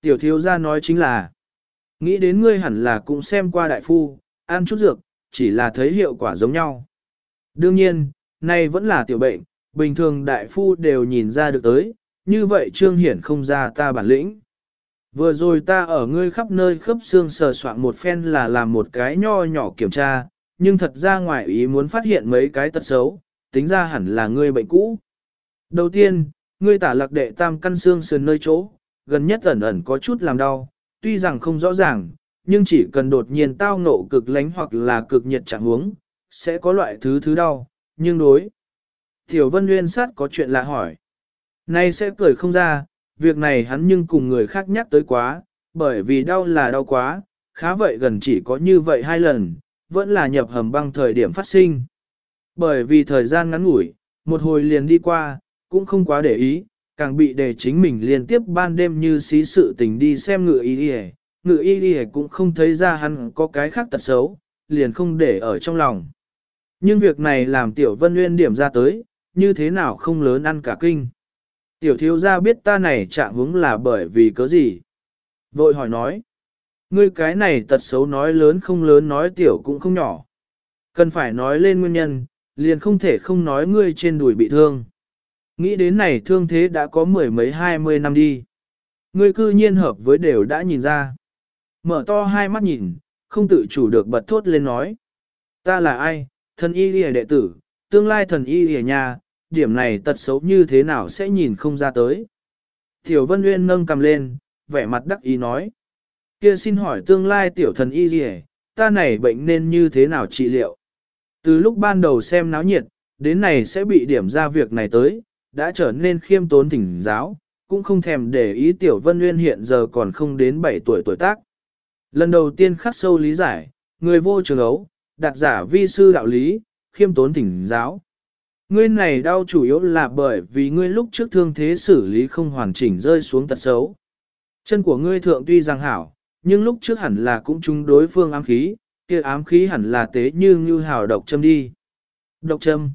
Tiểu thiếu gia nói chính là, nghĩ đến ngươi hẳn là cũng xem qua đại phu, ăn chút dược, chỉ là thấy hiệu quả giống nhau. Đương nhiên, nay vẫn là tiểu bệnh, bình thường đại phu đều nhìn ra được tới, như vậy trương hiển không ra ta bản lĩnh. Vừa rồi ta ở ngươi khắp nơi khớp xương sờ soạn một phen là làm một cái nho nhỏ kiểm tra, nhưng thật ra ngoài ý muốn phát hiện mấy cái tật xấu, tính ra hẳn là ngươi bệnh cũ. Đầu tiên, ngươi tả lạc đệ tam căn xương sườn nơi chỗ, gần nhất ẩn ẩn có chút làm đau, tuy rằng không rõ ràng, nhưng chỉ cần đột nhiên tao ngộ cực lánh hoặc là cực nhiệt trạng huống, sẽ có loại thứ thứ đau, nhưng đối. Tiểu Vân Nguyên sát có chuyện lạ hỏi. Nay sẽ cười không ra, việc này hắn nhưng cùng người khác nhắc tới quá, bởi vì đau là đau quá, khá vậy gần chỉ có như vậy hai lần, vẫn là nhập hầm băng thời điểm phát sinh. Bởi vì thời gian ngắn ngủi, một hồi liền đi qua, cũng không quá để ý, càng bị đề chính mình liên tiếp ban đêm như xí sự tình đi xem ngựa y y ngựa y y cũng không thấy ra hắn có cái khác tật xấu, liền không để ở trong lòng. Nhưng việc này làm tiểu vân nguyên điểm ra tới, như thế nào không lớn ăn cả kinh. Tiểu thiếu gia biết ta này chạm hướng là bởi vì cớ gì. Vội hỏi nói. Ngươi cái này tật xấu nói lớn không lớn nói tiểu cũng không nhỏ. Cần phải nói lên nguyên nhân, liền không thể không nói ngươi trên đùi bị thương. Nghĩ đến này thương thế đã có mười mấy hai mươi năm đi. Ngươi cư nhiên hợp với đều đã nhìn ra. Mở to hai mắt nhìn, không tự chủ được bật thốt lên nói. Ta là ai, thần y lìa đệ tử, tương lai thần y lìa nhà, điểm này tật xấu như thế nào sẽ nhìn không ra tới. Tiểu Vân Nguyên nâng cầm lên, vẻ mặt đắc ý nói. Kia xin hỏi tương lai tiểu thần y lìa, ta này bệnh nên như thế nào trị liệu? Từ lúc ban đầu xem náo nhiệt, đến này sẽ bị điểm ra việc này tới, đã trở nên khiêm tốn thỉnh giáo, cũng không thèm để ý Tiểu Vân Nguyên hiện giờ còn không đến 7 tuổi tuổi tác. Lần đầu tiên khắc sâu lý giải, người vô trường ấu, đặt giả vi sư đạo lý, khiêm tốn thỉnh giáo. Ngươi này đau chủ yếu là bởi vì ngươi lúc trước thương thế xử lý không hoàn chỉnh rơi xuống tật xấu. Chân của ngươi thượng tuy rằng hảo, nhưng lúc trước hẳn là cũng chung đối phương ám khí, kia ám khí hẳn là tế như như hào độc châm đi. Độc châm.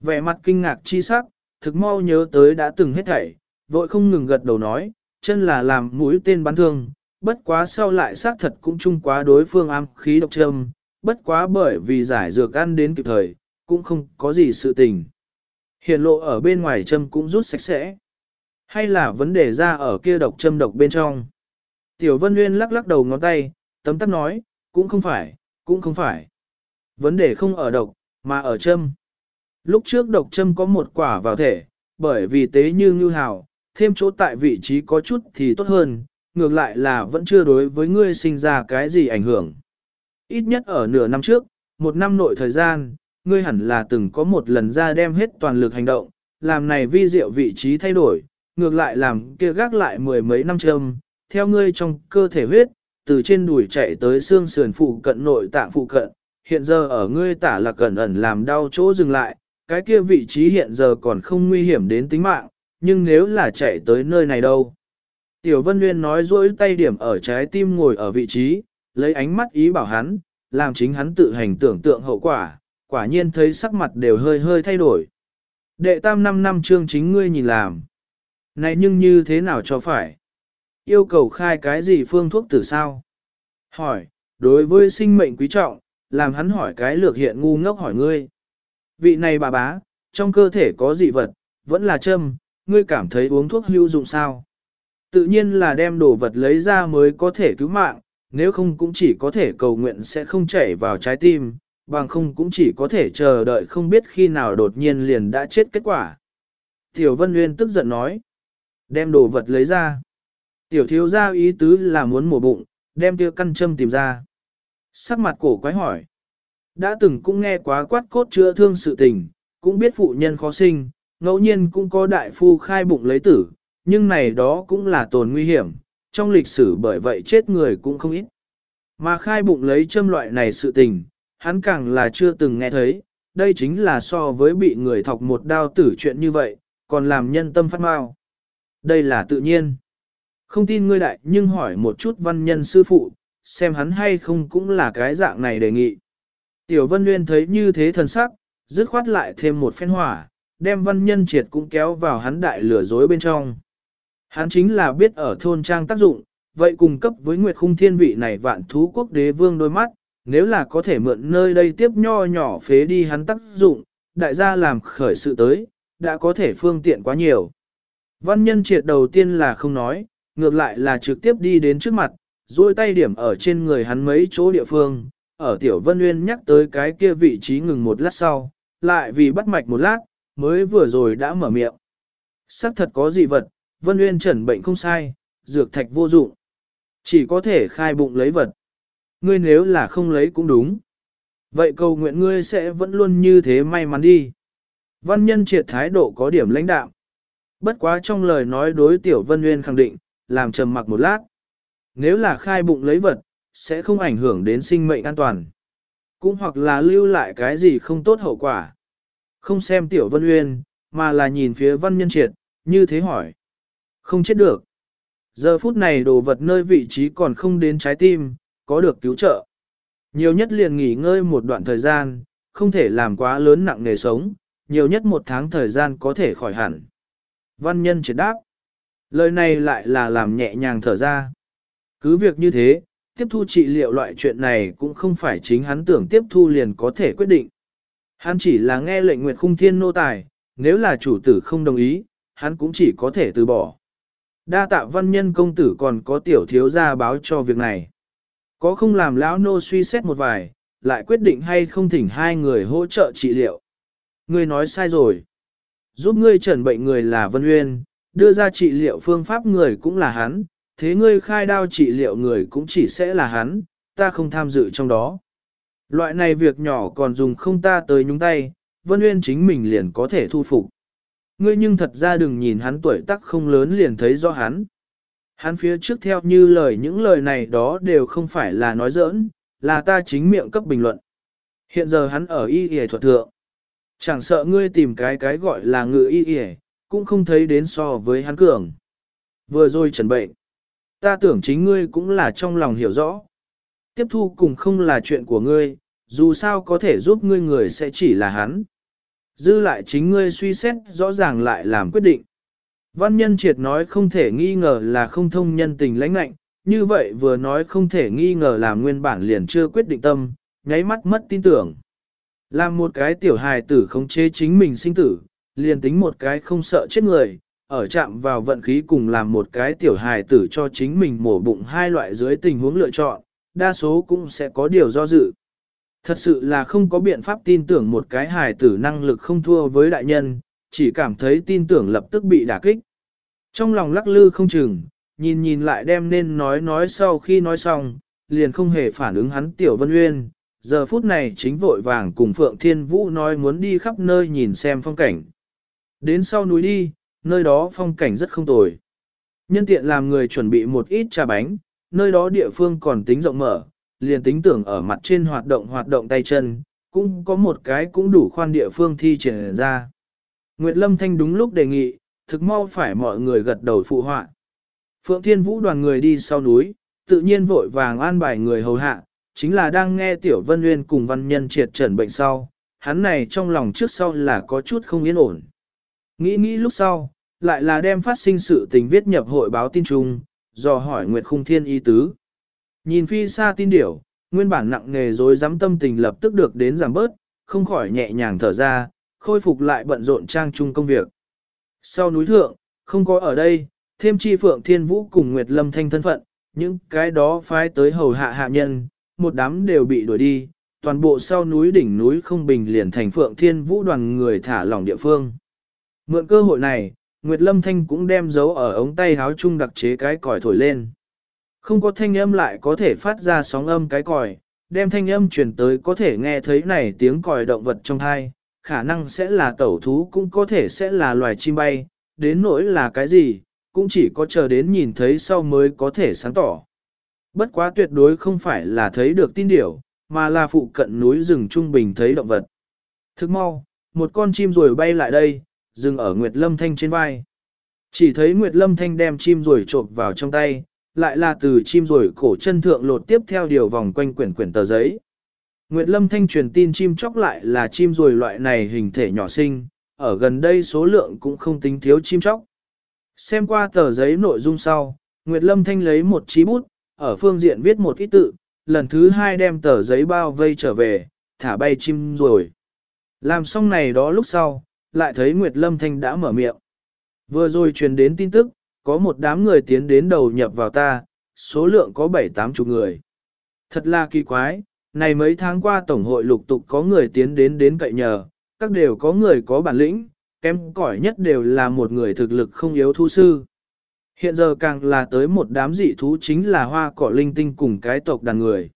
Vẻ mặt kinh ngạc chi sắc, thực mau nhớ tới đã từng hết thảy, vội không ngừng gật đầu nói, chân là làm mũi tên bắn thương, bất quá sau lại xác thật cũng chung quá đối phương ám khí độc châm, bất quá bởi vì giải dược ăn đến kịp thời, cũng không có gì sự tình. Hiện lộ ở bên ngoài châm cũng rút sạch sẽ. Hay là vấn đề ra ở kia độc châm độc bên trong. Tiểu Vân Nguyên lắc lắc đầu ngón tay, tấm tắc nói, cũng không phải, cũng không phải. Vấn đề không ở độc, mà ở châm. Lúc trước độc châm có một quả vào thể, bởi vì tế như ngư hào, thêm chỗ tại vị trí có chút thì tốt hơn, ngược lại là vẫn chưa đối với ngươi sinh ra cái gì ảnh hưởng. Ít nhất ở nửa năm trước, một năm nội thời gian, ngươi hẳn là từng có một lần ra đem hết toàn lực hành động, làm này vi diệu vị trí thay đổi, ngược lại làm kia gác lại mười mấy năm châm, theo ngươi trong cơ thể huyết, từ trên đùi chạy tới xương sườn phụ cận nội tạng phụ cận, hiện giờ ở ngươi tả là cẩn ẩn làm đau chỗ dừng lại, cái kia vị trí hiện giờ còn không nguy hiểm đến tính mạng, nhưng nếu là chạy tới nơi này đâu. Tiểu Vân Nguyên nói dỗi tay điểm ở trái tim ngồi ở vị trí, lấy ánh mắt ý bảo hắn, làm chính hắn tự hành tưởng tượng hậu quả, quả nhiên thấy sắc mặt đều hơi hơi thay đổi. Đệ tam năm năm chương chính ngươi nhìn làm. Này nhưng như thế nào cho phải? Yêu cầu khai cái gì phương thuốc tử sao? Hỏi, đối với sinh mệnh quý trọng, làm hắn hỏi cái lược hiện ngu ngốc hỏi ngươi. Vị này bà bá, trong cơ thể có dị vật, vẫn là châm, ngươi cảm thấy uống thuốc hữu dụng sao? Tự nhiên là đem đồ vật lấy ra mới có thể cứu mạng, nếu không cũng chỉ có thể cầu nguyện sẽ không chảy vào trái tim, bằng không cũng chỉ có thể chờ đợi không biết khi nào đột nhiên liền đã chết kết quả. Tiểu Vân Nguyên tức giận nói, đem đồ vật lấy ra. Tiểu thiếu gia ý tứ là muốn mổ bụng, đem tiêu căn châm tìm ra. Sắc mặt cổ quái hỏi, đã từng cũng nghe quá quát cốt chữa thương sự tình, cũng biết phụ nhân khó sinh, ngẫu nhiên cũng có đại phu khai bụng lấy tử, nhưng này đó cũng là tồn nguy hiểm, trong lịch sử bởi vậy chết người cũng không ít. Mà khai bụng lấy châm loại này sự tình, hắn càng là chưa từng nghe thấy, đây chính là so với bị người thọc một đao tử chuyện như vậy, còn làm nhân tâm phát mau. Đây là tự nhiên. Không tin ngươi đại nhưng hỏi một chút văn nhân sư phụ, xem hắn hay không cũng là cái dạng này đề nghị. Tiểu Vân Nguyên thấy như thế thần sắc, dứt khoát lại thêm một phen hỏa, đem văn nhân triệt cũng kéo vào hắn đại lửa dối bên trong. Hắn chính là biết ở thôn trang tác dụng, vậy cùng cấp với Nguyệt Khung Thiên vị này vạn thú quốc đế vương đôi mắt, nếu là có thể mượn nơi đây tiếp nho nhỏ phế đi hắn tác dụng, đại gia làm khởi sự tới, đã có thể phương tiện quá nhiều. Văn nhân triệt đầu tiên là không nói, ngược lại là trực tiếp đi đến trước mặt, duỗi tay điểm ở trên người hắn mấy chỗ địa phương, ở Tiểu Vân Nguyên nhắc tới cái kia vị trí ngừng một lát sau, lại vì bắt mạch một lát, mới vừa rồi đã mở miệng. Sắc thật có dị vật, Vân Nguyên chẩn bệnh không sai, dược thạch vô dụng. Chỉ có thể khai bụng lấy vật. Ngươi nếu là không lấy cũng đúng. Vậy cầu nguyện ngươi sẽ vẫn luôn như thế may mắn đi. Văn nhân triệt thái độ có điểm lãnh đạo. Bất quá trong lời nói đối tiểu Vân Nguyên khẳng định, làm trầm mặc một lát. Nếu là khai bụng lấy vật, sẽ không ảnh hưởng đến sinh mệnh an toàn. Cũng hoặc là lưu lại cái gì không tốt hậu quả. Không xem tiểu Vân uyên, mà là nhìn phía văn nhân triệt, như thế hỏi. Không chết được. Giờ phút này đồ vật nơi vị trí còn không đến trái tim, có được cứu trợ. Nhiều nhất liền nghỉ ngơi một đoạn thời gian, không thể làm quá lớn nặng nề sống, nhiều nhất một tháng thời gian có thể khỏi hẳn. Văn nhân triệt đáp. Lời này lại là làm nhẹ nhàng thở ra. Cứ việc như thế, tiếp thu trị liệu loại chuyện này cũng không phải chính hắn tưởng tiếp thu liền có thể quyết định. Hắn chỉ là nghe lệnh nguyệt khung thiên nô tài, nếu là chủ tử không đồng ý, hắn cũng chỉ có thể từ bỏ. Đa tạ văn nhân công tử còn có tiểu thiếu gia báo cho việc này. Có không làm lão nô suy xét một vài, lại quyết định hay không thỉnh hai người hỗ trợ trị liệu. Ngươi nói sai rồi. Giúp ngươi trần bệnh người là Vân Uyên, đưa ra trị liệu phương pháp người cũng là hắn, thế ngươi khai đao trị liệu người cũng chỉ sẽ là hắn, ta không tham dự trong đó. Loại này việc nhỏ còn dùng không ta tới nhúng tay, Vân Uyên chính mình liền có thể thu phục. Ngươi nhưng thật ra đừng nhìn hắn tuổi tác không lớn liền thấy rõ hắn. Hắn phía trước theo như lời những lời này đó đều không phải là nói giỡn, là ta chính miệng cấp bình luận. Hiện giờ hắn ở y y thuật thượng. Chẳng sợ ngươi tìm cái cái gọi là ngự y y, cũng không thấy đến so với hắn cường. Vừa rồi trần bệnh. Ta tưởng chính ngươi cũng là trong lòng hiểu rõ. Tiếp thu cùng không là chuyện của ngươi, dù sao có thể giúp ngươi người sẽ chỉ là hắn. Dư lại chính ngươi suy xét rõ ràng lại làm quyết định. Văn nhân triệt nói không thể nghi ngờ là không thông nhân tình lãnh lạnh, như vậy vừa nói không thể nghi ngờ là nguyên bản liền chưa quyết định tâm, nháy mắt mất tin tưởng. Làm một cái tiểu hài tử không chế chính mình sinh tử, liền tính một cái không sợ chết người, ở chạm vào vận khí cùng làm một cái tiểu hài tử cho chính mình mổ bụng hai loại dưới tình huống lựa chọn, đa số cũng sẽ có điều do dự. Thật sự là không có biện pháp tin tưởng một cái hài tử năng lực không thua với đại nhân, chỉ cảm thấy tin tưởng lập tức bị đả kích. Trong lòng lắc lư không chừng, nhìn nhìn lại đem nên nói nói sau khi nói xong, liền không hề phản ứng hắn Tiểu Vân Uyên, giờ phút này chính vội vàng cùng Phượng Thiên Vũ nói muốn đi khắp nơi nhìn xem phong cảnh. Đến sau núi đi, nơi đó phong cảnh rất không tồi. Nhân tiện làm người chuẩn bị một ít trà bánh, nơi đó địa phương còn tính rộng mở, liền tính tưởng ở mặt trên hoạt động hoạt động tay chân, cũng có một cái cũng đủ khoan địa phương thi triển ra. Nguyệt Lâm Thanh đúng lúc đề nghị, thực mau phải mọi người gật đầu phụ họa. Phượng Thiên Vũ đoàn người đi sau núi, tự nhiên vội vàng an bài người hầu hạ, chính là đang nghe Tiểu Vân Nguyên cùng văn nhân triệt trần bệnh sau, hắn này trong lòng trước sau là có chút không yên ổn. Nghĩ nghĩ lúc sau, lại là đem phát sinh sự tình viết nhập hội báo tin trung, dò hỏi Nguyệt Khung Thiên y tứ. Nhìn phi xa tin điểu, nguyên bản nặng nề rồi dám tâm tình lập tức được đến giảm bớt, không khỏi nhẹ nhàng thở ra, khôi phục lại bận rộn trang trung công việc. Sau núi thượng, không có ở đây, thêm chi phượng thiên vũ cùng Nguyệt Lâm Thanh thân phận, những cái đó phái tới hầu hạ hạ nhân, một đám đều bị đuổi đi, toàn bộ sau núi đỉnh núi không bình liền thành phượng thiên vũ đoàn người thả lỏng địa phương. Mượn cơ hội này, Nguyệt Lâm Thanh cũng đem dấu ở ống tay háo chung đặc chế cái còi thổi lên. Không có thanh âm lại có thể phát ra sóng âm cái còi, đem thanh âm truyền tới có thể nghe thấy này tiếng còi động vật trong thai, khả năng sẽ là tẩu thú cũng có thể sẽ là loài chim bay, đến nỗi là cái gì, cũng chỉ có chờ đến nhìn thấy sau mới có thể sáng tỏ. Bất quá tuyệt đối không phải là thấy được tin điểu, mà là phụ cận núi rừng trung bình thấy động vật. Thức mau, một con chim rồi bay lại đây, dừng ở Nguyệt Lâm Thanh trên vai. Chỉ thấy Nguyệt Lâm Thanh đem chim rồi trộp vào trong tay, lại là từ chim rồi cổ chân thượng lột tiếp theo điều vòng quanh quyển quyển tờ giấy. Nguyệt Lâm Thanh truyền tin chim chóc lại là chim rồi loại này hình thể nhỏ sinh, ở gần đây số lượng cũng không tính thiếu chim chóc. Xem qua tờ giấy nội dung sau, Nguyệt Lâm Thanh lấy một chí bút, ở phương diện viết một ít tự, lần thứ hai đem tờ giấy bao vây trở về, thả bay chim rồi. Làm xong này đó lúc sau, lại thấy Nguyệt Lâm Thanh đã mở miệng. Vừa rồi truyền đến tin tức, có một đám người tiến đến đầu nhập vào ta, số lượng có bảy tám chục người. Thật là kỳ quái, này mấy tháng qua Tổng hội lục tục có người tiến đến đến cậy nhờ, các đều có người có bản lĩnh, kém cỏi nhất đều là một người thực lực không yếu thu sư. Hiện giờ càng là tới một đám dị thú chính là hoa cỏ linh tinh cùng cái tộc đàn người.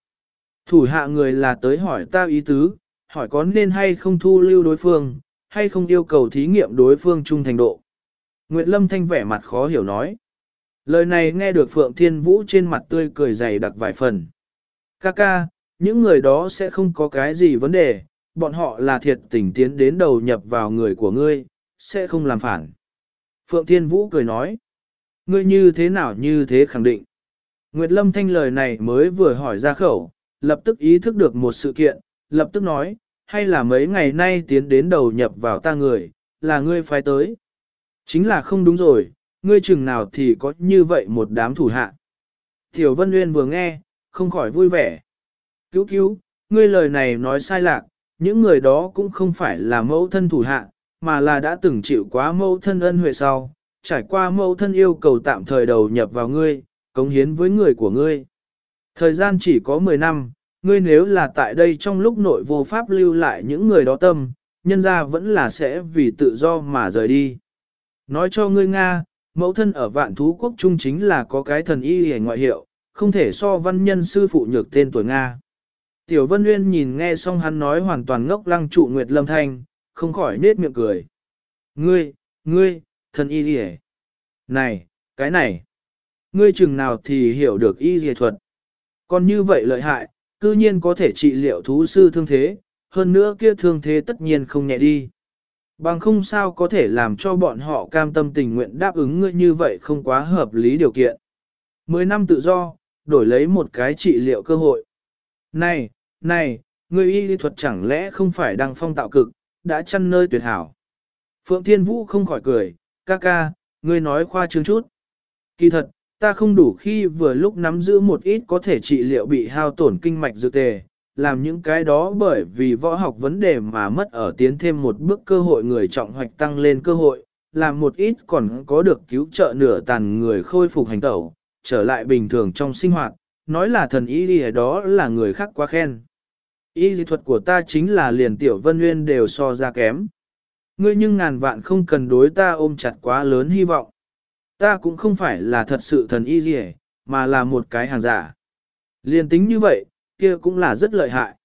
Thủ hạ người là tới hỏi ta ý tứ, hỏi có nên hay không thu lưu đối phương, hay không yêu cầu thí nghiệm đối phương trung thành độ. Nguyệt Lâm Thanh vẻ mặt khó hiểu nói. Lời này nghe được Phượng Thiên Vũ trên mặt tươi cười dày đặc vài phần. Kaka, ca, những người đó sẽ không có cái gì vấn đề, bọn họ là thiệt tình tiến đến đầu nhập vào người của ngươi, sẽ không làm phản. Phượng Thiên Vũ cười nói. Ngươi như thế nào như thế khẳng định. Nguyệt Lâm Thanh lời này mới vừa hỏi ra khẩu, lập tức ý thức được một sự kiện, lập tức nói, hay là mấy ngày nay tiến đến đầu nhập vào ta người, là ngươi phái tới. Chính là không đúng rồi, ngươi chừng nào thì có như vậy một đám thủ hạ. Tiểu Vân Nguyên vừa nghe, không khỏi vui vẻ. Cứu cứu, ngươi lời này nói sai lạc, những người đó cũng không phải là mẫu thân thủ hạ, mà là đã từng chịu quá mẫu thân ân huệ sau, trải qua mẫu thân yêu cầu tạm thời đầu nhập vào ngươi, cống hiến với người của ngươi. Thời gian chỉ có 10 năm, ngươi nếu là tại đây trong lúc nội vô pháp lưu lại những người đó tâm, nhân ra vẫn là sẽ vì tự do mà rời đi. Nói cho ngươi Nga, mẫu thân ở vạn thú quốc trung chính là có cái thần y hề ngoại hiệu, không thể so văn nhân sư phụ nhược tên tuổi Nga. Tiểu Vân Nguyên nhìn nghe xong hắn nói hoàn toàn ngốc lăng trụ Nguyệt Lâm Thanh, không khỏi nết miệng cười. Ngươi, ngươi, thần y hề. Này, cái này. Ngươi chừng nào thì hiểu được y dề thuật. Còn như vậy lợi hại, cư nhiên có thể trị liệu thú sư thương thế, hơn nữa kia thương thế tất nhiên không nhẹ đi. Bằng không sao có thể làm cho bọn họ cam tâm tình nguyện đáp ứng ngươi như vậy không quá hợp lý điều kiện. Mười năm tự do, đổi lấy một cái trị liệu cơ hội. Này, này, người y lý thuật chẳng lẽ không phải đăng phong tạo cực, đã chăn nơi tuyệt hảo. Phượng Thiên Vũ không khỏi cười, ca ca, ngươi nói khoa trương chút. Kỳ thật, ta không đủ khi vừa lúc nắm giữ một ít có thể trị liệu bị hao tổn kinh mạch dược tề, làm những cái đó bởi vì võ học vấn đề mà mất ở tiến thêm một bước cơ hội người trọng hoạch tăng lên cơ hội, làm một ít còn có được cứu trợ nửa tàn người khôi phục hành tẩu, trở lại bình thường trong sinh hoạt, nói là thần y đi đó là người khác quá khen. Y dị thuật của ta chính là liền tiểu vân nguyên đều so ra kém. Ngươi nhưng ngàn vạn không cần đối ta ôm chặt quá lớn hy vọng. Ta cũng không phải là thật sự thần y gì mà là một cái hàng giả. Liên tính như vậy, kia cũng là rất lợi hại.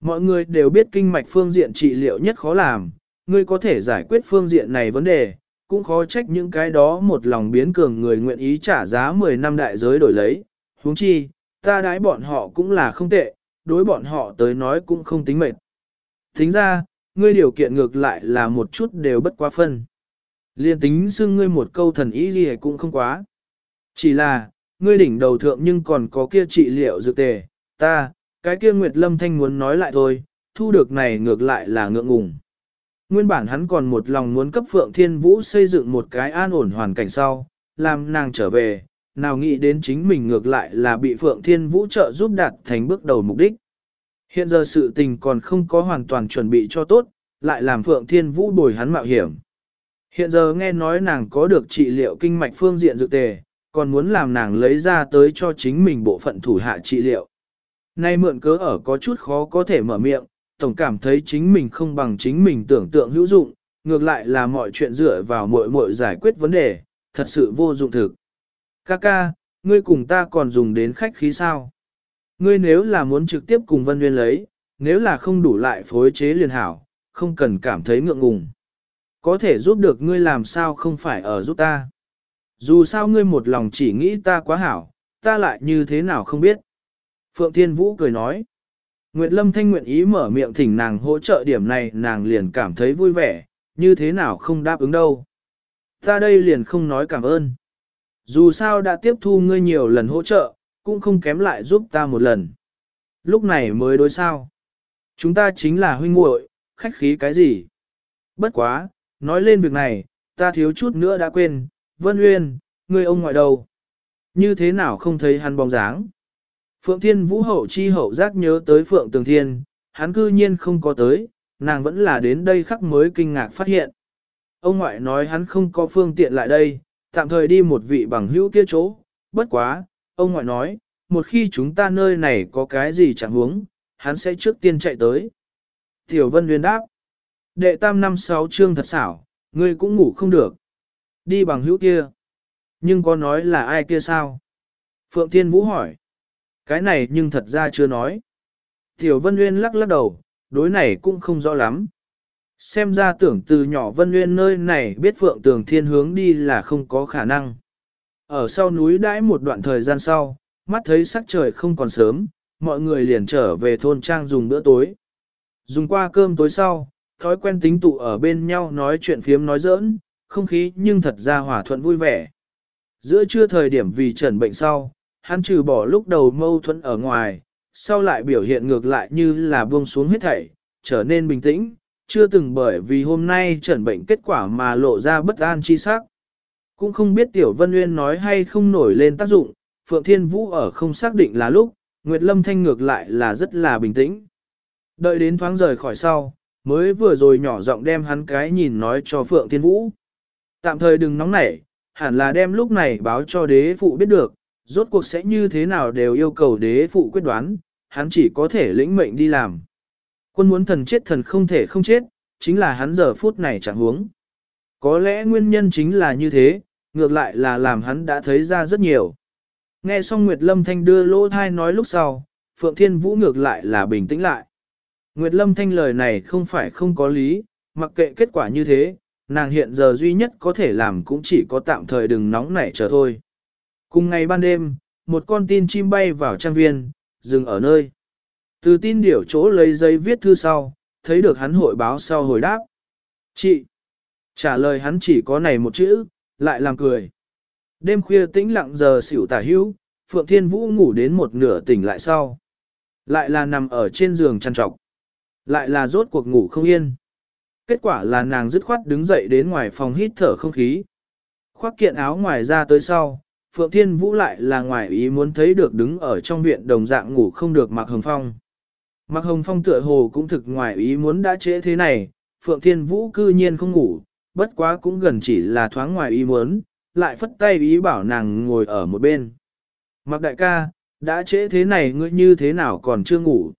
Mọi người đều biết kinh mạch phương diện trị liệu nhất khó làm, ngươi có thể giải quyết phương diện này vấn đề, cũng khó trách những cái đó một lòng biến cường người nguyện ý trả giá 10 năm đại giới đổi lấy. huống chi, ta đái bọn họ cũng là không tệ, đối bọn họ tới nói cũng không tính mệt. Tính ra, ngươi điều kiện ngược lại là một chút đều bất quá phân. Liên tính xưng ngươi một câu thần ý gì cũng không quá. Chỉ là, ngươi đỉnh đầu thượng nhưng còn có kia trị liệu dược tề, ta, cái kia Nguyệt Lâm Thanh muốn nói lại thôi, thu được này ngược lại là ngượng ngùng. Nguyên bản hắn còn một lòng muốn cấp Phượng Thiên Vũ xây dựng một cái an ổn hoàn cảnh sau, làm nàng trở về, nào nghĩ đến chính mình ngược lại là bị Phượng Thiên Vũ trợ giúp đạt thành bước đầu mục đích. Hiện giờ sự tình còn không có hoàn toàn chuẩn bị cho tốt, lại làm Phượng Thiên Vũ bồi hắn mạo hiểm. Hiện giờ nghe nói nàng có được trị liệu kinh mạch phương diện dược tề, còn muốn làm nàng lấy ra tới cho chính mình bộ phận thủ hạ trị liệu. Nay mượn cớ ở có chút khó có thể mở miệng, tổng cảm thấy chính mình không bằng chính mình tưởng tượng hữu dụng, ngược lại là mọi chuyện dựa vào muội muội giải quyết vấn đề, thật sự vô dụng thực. Kaka, ngươi cùng ta còn dùng đến khách khí sao? Ngươi nếu là muốn trực tiếp cùng Vân Nguyên lấy, nếu là không đủ lại phối chế liền hảo, không cần cảm thấy ngượng ngùng. Có thể giúp được ngươi làm sao không phải ở giúp ta. Dù sao ngươi một lòng chỉ nghĩ ta quá hảo, ta lại như thế nào không biết. Phượng Thiên Vũ cười nói. Nguyệt Lâm Thanh nguyện ý mở miệng thỉnh nàng hỗ trợ điểm này nàng liền cảm thấy vui vẻ, như thế nào không đáp ứng đâu. Ta đây liền không nói cảm ơn. Dù sao đã tiếp thu ngươi nhiều lần hỗ trợ, cũng không kém lại giúp ta một lần. Lúc này mới đối sao. Chúng ta chính là huynh muội, khách khí cái gì. Bất quá, nói lên việc này, ta thiếu chút nữa đã quên, Vân Uyên, người ông ngoại đâu? Như thế nào không thấy hắn bóng dáng? Phượng Thiên Vũ hậu chi hậu giác nhớ tới Phượng Tường Thiên, hắn cư nhiên không có tới, nàng vẫn là đến đây khắc mới kinh ngạc phát hiện. Ông ngoại nói hắn không có phương tiện lại đây, tạm thời đi một vị bằng hữu kia chỗ, bất quá, ông ngoại nói, một khi chúng ta nơi này có cái gì chẳng huống, hắn sẽ trước tiên chạy tới. Tiểu Vân Nguyên đáp, đệ tam năm sáu chương thật xảo, ngươi cũng ngủ không được. Đi bằng hữu kia. Nhưng có nói là ai kia sao? Phượng Thiên Vũ hỏi. Cái này nhưng thật ra chưa nói. Tiểu Vân Nguyên lắc lắc đầu, đối này cũng không rõ lắm. Xem ra tưởng từ nhỏ Vân Nguyên nơi này biết Phượng Tường Thiên hướng đi là không có khả năng. Ở sau núi đãi một đoạn thời gian sau, mắt thấy sắc trời không còn sớm, mọi người liền trở về thôn trang dùng bữa tối. Dùng qua cơm tối sau, thói quen tính tụ ở bên nhau nói chuyện phiếm nói giỡn, không khí nhưng thật ra hòa thuận vui vẻ. Giữa trưa thời điểm vì trần bệnh sau, hắn trừ bỏ lúc đầu mâu thuẫn ở ngoài, sau lại biểu hiện ngược lại như là buông xuống hết thảy, trở nên bình tĩnh, chưa từng bởi vì hôm nay trần bệnh kết quả mà lộ ra bất an chi sắc. Cũng không biết Tiểu Vân Uyên nói hay không nổi lên tác dụng, Phượng Thiên Vũ ở không xác định là lúc, Nguyệt Lâm Thanh ngược lại là rất là bình tĩnh. Đợi đến thoáng rời khỏi sau, mới vừa rồi nhỏ giọng đem hắn cái nhìn nói cho Phượng Thiên Vũ. Tạm thời đừng nóng nảy, hẳn là đem lúc này báo cho đế phụ biết được, rốt cuộc sẽ như thế nào đều yêu cầu đế phụ quyết đoán, hắn chỉ có thể lĩnh mệnh đi làm. Quân muốn thần chết thần không thể không chết, chính là hắn giờ phút này chẳng huống. Có lẽ nguyên nhân chính là như thế, ngược lại là làm hắn đã thấy ra rất nhiều. Nghe xong Nguyệt Lâm Thanh đưa lỗ thai nói lúc sau, Phượng Thiên Vũ ngược lại là bình tĩnh lại. Nguyệt Lâm Thanh lời này không phải không có lý, mặc kệ kết quả như thế, nàng hiện giờ duy nhất có thể làm cũng chỉ có tạm thời đừng nóng nảy chờ thôi. Cùng ngày ban đêm, một con tin chim bay vào trang viên, dừng ở nơi. Từ tin điểu chỗ lấy giấy viết thư sau, thấy được hắn hội báo sau hồi đáp. Chị! Trả lời hắn chỉ có này một chữ, lại làm cười. Đêm khuya tĩnh lặng giờ xỉu tả hữu, Phượng Thiên Vũ ngủ đến một nửa tỉnh lại sau. Lại là nằm ở trên giường chăn trọc. Lại là rốt cuộc ngủ không yên. Kết quả là nàng dứt khoát đứng dậy đến ngoài phòng hít thở không khí. Khoác kiện áo ngoài ra tới sau, Phượng Thiên Vũ lại là ngoài ý muốn thấy được đứng ở trong viện đồng dạng ngủ không được Mạc Hồng Phong. Mạc Hồng Phong tựa hồ cũng thực ngoài ý muốn đã trễ thế này, Phượng Thiên Vũ cư nhiên không ngủ, bất quá cũng gần chỉ là thoáng ngoài ý muốn, lại phất tay ý bảo nàng ngồi ở một bên. Mạc đại ca, đã trễ thế này ngươi như thế nào còn chưa ngủ?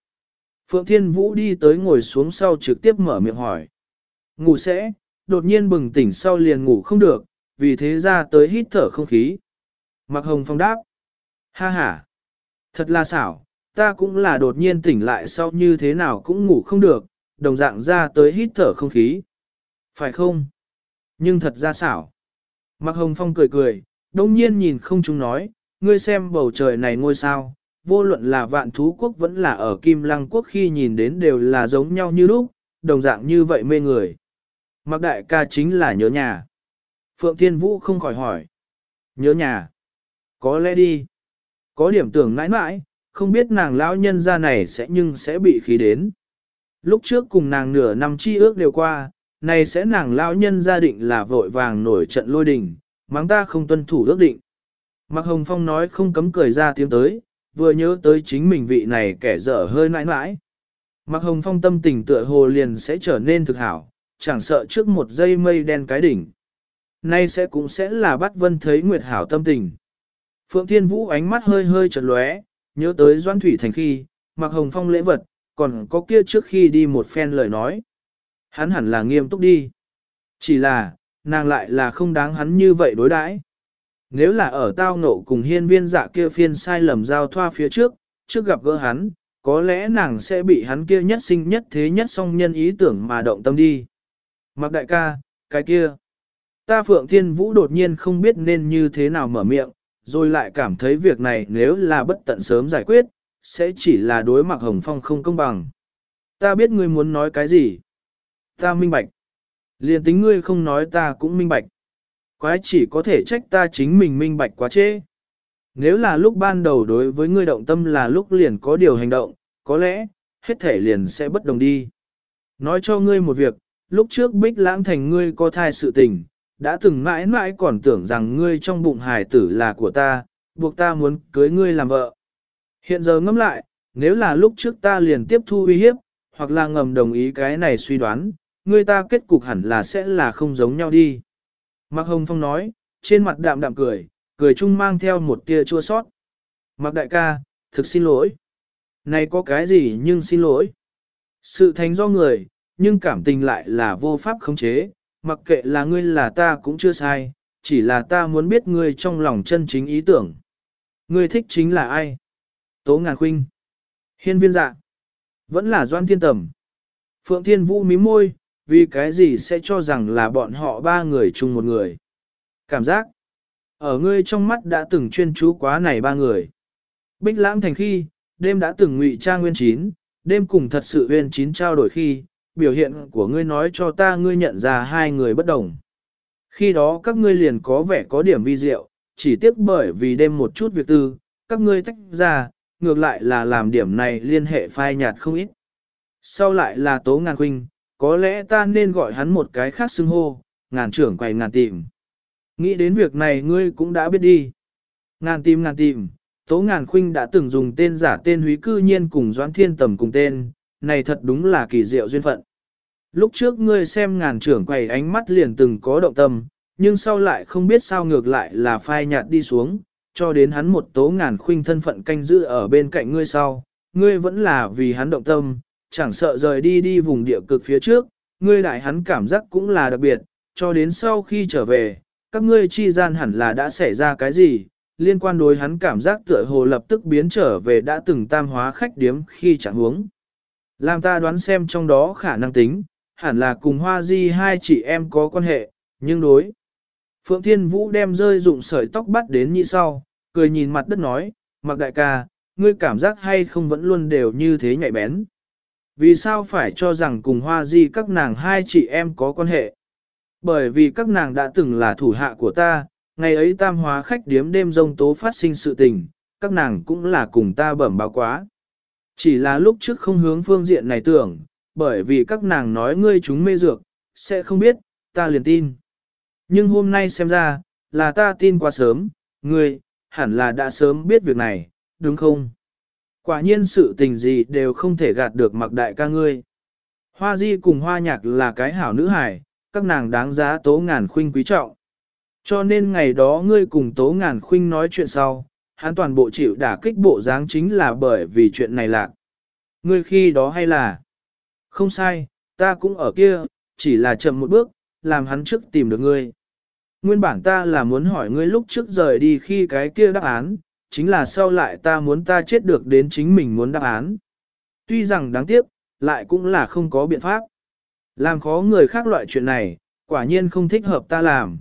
Phượng Thiên Vũ đi tới ngồi xuống sau trực tiếp mở miệng hỏi. Ngủ sẽ, đột nhiên bừng tỉnh sau liền ngủ không được, vì thế ra tới hít thở không khí. Mạc Hồng Phong đáp. Ha ha, thật là xảo, ta cũng là đột nhiên tỉnh lại sau như thế nào cũng ngủ không được, đồng dạng ra tới hít thở không khí. Phải không? Nhưng thật ra xảo. Mạc Hồng Phong cười cười, đông nhiên nhìn không chúng nói, ngươi xem bầu trời này ngôi sao, vô luận là vạn thú quốc vẫn là ở Kim Lăng quốc khi nhìn đến đều là giống nhau như lúc, đồng dạng như vậy mê người. Mạc Đại ca chính là nhớ nhà. Phượng Thiên Vũ không khỏi hỏi. Nhớ nhà. Có lẽ đi. Có điểm tưởng mãi mãi, không biết nàng lão nhân ra này sẽ nhưng sẽ bị khí đến. Lúc trước cùng nàng nửa năm chi ước đều qua, này sẽ nàng lão nhân gia định là vội vàng nổi trận lôi đình, mắng ta không tuân thủ ước định. Mạc Hồng Phong nói không cấm cười ra tiếng tới, vừa nhớ tới chính mình vị này kẻ dở hơi nãi nãi. mặc Hồng Phong tâm tình tựa hồ liền sẽ trở nên thực hảo, chẳng sợ trước một giây mây đen cái đỉnh. Nay sẽ cũng sẽ là bắt vân thấy nguyệt hảo tâm tình. Phượng Thiên Vũ ánh mắt hơi hơi chợt lóe, nhớ tới Doan Thủy Thành khi, Mặc Hồng Phong lễ vật, còn có kia trước khi đi một phen lời nói. Hắn hẳn là nghiêm túc đi. Chỉ là, nàng lại là không đáng hắn như vậy đối đãi. Nếu là ở tao ngộ cùng hiên viên dạ kia phiên sai lầm giao thoa phía trước, trước gặp gỡ hắn, có lẽ nàng sẽ bị hắn kia nhất sinh nhất thế nhất song nhân ý tưởng mà động tâm đi. Mặc đại ca, cái kia. Ta Phượng Thiên Vũ đột nhiên không biết nên như thế nào mở miệng, rồi lại cảm thấy việc này nếu là bất tận sớm giải quyết, sẽ chỉ là đối mặt Hồng Phong không công bằng. Ta biết ngươi muốn nói cái gì. Ta minh bạch. Liền tính ngươi không nói ta cũng minh bạch. Quái chỉ có thể trách ta chính mình minh bạch quá trễ. Nếu là lúc ban đầu đối với ngươi động tâm là lúc liền có điều hành động, có lẽ, hết thể liền sẽ bất đồng đi. Nói cho ngươi một việc, lúc trước bích lãng thành ngươi có thai sự tình, đã từng mãi mãi còn tưởng rằng ngươi trong bụng hài tử là của ta, buộc ta muốn cưới ngươi làm vợ. Hiện giờ ngẫm lại, nếu là lúc trước ta liền tiếp thu uy hiếp, hoặc là ngầm đồng ý cái này suy đoán, ngươi ta kết cục hẳn là sẽ là không giống nhau đi. Mạc Hồng Phong nói, trên mặt đạm đạm cười, cười chung mang theo một tia chua sót. Mạc đại ca, thực xin lỗi. Này có cái gì nhưng xin lỗi. Sự thành do người, nhưng cảm tình lại là vô pháp khống chế, mặc kệ là ngươi là ta cũng chưa sai, chỉ là ta muốn biết ngươi trong lòng chân chính ý tưởng. Ngươi thích chính là ai? Tố ngàn khuynh. Hiên viên dạ. Vẫn là doan thiên tầm. Phượng Thiên Vũ mí môi, vì cái gì sẽ cho rằng là bọn họ ba người chung một người. Cảm giác, ở ngươi trong mắt đã từng chuyên chú quá này ba người. Bích lãng thành khi, đêm đã từng ngụy trang nguyên chín, đêm cùng thật sự nguyên chín trao đổi khi, biểu hiện của ngươi nói cho ta ngươi nhận ra hai người bất đồng. Khi đó các ngươi liền có vẻ có điểm vi diệu, chỉ tiếc bởi vì đêm một chút việc tư, các ngươi tách ra, ngược lại là làm điểm này liên hệ phai nhạt không ít. Sau lại là tố ngàn huynh, có lẽ ta nên gọi hắn một cái khác xưng hô, ngàn trưởng quầy ngàn tìm. Nghĩ đến việc này ngươi cũng đã biết đi. Ngàn tìm ngàn tìm, tố ngàn khuynh đã từng dùng tên giả tên húy cư nhiên cùng doãn thiên tầm cùng tên, này thật đúng là kỳ diệu duyên phận. Lúc trước ngươi xem ngàn trưởng quầy ánh mắt liền từng có động tâm, nhưng sau lại không biết sao ngược lại là phai nhạt đi xuống, cho đến hắn một tố ngàn khuynh thân phận canh giữ ở bên cạnh ngươi sau, ngươi vẫn là vì hắn động tâm, chẳng sợ rời đi đi vùng địa cực phía trước, ngươi đại hắn cảm giác cũng là đặc biệt, cho đến sau khi trở về, các ngươi chi gian hẳn là đã xảy ra cái gì, liên quan đối hắn cảm giác tựa hồ lập tức biến trở về đã từng tam hóa khách điếm khi chẳng huống. Làm ta đoán xem trong đó khả năng tính, hẳn là cùng hoa di hai chị em có quan hệ, nhưng đối. Phượng Thiên Vũ đem rơi dụng sợi tóc bắt đến như sau, cười nhìn mặt đất nói, mặc đại ca, ngươi cảm giác hay không vẫn luôn đều như thế nhạy bén. Vì sao phải cho rằng cùng hoa di các nàng hai chị em có quan hệ? Bởi vì các nàng đã từng là thủ hạ của ta, ngày ấy tam hóa khách điếm đêm rông tố phát sinh sự tình, các nàng cũng là cùng ta bẩm báo quá. Chỉ là lúc trước không hướng phương diện này tưởng, bởi vì các nàng nói ngươi chúng mê dược, sẽ không biết, ta liền tin. Nhưng hôm nay xem ra, là ta tin quá sớm, ngươi, hẳn là đã sớm biết việc này, đúng không? Quả nhiên sự tình gì đều không thể gạt được mặc đại ca ngươi. Hoa di cùng hoa nhạc là cái hảo nữ hải, các nàng đáng giá tố ngàn khuynh quý trọng. Cho nên ngày đó ngươi cùng tố ngàn khuynh nói chuyện sau, hắn toàn bộ chịu đả kích bộ dáng chính là bởi vì chuyện này lạc. Ngươi khi đó hay là... Không sai, ta cũng ở kia, chỉ là chậm một bước, làm hắn trước tìm được ngươi. Nguyên bản ta là muốn hỏi ngươi lúc trước rời đi khi cái kia đáp án, chính là sau lại ta muốn ta chết được đến chính mình muốn đáp án. Tuy rằng đáng tiếc, lại cũng là không có biện pháp. Làm khó người khác loại chuyện này, quả nhiên không thích hợp ta làm.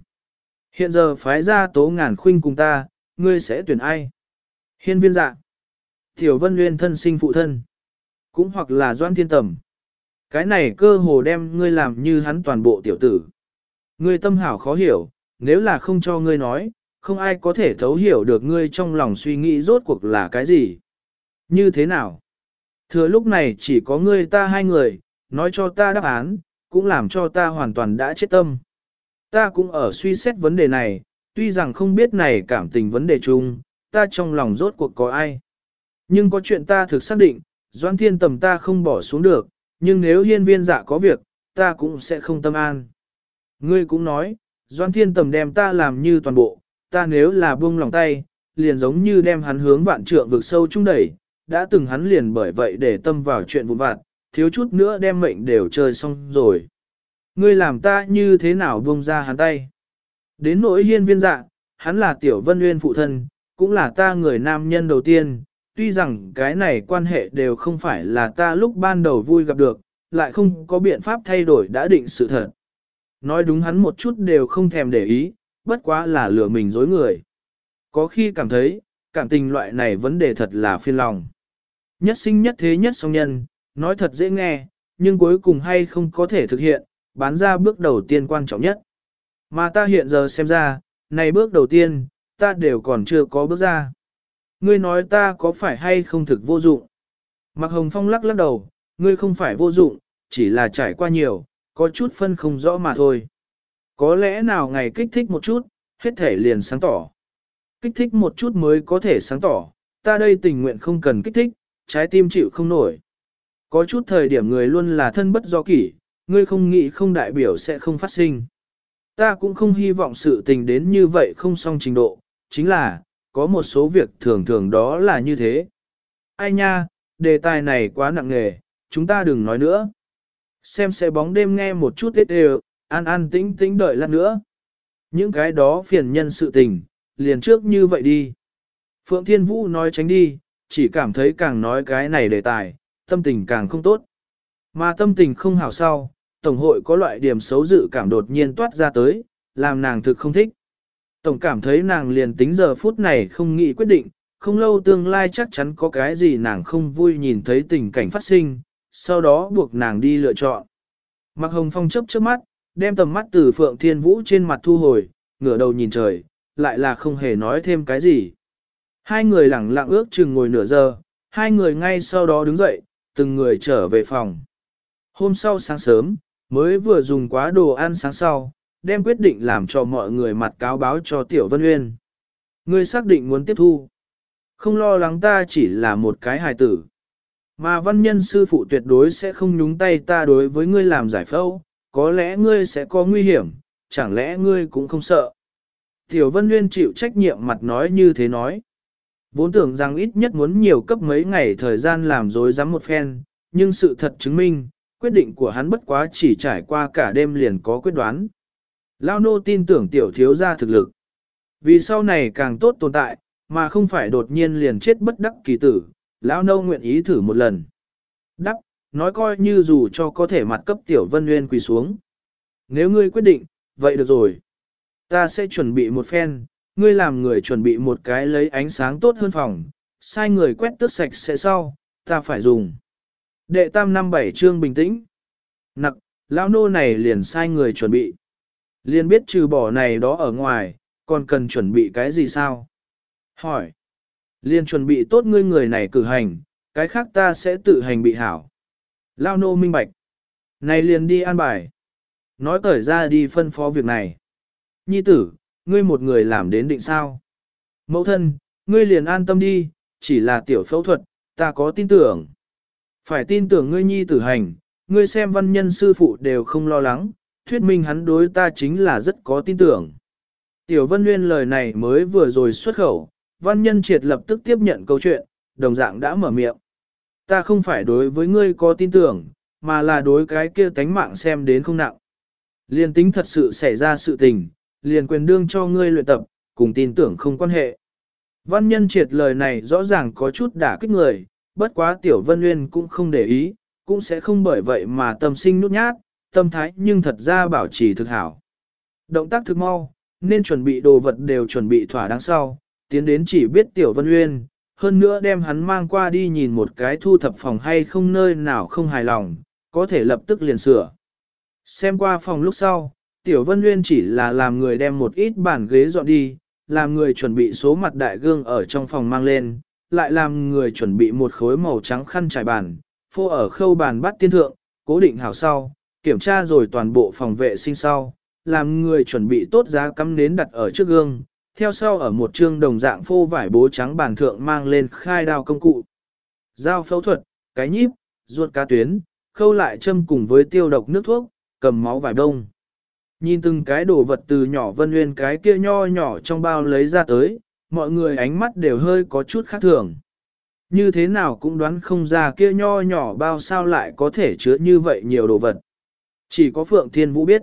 Hiện giờ phái ra tố ngàn khuynh cùng ta, ngươi sẽ tuyển ai? Hiên viên dạ. Tiểu vân nguyên thân sinh phụ thân. Cũng hoặc là doan thiên tầm. Cái này cơ hồ đem ngươi làm như hắn toàn bộ tiểu tử. Ngươi tâm hảo khó hiểu, nếu là không cho ngươi nói, không ai có thể thấu hiểu được ngươi trong lòng suy nghĩ rốt cuộc là cái gì. Như thế nào? Thừa lúc này chỉ có ngươi ta hai người, nói cho ta đáp án, cũng làm cho ta hoàn toàn đã chết tâm. Ta cũng ở suy xét vấn đề này, tuy rằng không biết này cảm tình vấn đề chung, ta trong lòng rốt cuộc có ai. Nhưng có chuyện ta thực xác định, Doan Thiên Tầm ta không bỏ xuống được, nhưng nếu hiên viên dạ có việc, ta cũng sẽ không tâm an. Ngươi cũng nói, Doan Thiên Tầm đem ta làm như toàn bộ, ta nếu là buông lòng tay, liền giống như đem hắn hướng vạn trượng vực sâu trung đẩy, đã từng hắn liền bởi vậy để tâm vào chuyện vụn vặt, thiếu chút nữa đem mệnh đều chơi xong rồi. Ngươi làm ta như thế nào buông ra hắn tay? Đến nỗi hiên viên dạ, hắn là tiểu vân nguyên phụ thân, cũng là ta người nam nhân đầu tiên, tuy rằng cái này quan hệ đều không phải là ta lúc ban đầu vui gặp được, lại không có biện pháp thay đổi đã định sự thật. Nói đúng hắn một chút đều không thèm để ý, bất quá là lừa mình dối người. Có khi cảm thấy, cảm tình loại này vấn đề thật là phiền lòng. Nhất sinh nhất thế nhất song nhân, nói thật dễ nghe, nhưng cuối cùng hay không có thể thực hiện, bán ra bước đầu tiên quan trọng nhất. Mà ta hiện giờ xem ra, này bước đầu tiên, ta đều còn chưa có bước ra. Ngươi nói ta có phải hay không thực vô dụng? Mạc Hồng Phong lắc lắc đầu, ngươi không phải vô dụng, chỉ là trải qua nhiều, có chút phân không rõ mà thôi. Có lẽ nào ngày kích thích một chút, hết thể liền sáng tỏ. Kích thích một chút mới có thể sáng tỏ, ta đây tình nguyện không cần kích thích, trái tim chịu không nổi. Có chút thời điểm người luôn là thân bất do kỷ, ngươi không nghĩ không đại biểu sẽ không phát sinh. Ta cũng không hy vọng sự tình đến như vậy không song trình độ, chính là, có một số việc thường thường đó là như thế. Ai nha, đề tài này quá nặng nề, chúng ta đừng nói nữa. Xem sẽ bóng đêm nghe một chút hết đều, an an tĩnh tĩnh đợi lát nữa. Những cái đó phiền nhân sự tình, liền trước như vậy đi. Phượng Thiên Vũ nói tránh đi, chỉ cảm thấy càng nói cái này đề tài, tâm tình càng không tốt. Mà tâm tình không hảo sau, Tổng hội có loại điểm xấu dự cảm đột nhiên toát ra tới, làm nàng thực không thích. Tổng cảm thấy nàng liền tính giờ phút này không nghĩ quyết định, không lâu tương lai chắc chắn có cái gì nàng không vui nhìn thấy tình cảnh phát sinh, sau đó buộc nàng đi lựa chọn. Mặc hồng phong chấp trước mắt, đem tầm mắt từ phượng thiên vũ trên mặt thu hồi, ngửa đầu nhìn trời, lại là không hề nói thêm cái gì. Hai người lẳng lặng ước chừng ngồi nửa giờ, hai người ngay sau đó đứng dậy, từng người trở về phòng. Hôm sau sáng sớm, mới vừa dùng quá đồ ăn sáng sau, đem quyết định làm cho mọi người mặt cáo báo cho Tiểu Vân Uyên. Ngươi xác định muốn tiếp thu. Không lo lắng ta chỉ là một cái hài tử. Mà văn nhân sư phụ tuyệt đối sẽ không nhúng tay ta đối với ngươi làm giải phẫu, có lẽ ngươi sẽ có nguy hiểm, chẳng lẽ ngươi cũng không sợ. Tiểu Vân Nguyên chịu trách nhiệm mặt nói như thế nói. Vốn tưởng rằng ít nhất muốn nhiều cấp mấy ngày thời gian làm dối dám một phen, nhưng sự thật chứng minh, quyết định của hắn bất quá chỉ trải qua cả đêm liền có quyết đoán. Lao nô tin tưởng tiểu thiếu gia thực lực. Vì sau này càng tốt tồn tại, mà không phải đột nhiên liền chết bất đắc kỳ tử, lão nô nguyện ý thử một lần. Đắc, nói coi như dù cho có thể mặt cấp tiểu vân nguyên quỳ xuống. Nếu ngươi quyết định, vậy được rồi. Ta sẽ chuẩn bị một phen, ngươi làm người chuẩn bị một cái lấy ánh sáng tốt hơn phòng, sai người quét tước sạch sẽ sau, ta phải dùng. Đệ tam năm bảy chương bình tĩnh. Nặc, lão nô này liền sai người chuẩn bị. Liền biết trừ bỏ này đó ở ngoài, còn cần chuẩn bị cái gì sao? Hỏi. Liền chuẩn bị tốt ngươi người này cử hành, cái khác ta sẽ tự hành bị hảo. Lao nô minh bạch. Này liền đi an bài. Nói cởi ra đi phân phó việc này. Nhi tử, ngươi một người làm đến định sao? Mẫu thân, ngươi liền an tâm đi, chỉ là tiểu phẫu thuật, ta có tin tưởng. Phải tin tưởng ngươi nhi tử hành, ngươi xem văn nhân sư phụ đều không lo lắng, thuyết minh hắn đối ta chính là rất có tin tưởng. Tiểu Vân Nguyên lời này mới vừa rồi xuất khẩu, văn nhân triệt lập tức tiếp nhận câu chuyện, đồng dạng đã mở miệng. Ta không phải đối với ngươi có tin tưởng, mà là đối cái kia tánh mạng xem đến không nặng. Liên tính thật sự xảy ra sự tình, liền quyền đương cho ngươi luyện tập, cùng tin tưởng không quan hệ. Văn nhân triệt lời này rõ ràng có chút đả kích người, bất quá tiểu vân nguyên cũng không để ý, cũng sẽ không bởi vậy mà tâm sinh nút nhát, tâm thái nhưng thật ra bảo trì thực hảo. Động tác thực mau, nên chuẩn bị đồ vật đều chuẩn bị thỏa đáng sau, tiến đến chỉ biết tiểu vân nguyên, hơn nữa đem hắn mang qua đi nhìn một cái thu thập phòng hay không nơi nào không hài lòng, có thể lập tức liền sửa. Xem qua phòng lúc sau, tiểu vân nguyên chỉ là làm người đem một ít bàn ghế dọn đi, làm người chuẩn bị số mặt đại gương ở trong phòng mang lên, lại làm người chuẩn bị một khối màu trắng khăn trải bàn, phô ở khâu bàn bắt tiên thượng, cố định hảo sau, kiểm tra rồi toàn bộ phòng vệ sinh sau, làm người chuẩn bị tốt giá cắm nến đặt ở trước gương, theo sau ở một chương đồng dạng phô vải bố trắng bàn thượng mang lên khai đao công cụ. Dao phẫu thuật, cái nhíp, ruột cá tuyến, khâu lại châm cùng với tiêu độc nước thuốc, cầm máu vải đông. Nhìn từng cái đồ vật từ nhỏ vân nguyên cái kia nho nhỏ trong bao lấy ra tới, mọi người ánh mắt đều hơi có chút khác thường. Như thế nào cũng đoán không ra kia nho nhỏ bao sao lại có thể chứa như vậy nhiều đồ vật. Chỉ có Phượng Thiên Vũ biết.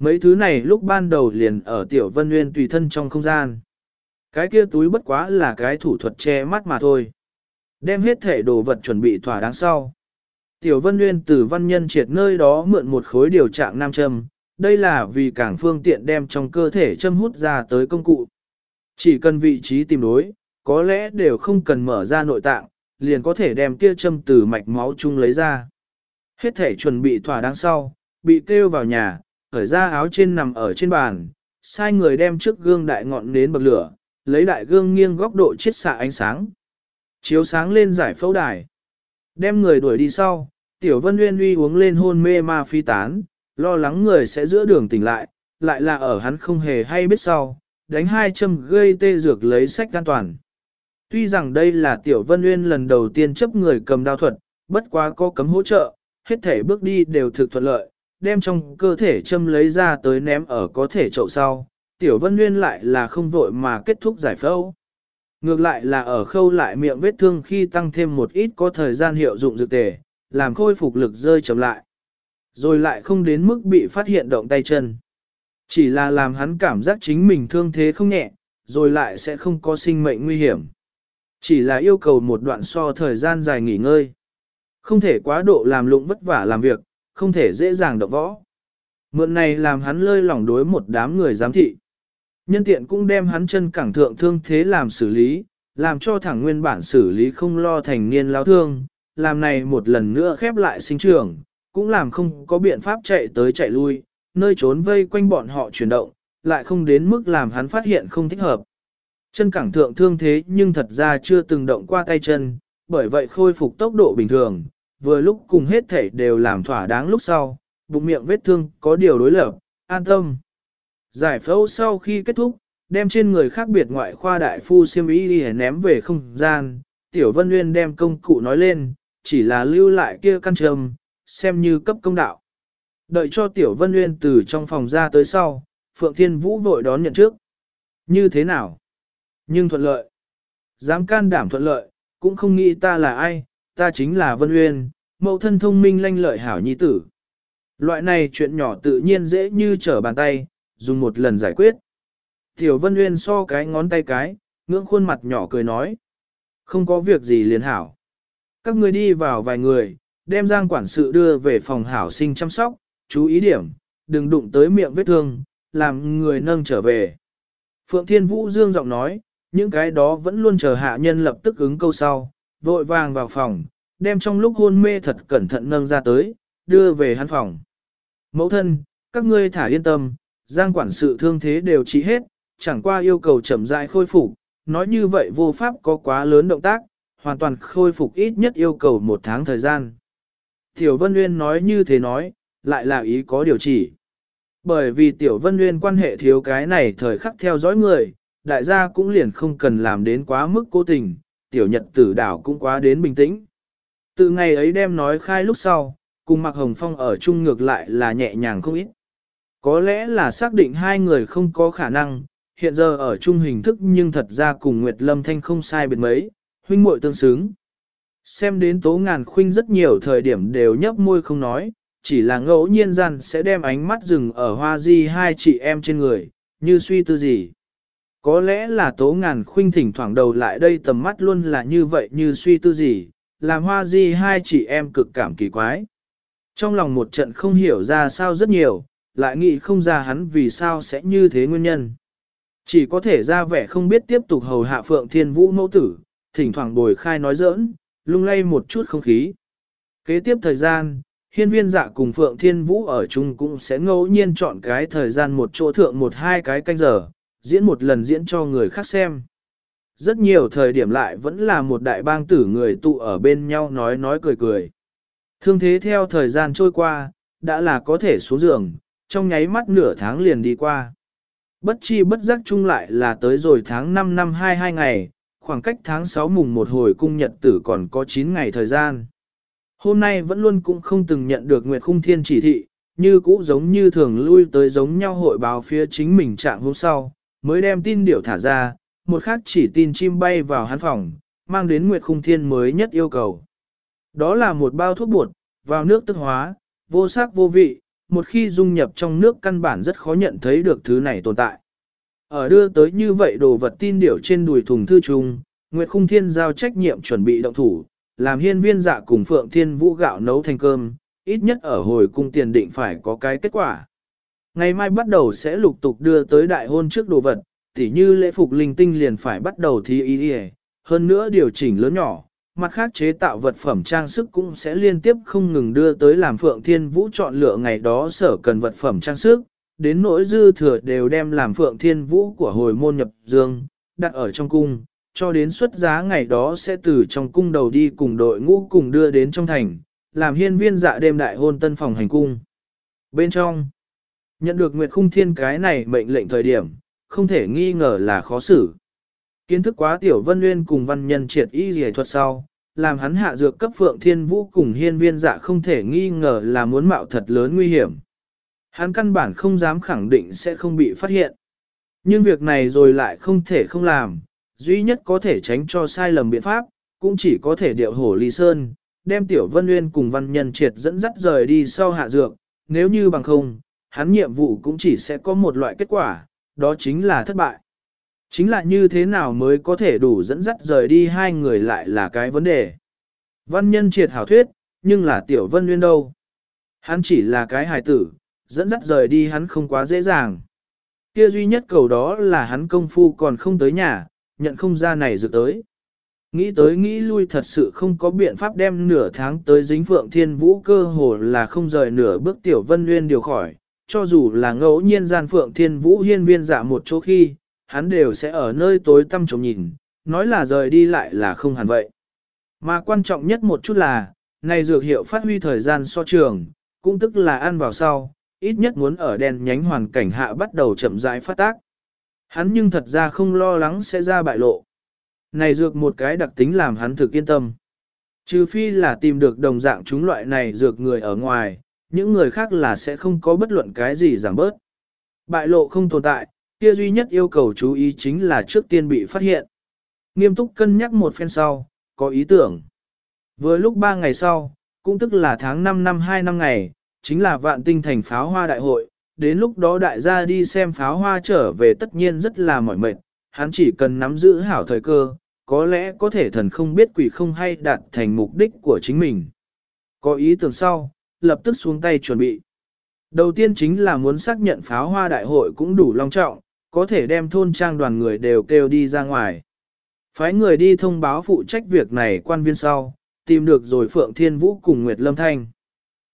Mấy thứ này lúc ban đầu liền ở Tiểu Vân Nguyên tùy thân trong không gian. Cái kia túi bất quá là cái thủ thuật che mắt mà thôi. Đem hết thể đồ vật chuẩn bị thỏa đáng sau. Tiểu Vân Nguyên từ văn nhân triệt nơi đó mượn một khối điều trạng nam châm, đây là vì cảng phương tiện đem trong cơ thể châm hút ra tới công cụ. Chỉ cần vị trí tìm đối, có lẽ đều không cần mở ra nội tạng, liền có thể đem kia châm từ mạch máu chung lấy ra. Hết thể chuẩn bị thỏa đáng sau, bị kêu vào nhà, khởi ra áo trên nằm ở trên bàn, sai người đem trước gương đại ngọn nến bậc lửa, lấy đại gương nghiêng góc độ chiết xạ ánh sáng. Chiếu sáng lên giải phẫu đài. Đem người đuổi đi sau, Tiểu Vân Nguyên uy uống lên hôn mê ma phi tán, lo lắng người sẽ giữa đường tỉnh lại, lại là ở hắn không hề hay biết sau, đánh hai châm gây tê dược lấy sách an toàn. Tuy rằng đây là Tiểu Vân Nguyên lần đầu tiên chấp người cầm đao thuật, bất quá có cấm hỗ trợ, hết thể bước đi đều thực thuận lợi, đem trong cơ thể châm lấy ra tới ném ở có thể chậu sau. Tiểu Vân Nguyên lại là không vội mà kết thúc giải phẫu. Ngược lại là ở khâu lại miệng vết thương khi tăng thêm một ít có thời gian hiệu dụng dược tề, làm khôi phục lực rơi chậm lại. Rồi lại không đến mức bị phát hiện động tay chân. Chỉ là làm hắn cảm giác chính mình thương thế không nhẹ, rồi lại sẽ không có sinh mệnh nguy hiểm. Chỉ là yêu cầu một đoạn so thời gian dài nghỉ ngơi. Không thể quá độ làm lụng vất vả làm việc, không thể dễ dàng động võ. Mượn này làm hắn lơi lỏng đối một đám người giám thị. Nhân tiện cũng đem hắn chân cẳng thượng thương thế làm xử lý, làm cho thẳng nguyên bản xử lý không lo thành niên lao thương, làm này một lần nữa khép lại sinh trường, cũng làm không có biện pháp chạy tới chạy lui, nơi trốn vây quanh bọn họ chuyển động, lại không đến mức làm hắn phát hiện không thích hợp. Chân cẳng thượng thương thế nhưng thật ra chưa từng động qua tay chân, bởi vậy khôi phục tốc độ bình thường, vừa lúc cùng hết thể đều làm thỏa đáng lúc sau, bụng miệng vết thương có điều đối lập, an tâm. Giải phẫu sau khi kết thúc, đem trên người khác biệt ngoại khoa đại phu siêm ý đi ném về không gian, Tiểu Vân Nguyên đem công cụ nói lên, chỉ là lưu lại kia căn trầm, xem như cấp công đạo. Đợi cho Tiểu Vân Nguyên từ trong phòng ra tới sau, Phượng Thiên Vũ vội đón nhận trước. Như thế nào? Nhưng thuận lợi. Dám can đảm thuận lợi, cũng không nghĩ ta là ai, ta chính là Vân uyên, mẫu thân thông minh lanh lợi hảo nhi tử. Loại này chuyện nhỏ tự nhiên dễ như trở bàn tay, dùng một lần giải quyết. Tiểu Vân uyên so cái ngón tay cái, ngưỡng khuôn mặt nhỏ cười nói. Không có việc gì liền hảo. Các người đi vào vài người, đem giang quản sự đưa về phòng hảo sinh chăm sóc, chú ý điểm, đừng đụng tới miệng vết thương, làm người nâng trở về. Phượng Thiên Vũ Dương giọng nói, những cái đó vẫn luôn chờ hạ nhân lập tức ứng câu sau, vội vàng vào phòng, đem trong lúc hôn mê thật cẩn thận nâng ra tới, đưa về hắn phòng. Mẫu thân, các ngươi thả yên tâm, giang quản sự thương thế đều trị hết, chẳng qua yêu cầu chậm rãi khôi phục, nói như vậy vô pháp có quá lớn động tác, hoàn toàn khôi phục ít nhất yêu cầu một tháng thời gian. Tiểu Vân Nguyên nói như thế nói, lại là ý có điều chỉ. Bởi vì Tiểu Vân Nguyên quan hệ thiếu cái này thời khắc theo dõi người, đại gia cũng liền không cần làm đến quá mức cố tình, Tiểu Nhật tử đảo cũng quá đến bình tĩnh. Từ ngày ấy đem nói khai lúc sau, cùng Mạc Hồng Phong ở chung ngược lại là nhẹ nhàng không ít. Có lẽ là xác định hai người không có khả năng, hiện giờ ở chung hình thức nhưng thật ra cùng Nguyệt Lâm Thanh không sai biệt mấy, huynh muội tương xứng. Xem đến tố ngàn khuynh rất nhiều thời điểm đều nhấp môi không nói, chỉ là ngẫu nhiên gian sẽ đem ánh mắt dừng ở hoa di hai chị em trên người, như suy tư gì. Có lẽ là tố ngàn khuynh thỉnh thoảng đầu lại đây tầm mắt luôn là như vậy như suy tư gì, làm hoa di hai chị em cực cảm kỳ quái. Trong lòng một trận không hiểu ra sao rất nhiều, lại nghĩ không ra hắn vì sao sẽ như thế nguyên nhân. Chỉ có thể ra vẻ không biết tiếp tục hầu hạ phượng thiên vũ mẫu tử, thỉnh thoảng bồi khai nói giỡn, lung lay một chút không khí. Kế tiếp thời gian, hiên viên dạ cùng Phượng Thiên Vũ ở chung cũng sẽ ngẫu nhiên chọn cái thời gian một chỗ thượng một hai cái canh giờ, diễn một lần diễn cho người khác xem. Rất nhiều thời điểm lại vẫn là một đại bang tử người tụ ở bên nhau nói nói cười cười. Thương thế theo thời gian trôi qua, đã là có thể xuống giường, trong nháy mắt nửa tháng liền đi qua. Bất chi bất giác chung lại là tới rồi tháng 5 năm 22 ngày, khoảng cách tháng 6 mùng một hồi cung nhật tử còn có 9 ngày thời gian. Hôm nay vẫn luôn cũng không từng nhận được Nguyệt Khung Thiên chỉ thị, như cũ giống như thường lui tới giống nhau hội báo phía chính mình trạng hôm sau, mới đem tin điệu thả ra, một khác chỉ tin chim bay vào hắn phòng, mang đến Nguyệt Khung Thiên mới nhất yêu cầu. Đó là một bao thuốc bột, vào nước tức hóa, vô sắc vô vị, một khi dung nhập trong nước căn bản rất khó nhận thấy được thứ này tồn tại. Ở đưa tới như vậy đồ vật tin điểu trên đùi thùng thư trùng, Nguyệt Khung Thiên giao trách nhiệm chuẩn bị động thủ, làm hiên viên dạ cùng Phượng Thiên Vũ gạo nấu thành cơm, ít nhất ở hồi cung tiền định phải có cái kết quả. Ngày mai bắt đầu sẽ lục tục đưa tới đại hôn trước đồ vật, tỉ như lễ phục linh tinh liền phải bắt đầu thi ý y hơn nữa điều chỉnh lớn nhỏ, mặt khác chế tạo vật phẩm trang sức cũng sẽ liên tiếp không ngừng đưa tới làm Phượng Thiên Vũ chọn lựa ngày đó sở cần vật phẩm trang sức, đến nỗi dư thừa đều đem làm Phượng Thiên Vũ của hồi môn nhập dương, đặt ở trong cung, cho đến xuất giá ngày đó sẽ từ trong cung đầu đi cùng đội ngũ cùng đưa đến trong thành, làm hiên viên dạ đêm đại hôn tân phòng hành cung. Bên trong, Nhận được Nguyệt Khung Thiên cái này mệnh lệnh thời điểm, không thể nghi ngờ là khó xử. Kiến thức quá tiểu vân nguyên cùng văn nhân triệt y dề thuật sau, làm hắn hạ dược cấp phượng thiên vũ cùng hiên viên dạ không thể nghi ngờ là muốn mạo thật lớn nguy hiểm. Hắn căn bản không dám khẳng định sẽ không bị phát hiện. Nhưng việc này rồi lại không thể không làm, duy nhất có thể tránh cho sai lầm biện pháp, cũng chỉ có thể điệu hổ ly sơn, đem tiểu vân nguyên cùng văn nhân triệt dẫn dắt rời đi sau hạ dược, nếu như bằng không, hắn nhiệm vụ cũng chỉ sẽ có một loại kết quả, đó chính là thất bại. Chính là như thế nào mới có thể đủ dẫn dắt rời đi hai người lại là cái vấn đề. Văn nhân triệt hảo thuyết, nhưng là tiểu vân nguyên đâu. Hắn chỉ là cái hài tử, dẫn dắt rời đi hắn không quá dễ dàng. Kia duy nhất cầu đó là hắn công phu còn không tới nhà, nhận không ra này dự tới. Nghĩ tới nghĩ lui thật sự không có biện pháp đem nửa tháng tới dính phượng thiên vũ cơ hồ là không rời nửa bước tiểu vân nguyên điều khỏi, cho dù là ngẫu nhiên gian phượng thiên vũ hiên viên giả một chỗ khi, hắn đều sẽ ở nơi tối tăm trống nhìn, nói là rời đi lại là không hẳn vậy. Mà quan trọng nhất một chút là, này dược hiệu phát huy thời gian so trường, cũng tức là ăn vào sau, ít nhất muốn ở đèn nhánh hoàn cảnh hạ bắt đầu chậm rãi phát tác. Hắn nhưng thật ra không lo lắng sẽ ra bại lộ. Này dược một cái đặc tính làm hắn thực yên tâm. Trừ phi là tìm được đồng dạng chúng loại này dược người ở ngoài, những người khác là sẽ không có bất luận cái gì giảm bớt. Bại lộ không tồn tại, kia duy nhất yêu cầu chú ý chính là trước tiên bị phát hiện. Nghiêm túc cân nhắc một phen sau, có ý tưởng. Vừa lúc 3 ngày sau, cũng tức là tháng 5 năm 2 năm ngày, chính là vạn tinh thành pháo hoa đại hội, đến lúc đó đại gia đi xem pháo hoa trở về tất nhiên rất là mỏi mệt, hắn chỉ cần nắm giữ hảo thời cơ, có lẽ có thể thần không biết quỷ không hay đạt thành mục đích của chính mình. Có ý tưởng sau, lập tức xuống tay chuẩn bị. Đầu tiên chính là muốn xác nhận pháo hoa đại hội cũng đủ long trọng, có thể đem thôn trang đoàn người đều kêu đi ra ngoài. Phái người đi thông báo phụ trách việc này quan viên sau, tìm được rồi Phượng Thiên Vũ cùng Nguyệt Lâm Thanh.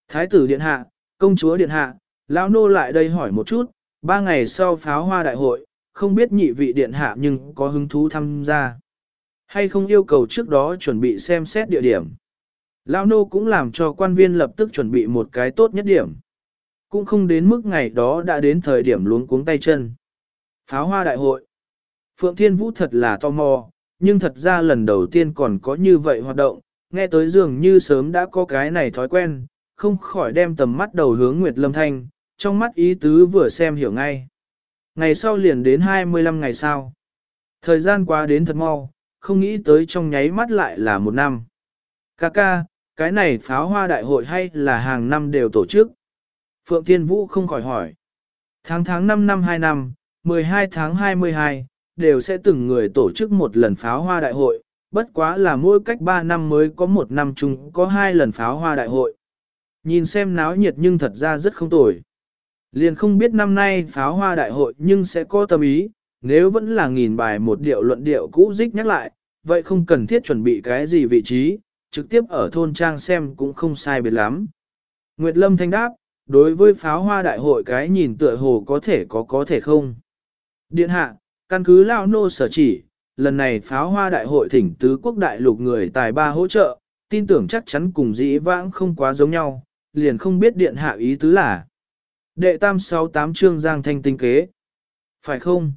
Thái tử Điện Hạ, công chúa Điện Hạ, lão nô lại đây hỏi một chút, ba ngày sau pháo hoa đại hội, không biết nhị vị Điện Hạ nhưng có hứng thú tham gia. Hay không yêu cầu trước đó chuẩn bị xem xét địa điểm. Lao nô cũng làm cho quan viên lập tức chuẩn bị một cái tốt nhất điểm. Cũng không đến mức ngày đó đã đến thời điểm luống cuống tay chân. Pháo hoa đại hội. Phượng Thiên Vũ thật là tò mò, nhưng thật ra lần đầu tiên còn có như vậy hoạt động, nghe tới dường như sớm đã có cái này thói quen, không khỏi đem tầm mắt đầu hướng Nguyệt Lâm Thanh, trong mắt ý tứ vừa xem hiểu ngay. Ngày sau liền đến 25 ngày sau. Thời gian qua đến thật mau, không nghĩ tới trong nháy mắt lại là một năm. Ca ca, cái này pháo hoa đại hội hay là hàng năm đều tổ chức? Phượng Thiên Vũ không khỏi hỏi. Tháng tháng 5 năm 2 năm, 12 tháng 22, đều sẽ từng người tổ chức một lần pháo hoa đại hội, bất quá là mỗi cách 3 năm mới có một năm chung có hai lần pháo hoa đại hội. Nhìn xem náo nhiệt nhưng thật ra rất không tồi. Liền không biết năm nay pháo hoa đại hội nhưng sẽ có tâm ý, nếu vẫn là nghìn bài một điệu luận điệu cũ dích nhắc lại, vậy không cần thiết chuẩn bị cái gì vị trí, trực tiếp ở thôn trang xem cũng không sai biệt lắm. Nguyệt Lâm thanh đáp, đối với pháo hoa đại hội cái nhìn tựa hồ có thể có có thể không. Điện hạ, căn cứ lao nô sở chỉ, lần này pháo hoa đại hội thỉnh tứ quốc đại lục người tài ba hỗ trợ, tin tưởng chắc chắn cùng dĩ vãng không quá giống nhau, liền không biết điện hạ ý tứ là. Đệ tam sáu tám chương giang thanh tinh kế. Phải không?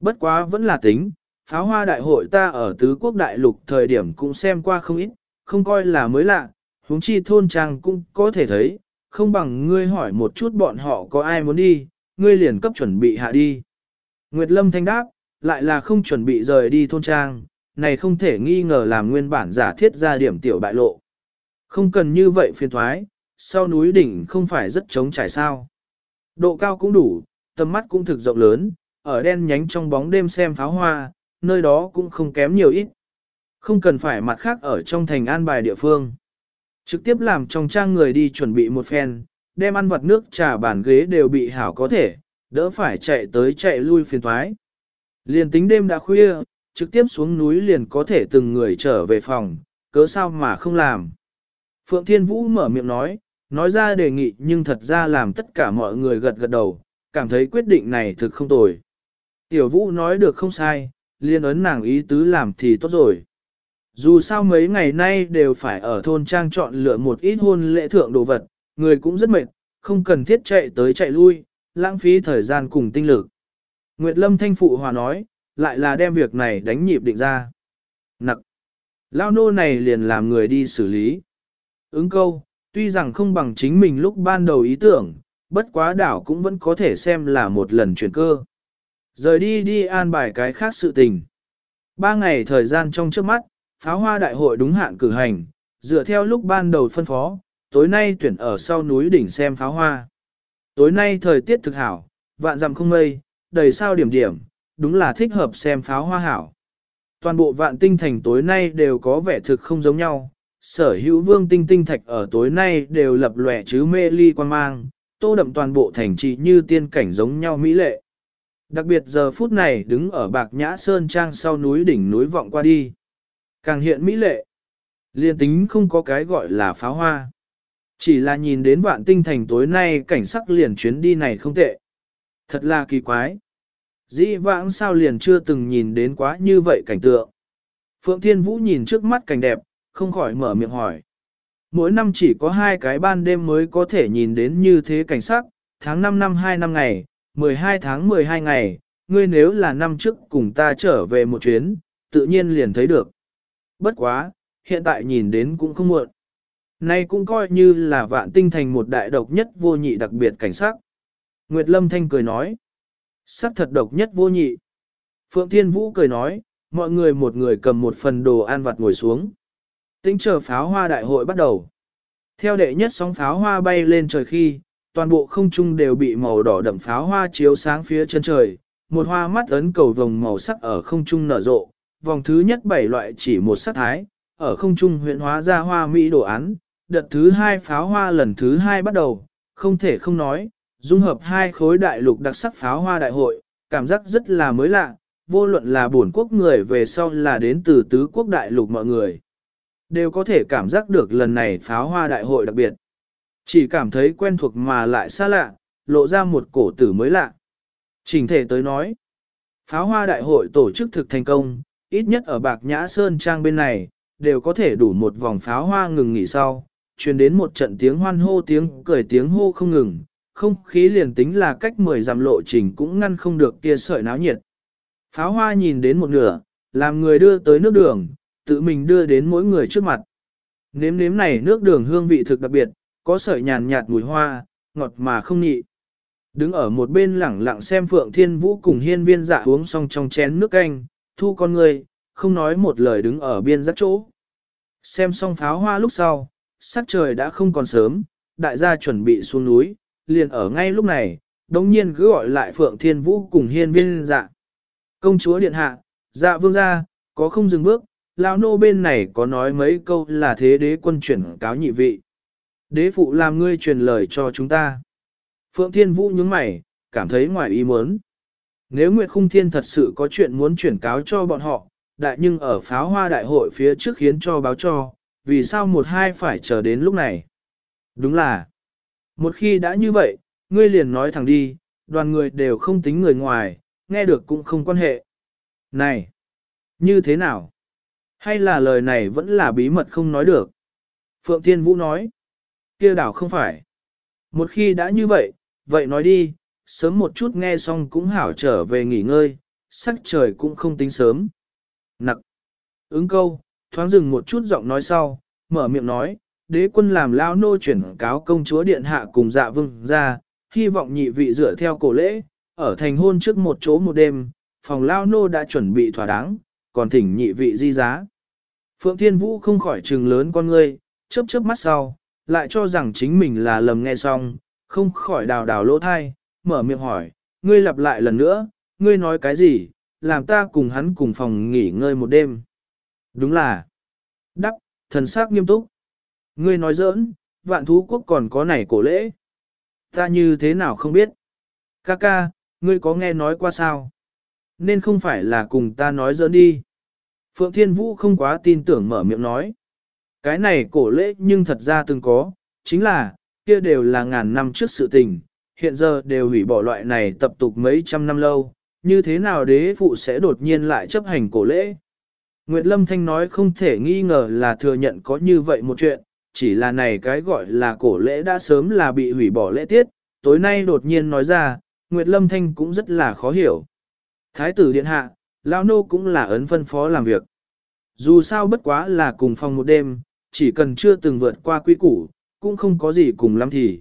Bất quá vẫn là tính, pháo hoa đại hội ta ở tứ quốc đại lục thời điểm cũng xem qua không ít, không coi là mới lạ, huống chi thôn trang cũng có thể thấy, không bằng ngươi hỏi một chút bọn họ có ai muốn đi, ngươi liền cấp chuẩn bị hạ đi. Nguyệt Lâm thanh đáp, lại là không chuẩn bị rời đi thôn trang, này không thể nghi ngờ làm nguyên bản giả thiết ra điểm tiểu bại lộ. Không cần như vậy phiền thoái, sau núi đỉnh không phải rất trống trải sao. Độ cao cũng đủ, tầm mắt cũng thực rộng lớn, ở đen nhánh trong bóng đêm xem pháo hoa, nơi đó cũng không kém nhiều ít. Không cần phải mặt khác ở trong thành an bài địa phương. Trực tiếp làm trong trang người đi chuẩn bị một phen, đem ăn vật nước trà bàn ghế đều bị hảo có thể, đỡ phải chạy tới chạy lui phiền thoái. Liền tính đêm đã khuya, trực tiếp xuống núi liền có thể từng người trở về phòng, cớ sao mà không làm. Phượng Thiên Vũ mở miệng nói, nói ra đề nghị nhưng thật ra làm tất cả mọi người gật gật đầu, cảm thấy quyết định này thực không tồi. Tiểu Vũ nói được không sai, liên ấn nàng ý tứ làm thì tốt rồi. Dù sao mấy ngày nay đều phải ở thôn trang chọn lựa một ít hôn lễ thượng đồ vật, người cũng rất mệt, không cần thiết chạy tới chạy lui, lãng phí thời gian cùng tinh lực. Nguyệt Lâm Thanh Phụ Hòa nói, lại là đem việc này đánh nhịp định ra. Nặc! Lao nô này liền làm người đi xử lý. Ứng câu, tuy rằng không bằng chính mình lúc ban đầu ý tưởng, bất quá đảo cũng vẫn có thể xem là một lần chuyển cơ. Rời đi đi an bài cái khác sự tình. Ba ngày thời gian trong trước mắt, pháo hoa đại hội đúng hạn cử hành, dựa theo lúc ban đầu phân phó, tối nay tuyển ở sau núi đỉnh xem pháo hoa. Tối nay thời tiết thực hảo, vạn dặm không mây, đầy sao điểm điểm, đúng là thích hợp xem pháo hoa hảo. Toàn bộ vạn tinh thành tối nay đều có vẻ thực không giống nhau, sở hữu vương tinh tinh thạch ở tối nay đều lập lòe chứ mê ly quan mang, tô đậm toàn bộ thành trì như tiên cảnh giống nhau mỹ lệ. Đặc biệt giờ phút này đứng ở bạc nhã sơn trang sau núi đỉnh núi vọng qua đi. Càng hiện mỹ lệ. Liên tính không có cái gọi là pháo hoa. Chỉ là nhìn đến vạn tinh thành tối nay cảnh sắc liền chuyến đi này không tệ. Thật là kỳ quái. Dĩ vãng sao liền chưa từng nhìn đến quá như vậy cảnh tượng. Phượng Thiên Vũ nhìn trước mắt cảnh đẹp, không khỏi mở miệng hỏi. Mỗi năm chỉ có hai cái ban đêm mới có thể nhìn đến như thế cảnh sắc, tháng 5 năm 2 năm ngày, 12 tháng 12 ngày, ngươi nếu là năm trước cùng ta trở về một chuyến, tự nhiên liền thấy được. Bất quá, hiện tại nhìn đến cũng không muộn. Nay cũng coi như là vạn tinh thành một đại độc nhất vô nhị đặc biệt cảnh sắc. Nguyệt Lâm Thanh cười nói, sắc thật độc nhất vô nhị. Phượng Thiên Vũ cười nói, mọi người một người cầm một phần đồ ăn vặt ngồi xuống. Tính chờ pháo hoa đại hội bắt đầu. Theo đệ nhất sóng pháo hoa bay lên trời khi, toàn bộ không trung đều bị màu đỏ đậm pháo hoa chiếu sáng phía chân trời, một hoa mắt ấn cầu vồng màu sắc ở không trung nở rộ, vòng thứ nhất bảy loại chỉ một sắc thái, ở không trung huyện hóa ra hoa mỹ đồ án, đợt thứ hai pháo hoa lần thứ hai bắt đầu, không thể không nói, dung hợp hai khối đại lục đặc sắc pháo hoa đại hội, cảm giác rất là mới lạ, vô luận là bổn quốc người về sau là đến từ tứ quốc đại lục mọi người. Đều có thể cảm giác được lần này pháo hoa đại hội đặc biệt. Chỉ cảm thấy quen thuộc mà lại xa lạ, lộ ra một cổ tử mới lạ. Trình thể tới nói, pháo hoa đại hội tổ chức thực thành công, ít nhất ở Bạc Nhã Sơn Trang bên này, đều có thể đủ một vòng pháo hoa ngừng nghỉ sau, truyền đến một trận tiếng hoan hô tiếng cười tiếng hô không ngừng, không khí liền tính là cách mười dặm lộ trình cũng ngăn không được kia sợi náo nhiệt. Pháo hoa nhìn đến một nửa, làm người đưa tới nước đường, tự mình đưa đến mỗi người trước mặt. Nếm nếm này nước đường hương vị thực đặc biệt, có sợi nhàn nhạt mùi hoa, ngọt mà không nhị. Đứng ở một bên lẳng lặng xem Phượng Thiên Vũ cùng hiên viên dạ uống xong trong chén nước canh, thu con người, không nói một lời đứng ở biên giác chỗ. Xem xong pháo hoa lúc sau, sắc trời đã không còn sớm, đại gia chuẩn bị xuống núi, liền ở ngay lúc này, đống nhiên cứ gọi lại Phượng Thiên Vũ cùng hiên viên dạ. Công chúa điện hạ, dạ vương gia, có không dừng bước, lão nô bên này có nói mấy câu là thế đế quân chuyển cáo nhị vị. Đế phụ làm ngươi truyền lời cho chúng ta. Phượng Thiên Vũ nhướng mày, cảm thấy ngoài ý muốn. Nếu Nguyệt Khung Thiên thật sự có chuyện muốn chuyển cáo cho bọn họ, đại nhưng ở pháo hoa đại hội phía trước khiến cho báo cho, vì sao một hai phải chờ đến lúc này? Đúng là, một khi đã như vậy, ngươi liền nói thẳng đi, đoàn người đều không tính người ngoài, nghe được cũng không quan hệ. Này, như thế nào? Hay là lời này vẫn là bí mật không nói được? Phượng Thiên Vũ nói, kia đảo không phải. Một khi đã như vậy, vậy nói đi, sớm một chút nghe xong cũng hảo trở về nghỉ ngơi, sắc trời cũng không tính sớm. Nặc. Ứng câu, thoáng dừng một chút giọng nói sau, mở miệng nói, đế quân làm lao nô chuyển cáo công chúa điện hạ cùng dạ vương ra, hy vọng nhị vị dựa theo cổ lễ, ở thành hôn trước một chỗ một đêm, phòng lao nô đã chuẩn bị thỏa đáng, còn thỉnh nhị vị di giá. Phượng Thiên Vũ không khỏi trừng lớn con ngươi, chớp chớp mắt sau, lại cho rằng chính mình là lầm nghe xong, không khỏi đào đào lỗ thai, mở miệng hỏi, ngươi lặp lại lần nữa, ngươi nói cái gì, làm ta cùng hắn cùng phòng nghỉ ngơi một đêm. Đúng là, đắp, thần sắc nghiêm túc. Ngươi nói giỡn, vạn thú quốc còn có này cổ lễ. Ta như thế nào không biết. Ca ca, ngươi có nghe nói qua sao? Nên không phải là cùng ta nói giỡn đi. Phượng Thiên Vũ không quá tin tưởng mở miệng nói. Cái này cổ lễ nhưng thật ra từng có, chính là, kia đều là ngàn năm trước sự tình, hiện giờ đều hủy bỏ loại này tập tục mấy trăm năm lâu, như thế nào đế phụ sẽ đột nhiên lại chấp hành cổ lễ. Nguyệt Lâm Thanh nói không thể nghi ngờ là thừa nhận có như vậy một chuyện, chỉ là này cái gọi là cổ lễ đã sớm là bị hủy bỏ lễ tiết, tối nay đột nhiên nói ra, Nguyệt Lâm Thanh cũng rất là khó hiểu. Thái tử điện hạ, Lao Nô cũng là ấn phân phó làm việc. Dù sao bất quá là cùng phòng một đêm, chỉ cần chưa từng vượt qua quy củ, cũng không có gì cùng lắm thì.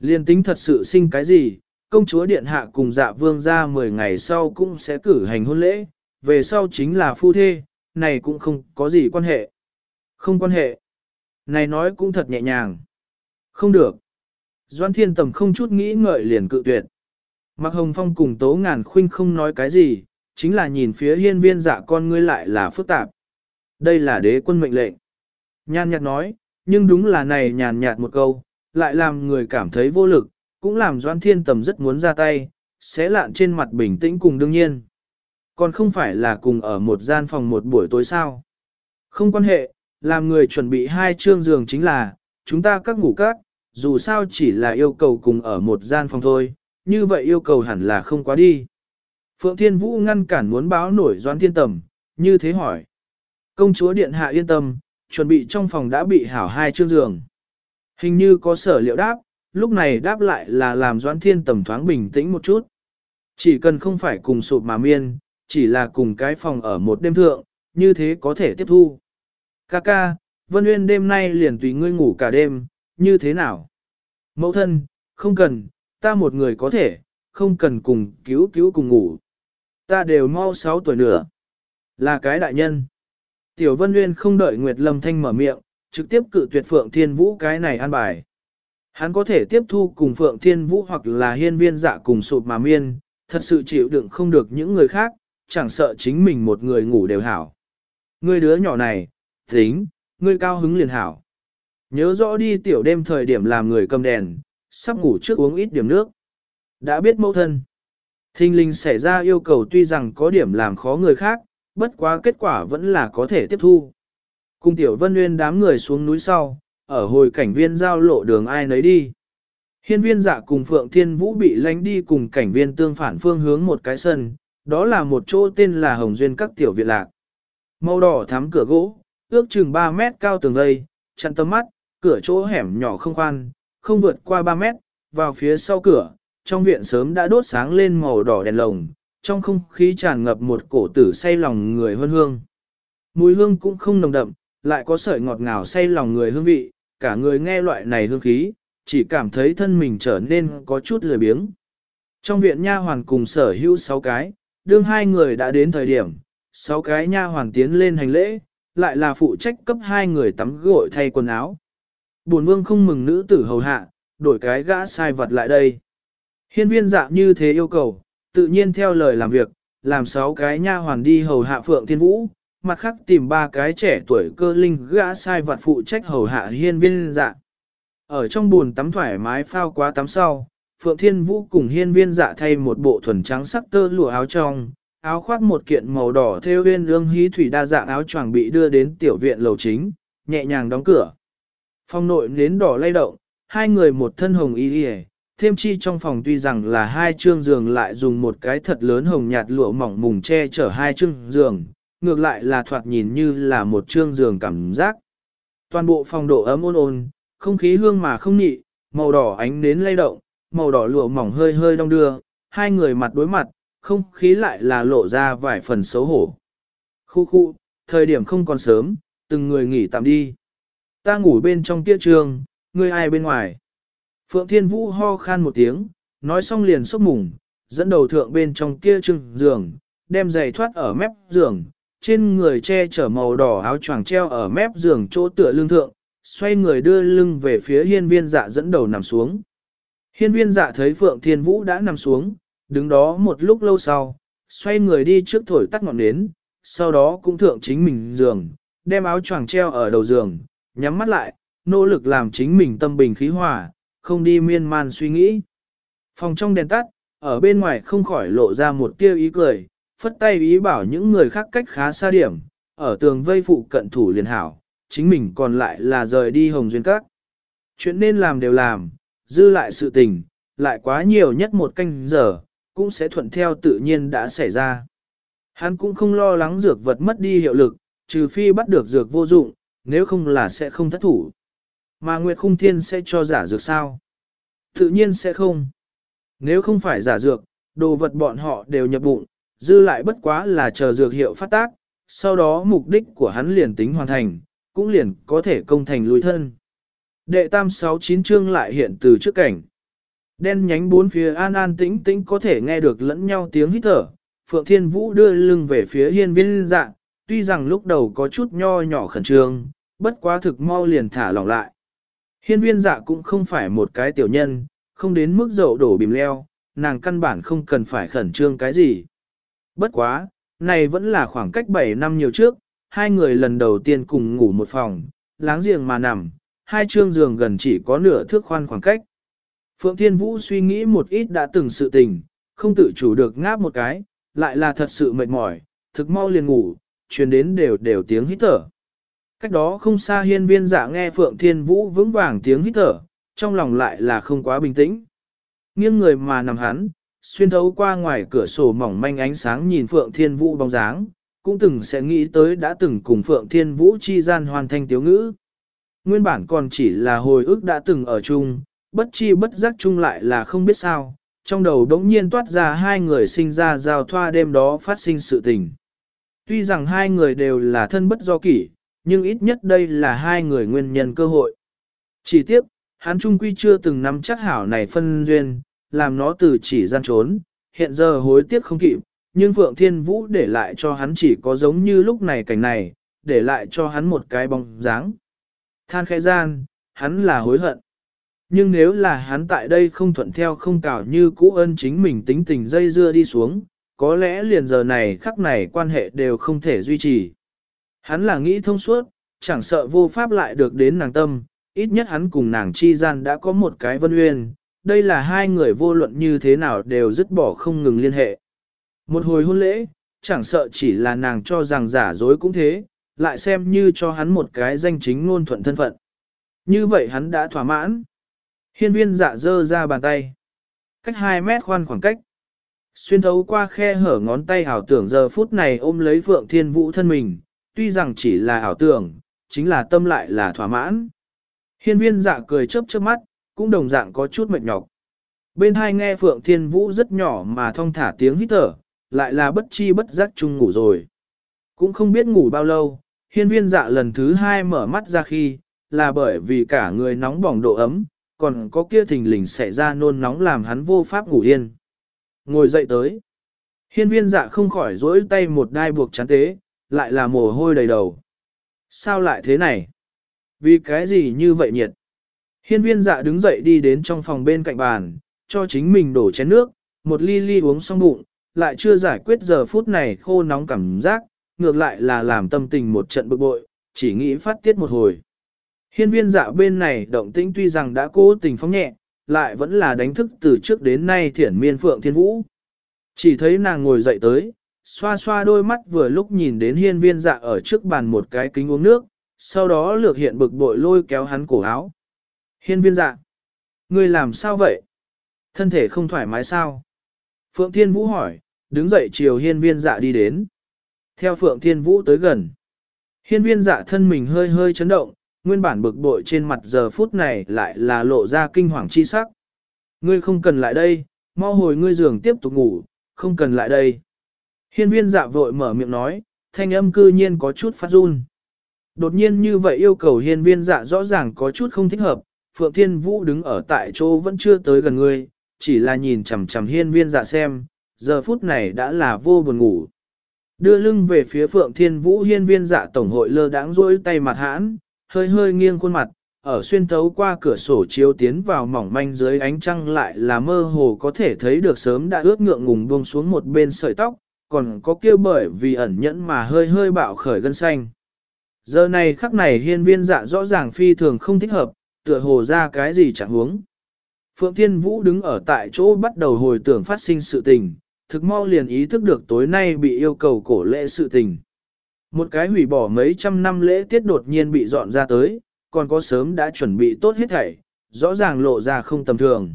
Liên tính thật sự sinh cái gì, công chúa điện hạ cùng dạ vương ra 10 ngày sau cũng sẽ cử hành hôn lễ, về sau chính là phu thê, này cũng không có gì quan hệ. Không quan hệ. Này nói cũng thật nhẹ nhàng. Không được. Doan thiên tầm không chút nghĩ ngợi liền cự tuyệt. Mạc Hồng Phong cùng Tố Ngàn Khuynh không nói cái gì, chính là nhìn phía hiên viên dạ con ngươi lại là phức tạp. Đây là đế quân mệnh lệnh. Nhàn nhạt nói, nhưng đúng là này nhàn nhạt một câu, lại làm người cảm thấy vô lực, cũng làm Doan Thiên Tầm rất muốn ra tay, sẽ lạn trên mặt bình tĩnh cùng đương nhiên. Còn không phải là cùng ở một gian phòng một buổi tối sao. Không quan hệ, làm người chuẩn bị hai chương giường chính là, chúng ta các ngủ các, dù sao chỉ là yêu cầu cùng ở một gian phòng thôi, như vậy yêu cầu hẳn là không quá đi. Phượng Thiên Vũ ngăn cản muốn báo nổi Doan Thiên Tầm, như thế hỏi. Công chúa Điện Hạ yên tâm, chuẩn bị trong phòng đã bị hảo hai chương giường. Hình như có sở liệu đáp, lúc này đáp lại là làm Doan Thiên Tầm thoáng bình tĩnh một chút. Chỉ cần không phải cùng sụp mà miên, chỉ là cùng cái phòng ở một đêm thượng, như thế có thể tiếp thu. Ca ca, Vân Nguyên đêm nay liền tùy ngươi ngủ cả đêm, như thế nào? Mẫu thân, không cần, ta một người có thể, không cần cùng cứu cứu cùng ngủ. Ta đều mau 6 tuổi nữa. Là cái đại nhân. Tiểu Vân Nguyên không đợi Nguyệt Lâm Thanh mở miệng, trực tiếp cự tuyệt Phượng Thiên Vũ cái này an bài. Hắn có thể tiếp thu cùng Phượng Thiên Vũ hoặc là hiên viên dạ cùng sụp mà miên, thật sự chịu đựng không được những người khác, chẳng sợ chính mình một người ngủ đều hảo. Ngươi đứa nhỏ này, tính, ngươi cao hứng liền hảo. Nhớ rõ đi tiểu đêm thời điểm làm người cầm đèn, sắp ngủ trước uống ít điểm nước. Đã biết mẫu thân. Thinh linh xảy ra yêu cầu tuy rằng có điểm làm khó người khác, bất quá kết quả vẫn là có thể tiếp thu. Cùng tiểu vân nguyên đám người xuống núi sau, ở hồi cảnh viên giao lộ đường ai nấy đi. Hiên viên dạ cùng Phượng Thiên Vũ bị lánh đi cùng cảnh viên tương phản phương hướng một cái sân, đó là một chỗ tên là Hồng Duyên các tiểu viện lạc. Màu đỏ thắm cửa gỗ, ước chừng 3 mét cao tường vây, chặn tầm mắt, cửa chỗ hẻm nhỏ không khoan, không vượt qua 3 mét, vào phía sau cửa, trong viện sớm đã đốt sáng lên màu đỏ đèn lồng, trong không khí tràn ngập một cổ tử say lòng người hơn hương. Mùi hương cũng không nồng đậm, lại có sợi ngọt ngào say lòng người hương vị, cả người nghe loại này hương khí, chỉ cảm thấy thân mình trở nên có chút lười biếng. Trong viện nha hoàn cùng sở hữu sáu cái, đương hai người đã đến thời điểm, sáu cái nha hoàn tiến lên hành lễ, lại là phụ trách cấp hai người tắm gội thay quần áo. Bổn vương không mừng nữ tử hầu hạ, đổi cái gã sai vật lại đây. Hiên viên dạ như thế yêu cầu, tự nhiên theo lời làm việc, làm sáu cái nha hoàn đi hầu hạ Phượng Thiên Vũ, mặt khác tìm ba cái trẻ tuổi cơ linh gã sai vật phụ trách hầu hạ hiên viên dạ. Ở trong buồn tắm thoải mái phao quá tắm sau, Phượng Thiên Vũ cùng hiên viên dạ thay một bộ thuần trắng sắc tơ lụa áo trong, áo khoác một kiện màu đỏ theo viên ương hí thủy đa dạng áo choàng bị đưa đến tiểu viện lầu chính, nhẹ nhàng đóng cửa. Phòng nội nến đỏ lay động, hai người một thân hồng y y thêm chi trong phòng tuy rằng là hai chương giường lại dùng một cái thật lớn hồng nhạt lụa mỏng mùng che chở hai chương giường, ngược lại là thoạt nhìn như là một trương giường cảm giác. Toàn bộ phòng độ ấm ôn ôn, không khí hương mà không nhị, màu đỏ ánh nến lay động, màu đỏ lụa mỏng hơi hơi đong đưa, hai người mặt đối mặt, không khí lại là lộ ra vài phần xấu hổ. Khu khu, thời điểm không còn sớm, từng người nghỉ tạm đi. Ta ngủ bên trong kia trường, ngươi ai bên ngoài. Phượng Thiên Vũ ho khan một tiếng, nói xong liền sốc mùng, dẫn đầu thượng bên trong kia trưng giường, đem giày thoát ở mép giường, trên người che chở màu đỏ áo choàng treo ở mép giường chỗ tựa lưng thượng, xoay người đưa lưng về phía hiên viên dạ dẫn đầu nằm xuống. Hiên viên dạ thấy Phượng Thiên Vũ đã nằm xuống, đứng đó một lúc lâu sau, xoay người đi trước thổi tắt ngọn nến, sau đó cũng thượng chính mình giường, đem áo choàng treo ở đầu giường, nhắm mắt lại, nỗ lực làm chính mình tâm bình khí hòa, không đi miên man suy nghĩ. Phòng trong đèn tắt, ở bên ngoài không khỏi lộ ra một tia ý cười, phất tay ý bảo những người khác cách khá xa điểm, ở tường vây phụ cận thủ liền hảo, chính mình còn lại là rời đi hồng duyên các. Chuyện nên làm đều làm, dư lại sự tình, lại quá nhiều nhất một canh giờ, cũng sẽ thuận theo tự nhiên đã xảy ra. Hắn cũng không lo lắng dược vật mất đi hiệu lực, trừ phi bắt được dược vô dụng, nếu không là sẽ không thất thủ. Mà Nguyệt Khung Thiên sẽ cho giả dược sao? Tự nhiên sẽ không. Nếu không phải giả dược, đồ vật bọn họ đều nhập bụng, dư lại bất quá là chờ dược hiệu phát tác, sau đó mục đích của hắn liền tính hoàn thành, cũng liền có thể công thành lùi thân. Đệ tam sáu chín chương lại hiện từ trước cảnh. Đen nhánh bốn phía an an tĩnh tĩnh có thể nghe được lẫn nhau tiếng hít thở. Phượng Thiên Vũ đưa lưng về phía hiên viên dạ, tuy rằng lúc đầu có chút nho nhỏ khẩn trương, bất quá thực mau liền thả lỏng lại. Hiên viên dạ cũng không phải một cái tiểu nhân, không đến mức dậu đổ bìm leo, nàng căn bản không cần phải khẩn trương cái gì. Bất quá, này vẫn là khoảng cách 7 năm nhiều trước, hai người lần đầu tiên cùng ngủ một phòng, láng giềng mà nằm, hai chương giường gần chỉ có nửa thước khoan khoảng cách. Phượng Thiên Vũ suy nghĩ một ít đã từng sự tình, không tự chủ được ngáp một cái, lại là thật sự mệt mỏi, thực mau liền ngủ, truyền đến đều đều tiếng hít thở. Cách đó không xa hiên viên dạ nghe Phượng Thiên Vũ vững vàng tiếng hít thở, trong lòng lại là không quá bình tĩnh. Nghiêng người mà nằm hắn, xuyên thấu qua ngoài cửa sổ mỏng manh ánh sáng nhìn Phượng Thiên Vũ bóng dáng, cũng từng sẽ nghĩ tới đã từng cùng Phượng Thiên Vũ chi gian hoàn thành tiếu ngữ. Nguyên bản còn chỉ là hồi ức đã từng ở chung, bất chi bất giác chung lại là không biết sao, trong đầu đống nhiên toát ra hai người sinh ra giao thoa đêm đó phát sinh sự tình. Tuy rằng hai người đều là thân bất do kỷ, nhưng ít nhất đây là hai người nguyên nhân cơ hội. Chỉ tiếc, hắn trung quy chưa từng nắm chắc hảo này phân duyên, làm nó từ chỉ gian trốn, hiện giờ hối tiếc không kịp, nhưng Phượng Thiên Vũ để lại cho hắn chỉ có giống như lúc này cảnh này, để lại cho hắn một cái bóng dáng. Than khẽ gian, hắn là hối hận. Nhưng nếu là hắn tại đây không thuận theo không cảo như cũ ân chính mình tính tình dây dưa đi xuống, có lẽ liền giờ này khắc này quan hệ đều không thể duy trì. Hắn là nghĩ thông suốt, chẳng sợ vô pháp lại được đến nàng tâm, ít nhất hắn cùng nàng chi gian đã có một cái vân uyên, đây là hai người vô luận như thế nào đều dứt bỏ không ngừng liên hệ. Một hồi hôn lễ, chẳng sợ chỉ là nàng cho rằng giả dối cũng thế, lại xem như cho hắn một cái danh chính ngôn thuận thân phận. Như vậy hắn đã thỏa mãn. Hiên viên dạ dơ ra bàn tay. Cách 2 mét khoan khoảng cách. Xuyên thấu qua khe hở ngón tay ảo tưởng giờ phút này ôm lấy Phượng Thiên Vũ thân mình, tuy rằng chỉ là ảo tưởng, chính là tâm lại là thỏa mãn. Hiên viên dạ cười chớp chớp mắt, cũng đồng dạng có chút mệt nhọc. Bên hai nghe Phượng Thiên Vũ rất nhỏ mà thong thả tiếng hít thở, lại là bất chi bất giác chung ngủ rồi. Cũng không biết ngủ bao lâu, hiên viên dạ lần thứ hai mở mắt ra khi, là bởi vì cả người nóng bỏng độ ấm, còn có kia thình lình xảy ra nôn nóng làm hắn vô pháp ngủ yên. Ngồi dậy tới. Hiên viên dạ không khỏi rỗi tay một đai buộc chán tế, lại là mồ hôi đầy đầu. Sao lại thế này? Vì cái gì như vậy nhiệt? Hiên viên dạ đứng dậy đi đến trong phòng bên cạnh bàn, cho chính mình đổ chén nước, một ly ly uống xong bụng, lại chưa giải quyết giờ phút này khô nóng cảm giác, ngược lại là làm tâm tình một trận bực bội, chỉ nghĩ phát tiết một hồi. Hiên viên dạ bên này động tĩnh tuy rằng đã cố tình phóng nhẹ, lại vẫn là đánh thức từ trước đến nay thiển miên phượng thiên vũ. Chỉ thấy nàng ngồi dậy tới, xoa xoa đôi mắt vừa lúc nhìn đến hiên viên dạ ở trước bàn một cái kính uống nước, sau đó lược hiện bực bội lôi kéo hắn cổ áo. Hiên viên dạ, ngươi làm sao vậy? Thân thể không thoải mái sao? Phượng Thiên Vũ hỏi, đứng dậy chiều hiên viên dạ đi đến. Theo Phượng Thiên Vũ tới gần. Hiên viên dạ thân mình hơi hơi chấn động, nguyên bản bực bội trên mặt giờ phút này lại là lộ ra kinh hoàng chi sắc. Ngươi không cần lại đây, mau hồi ngươi giường tiếp tục ngủ, không cần lại đây. Hiên viên dạ vội mở miệng nói, thanh âm cư nhiên có chút phát run. Đột nhiên như vậy yêu cầu hiên viên dạ rõ ràng có chút không thích hợp, Phượng Thiên Vũ đứng ở tại chỗ vẫn chưa tới gần ngươi, chỉ là nhìn chằm chằm hiên viên dạ xem, giờ phút này đã là vô buồn ngủ. Đưa lưng về phía Phượng Thiên Vũ hiên viên dạ tổng hội lơ đãng rỗi tay mặt hãn, hơi hơi nghiêng khuôn mặt, ở xuyên thấu qua cửa sổ chiếu tiến vào mỏng manh dưới ánh trăng lại là mơ hồ có thể thấy được sớm đã ướt ngượng ngùng buông xuống một bên sợi tóc, còn có kia bởi vì ẩn nhẫn mà hơi hơi bạo khởi gân xanh. Giờ này khắc này hiên viên dạ rõ ràng phi thường không thích hợp, tựa hồ ra cái gì chẳng huống. Phượng Thiên Vũ đứng ở tại chỗ bắt đầu hồi tưởng phát sinh sự tình, thực mau liền ý thức được tối nay bị yêu cầu cổ lễ sự tình. Một cái hủy bỏ mấy trăm năm lễ tiết đột nhiên bị dọn ra tới, còn có sớm đã chuẩn bị tốt hết thảy, rõ ràng lộ ra không tầm thường.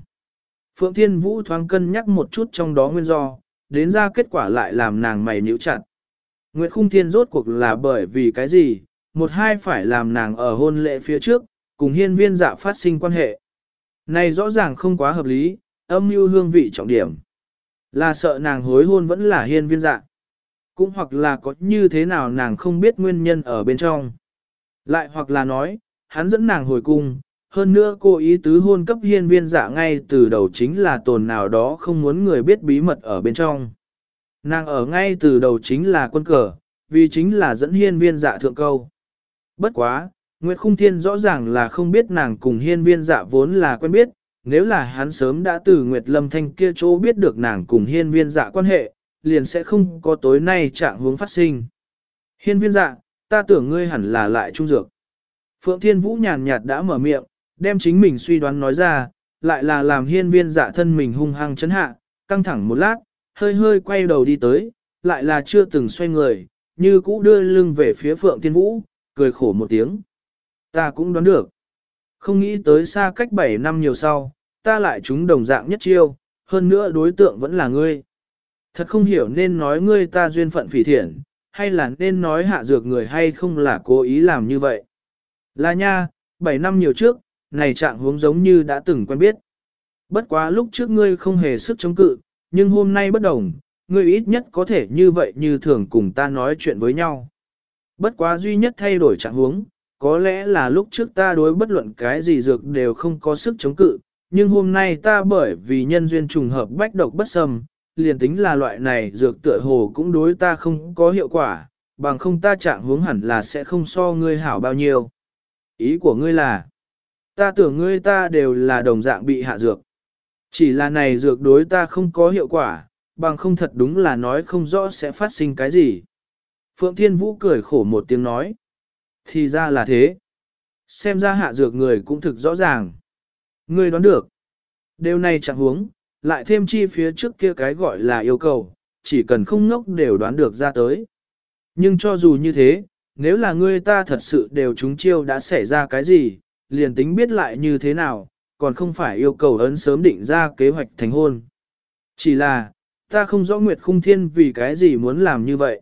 Phượng Thiên Vũ thoáng cân nhắc một chút trong đó nguyên do, đến ra kết quả lại làm nàng mày nhíu chặt. Nguyệt Khung Thiên rốt cuộc là bởi vì cái gì, một hai phải làm nàng ở hôn lễ phía trước, cùng hiên viên dạ phát sinh quan hệ. Này rõ ràng không quá hợp lý, âm mưu hương vị trọng điểm. Là sợ nàng hối hôn vẫn là hiên viên dạ. Cũng hoặc là có như thế nào nàng không biết nguyên nhân ở bên trong. Lại hoặc là nói, hắn dẫn nàng hồi cung, hơn nữa cô ý tứ hôn cấp hiên viên dạ ngay từ đầu chính là tồn nào đó không muốn người biết bí mật ở bên trong. Nàng ở ngay từ đầu chính là quân cờ, vì chính là dẫn hiên viên dạ thượng câu. Bất quá, Nguyệt Khung Thiên rõ ràng là không biết nàng cùng hiên viên dạ vốn là quen biết, nếu là hắn sớm đã từ Nguyệt Lâm Thanh kia chỗ biết được nàng cùng hiên viên dạ quan hệ, liền sẽ không có tối nay trạng hướng phát sinh. Hiên viên dạ, ta tưởng ngươi hẳn là lại trung dược. Phượng Thiên Vũ nhàn nhạt đã mở miệng, đem chính mình suy đoán nói ra, lại là làm hiên viên dạ thân mình hung hăng chấn hạ, căng thẳng một lát, hơi hơi quay đầu đi tới, lại là chưa từng xoay người, như cũ đưa lưng về phía Phượng Thiên Vũ, cười khổ một tiếng. Ta cũng đoán được. Không nghĩ tới xa cách 7 năm nhiều sau, ta lại chúng đồng dạng nhất chiêu, hơn nữa đối tượng vẫn là ngươi. Thật không hiểu nên nói ngươi ta duyên phận phỉ thiện, hay là nên nói hạ dược người hay không là cố ý làm như vậy. Là nha, 7 năm nhiều trước, này trạng huống giống như đã từng quen biết. Bất quá lúc trước ngươi không hề sức chống cự, nhưng hôm nay bất đồng, ngươi ít nhất có thể như vậy như thường cùng ta nói chuyện với nhau. Bất quá duy nhất thay đổi trạng huống, có lẽ là lúc trước ta đối bất luận cái gì dược đều không có sức chống cự, nhưng hôm nay ta bởi vì nhân duyên trùng hợp bách độc bất xâm, liền tính là loại này dược tựa hồ cũng đối ta không có hiệu quả, bằng không ta trạng hướng hẳn là sẽ không so ngươi hảo bao nhiêu. Ý của ngươi là, ta tưởng ngươi ta đều là đồng dạng bị hạ dược. Chỉ là này dược đối ta không có hiệu quả, bằng không thật đúng là nói không rõ sẽ phát sinh cái gì. Phượng Thiên Vũ cười khổ một tiếng nói. Thì ra là thế. Xem ra hạ dược người cũng thực rõ ràng. Ngươi đoán được. Điều này chẳng huống, lại thêm chi phía trước kia cái gọi là yêu cầu, chỉ cần không ngốc đều đoán được ra tới. Nhưng cho dù như thế, nếu là ngươi ta thật sự đều trúng chiêu đã xảy ra cái gì, liền tính biết lại như thế nào, còn không phải yêu cầu ấn sớm định ra kế hoạch thành hôn. Chỉ là, ta không rõ Nguyệt Khung Thiên vì cái gì muốn làm như vậy.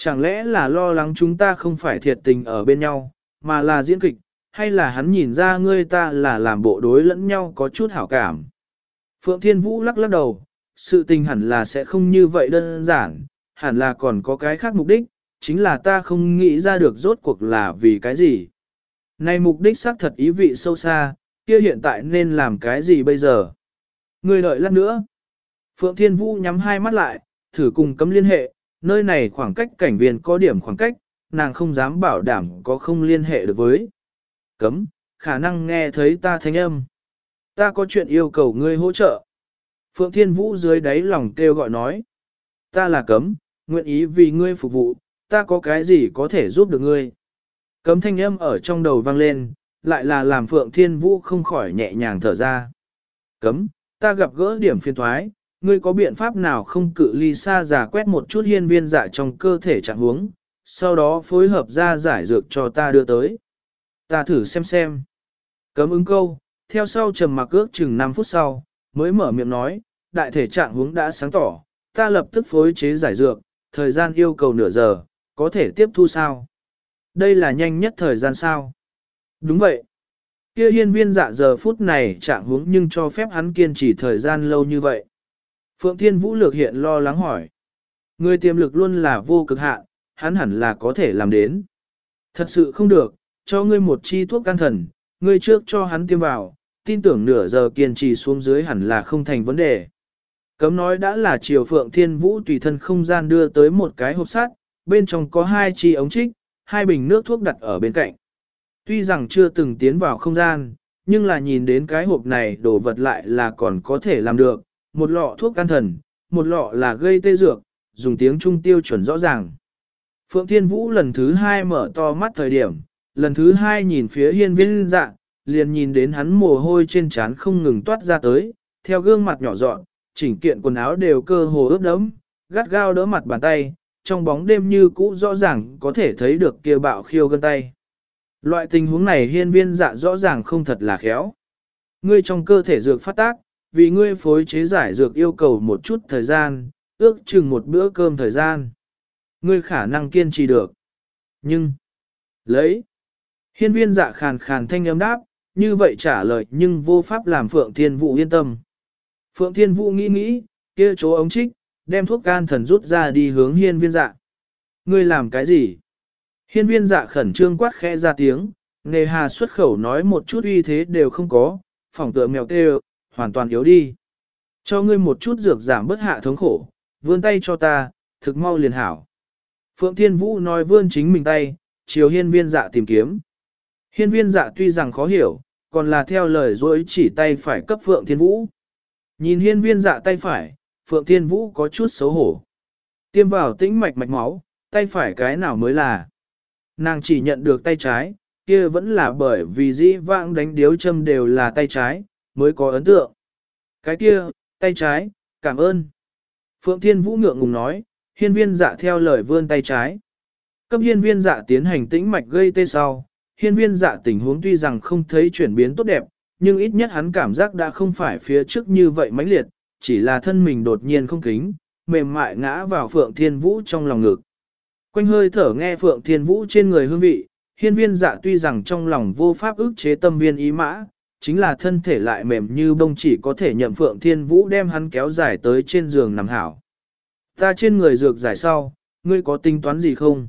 Chẳng lẽ là lo lắng chúng ta không phải thiệt tình ở bên nhau, mà là diễn kịch, hay là hắn nhìn ra ngươi ta là làm bộ đối lẫn nhau có chút hảo cảm. Phượng Thiên Vũ lắc lắc đầu, sự tình hẳn là sẽ không như vậy đơn giản, hẳn là còn có cái khác mục đích, chính là ta không nghĩ ra được rốt cuộc là vì cái gì. Này mục đích xác thật ý vị sâu xa, kia hiện tại nên làm cái gì bây giờ? ngươi đợi lát nữa. Phượng Thiên Vũ nhắm hai mắt lại, thử cùng cấm liên hệ, nơi này khoảng cách cảnh viên có điểm khoảng cách, nàng không dám bảo đảm có không liên hệ được với. Cấm, khả năng nghe thấy ta thanh âm. Ta có chuyện yêu cầu ngươi hỗ trợ. Phượng Thiên Vũ dưới đáy lòng kêu gọi nói. Ta là cấm, nguyện ý vì ngươi phục vụ, ta có cái gì có thể giúp được ngươi. Cấm thanh âm ở trong đầu vang lên, lại là làm Phượng Thiên Vũ không khỏi nhẹ nhàng thở ra. Cấm, ta gặp gỡ điểm phiên thoái, ngươi có biện pháp nào không cự ly xa giả quét một chút hiên viên dạ trong cơ thể trạng huống, sau đó phối hợp ra giải dược cho ta đưa tới. Ta thử xem xem. Cấm ứng câu, theo sau trầm mặc ước chừng 5 phút sau, mới mở miệng nói, đại thể trạng huống đã sáng tỏ, ta lập tức phối chế giải dược, thời gian yêu cầu nửa giờ, có thể tiếp thu sao? Đây là nhanh nhất thời gian sao? Đúng vậy. Kia hiên viên dạ giờ phút này trạng huống nhưng cho phép hắn kiên trì thời gian lâu như vậy. Phượng Thiên Vũ lược hiện lo lắng hỏi. Người tiềm lực luôn là vô cực hạn, hắn hẳn là có thể làm đến. Thật sự không được, cho ngươi một chi thuốc can thần, ngươi trước cho hắn tiêm vào, tin tưởng nửa giờ kiên trì xuống dưới hẳn là không thành vấn đề. Cấm nói đã là chiều Phượng Thiên Vũ tùy thân không gian đưa tới một cái hộp sắt, bên trong có hai chi ống trích, hai bình nước thuốc đặt ở bên cạnh. Tuy rằng chưa từng tiến vào không gian, nhưng là nhìn đến cái hộp này đồ vật lại là còn có thể làm được, một lọ thuốc can thần, một lọ là gây tê dược, dùng tiếng trung tiêu chuẩn rõ ràng. Phượng Thiên Vũ lần thứ hai mở to mắt thời điểm, lần thứ hai nhìn phía hiên viên dạ, liền nhìn đến hắn mồ hôi trên trán không ngừng toát ra tới, theo gương mặt nhỏ dọn, chỉnh kiện quần áo đều cơ hồ ướt đẫm, gắt gao đỡ mặt bàn tay, trong bóng đêm như cũ rõ ràng có thể thấy được kia bạo khiêu gân tay. Loại tình huống này hiên viên dạ rõ ràng không thật là khéo. Ngươi trong cơ thể dược phát tác, vì ngươi phối chế giải dược yêu cầu một chút thời gian, ước chừng một bữa cơm thời gian. Ngươi khả năng kiên trì được. Nhưng, lấy, hiên viên dạ khàn khàn thanh âm đáp, như vậy trả lời nhưng vô pháp làm Phượng Thiên Vũ yên tâm. Phượng Thiên Vũ nghĩ nghĩ, kia chỗ ống trích, đem thuốc can thần rút ra đi hướng hiên viên dạ. Ngươi làm cái gì? Hiên viên dạ khẩn trương quát khẽ ra tiếng, nề hà xuất khẩu nói một chút uy thế đều không có, phỏng tựa mèo kêu, hoàn toàn yếu đi. Cho ngươi một chút dược giảm bớt hạ thống khổ, vươn tay cho ta, thực mau liền hảo. Phượng Thiên Vũ nói vươn chính mình tay, chiều hiên viên dạ tìm kiếm. Hiên viên dạ tuy rằng khó hiểu, còn là theo lời dối chỉ tay phải cấp Phượng Thiên Vũ. Nhìn hiên viên dạ tay phải, Phượng Thiên Vũ có chút xấu hổ. Tiêm vào tĩnh mạch mạch máu, tay phải cái nào mới là. Nàng chỉ nhận được tay trái, kia vẫn là bởi vì dĩ vãng đánh điếu châm đều là tay trái, mới có ấn tượng. Cái kia, tay trái, cảm ơn. Phượng Thiên Vũ ngượng ngùng nói, hiên viên dạ theo lời vươn tay trái. Cấp hiên viên dạ tiến hành tĩnh mạch gây tê sau, hiên viên dạ tình huống tuy rằng không thấy chuyển biến tốt đẹp, nhưng ít nhất hắn cảm giác đã không phải phía trước như vậy mãnh liệt, chỉ là thân mình đột nhiên không kính, mềm mại ngã vào Phượng Thiên Vũ trong lòng ngực. Quanh hơi thở nghe Phượng Thiên Vũ trên người hương vị, hiên viên dạ tuy rằng trong lòng vô pháp ức chế tâm viên ý mã, chính là thân thể lại mềm như bông chỉ có thể nhậm Phượng Thiên Vũ đem hắn kéo dài tới trên giường nằm hảo. Ta trên người dược giải sau, ngươi có tính toán gì không?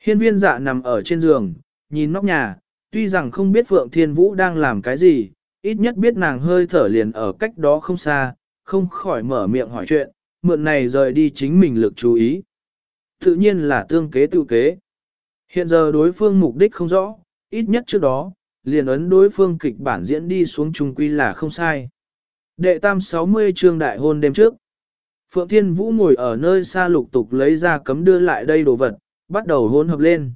Hiên viên dạ nằm ở trên giường, nhìn nóc nhà, tuy rằng không biết Phượng Thiên Vũ đang làm cái gì, ít nhất biết nàng hơi thở liền ở cách đó không xa, không khỏi mở miệng hỏi chuyện, mượn này rời đi chính mình lực chú ý. Tự nhiên là tương kế tự kế. Hiện giờ đối phương mục đích không rõ, ít nhất trước đó, liền ấn đối phương kịch bản diễn đi xuống trung quy là không sai. Đệ tam 60 chương đại hôn đêm trước. Phượng Thiên Vũ ngồi ở nơi xa lục tục lấy ra cấm đưa lại đây đồ vật, bắt đầu hôn hợp lên.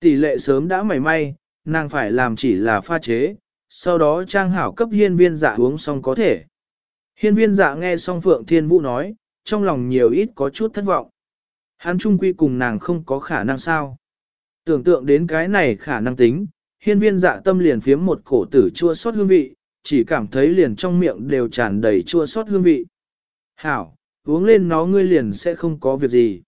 Tỷ lệ sớm đã mảy may, nàng phải làm chỉ là pha chế, sau đó trang hảo cấp hiên viên dạ uống xong có thể. Hiên viên dạ nghe xong Phượng Thiên Vũ nói, trong lòng nhiều ít có chút thất vọng. Hắn trung quy cùng nàng không có khả năng sao. Tưởng tượng đến cái này khả năng tính, hiên viên dạ tâm liền phiếm một cổ tử chua sót hương vị, chỉ cảm thấy liền trong miệng đều tràn đầy chua sót hương vị. Hảo, uống lên nó ngươi liền sẽ không có việc gì.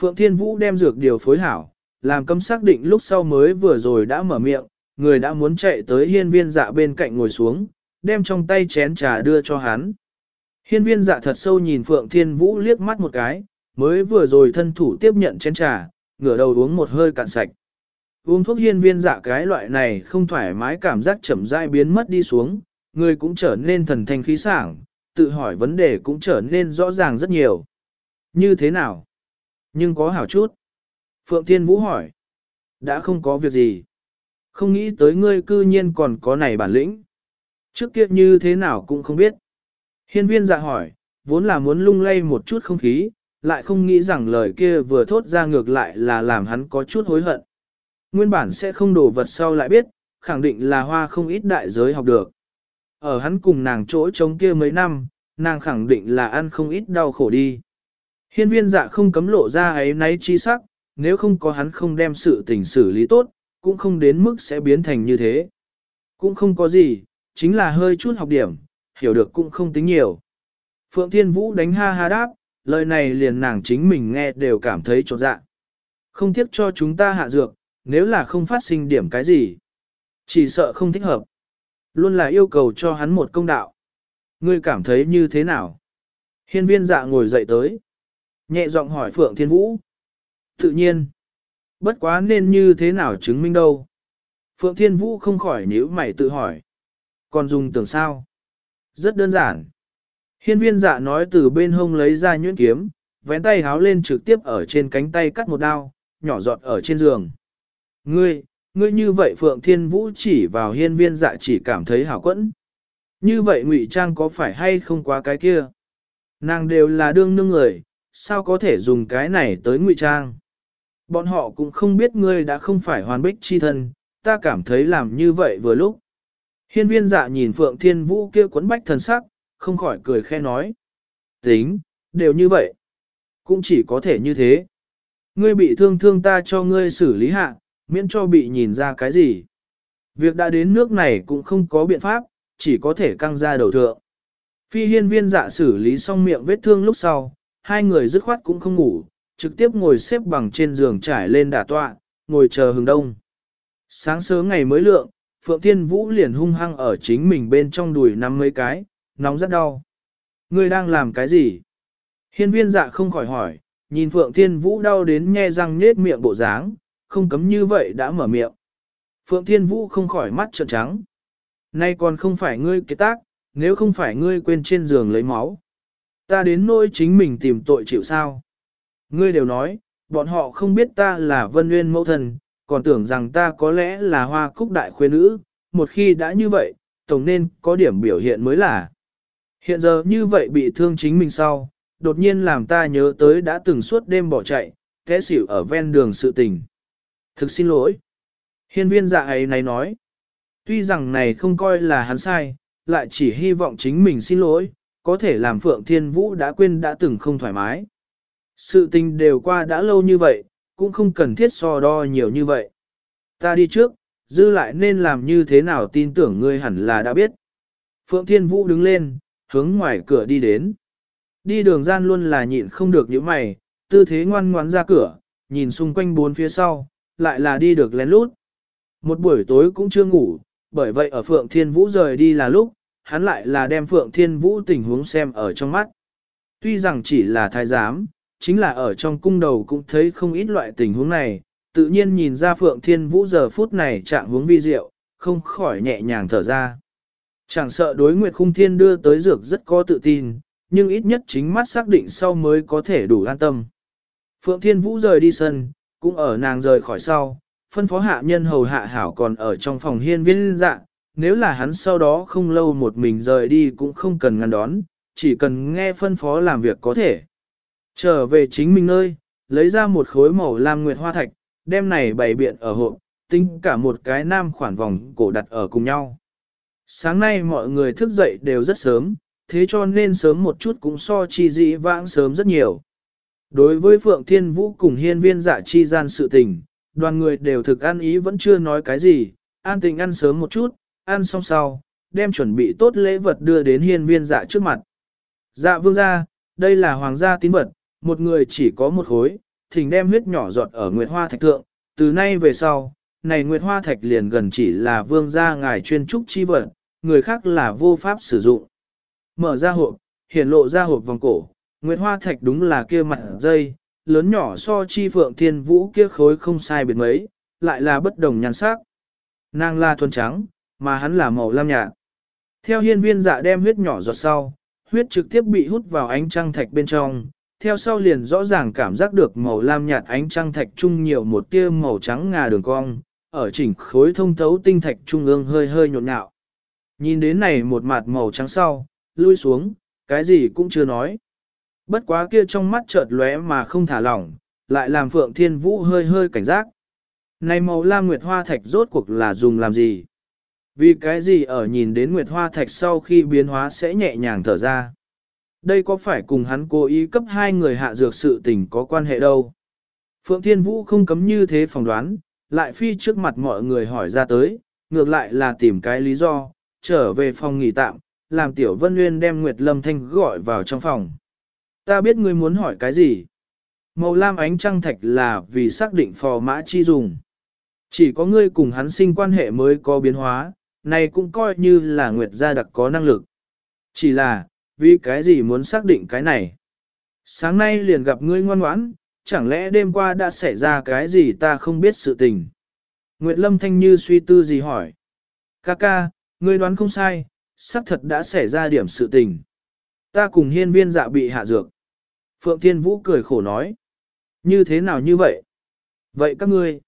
Phượng Thiên Vũ đem dược điều phối hảo, làm cấm xác định lúc sau mới vừa rồi đã mở miệng, người đã muốn chạy tới hiên viên dạ bên cạnh ngồi xuống, đem trong tay chén trà đưa cho hắn. Hiên viên dạ thật sâu nhìn Phượng Thiên Vũ liếc mắt một cái, mới vừa rồi thân thủ tiếp nhận chén trà, ngửa đầu uống một hơi cạn sạch. Uống thuốc hiên viên dạ cái loại này không thoải mái cảm giác chậm rãi biến mất đi xuống, người cũng trở nên thần thanh khí sảng, tự hỏi vấn đề cũng trở nên rõ ràng rất nhiều. Như thế nào? Nhưng có hảo chút. Phượng Thiên Vũ hỏi. Đã không có việc gì. Không nghĩ tới ngươi cư nhiên còn có này bản lĩnh. Trước kia như thế nào cũng không biết. Hiên viên dạ hỏi, vốn là muốn lung lay một chút không khí, lại không nghĩ rằng lời kia vừa thốt ra ngược lại là làm hắn có chút hối hận. Nguyên bản sẽ không đổ vật sau lại biết, khẳng định là hoa không ít đại giới học được. Ở hắn cùng nàng chỗ chống kia mấy năm, nàng khẳng định là ăn không ít đau khổ đi. Hiên viên dạ không cấm lộ ra ấy náy chi sắc, nếu không có hắn không đem sự tình xử lý tốt, cũng không đến mức sẽ biến thành như thế. Cũng không có gì, chính là hơi chút học điểm, hiểu được cũng không tính nhiều. Phượng Thiên Vũ đánh ha ha đáp, lời này liền nàng chính mình nghe đều cảm thấy trột dạ. Không tiếc cho chúng ta hạ dược, nếu là không phát sinh điểm cái gì. Chỉ sợ không thích hợp. Luôn là yêu cầu cho hắn một công đạo. Ngươi cảm thấy như thế nào? Hiên viên dạ ngồi dậy tới. Nhẹ giọng hỏi Phượng Thiên Vũ. Tự nhiên. Bất quá nên như thế nào chứng minh đâu. Phượng Thiên Vũ không khỏi nhíu mày tự hỏi. Còn dùng tưởng sao? Rất đơn giản. Hiên viên dạ nói từ bên hông lấy ra nhuyễn kiếm, vén tay háo lên trực tiếp ở trên cánh tay cắt một đao, nhỏ giọt ở trên giường. Ngươi, ngươi như vậy Phượng Thiên Vũ chỉ vào hiên viên dạ chỉ cảm thấy hảo quẫn. Như vậy ngụy trang có phải hay không quá cái kia? Nàng đều là đương nương người, sao có thể dùng cái này tới ngụy trang? Bọn họ cũng không biết ngươi đã không phải hoàn bích chi thân, ta cảm thấy làm như vậy vừa lúc. Hiên viên dạ nhìn Phượng Thiên Vũ kia quấn bách thần sắc, không khỏi cười khe nói. Tính, đều như vậy. Cũng chỉ có thể như thế. Ngươi bị thương thương ta cho ngươi xử lý hạ, miễn cho bị nhìn ra cái gì. Việc đã đến nước này cũng không có biện pháp, chỉ có thể căng ra đầu thượng. Phi hiên viên dạ xử lý xong miệng vết thương lúc sau, hai người dứt khoát cũng không ngủ, trực tiếp ngồi xếp bằng trên giường trải lên đả tọa, ngồi chờ hừng đông. Sáng sớm ngày mới lượng, Phượng Thiên Vũ liền hung hăng ở chính mình bên trong đùi năm mấy cái, nóng rất đau. Ngươi đang làm cái gì? Hiên viên dạ không khỏi hỏi, nhìn Phượng Thiên Vũ đau đến nhe răng nết miệng bộ dáng, không cấm như vậy đã mở miệng. Phượng Thiên Vũ không khỏi mắt trợn trắng. Nay còn không phải ngươi kế tác, nếu không phải ngươi quên trên giường lấy máu. Ta đến nỗi chính mình tìm tội chịu sao. Ngươi đều nói, bọn họ không biết ta là vân nguyên mẫu thần, còn tưởng rằng ta có lẽ là hoa cúc đại khuê nữ, một khi đã như vậy, tổng nên có điểm biểu hiện mới là. Hiện giờ như vậy bị thương chính mình sau, đột nhiên làm ta nhớ tới đã từng suốt đêm bỏ chạy, kẽ xỉu ở ven đường sự tình. Thực xin lỗi. Hiên viên dạ ấy này nói, tuy rằng này không coi là hắn sai, lại chỉ hy vọng chính mình xin lỗi, có thể làm Phượng Thiên Vũ đã quên đã từng không thoải mái. Sự tình đều qua đã lâu như vậy, cũng không cần thiết so đo nhiều như vậy. Ta đi trước, dư lại nên làm như thế nào tin tưởng ngươi hẳn là đã biết. Phượng Thiên Vũ đứng lên, hướng ngoài cửa đi đến. Đi đường gian luôn là nhịn không được những mày, tư thế ngoan ngoãn ra cửa, nhìn xung quanh bốn phía sau, lại là đi được lén lút. Một buổi tối cũng chưa ngủ, bởi vậy ở Phượng Thiên Vũ rời đi là lúc, hắn lại là đem Phượng Thiên Vũ tình huống xem ở trong mắt. Tuy rằng chỉ là thái giám, chính là ở trong cung đầu cũng thấy không ít loại tình huống này, tự nhiên nhìn ra Phượng Thiên Vũ giờ phút này trạng huống vi diệu, không khỏi nhẹ nhàng thở ra. Chẳng sợ đối Nguyệt Khung Thiên đưa tới dược rất có tự tin, nhưng ít nhất chính mắt xác định sau mới có thể đủ an tâm. Phượng Thiên Vũ rời đi sân, cũng ở nàng rời khỏi sau, phân phó hạ nhân hầu hạ hảo còn ở trong phòng hiên viên dạ, nếu là hắn sau đó không lâu một mình rời đi cũng không cần ngăn đón, chỉ cần nghe phân phó làm việc có thể. Trở về chính mình nơi, lấy ra một khối màu lam nguyệt hoa thạch, đem này bày biện ở hộp, tính cả một cái nam khoản vòng cổ đặt ở cùng nhau. Sáng nay mọi người thức dậy đều rất sớm, thế cho nên sớm một chút cũng so chi dĩ vãng sớm rất nhiều. Đối với Phượng Thiên Vũ cùng hiên viên dạ chi gian sự tình, đoàn người đều thực ăn ý vẫn chưa nói cái gì, an tình ăn sớm một chút, ăn xong sau, đem chuẩn bị tốt lễ vật đưa đến hiên viên dạ trước mặt. Dạ vương gia, đây là hoàng gia tín vật, một người chỉ có một khối, thỉnh đem huyết nhỏ giọt ở Nguyệt Hoa Thạch Thượng, từ nay về sau, này Nguyệt Hoa Thạch liền gần chỉ là vương gia ngài chuyên trúc chi vật, người khác là vô pháp sử dụng. Mở ra hộp, hiển lộ ra hộp vòng cổ, Nguyệt Hoa Thạch đúng là kia mặt dây, lớn nhỏ so chi phượng thiên vũ kia khối không sai biệt mấy, lại là bất đồng nhan sắc. Nàng là thuần trắng, mà hắn là màu lam nhạt. Theo hiên viên dạ đem huyết nhỏ giọt sau, huyết trực tiếp bị hút vào ánh trăng thạch bên trong, theo sau liền rõ ràng cảm giác được màu lam nhạt ánh trăng thạch trung nhiều một tia màu trắng ngà đường cong, ở chỉnh khối thông thấu tinh thạch trung ương hơi hơi nhộn nhạo. Nhìn đến này một mặt màu trắng sau, lui xuống, cái gì cũng chưa nói. Bất quá kia trong mắt chợt lóe mà không thả lỏng, lại làm Phượng Thiên Vũ hơi hơi cảnh giác. Này màu lam nguyệt hoa thạch rốt cuộc là dùng làm gì? Vì cái gì ở nhìn đến nguyệt hoa thạch sau khi biến hóa sẽ nhẹ nhàng thở ra? Đây có phải cùng hắn cố ý cấp hai người hạ dược sự tình có quan hệ đâu? Phượng Thiên Vũ không cấm như thế phỏng đoán, lại phi trước mặt mọi người hỏi ra tới, ngược lại là tìm cái lý do, trở về phòng nghỉ tạm, làm Tiểu Vân Nguyên đem Nguyệt Lâm Thanh gọi vào trong phòng. Ta biết ngươi muốn hỏi cái gì? Màu lam ánh trăng thạch là vì xác định phò mã chi dùng. Chỉ có ngươi cùng hắn sinh quan hệ mới có biến hóa, này cũng coi như là Nguyệt gia đặc có năng lực. Chỉ là, vì cái gì muốn xác định cái này? Sáng nay liền gặp ngươi ngoan ngoãn, chẳng lẽ đêm qua đã xảy ra cái gì ta không biết sự tình? Nguyệt Lâm Thanh Như suy tư gì hỏi? Ca ca, ngươi đoán không sai, xác thật đã xảy ra điểm sự tình. Ta cùng hiên viên dạ bị hạ dược. Phượng Thiên Vũ cười khổ nói. Như thế nào như vậy? Vậy các ngươi?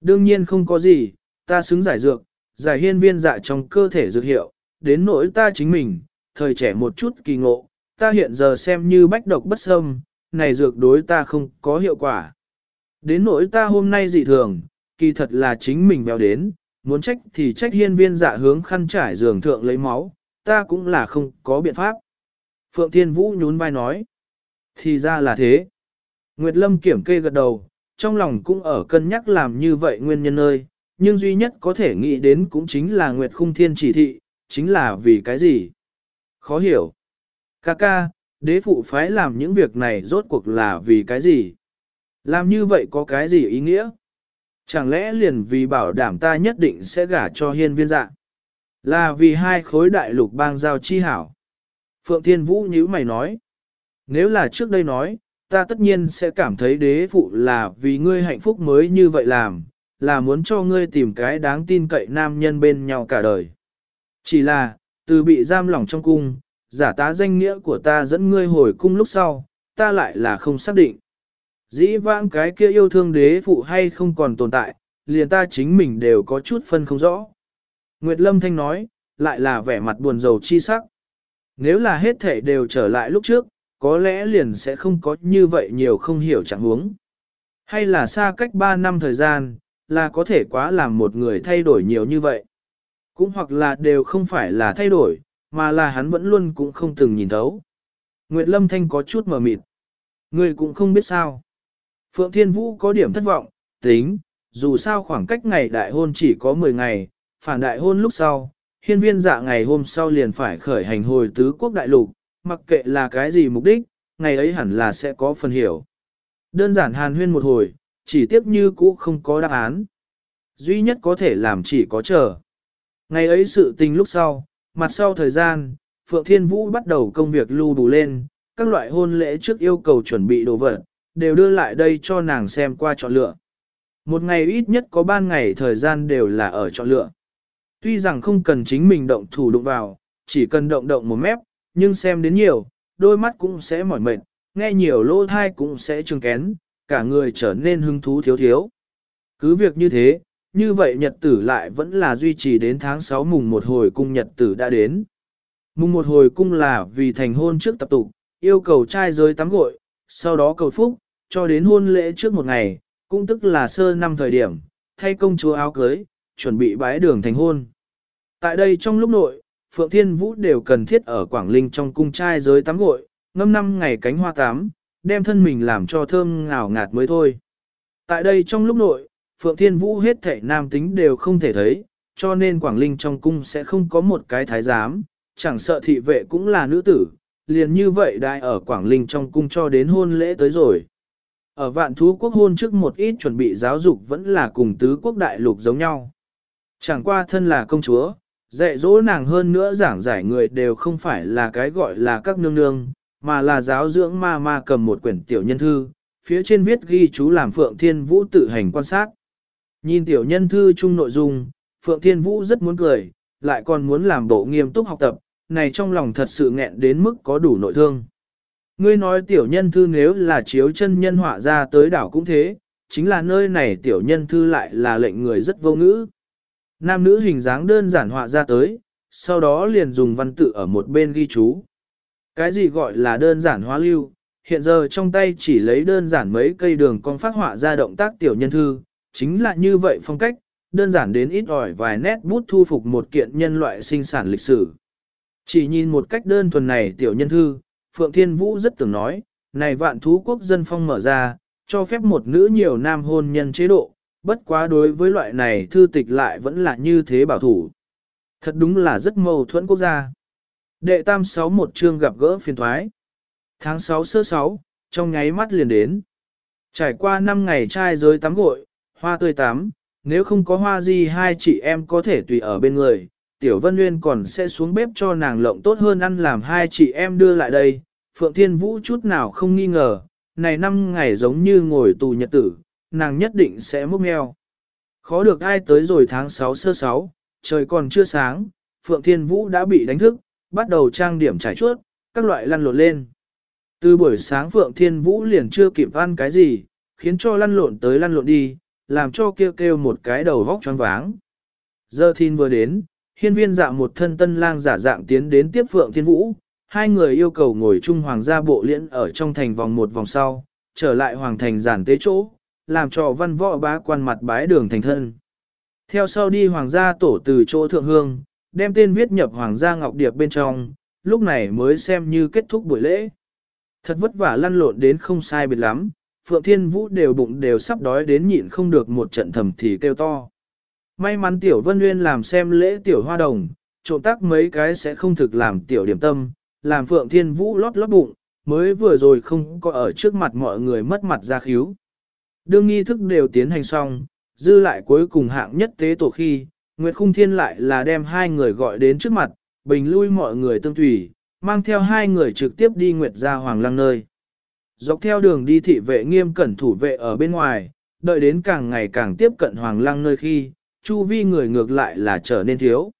Đương nhiên không có gì, ta xứng giải dược, giải hiên viên dạ trong cơ thể dược hiệu, đến nỗi ta chính mình, thời trẻ một chút kỳ ngộ, ta hiện giờ xem như bách độc bất xâm, này dược đối ta không có hiệu quả. Đến nỗi ta hôm nay dị thường, kỳ thật là chính mình béo đến, muốn trách thì trách hiên viên dạ hướng khăn trải giường thượng lấy máu, ta cũng là không có biện pháp. Phượng Thiên Vũ nhún vai nói. Thì ra là thế. Nguyệt Lâm kiểm kê gật đầu, trong lòng cũng ở cân nhắc làm như vậy nguyên nhân ơi, nhưng duy nhất có thể nghĩ đến cũng chính là Nguyệt Khung Thiên chỉ thị, chính là vì cái gì? Khó hiểu. Ca ca, đế phụ phái làm những việc này rốt cuộc là vì cái gì? Làm như vậy có cái gì ý nghĩa? Chẳng lẽ liền vì bảo đảm ta nhất định sẽ gả cho hiên viên dạ? Là vì hai khối đại lục bang giao chi hảo. Phượng Thiên Vũ nhíu mày nói. Nếu là trước đây nói, ta tất nhiên sẽ cảm thấy đế phụ là vì ngươi hạnh phúc mới như vậy làm, là muốn cho ngươi tìm cái đáng tin cậy nam nhân bên nhau cả đời. Chỉ là, từ bị giam lỏng trong cung, giả tá danh nghĩa của ta dẫn ngươi hồi cung lúc sau, ta lại là không xác định. Dĩ vãng cái kia yêu thương đế phụ hay không còn tồn tại, liền ta chính mình đều có chút phân không rõ. Nguyệt Lâm Thanh nói, lại là vẻ mặt buồn rầu chi sắc. Nếu là hết thể đều trở lại lúc trước, có lẽ liền sẽ không có như vậy nhiều không hiểu chẳng huống. Hay là xa cách 3 năm thời gian, là có thể quá làm một người thay đổi nhiều như vậy. Cũng hoặc là đều không phải là thay đổi, mà là hắn vẫn luôn cũng không từng nhìn thấu. Nguyệt Lâm Thanh có chút mờ mịt. Người cũng không biết sao. Phượng Thiên Vũ có điểm thất vọng, tính, dù sao khoảng cách ngày đại hôn chỉ có 10 ngày, phản đại hôn lúc sau, hiên viên dạ ngày hôm sau liền phải khởi hành hồi tứ quốc đại lục, mặc kệ là cái gì mục đích, ngày ấy hẳn là sẽ có phần hiểu. Đơn giản hàn huyên một hồi, chỉ tiếc như cũ không có đáp án. Duy nhất có thể làm chỉ có chờ. Ngày ấy sự tình lúc sau, mặt sau thời gian, Phượng Thiên Vũ bắt đầu công việc lưu đủ lên, các loại hôn lễ trước yêu cầu chuẩn bị đồ vật, đều đưa lại đây cho nàng xem qua chọn lựa. Một ngày ít nhất có ban ngày thời gian đều là ở chọn lựa. Tuy rằng không cần chính mình động thủ đụng vào, chỉ cần động động một mép, nhưng xem đến nhiều, đôi mắt cũng sẽ mỏi mệt, nghe nhiều lỗ thai cũng sẽ trường kén, cả người trở nên hứng thú thiếu thiếu. Cứ việc như thế, như vậy nhật tử lại vẫn là duy trì đến tháng 6 mùng một hồi cung nhật tử đã đến. Mùng một hồi cung là vì thành hôn trước tập tục, yêu cầu trai giới tắm gội, sau đó cầu phúc, cho đến hôn lễ trước một ngày, cũng tức là sơ năm thời điểm, thay công chúa áo cưới, chuẩn bị bái đường thành hôn. Tại đây trong lúc nội, Phượng Thiên Vũ đều cần thiết ở Quảng Linh trong cung trai giới tắm gội, ngâm năm ngày cánh hoa tám, đem thân mình làm cho thơm ngào ngạt mới thôi. Tại đây trong lúc nội, Phượng Thiên Vũ hết thể nam tính đều không thể thấy, cho nên Quảng Linh trong cung sẽ không có một cái thái giám, chẳng sợ thị vệ cũng là nữ tử, liền như vậy đại ở Quảng Linh trong cung cho đến hôn lễ tới rồi. Ở vạn thú quốc hôn trước một ít chuẩn bị giáo dục vẫn là cùng tứ quốc đại lục giống nhau. Chẳng qua thân là công chúa, dạy dỗ nàng hơn nữa giảng giải người đều không phải là cái gọi là các nương nương, mà là giáo dưỡng ma ma cầm một quyển tiểu nhân thư, phía trên viết ghi chú làm Phượng Thiên Vũ tự hành quan sát. Nhìn tiểu nhân thư chung nội dung, Phượng Thiên Vũ rất muốn cười, lại còn muốn làm bộ nghiêm túc học tập, này trong lòng thật sự nghẹn đến mức có đủ nội thương. Ngươi nói tiểu nhân thư nếu là chiếu chân nhân họa ra tới đảo cũng thế, chính là nơi này tiểu nhân thư lại là lệnh người rất vô ngữ. Nam nữ hình dáng đơn giản họa ra tới, sau đó liền dùng văn tự ở một bên ghi chú. Cái gì gọi là đơn giản hóa lưu, hiện giờ trong tay chỉ lấy đơn giản mấy cây đường con phát họa ra động tác tiểu nhân thư, chính là như vậy phong cách, đơn giản đến ít ỏi vài nét bút thu phục một kiện nhân loại sinh sản lịch sử. Chỉ nhìn một cách đơn thuần này tiểu nhân thư, Phượng Thiên Vũ rất tưởng nói, này vạn thú quốc dân phong mở ra, cho phép một nữ nhiều nam hôn nhân chế độ, bất quá đối với loại này thư tịch lại vẫn là như thế bảo thủ. Thật đúng là rất mâu thuẫn quốc gia. Đệ tam sáu một chương gặp gỡ phiền thoái. Tháng 6 sơ 6, trong nháy mắt liền đến. Trải qua 5 ngày trai giới tắm gội, hoa tươi tắm, nếu không có hoa gì hai chị em có thể tùy ở bên người, Tiểu Vân Nguyên còn sẽ xuống bếp cho nàng lộng tốt hơn ăn làm hai chị em đưa lại đây. Phượng Thiên Vũ chút nào không nghi ngờ, này năm ngày giống như ngồi tù nhật tử, nàng nhất định sẽ múc mèo. Khó được ai tới rồi tháng 6 sơ 6, trời còn chưa sáng, Phượng Thiên Vũ đã bị đánh thức, bắt đầu trang điểm trải chuốt, các loại lăn lộn lên. Từ buổi sáng Phượng Thiên Vũ liền chưa kịp ăn cái gì, khiến cho lăn lộn tới lăn lộn đi, làm cho kêu kêu một cái đầu vóc choáng váng. Giờ thiên vừa đến, hiên viên dạ một thân tân lang giả dạng tiến đến tiếp Phượng Thiên Vũ, hai người yêu cầu ngồi chung hoàng gia bộ liễn ở trong thành vòng một vòng sau, trở lại hoàng thành giản tế chỗ, làm cho văn võ bá quan mặt bái đường thành thân. Theo sau đi hoàng gia tổ từ chỗ thượng hương, đem tên viết nhập hoàng gia ngọc điệp bên trong, lúc này mới xem như kết thúc buổi lễ. Thật vất vả lăn lộn đến không sai biệt lắm, Phượng Thiên Vũ đều bụng đều sắp đói đến nhịn không được một trận thầm thì kêu to. May mắn Tiểu Vân Nguyên làm xem lễ Tiểu Hoa Đồng, trộm tác mấy cái sẽ không thực làm Tiểu Điểm Tâm, làm Phượng Thiên Vũ lót lót bụng, mới vừa rồi không có ở trước mặt mọi người mất mặt ra khíu. Đương nghi thức đều tiến hành xong, dư lại cuối cùng hạng nhất tế tổ khi, Nguyệt Khung Thiên lại là đem hai người gọi đến trước mặt, bình lui mọi người tương thủy mang theo hai người trực tiếp đi Nguyệt ra Hoàng Lăng nơi. Dọc theo đường đi thị vệ nghiêm cẩn thủ vệ ở bên ngoài, đợi đến càng ngày càng tiếp cận Hoàng Lăng nơi khi, chu vi người ngược lại là trở nên thiếu.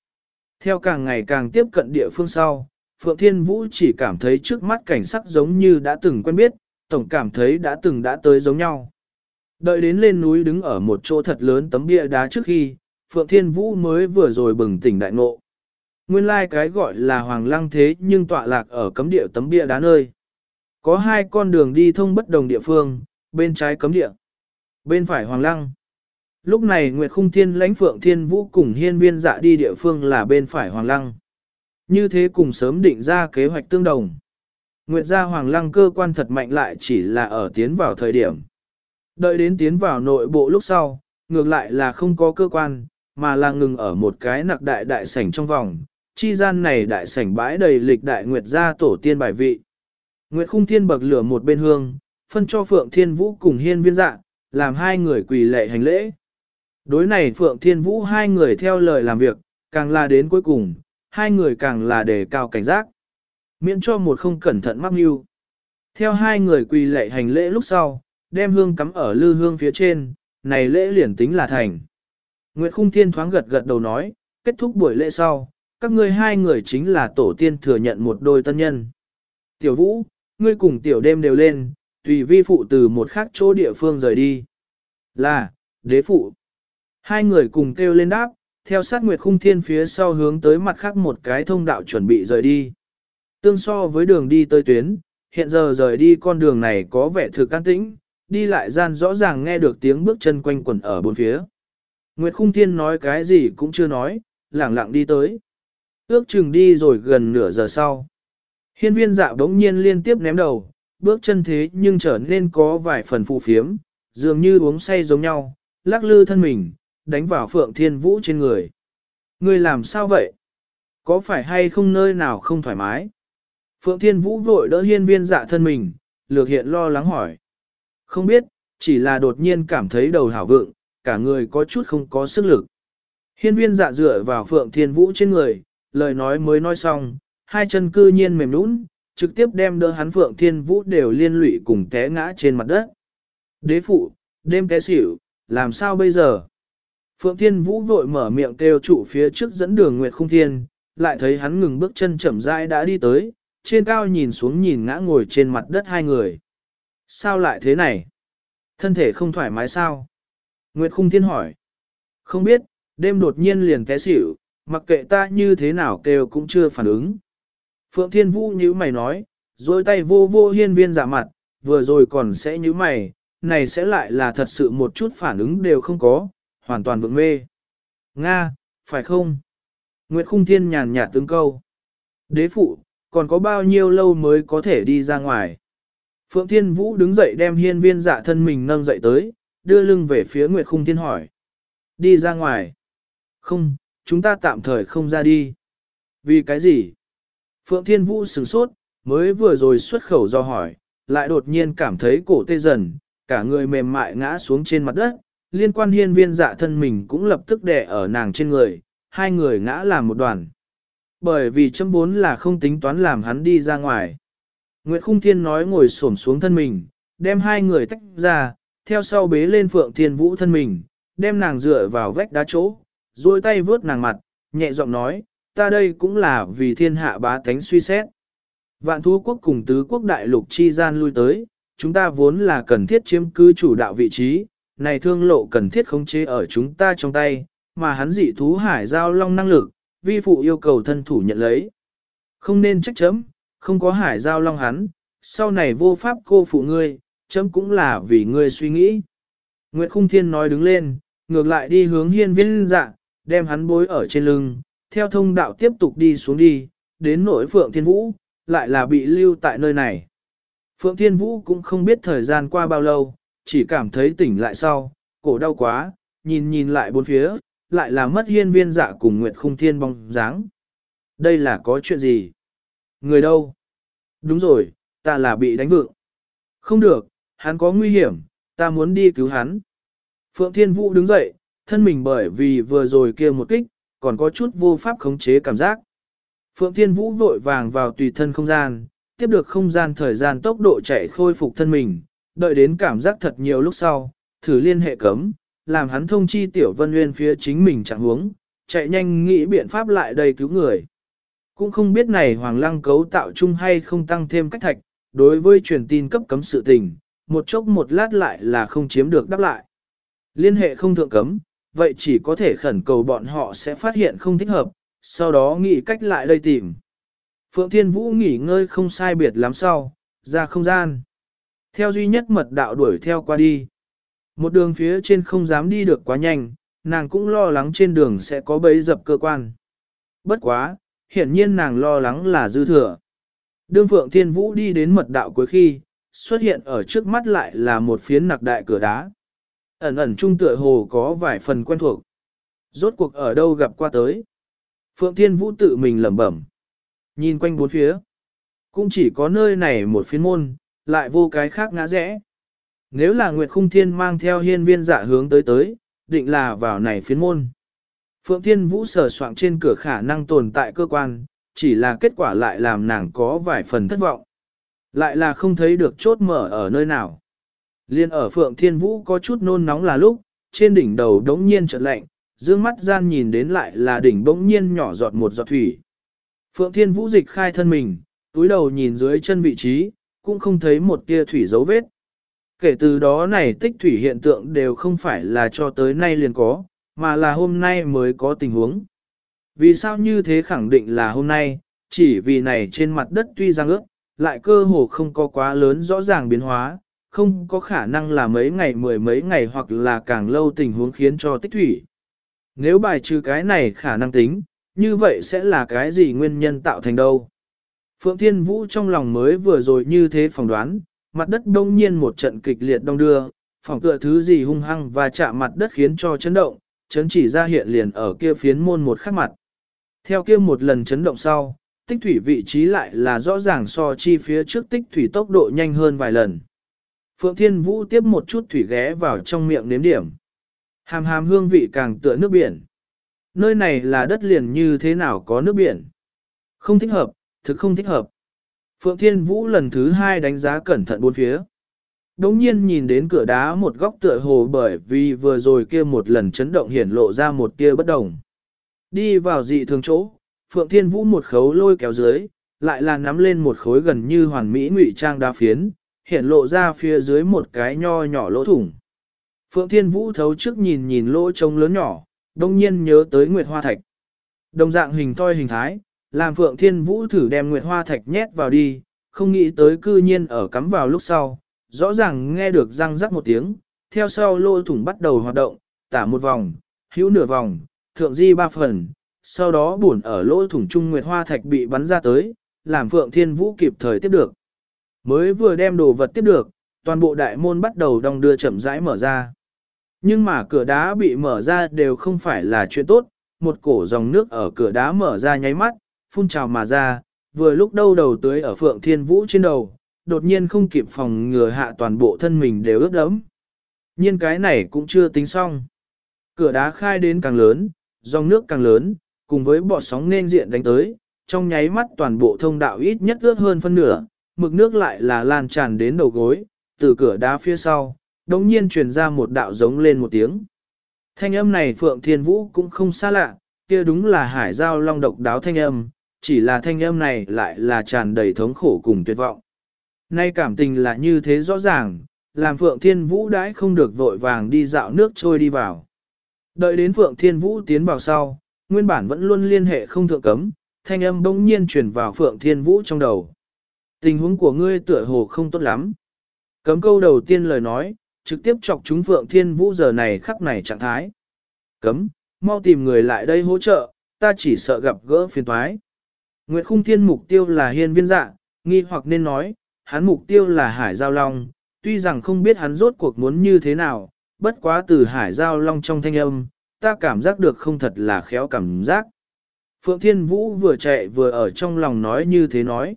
Theo càng ngày càng tiếp cận địa phương sau, Phượng Thiên Vũ chỉ cảm thấy trước mắt cảnh sắc giống như đã từng quen biết, tổng cảm thấy đã từng đã tới giống nhau. Đợi đến lên núi đứng ở một chỗ thật lớn tấm bia đá trước khi, Phượng Thiên Vũ mới vừa rồi bừng tỉnh đại ngộ. Nguyên lai like cái gọi là hoàng lăng thế nhưng tọa lạc ở cấm địa tấm bia đá nơi. Có hai con đường đi thông bất đồng địa phương, bên trái cấm địa, bên phải hoàng lăng. Lúc này Nguyệt Khung Thiên lãnh Phượng Thiên Vũ cùng hiên viên dạ đi địa phương là bên phải hoàng lăng. Như thế cùng sớm định ra kế hoạch tương đồng. Nguyệt gia hoàng lăng cơ quan thật mạnh lại chỉ là ở tiến vào thời điểm. Đợi đến tiến vào nội bộ lúc sau, ngược lại là không có cơ quan, mà là ngừng ở một cái nặc đại đại sảnh trong vòng. Chi gian này đại sảnh bãi đầy lịch đại Nguyệt gia tổ tiên bài vị. Nguyệt khung thiên bậc lửa một bên hương, phân cho Phượng Thiên Vũ cùng hiên viên dạ, làm hai người quỳ lệ hành lễ. Đối này Phượng Thiên Vũ hai người theo lời làm việc, càng là đến cuối cùng, hai người càng là đề cao cảnh giác. Miễn cho một không cẩn thận mắc mưu. Theo hai người quỳ lệ hành lễ lúc sau, đem hương cắm ở lư hương phía trên, này lễ liền tính là thành. Nguyệt Khung Thiên thoáng gật gật đầu nói, kết thúc buổi lễ sau, các ngươi hai người chính là tổ tiên thừa nhận một đôi tân nhân. Tiểu Vũ, ngươi cùng tiểu đêm đều lên, tùy vi phụ từ một khác chỗ địa phương rời đi. Là, đế phụ. Hai người cùng kêu lên đáp, theo sát Nguyệt Khung Thiên phía sau hướng tới mặt khác một cái thông đạo chuẩn bị rời đi. Tương so với đường đi tới tuyến, hiện giờ rời đi con đường này có vẻ thực can tĩnh, đi lại gian rõ ràng nghe được tiếng bước chân quanh quẩn ở bốn phía. Nguyệt Khung Thiên nói cái gì cũng chưa nói, lẳng lặng đi tới. Ước chừng đi rồi gần nửa giờ sau. Hiên viên dạ bỗng nhiên liên tiếp ném đầu, bước chân thế nhưng trở nên có vài phần phụ phiếm, dường như uống say giống nhau, lắc lư thân mình, đánh vào Phượng Thiên Vũ trên người. Ngươi làm sao vậy? Có phải hay không nơi nào không thoải mái? Phượng Thiên Vũ vội đỡ hiên viên dạ thân mình, lược hiện lo lắng hỏi. Không biết, chỉ là đột nhiên cảm thấy đầu hảo vượng, cả người có chút không có sức lực. Hiên viên dạ dựa vào Phượng Thiên Vũ trên người, lời nói mới nói xong, hai chân cư nhiên mềm nũng, trực tiếp đem đỡ hắn Phượng Thiên Vũ đều liên lụy cùng té ngã trên mặt đất. Đế phụ, đêm té xỉu, làm sao bây giờ? Phượng Thiên Vũ vội mở miệng kêu trụ phía trước dẫn đường Nguyệt Khung Thiên, lại thấy hắn ngừng bước chân chậm rãi đã đi tới, trên cao nhìn xuống nhìn ngã ngồi trên mặt đất hai người. Sao lại thế này? Thân thể không thoải mái sao? Nguyệt Khung Thiên hỏi. Không biết, đêm đột nhiên liền té xỉu, mặc kệ ta như thế nào kêu cũng chưa phản ứng. Phượng Thiên Vũ như mày nói, rồi tay vô vô hiên viên giả mặt, vừa rồi còn sẽ như mày, này sẽ lại là thật sự một chút phản ứng đều không có, hoàn toàn vượng mê. Nga, phải không? Nguyệt Khung Thiên nhàn nhạt tướng câu. Đế phụ, còn có bao nhiêu lâu mới có thể đi ra ngoài? Phượng Thiên Vũ đứng dậy đem hiên viên dạ thân mình nâng dậy tới, đưa lưng về phía Nguyệt Khung Thiên hỏi. Đi ra ngoài. Không, chúng ta tạm thời không ra đi. Vì cái gì? Phượng Thiên Vũ sửng sốt, mới vừa rồi xuất khẩu do hỏi, lại đột nhiên cảm thấy cổ tê dần, cả người mềm mại ngã xuống trên mặt đất, liên quan hiên viên dạ thân mình cũng lập tức đè ở nàng trên người, hai người ngã làm một đoàn. Bởi vì châm vốn là không tính toán làm hắn đi ra ngoài. Nguyệt Khung Thiên nói ngồi xổm xuống thân mình, đem hai người tách ra, theo sau bế lên Phượng Thiên Vũ thân mình, đem nàng dựa vào vách đá chỗ, duỗi tay vướt nàng mặt, nhẹ giọng nói, ta đây cũng là vì thiên hạ bá tánh suy xét. Vạn thú quốc cùng tứ quốc đại lục chi gian lui tới, chúng ta vốn là cần thiết chiếm cứ chủ đạo vị trí, này thương lộ cần thiết khống chế ở chúng ta trong tay, mà hắn dị thú hải giao long năng lực, vi phụ yêu cầu thân thủ nhận lấy. Không nên trách chấm, không có hải giao long hắn, sau này vô pháp cô phụ ngươi, chấm cũng là vì ngươi suy nghĩ. Nguyệt Khung Thiên nói đứng lên, ngược lại đi hướng hiên viên dạ, đem hắn bối ở trên lưng, theo thông đạo tiếp tục đi xuống đi, đến nỗi Phượng Thiên Vũ, lại là bị lưu tại nơi này. Phượng Thiên Vũ cũng không biết thời gian qua bao lâu, chỉ cảm thấy tỉnh lại sau, cổ đau quá, nhìn nhìn lại bốn phía, lại là mất hiên viên dạ cùng Nguyệt Khung Thiên bóng dáng. Đây là có chuyện gì? Người đâu? Đúng rồi, ta là bị đánh vượng. Không được, hắn có nguy hiểm, ta muốn đi cứu hắn. Phượng Thiên Vũ đứng dậy, thân mình bởi vì vừa rồi kia một kích, còn có chút vô pháp khống chế cảm giác. Phượng Thiên Vũ vội vàng vào tùy thân không gian, tiếp được không gian thời gian tốc độ chạy khôi phục thân mình, đợi đến cảm giác thật nhiều lúc sau, thử liên hệ cấm, làm hắn thông chi tiểu vân nguyên phía chính mình chẳng huống, chạy nhanh nghĩ biện pháp lại đây cứu người. Cũng không biết này hoàng lăng cấu tạo chung hay không tăng thêm cách thạch, đối với truyền tin cấp cấm sự tình, một chốc một lát lại là không chiếm được đáp lại. Liên hệ không thượng cấm, vậy chỉ có thể khẩn cầu bọn họ sẽ phát hiện không thích hợp, sau đó nghĩ cách lại đây tìm. Phượng Thiên Vũ nghỉ ngơi không sai biệt lắm sau, ra không gian. Theo duy nhất mật đạo đuổi theo qua đi. Một đường phía trên không dám đi được quá nhanh, nàng cũng lo lắng trên đường sẽ có bấy dập cơ quan. Bất quá, hiển nhiên nàng lo lắng là dư thừa. Đương Phượng Thiên Vũ đi đến mật đạo cuối khi, xuất hiện ở trước mắt lại là một phiến nặc đại cửa đá. Ẩn ẩn trung tựa hồ có vài phần quen thuộc. Rốt cuộc ở đâu gặp qua tới. Phượng Thiên Vũ tự mình lẩm bẩm. Nhìn quanh bốn phía. Cũng chỉ có nơi này một phiến môn, lại vô cái khác ngã rẽ. Nếu là Nguyệt Khung Thiên mang theo hiên viên dạ hướng tới tới, định là vào này phiến môn. Phượng Thiên Vũ sờ soạn trên cửa khả năng tồn tại cơ quan, chỉ là kết quả lại làm nàng có vài phần thất vọng. Lại là không thấy được chốt mở ở nơi nào. Liên ở Phượng Thiên Vũ có chút nôn nóng là lúc, trên đỉnh đầu đống nhiên chợt lạnh, dương mắt gian nhìn đến lại là đỉnh bỗng nhiên nhỏ giọt một giọt thủy. Phượng Thiên Vũ dịch khai thân mình, túi đầu nhìn dưới chân vị trí, cũng không thấy một tia thủy dấu vết. Kể từ đó này tích thủy hiện tượng đều không phải là cho tới nay liền có, mà là hôm nay mới có tình huống. Vì sao như thế khẳng định là hôm nay, chỉ vì này trên mặt đất tuy rằng ước, lại cơ hồ không có quá lớn rõ ràng biến hóa, không có khả năng là mấy ngày mười mấy ngày hoặc là càng lâu tình huống khiến cho tích thủy. Nếu bài trừ cái này khả năng tính, như vậy sẽ là cái gì nguyên nhân tạo thành đâu? Phượng Thiên Vũ trong lòng mới vừa rồi như thế phỏng đoán, mặt đất đông nhiên một trận kịch liệt đông đưa, phỏng tựa thứ gì hung hăng và chạm mặt đất khiến cho chấn động, chấn chỉ ra hiện liền ở kia phiến môn một khắc mặt. Theo kia một lần chấn động sau, tích thủy vị trí lại là rõ ràng so chi phía trước tích thủy tốc độ nhanh hơn vài lần. Phượng Thiên Vũ tiếp một chút thủy ghé vào trong miệng nếm điểm. Hàm hàm hương vị càng tựa nước biển. Nơi này là đất liền như thế nào có nước biển. Không thích hợp, thực không thích hợp. Phượng Thiên Vũ lần thứ hai đánh giá cẩn thận bốn phía. Đống nhiên nhìn đến cửa đá một góc tựa hồ bởi vì vừa rồi kia một lần chấn động hiển lộ ra một tia bất đồng. Đi vào dị thường chỗ, Phượng Thiên Vũ một khấu lôi kéo dưới, lại là nắm lên một khối gần như hoàn mỹ ngụy trang đa phiến, hiện lộ ra phía dưới một cái nho nhỏ lỗ thủng. Phượng Thiên Vũ thấu trước nhìn nhìn lỗ trông lớn nhỏ, đông nhiên nhớ tới Nguyệt Hoa Thạch. Đồng dạng hình toi hình thái, làm Phượng Thiên Vũ thử đem Nguyệt Hoa Thạch nhét vào đi, không nghĩ tới cư nhiên ở cắm vào lúc sau, rõ ràng nghe được răng rắc một tiếng, theo sau lỗ thủng bắt đầu hoạt động, tả một vòng, hữu nửa vòng, thượng di ba phần, sau đó buồn ở lỗ thủng trung Nguyệt Hoa Thạch bị bắn ra tới, làm Phượng Thiên Vũ kịp thời tiếp được. Mới vừa đem đồ vật tiếp được, toàn bộ đại môn bắt đầu đong đưa chậm rãi mở ra. Nhưng mà cửa đá bị mở ra đều không phải là chuyện tốt, một cổ dòng nước ở cửa đá mở ra nháy mắt, phun trào mà ra, vừa lúc đâu đầu tưới ở Phượng Thiên Vũ trên đầu, đột nhiên không kịp phòng ngừa hạ toàn bộ thân mình đều ướt đẫm. Nhiên cái này cũng chưa tính xong. Cửa đá khai đến càng lớn, dòng nước càng lớn, cùng với bọt sóng nên diện đánh tới, trong nháy mắt toàn bộ thông đạo ít nhất ướt hơn phân nửa, mực nước lại là lan tràn đến đầu gối, từ cửa đá phía sau, đống nhiên truyền ra một đạo giống lên một tiếng. Thanh âm này Phượng Thiên Vũ cũng không xa lạ, kia đúng là hải giao long độc đáo thanh âm, chỉ là thanh âm này lại là tràn đầy thống khổ cùng tuyệt vọng. Nay cảm tình là như thế rõ ràng, làm Phượng Thiên Vũ đãi không được vội vàng đi dạo nước trôi đi vào. Đợi đến Phượng Thiên Vũ tiến vào sau, nguyên bản vẫn luôn liên hệ không thượng cấm, thanh âm bỗng nhiên truyền vào Phượng Thiên Vũ trong đầu. Tình huống của ngươi tựa hồ không tốt lắm. Cấm câu đầu tiên lời nói, trực tiếp chọc chúng Phượng Thiên Vũ giờ này khắc này trạng thái. Cấm, mau tìm người lại đây hỗ trợ, ta chỉ sợ gặp gỡ phiền toái. Nguyệt Khung Thiên mục tiêu là hiên viên dạ, nghi hoặc nên nói, hắn mục tiêu là Hải Giao Long, tuy rằng không biết hắn rốt cuộc muốn như thế nào, bất quá từ Hải Giao Long trong thanh âm, ta cảm giác được không thật là khéo cảm giác. Phượng Thiên Vũ vừa chạy vừa ở trong lòng nói như thế nói.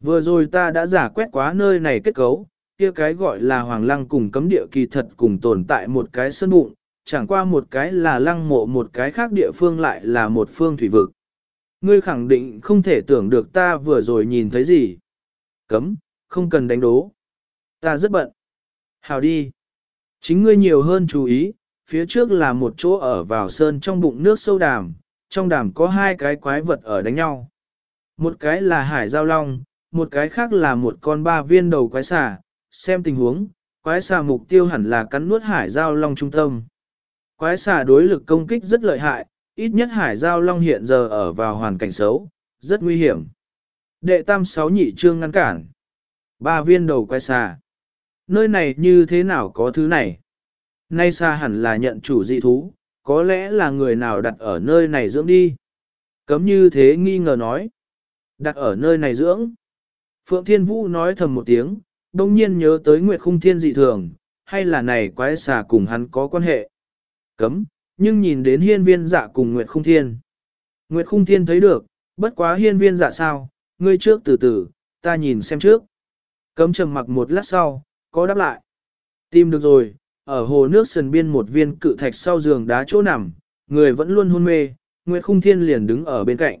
Vừa rồi ta đã giả quét quá nơi này kết cấu, kia cái gọi là hoàng lăng cùng cấm địa kỳ thật cùng tồn tại một cái sân bụng, chẳng qua một cái là lăng mộ một cái khác địa phương lại là một phương thủy vực. Ngươi khẳng định không thể tưởng được ta vừa rồi nhìn thấy gì. Cấm, không cần đánh đố. Ta rất bận. Hào đi. Chính ngươi nhiều hơn chú ý, phía trước là một chỗ ở vào sơn trong bụng nước sâu đàm, trong đàm có hai cái quái vật ở đánh nhau. Một cái là hải giao long, một cái khác là một con ba viên đầu quái xà, xem tình huống, quái xà mục tiêu hẳn là cắn nuốt hải giao long trung tâm. Quái xà đối lực công kích rất lợi hại, ít nhất hải giao long hiện giờ ở vào hoàn cảnh xấu, rất nguy hiểm. Đệ tam sáu nhị trương ngăn cản. Ba viên đầu quay xà. Nơi này như thế nào có thứ này? Nay xa hẳn là nhận chủ dị thú, có lẽ là người nào đặt ở nơi này dưỡng đi. Cấm như thế nghi ngờ nói. Đặt ở nơi này dưỡng. Phượng Thiên Vũ nói thầm một tiếng, đồng nhiên nhớ tới Nguyệt Khung Thiên dị thường, hay là này quái xà cùng hắn có quan hệ. Cấm, nhưng nhìn đến hiên viên dạ cùng Nguyệt Khung Thiên. Nguyệt Khung Thiên thấy được, bất quá hiên viên dạ sao, ngươi trước từ từ, ta nhìn xem trước. Cấm trầm mặc một lát sau, có đáp lại. Tìm được rồi, ở hồ nước sần biên một viên cự thạch sau giường đá chỗ nằm, người vẫn luôn hôn mê, Nguyệt Khung Thiên liền đứng ở bên cạnh.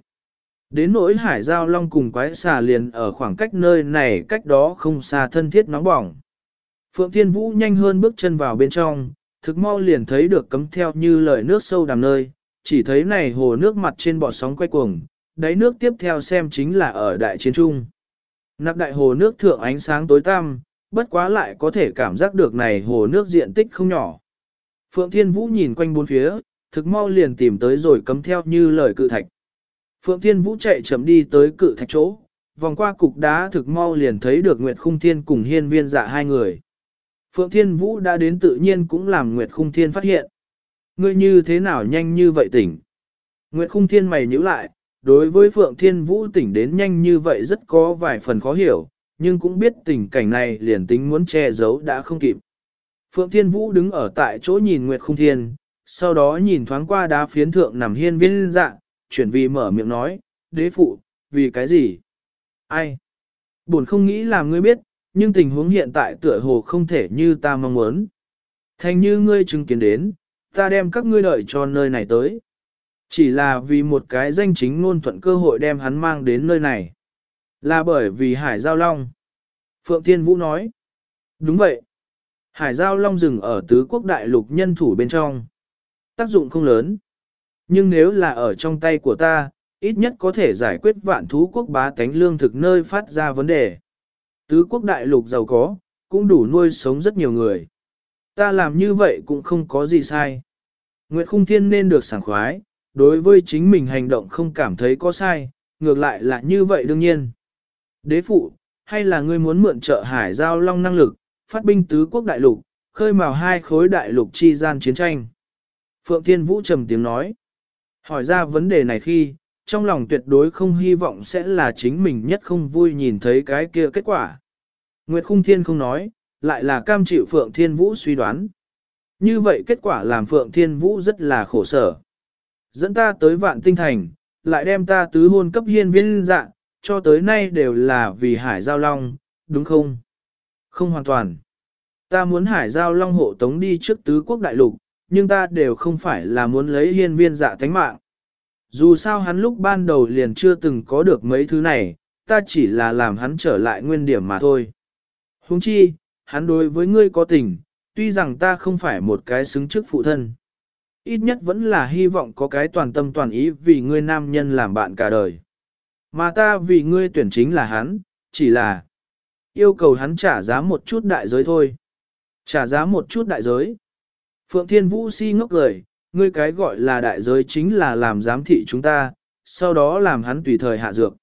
Đến nỗi hải giao long cùng quái xà liền ở khoảng cách nơi này cách đó không xa thân thiết nóng bỏng. Phượng Thiên Vũ nhanh hơn bước chân vào bên trong, thực mau liền thấy được cấm theo như lời nước sâu đàm nơi, chỉ thấy này hồ nước mặt trên bọt sóng quay cuồng, đáy nước tiếp theo xem chính là ở đại chiến trung. Nạp đại hồ nước thượng ánh sáng tối tăm, bất quá lại có thể cảm giác được này hồ nước diện tích không nhỏ. Phượng Thiên Vũ nhìn quanh bốn phía, thực mau liền tìm tới rồi cấm theo như lời cự thạch. Phượng Thiên Vũ chạy chậm đi tới cự thạch chỗ, vòng qua cục đá thực mau liền thấy được Nguyệt Khung Thiên cùng hiên viên dạ hai người. Phượng Thiên Vũ đã đến tự nhiên cũng làm Nguyệt Khung Thiên phát hiện. Ngươi như thế nào nhanh như vậy tỉnh? Nguyệt Khung Thiên mày nhíu lại, đối với Phượng Thiên Vũ tỉnh đến nhanh như vậy rất có vài phần khó hiểu, nhưng cũng biết tình cảnh này liền tính muốn che giấu đã không kịp. Phượng Thiên Vũ đứng ở tại chỗ nhìn Nguyệt Khung Thiên, sau đó nhìn thoáng qua đá phiến thượng nằm hiên viên dạ, chuyển vì mở miệng nói, đế phụ, vì cái gì? Ai? Buồn không nghĩ làm ngươi biết, nhưng tình huống hiện tại tựa hồ không thể như ta mong muốn. Thành như ngươi chứng kiến đến, ta đem các ngươi đợi cho nơi này tới. Chỉ là vì một cái danh chính ngôn thuận cơ hội đem hắn mang đến nơi này. Là bởi vì Hải Giao Long. Phượng Thiên Vũ nói. Đúng vậy. Hải Giao Long dừng ở tứ quốc đại lục nhân thủ bên trong. Tác dụng không lớn. Nhưng nếu là ở trong tay của ta, ít nhất có thể giải quyết vạn thú quốc bá tánh lương thực nơi phát ra vấn đề. Tứ quốc đại lục giàu có, cũng đủ nuôi sống rất nhiều người. Ta làm như vậy cũng không có gì sai. Nguyệt Khung Thiên nên được sảng khoái, đối với chính mình hành động không cảm thấy có sai, ngược lại là như vậy đương nhiên. Đế phụ, hay là ngươi muốn mượn trợ hải giao long năng lực, phát binh tứ quốc đại lục, khơi mào hai khối đại lục chi gian chiến tranh. Phượng Thiên Vũ trầm tiếng nói. Hỏi ra vấn đề này khi, trong lòng tuyệt đối không hy vọng sẽ là chính mình nhất không vui nhìn thấy cái kia kết quả. Nguyệt Khung Thiên không nói, lại là cam chịu Phượng Thiên Vũ suy đoán. Như vậy kết quả làm Phượng Thiên Vũ rất là khổ sở. Dẫn ta tới vạn tinh thành, lại đem ta tứ hôn cấp hiên viên dạ, cho tới nay đều là vì hải giao long, đúng không? Không hoàn toàn. Ta muốn hải giao long hộ tống đi trước tứ quốc đại lục, nhưng ta đều không phải là muốn lấy hiên viên dạ thánh mạng. Dù sao hắn lúc ban đầu liền chưa từng có được mấy thứ này, ta chỉ là làm hắn trở lại nguyên điểm mà thôi. Huống chi, hắn đối với ngươi có tình, tuy rằng ta không phải một cái xứng trước phụ thân. Ít nhất vẫn là hy vọng có cái toàn tâm toàn ý vì ngươi nam nhân làm bạn cả đời. Mà ta vì ngươi tuyển chính là hắn, chỉ là yêu cầu hắn trả giá một chút đại giới thôi. Trả giá một chút đại giới. Phượng Thiên Vũ si ngốc cười, ngươi cái gọi là đại giới chính là làm giám thị chúng ta, sau đó làm hắn tùy thời hạ dược.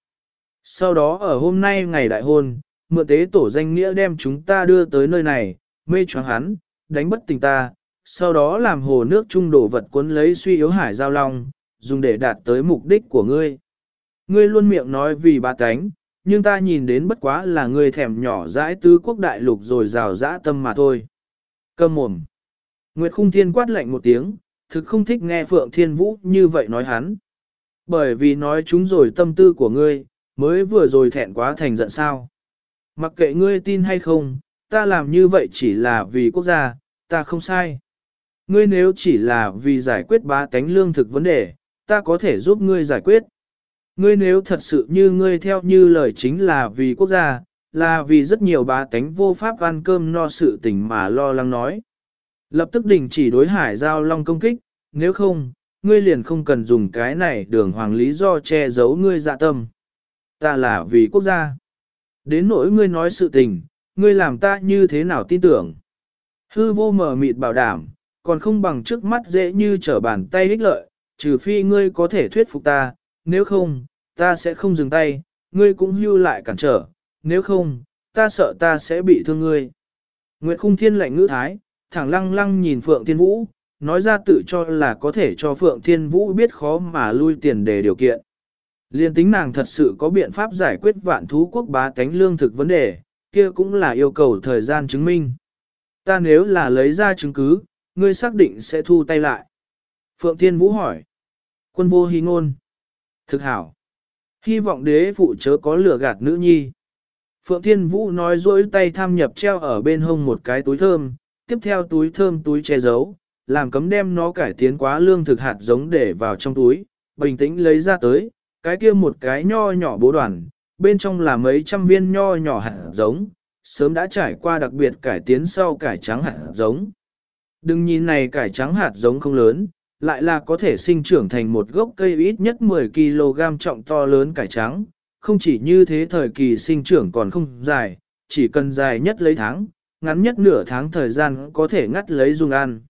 Sau đó ở hôm nay ngày đại hôn, mượn tế tổ danh nghĩa đem chúng ta đưa tới nơi này, mê choáng hắn, đánh bất tình ta, sau đó làm hồ nước trung đổ vật cuốn lấy suy yếu hải giao long, dùng để đạt tới mục đích của ngươi. Ngươi luôn miệng nói vì ba cánh, nhưng ta nhìn đến bất quá là ngươi thèm nhỏ dãi tứ quốc đại lục rồi rào dã tâm mà thôi. Cầm mồm. Nguyệt Khung Thiên quát lạnh một tiếng, thực không thích nghe Phượng Thiên Vũ như vậy nói hắn. Bởi vì nói chúng rồi tâm tư của ngươi, mới vừa rồi thẹn quá thành giận sao. Mặc kệ ngươi tin hay không, ta làm như vậy chỉ là vì quốc gia, ta không sai. Ngươi nếu chỉ là vì giải quyết ba tánh lương thực vấn đề, ta có thể giúp ngươi giải quyết. Ngươi nếu thật sự như ngươi theo như lời chính là vì quốc gia, là vì rất nhiều bá tánh vô pháp ăn cơm no sự tình mà lo lắng nói. Lập tức đình chỉ đối hải giao long công kích, nếu không, ngươi liền không cần dùng cái này đường hoàng lý do che giấu ngươi dạ tâm. Ta là vì quốc gia. Đến nỗi ngươi nói sự tình, ngươi làm ta như thế nào tin tưởng. Hư vô mờ mịt bảo đảm, còn không bằng trước mắt dễ như trở bàn tay ích lợi, trừ phi ngươi có thể thuyết phục ta, nếu không, ta sẽ không dừng tay, ngươi cũng hưu lại cản trở, nếu không, ta sợ ta sẽ bị thương ngươi. Nguyệt khung thiên lạnh ngữ thái, thẳng lăng lăng nhìn Phượng Thiên Vũ, nói ra tự cho là có thể cho Phượng Thiên Vũ biết khó mà lui tiền để điều kiện. Liên tính nàng thật sự có biện pháp giải quyết vạn thú quốc bá tánh lương thực vấn đề, kia cũng là yêu cầu thời gian chứng minh. Ta nếu là lấy ra chứng cứ, ngươi xác định sẽ thu tay lại. Phượng Thiên Vũ hỏi. Quân vô hí ngôn. Thực hảo. Hy vọng đế phụ chớ có lửa gạt nữ nhi. Phượng Thiên Vũ nói dối tay tham nhập treo ở bên hông một cái túi thơm, tiếp theo túi thơm túi che giấu, làm cấm đem nó cải tiến quá lương thực hạt giống để vào trong túi, bình tĩnh lấy ra tới, cái kia một cái nho nhỏ bố đoàn, bên trong là mấy trăm viên nho nhỏ hạt giống, sớm đã trải qua đặc biệt cải tiến sau cải trắng hạt giống. Đừng nhìn này cải trắng hạt giống không lớn, lại là có thể sinh trưởng thành một gốc cây ít nhất 10 kg trọng to lớn cải trắng, không chỉ như thế thời kỳ sinh trưởng còn không dài, chỉ cần dài nhất lấy tháng, ngắn nhất nửa tháng thời gian có thể ngắt lấy dùng ăn.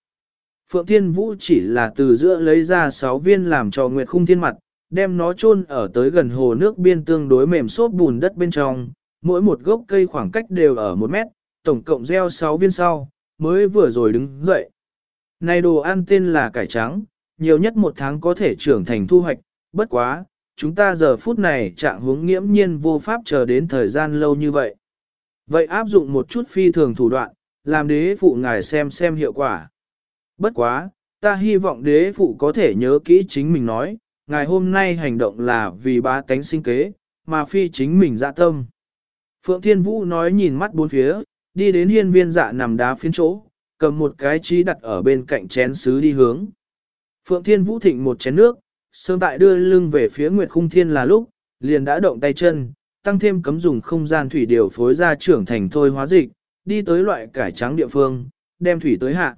Phượng Thiên Vũ chỉ là từ giữa lấy ra 6 viên làm cho Nguyệt Khung Thiên mặt, đem nó chôn ở tới gần hồ nước biên tương đối mềm xốp bùn đất bên trong, mỗi một gốc cây khoảng cách đều ở 1 mét, tổng cộng gieo 6 viên sau, mới vừa rồi đứng dậy. Này đồ ăn tên là cải trắng, nhiều nhất một tháng có thể trưởng thành thu hoạch, bất quá, chúng ta giờ phút này trạng hướng nghiễm nhiên vô pháp chờ đến thời gian lâu như vậy. Vậy áp dụng một chút phi thường thủ đoạn, làm đế phụ ngài xem xem hiệu quả. Bất quá, ta hy vọng đế phụ có thể nhớ kỹ chính mình nói, ngài hôm nay hành động là vì ba tánh sinh kế, mà phi chính mình dạ tâm. Phượng Thiên Vũ nói nhìn mắt bốn phía, đi đến hiên viên dạ nằm đá phiến chỗ, cầm một cái trí đặt ở bên cạnh chén sứ đi hướng. Phượng Thiên Vũ thịnh một chén nước, sương tại đưa lưng về phía Nguyệt Khung Thiên là lúc, liền đã động tay chân, tăng thêm cấm dùng không gian thủy điều phối ra trưởng thành thôi hóa dịch, đi tới loại cải trắng địa phương, đem thủy tới hạ.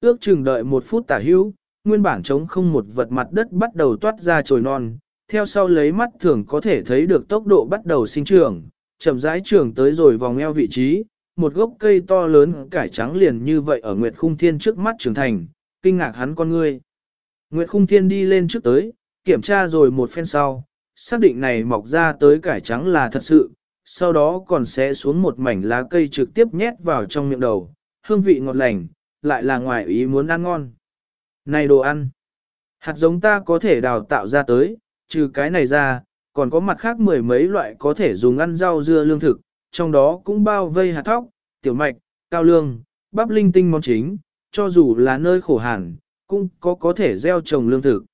Ước chừng đợi một phút tả hữu, nguyên bản trống không một vật mặt đất bắt đầu toát ra trồi non, theo sau lấy mắt thường có thể thấy được tốc độ bắt đầu sinh trưởng, chậm rãi trưởng tới rồi vòng eo vị trí, một gốc cây to lớn cải trắng liền như vậy ở Nguyệt Khung Thiên trước mắt trưởng thành, kinh ngạc hắn con ngươi. Nguyệt Khung Thiên đi lên trước tới, kiểm tra rồi một phen sau, xác định này mọc ra tới cải trắng là thật sự, sau đó còn sẽ xuống một mảnh lá cây trực tiếp nhét vào trong miệng đầu, hương vị ngọt lành, lại là ngoài ý muốn ăn ngon. Này đồ ăn, hạt giống ta có thể đào tạo ra tới, trừ cái này ra, còn có mặt khác mười mấy loại có thể dùng ăn rau dưa lương thực, trong đó cũng bao vây hạt thóc, tiểu mạch, cao lương, bắp linh tinh món chính, cho dù là nơi khổ hẳn, cũng có có thể gieo trồng lương thực.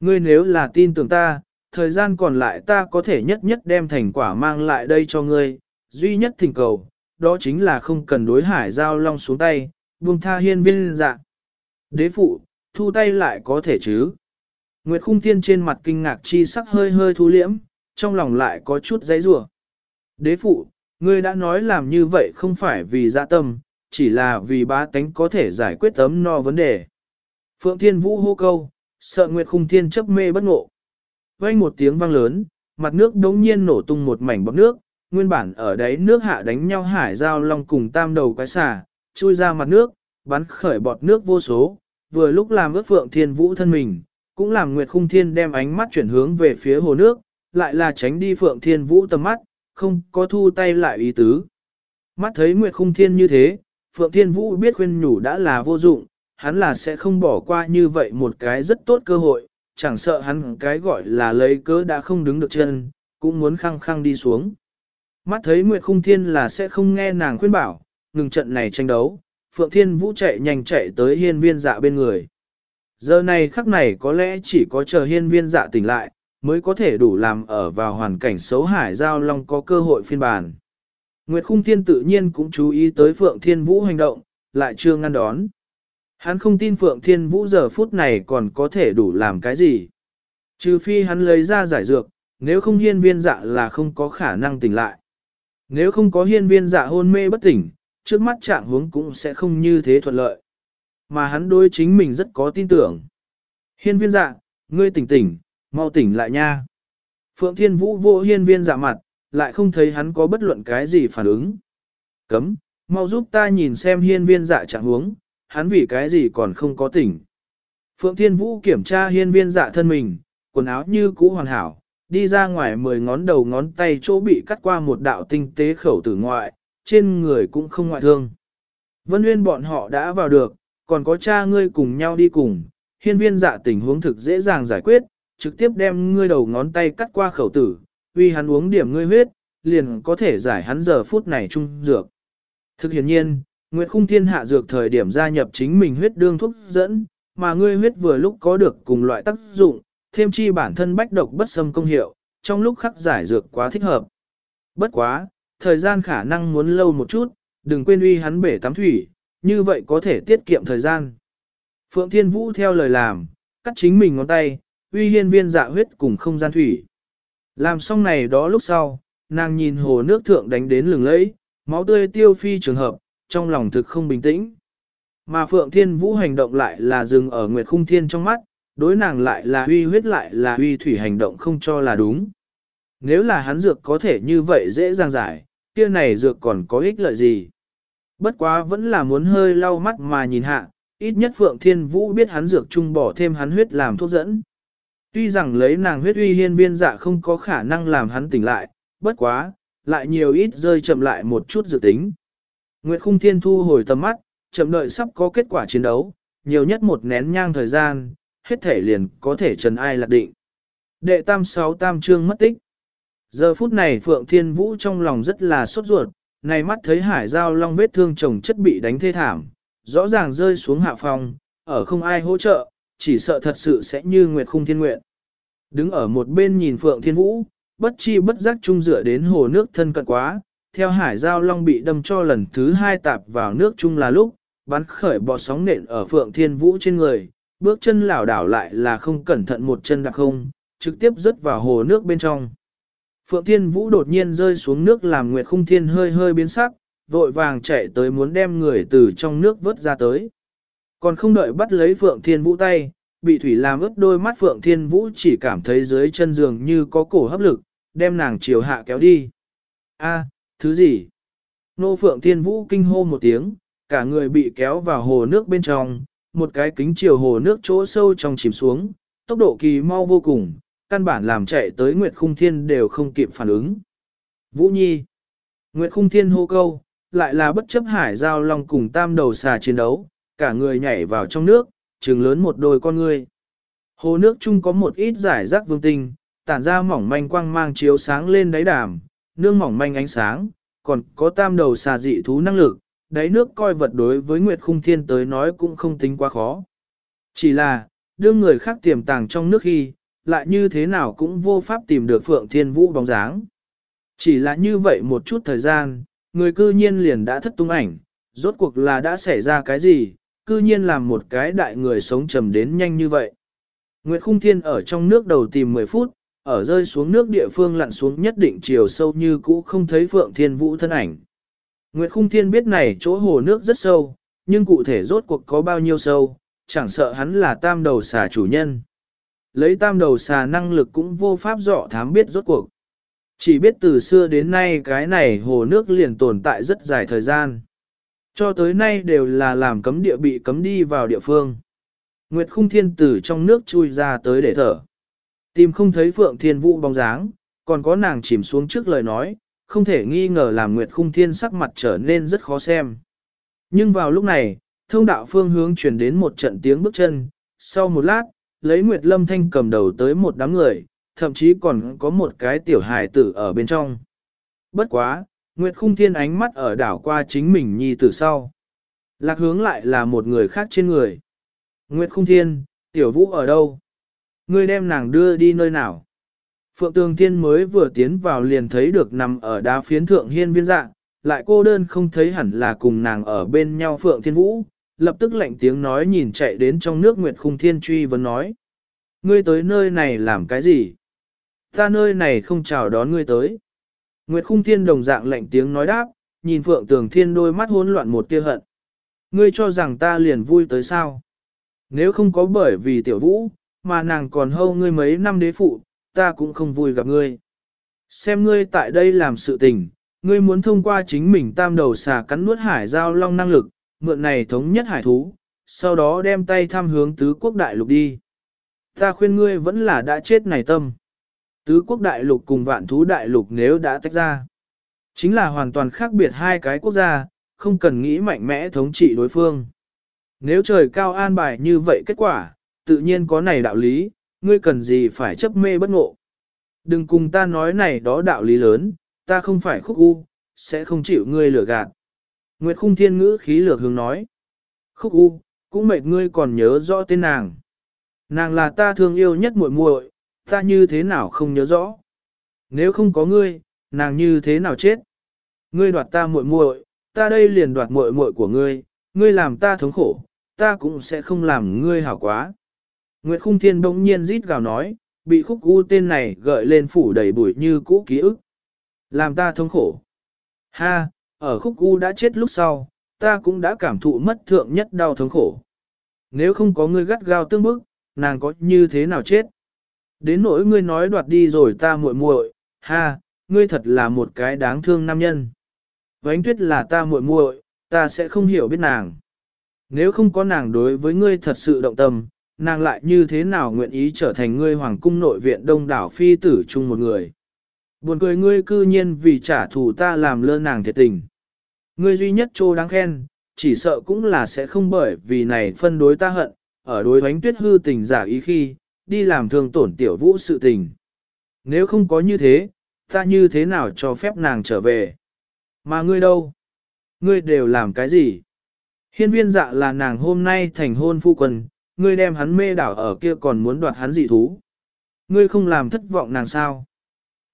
Ngươi nếu là tin tưởng ta, thời gian còn lại ta có thể nhất nhất đem thành quả mang lại đây cho ngươi, duy nhất thỉnh cầu, đó chính là không cần đối hải giao long xuống tay, buông tha hiên viên dạ. Đế phụ, thu tay lại có thể chứ. Nguyệt khung thiên trên mặt kinh ngạc chi sắc hơi hơi thu liễm, trong lòng lại có chút giấy rủa. Đế phụ, ngươi đã nói làm như vậy không phải vì dạ tâm, chỉ là vì bá tánh có thể giải quyết tấm no vấn đề. Phượng Thiên Vũ hô câu, sợ Nguyệt Khung Thiên chấp mê bất ngộ. Vang một tiếng vang lớn, mặt nước đống nhiên nổ tung một mảnh bọt nước, nguyên bản ở đấy nước hạ đánh nhau hải giao long cùng tam đầu quái xà, chui ra mặt nước, bắn khởi bọt nước vô số, vừa lúc làm ước Phượng Thiên Vũ thân mình, cũng làm Nguyệt Khung Thiên đem ánh mắt chuyển hướng về phía hồ nước, lại là tránh đi Phượng Thiên Vũ tầm mắt, không có thu tay lại ý tứ. Mắt thấy Nguyệt Khung Thiên như thế, Phượng Thiên Vũ biết khuyên nhủ đã là vô dụng, hắn là sẽ không bỏ qua như vậy một cái rất tốt cơ hội, chẳng sợ hắn cái gọi là lấy cớ đã không đứng được chân, cũng muốn khăng khăng đi xuống. Mắt thấy Nguyệt Khung Thiên là sẽ không nghe nàng khuyên bảo, ngừng trận này tranh đấu, Phượng Thiên Vũ chạy nhanh chạy tới hiên viên dạ bên người. Giờ này khắc này có lẽ chỉ có chờ hiên viên dạ tỉnh lại, mới có thể đủ làm ở vào hoàn cảnh xấu hải giao long có cơ hội phiên bản. Nguyệt Khung Thiên tự nhiên cũng chú ý tới Phượng Thiên Vũ hành động, lại chưa ngăn đón. Hắn không tin Phượng Thiên Vũ giờ phút này còn có thể đủ làm cái gì. Trừ phi hắn lấy ra giải dược, nếu không hiên viên dạ là không có khả năng tỉnh lại. Nếu không có hiên viên dạ hôn mê bất tỉnh, trước mắt trạng huống cũng sẽ không như thế thuận lợi. Mà hắn đối chính mình rất có tin tưởng. Hiên viên dạ, ngươi tỉnh tỉnh, mau tỉnh lại nha. Phượng Thiên Vũ vô hiên viên dạ mặt, lại không thấy hắn có bất luận cái gì phản ứng. Cấm, mau giúp ta nhìn xem hiên viên dạ trạng huống, hắn vì cái gì còn không có tỉnh. Phượng Thiên Vũ kiểm tra hiên viên dạ thân mình, quần áo như cũ hoàn hảo, đi ra ngoài mười ngón đầu ngón tay chỗ bị cắt qua một đạo tinh tế khẩu tử ngoại, trên người cũng không ngoại thương. Vân Nguyên bọn họ đã vào được, còn có cha ngươi cùng nhau đi cùng, hiên viên dạ tình huống thực dễ dàng giải quyết, trực tiếp đem ngươi đầu ngón tay cắt qua khẩu tử, vì hắn uống điểm ngươi huyết, liền có thể giải hắn giờ phút này trung dược. Thực hiện nhiên, Nguyệt Khung Thiên hạ dược thời điểm gia nhập chính mình huyết đương thuốc dẫn, mà ngươi huyết vừa lúc có được cùng loại tác dụng, thêm chi bản thân bách độc bất xâm công hiệu, trong lúc khắc giải dược quá thích hợp. Bất quá, thời gian khả năng muốn lâu một chút, đừng quên uy hắn bể tắm thủy, như vậy có thể tiết kiệm thời gian. Phượng Thiên Vũ theo lời làm, cắt chính mình ngón tay, uy hiên viên dạ huyết cùng không gian thủy. Làm xong này đó lúc sau, nàng nhìn hồ nước thượng đánh đến lừng lẫy, máu tươi tiêu phi trường hợp, trong lòng thực không bình tĩnh. Mà Phượng Thiên Vũ hành động lại là dừng ở Nguyệt Khung Thiên trong mắt, đối nàng lại là huy huyết lại là huy thủy hành động không cho là đúng. Nếu là hắn dược có thể như vậy dễ dàng giải, kia này dược còn có ích lợi gì? Bất quá vẫn là muốn hơi lau mắt mà nhìn hạ, ít nhất Phượng Thiên Vũ biết hắn dược chung bỏ thêm hắn huyết làm thuốc dẫn. Tuy rằng lấy nàng huyết uy hiên viên dạ không có khả năng làm hắn tỉnh lại, bất quá, lại nhiều ít rơi chậm lại một chút dự tính. Nguyệt Khung Thiên thu hồi tầm mắt, chậm đợi sắp có kết quả chiến đấu, nhiều nhất một nén nhang thời gian, hết thể liền có thể trần ai lạc định. Đệ tam sáu tam trương mất tích. Giờ phút này Phượng Thiên Vũ trong lòng rất là sốt ruột, này mắt thấy hải giao long vết thương chồng chất bị đánh thê thảm, rõ ràng rơi xuống hạ phòng, ở không ai hỗ trợ, chỉ sợ thật sự sẽ như Nguyệt Khung Thiên Nguyện. Đứng ở một bên nhìn Phượng Thiên Vũ, bất chi bất giác trung dựa đến hồ nước thân cận quá, theo hải giao long bị đâm cho lần thứ hai tạp vào nước chung là lúc, bắn khởi bọt sóng nện ở Phượng Thiên Vũ trên người, bước chân lảo đảo lại là không cẩn thận một chân đạp không, trực tiếp rớt vào hồ nước bên trong. Phượng Thiên Vũ đột nhiên rơi xuống nước làm Nguyệt Khung Thiên hơi hơi biến sắc, vội vàng chạy tới muốn đem người từ trong nước vớt ra tới. Còn không đợi bắt lấy Phượng Thiên Vũ tay, bị thủy làm ướt đôi mắt Phượng Thiên Vũ chỉ cảm thấy dưới chân giường như có cổ hấp lực, đem nàng chiều hạ kéo đi. A, thứ gì? Nô Phượng Thiên Vũ kinh hô một tiếng, cả người bị kéo vào hồ nước bên trong, một cái kính chiều hồ nước chỗ sâu trong chìm xuống, tốc độ kỳ mau vô cùng, căn bản làm chạy tới Nguyệt Khung Thiên đều không kịp phản ứng. Vũ Nhi Nguyệt Khung Thiên hô câu, lại là bất chấp hải giao long cùng tam đầu xà chiến đấu, cả người nhảy vào trong nước, trừng lớn một đôi con người. Hồ nước chung có một ít giải rác vương tinh, tản ra mỏng manh quang mang chiếu sáng lên đáy đàm, nương mỏng manh ánh sáng, còn có tam đầu xà dị thú năng lực, đáy nước coi vật đối với Nguyệt Khung Thiên tới nói cũng không tính quá khó. Chỉ là, đưa người khác tiềm tàng trong nước khi, lại như thế nào cũng vô pháp tìm được Phượng Thiên Vũ bóng dáng. Chỉ là như vậy một chút thời gian, người cư nhiên liền đã thất tung ảnh, rốt cuộc là đã xảy ra cái gì, cư nhiên làm một cái đại người sống trầm đến nhanh như vậy. Nguyệt Khung Thiên ở trong nước đầu tìm 10 phút, ở rơi xuống nước địa phương lặn xuống nhất định chiều sâu như cũ không thấy Phượng Thiên Vũ thân ảnh. Nguyệt Khung Thiên biết này chỗ hồ nước rất sâu, nhưng cụ thể rốt cuộc có bao nhiêu sâu, chẳng sợ hắn là tam đầu xà chủ nhân. Lấy tam đầu xà năng lực cũng vô pháp dọ thám biết rốt cuộc. Chỉ biết từ xưa đến nay cái này hồ nước liền tồn tại rất dài thời gian. Cho tới nay đều là làm cấm địa bị cấm đi vào địa phương. Nguyệt khung thiên tử trong nước chui ra tới để thở. Tìm không thấy Phượng Thiên Vũ bóng dáng, còn có nàng chìm xuống trước lời nói, không thể nghi ngờ làm Nguyệt khung thiên sắc mặt trở nên rất khó xem. Nhưng vào lúc này, thông đạo phương hướng truyền đến một trận tiếng bước chân, sau một lát, lấy Nguyệt Lâm Thanh cầm đầu tới một đám người, thậm chí còn có một cái tiểu hài tử ở bên trong. Bất quá, Nguyệt Khung Thiên ánh mắt ở đảo qua chính mình nhi từ sau. Lạc hướng lại là một người khác trên người. Nguyệt Khung Thiên, tiểu vũ ở đâu? Ngươi đem nàng đưa đi nơi nào? Phượng Tường Thiên mới vừa tiến vào liền thấy được nằm ở đá phiến thượng hiên viên dạng lại cô đơn không thấy hẳn là cùng nàng ở bên nhau Phượng Thiên Vũ, lập tức lạnh tiếng nói nhìn chạy đến trong nước Nguyệt Khung Thiên truy vấn nói. Ngươi tới nơi này làm cái gì? Ta nơi này không chào đón ngươi tới. Nguyệt Khung Thiên đồng dạng lạnh tiếng nói đáp, nhìn Phượng Tường Thiên đôi mắt hỗn loạn một tia hận. Ngươi cho rằng ta liền vui tới sao? Nếu không có bởi vì tiểu vũ, mà nàng còn hâu ngươi mấy năm đế phụ, ta cũng không vui gặp ngươi. Xem ngươi tại đây làm sự tình, ngươi muốn thông qua chính mình tam đầu xà cắn nuốt hải giao long năng lực, mượn này thống nhất hải thú, sau đó đem tay tham hướng tứ quốc đại lục đi. Ta khuyên ngươi vẫn là đã chết này tâm. Tứ quốc đại lục cùng vạn thú đại lục nếu đã tách ra. Chính là hoàn toàn khác biệt hai cái quốc gia, không cần nghĩ mạnh mẽ thống trị đối phương. Nếu trời cao an bài như vậy kết quả, tự nhiên có này đạo lý, ngươi cần gì phải chấp mê bất ngộ. Đừng cùng ta nói này đó đạo lý lớn, ta không phải khúc u, sẽ không chịu ngươi lừa gạt. Nguyệt khung thiên ngữ khí lược hướng nói. Khúc u, cũng mệt ngươi còn nhớ rõ tên nàng. Nàng là ta thương yêu nhất muội muội, ta như thế nào không nhớ rõ. Nếu không có ngươi, nàng như thế nào chết? Ngươi đoạt ta muội muội, ta đây liền đoạt muội muội của ngươi, ngươi làm ta thống khổ, ta cũng sẽ không làm ngươi hảo quá. Nguyệt Khung Thiên bỗng nhiên rít gào nói, bị khúc u tên này gợi lên phủ đầy bụi như cũ ký ức. Làm ta thống khổ. Ha, ở khúc u đã chết lúc sau, ta cũng đã cảm thụ mất thượng nhất đau thống khổ. Nếu không có ngươi gắt gao tương bức, nàng có như thế nào chết? Đến nỗi ngươi nói đoạt đi rồi ta muội muội, ha, ngươi thật là một cái đáng thương nam nhân. Vánh tuyết là ta muội muội, ta sẽ không hiểu biết nàng. Nếu không có nàng đối với ngươi thật sự động tâm, nàng lại như thế nào nguyện ý trở thành ngươi hoàng cung nội viện đông đảo phi tử chung một người. Buồn cười ngươi cư nhiên vì trả thù ta làm lơ nàng thiệt tình. Ngươi duy nhất trô đáng khen, chỉ sợ cũng là sẽ không bởi vì này phân đối ta hận, ở đối bánh tuyết hư tình giả ý khi, đi làm thương tổn tiểu vũ sự tình. Nếu không có như thế, ta như thế nào cho phép nàng trở về? Mà ngươi đâu? Ngươi đều làm cái gì? Hiên viên dạ là nàng hôm nay thành hôn phu quân, ngươi đem hắn mê đảo ở kia còn muốn đoạt hắn dị thú. Ngươi không làm thất vọng nàng sao?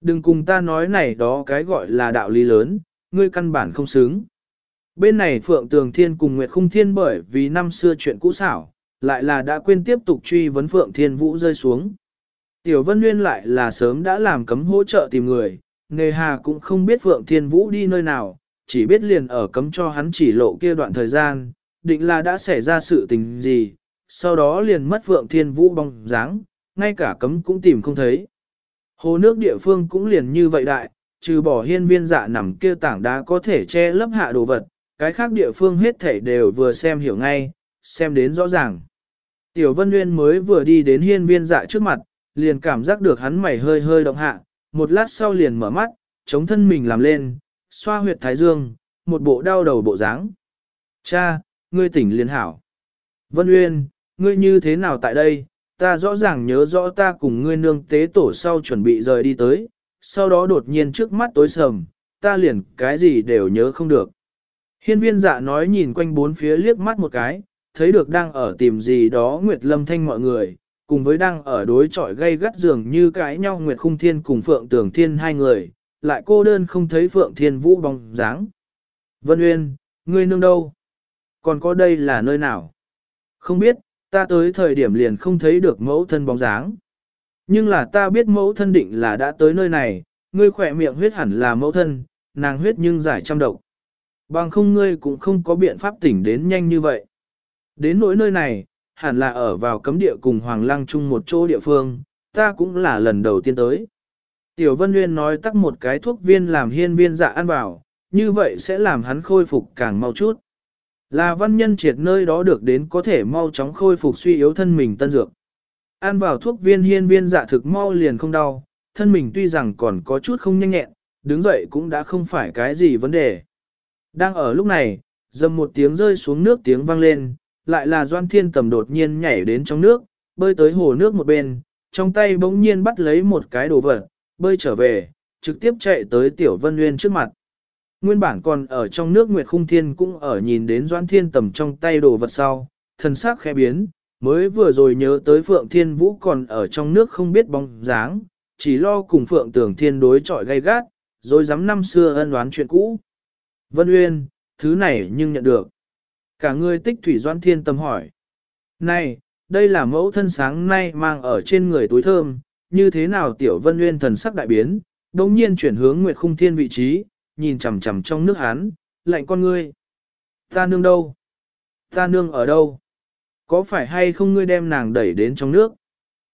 Đừng cùng ta nói này đó cái gọi là đạo lý lớn, ngươi căn bản không xứng. Bên này Phượng Tường Thiên cùng Nguyệt Khung Thiên bởi vì năm xưa chuyện cũ xảo, lại là đã quên tiếp tục truy vấn Phượng Thiên Vũ rơi xuống. Tiểu Vân Nguyên lại là sớm đã làm cấm hỗ trợ tìm người, nghề hà cũng không biết Phượng Thiên Vũ đi nơi nào, chỉ biết liền ở cấm cho hắn chỉ lộ kia đoạn thời gian, định là đã xảy ra sự tình gì, sau đó liền mất Phượng Thiên Vũ bóng dáng, ngay cả cấm cũng tìm không thấy. Hồ nước địa phương cũng liền như vậy đại, trừ bỏ hiên viên dạ nằm kia tảng đá có thể che lấp hạ đồ vật, cái khác địa phương hết thảy đều vừa xem hiểu ngay, xem đến rõ ràng. Tiểu Vân Nguyên mới vừa đi đến hiên viên dạ trước mặt, liền cảm giác được hắn mày hơi hơi động hạ, một lát sau liền mở mắt, chống thân mình làm lên, xoa huyệt thái dương, một bộ đau đầu bộ dáng. Cha, ngươi tỉnh liền hảo. Vân Uyên, ngươi như thế nào tại đây? Ta rõ ràng nhớ rõ ta cùng ngươi nương tế tổ sau chuẩn bị rời đi tới, sau đó đột nhiên trước mắt tối sầm, ta liền cái gì đều nhớ không được. Hiên viên dạ nói nhìn quanh bốn phía liếc mắt một cái, thấy được đang ở tìm gì đó Nguyệt Lâm Thanh mọi người, cùng với đang ở đối trọi gây gắt dường như cãi nhau Nguyệt Khung Thiên cùng Phượng Tường Thiên hai người, lại cô đơn không thấy Phượng Thiên Vũ bóng dáng. Vân Uyên, ngươi nương đâu? Còn có đây là nơi nào? Không biết, ta tới thời điểm liền không thấy được mẫu thân bóng dáng. Nhưng là ta biết mẫu thân định là đã tới nơi này, ngươi khỏe miệng huyết hẳn là mẫu thân, nàng huyết nhưng giải trăm độc. Bằng không ngươi cũng không có biện pháp tỉnh đến nhanh như vậy. Đến nỗi nơi này, hẳn là ở vào cấm địa cùng Hoàng Lăng chung một chỗ địa phương, ta cũng là lần đầu tiên tới. Tiểu Vân Nguyên nói tắc một cái thuốc viên làm hiên viên dạ ăn vào, như vậy sẽ làm hắn khôi phục càng mau chút. Là văn nhân triệt nơi đó được đến có thể mau chóng khôi phục suy yếu thân mình tân dược. Ăn vào thuốc viên hiên viên dạ thực mau liền không đau, thân mình tuy rằng còn có chút không nhanh nhẹn, đứng dậy cũng đã không phải cái gì vấn đề. Đang ở lúc này, dầm một tiếng rơi xuống nước tiếng vang lên, lại là Doan Thiên Tầm đột nhiên nhảy đến trong nước, bơi tới hồ nước một bên, trong tay bỗng nhiên bắt lấy một cái đồ vật, bơi trở về, trực tiếp chạy tới Tiểu Vân Nguyên trước mặt. Nguyên bản còn ở trong nước Nguyệt Khung Thiên cũng ở nhìn đến Doan Thiên Tầm trong tay đồ vật sau, thần sắc khẽ biến, mới vừa rồi nhớ tới Phượng Thiên Vũ còn ở trong nước không biết bóng dáng, chỉ lo cùng Phượng Tưởng Thiên đối chọi gay gắt, rồi dám năm xưa ân oán chuyện cũ. Vân Uyên, thứ này nhưng nhận được. Cả người tích thủy doan thiên tâm hỏi. Này, đây là mẫu thân sáng nay mang ở trên người túi thơm, như thế nào tiểu Vân nguyên thần sắc đại biến, đồng nhiên chuyển hướng Nguyệt Khung Thiên vị trí, nhìn chằm chằm trong nước hán, lạnh con ngươi. Ta nương đâu? Ta nương ở đâu? Có phải hay không ngươi đem nàng đẩy đến trong nước?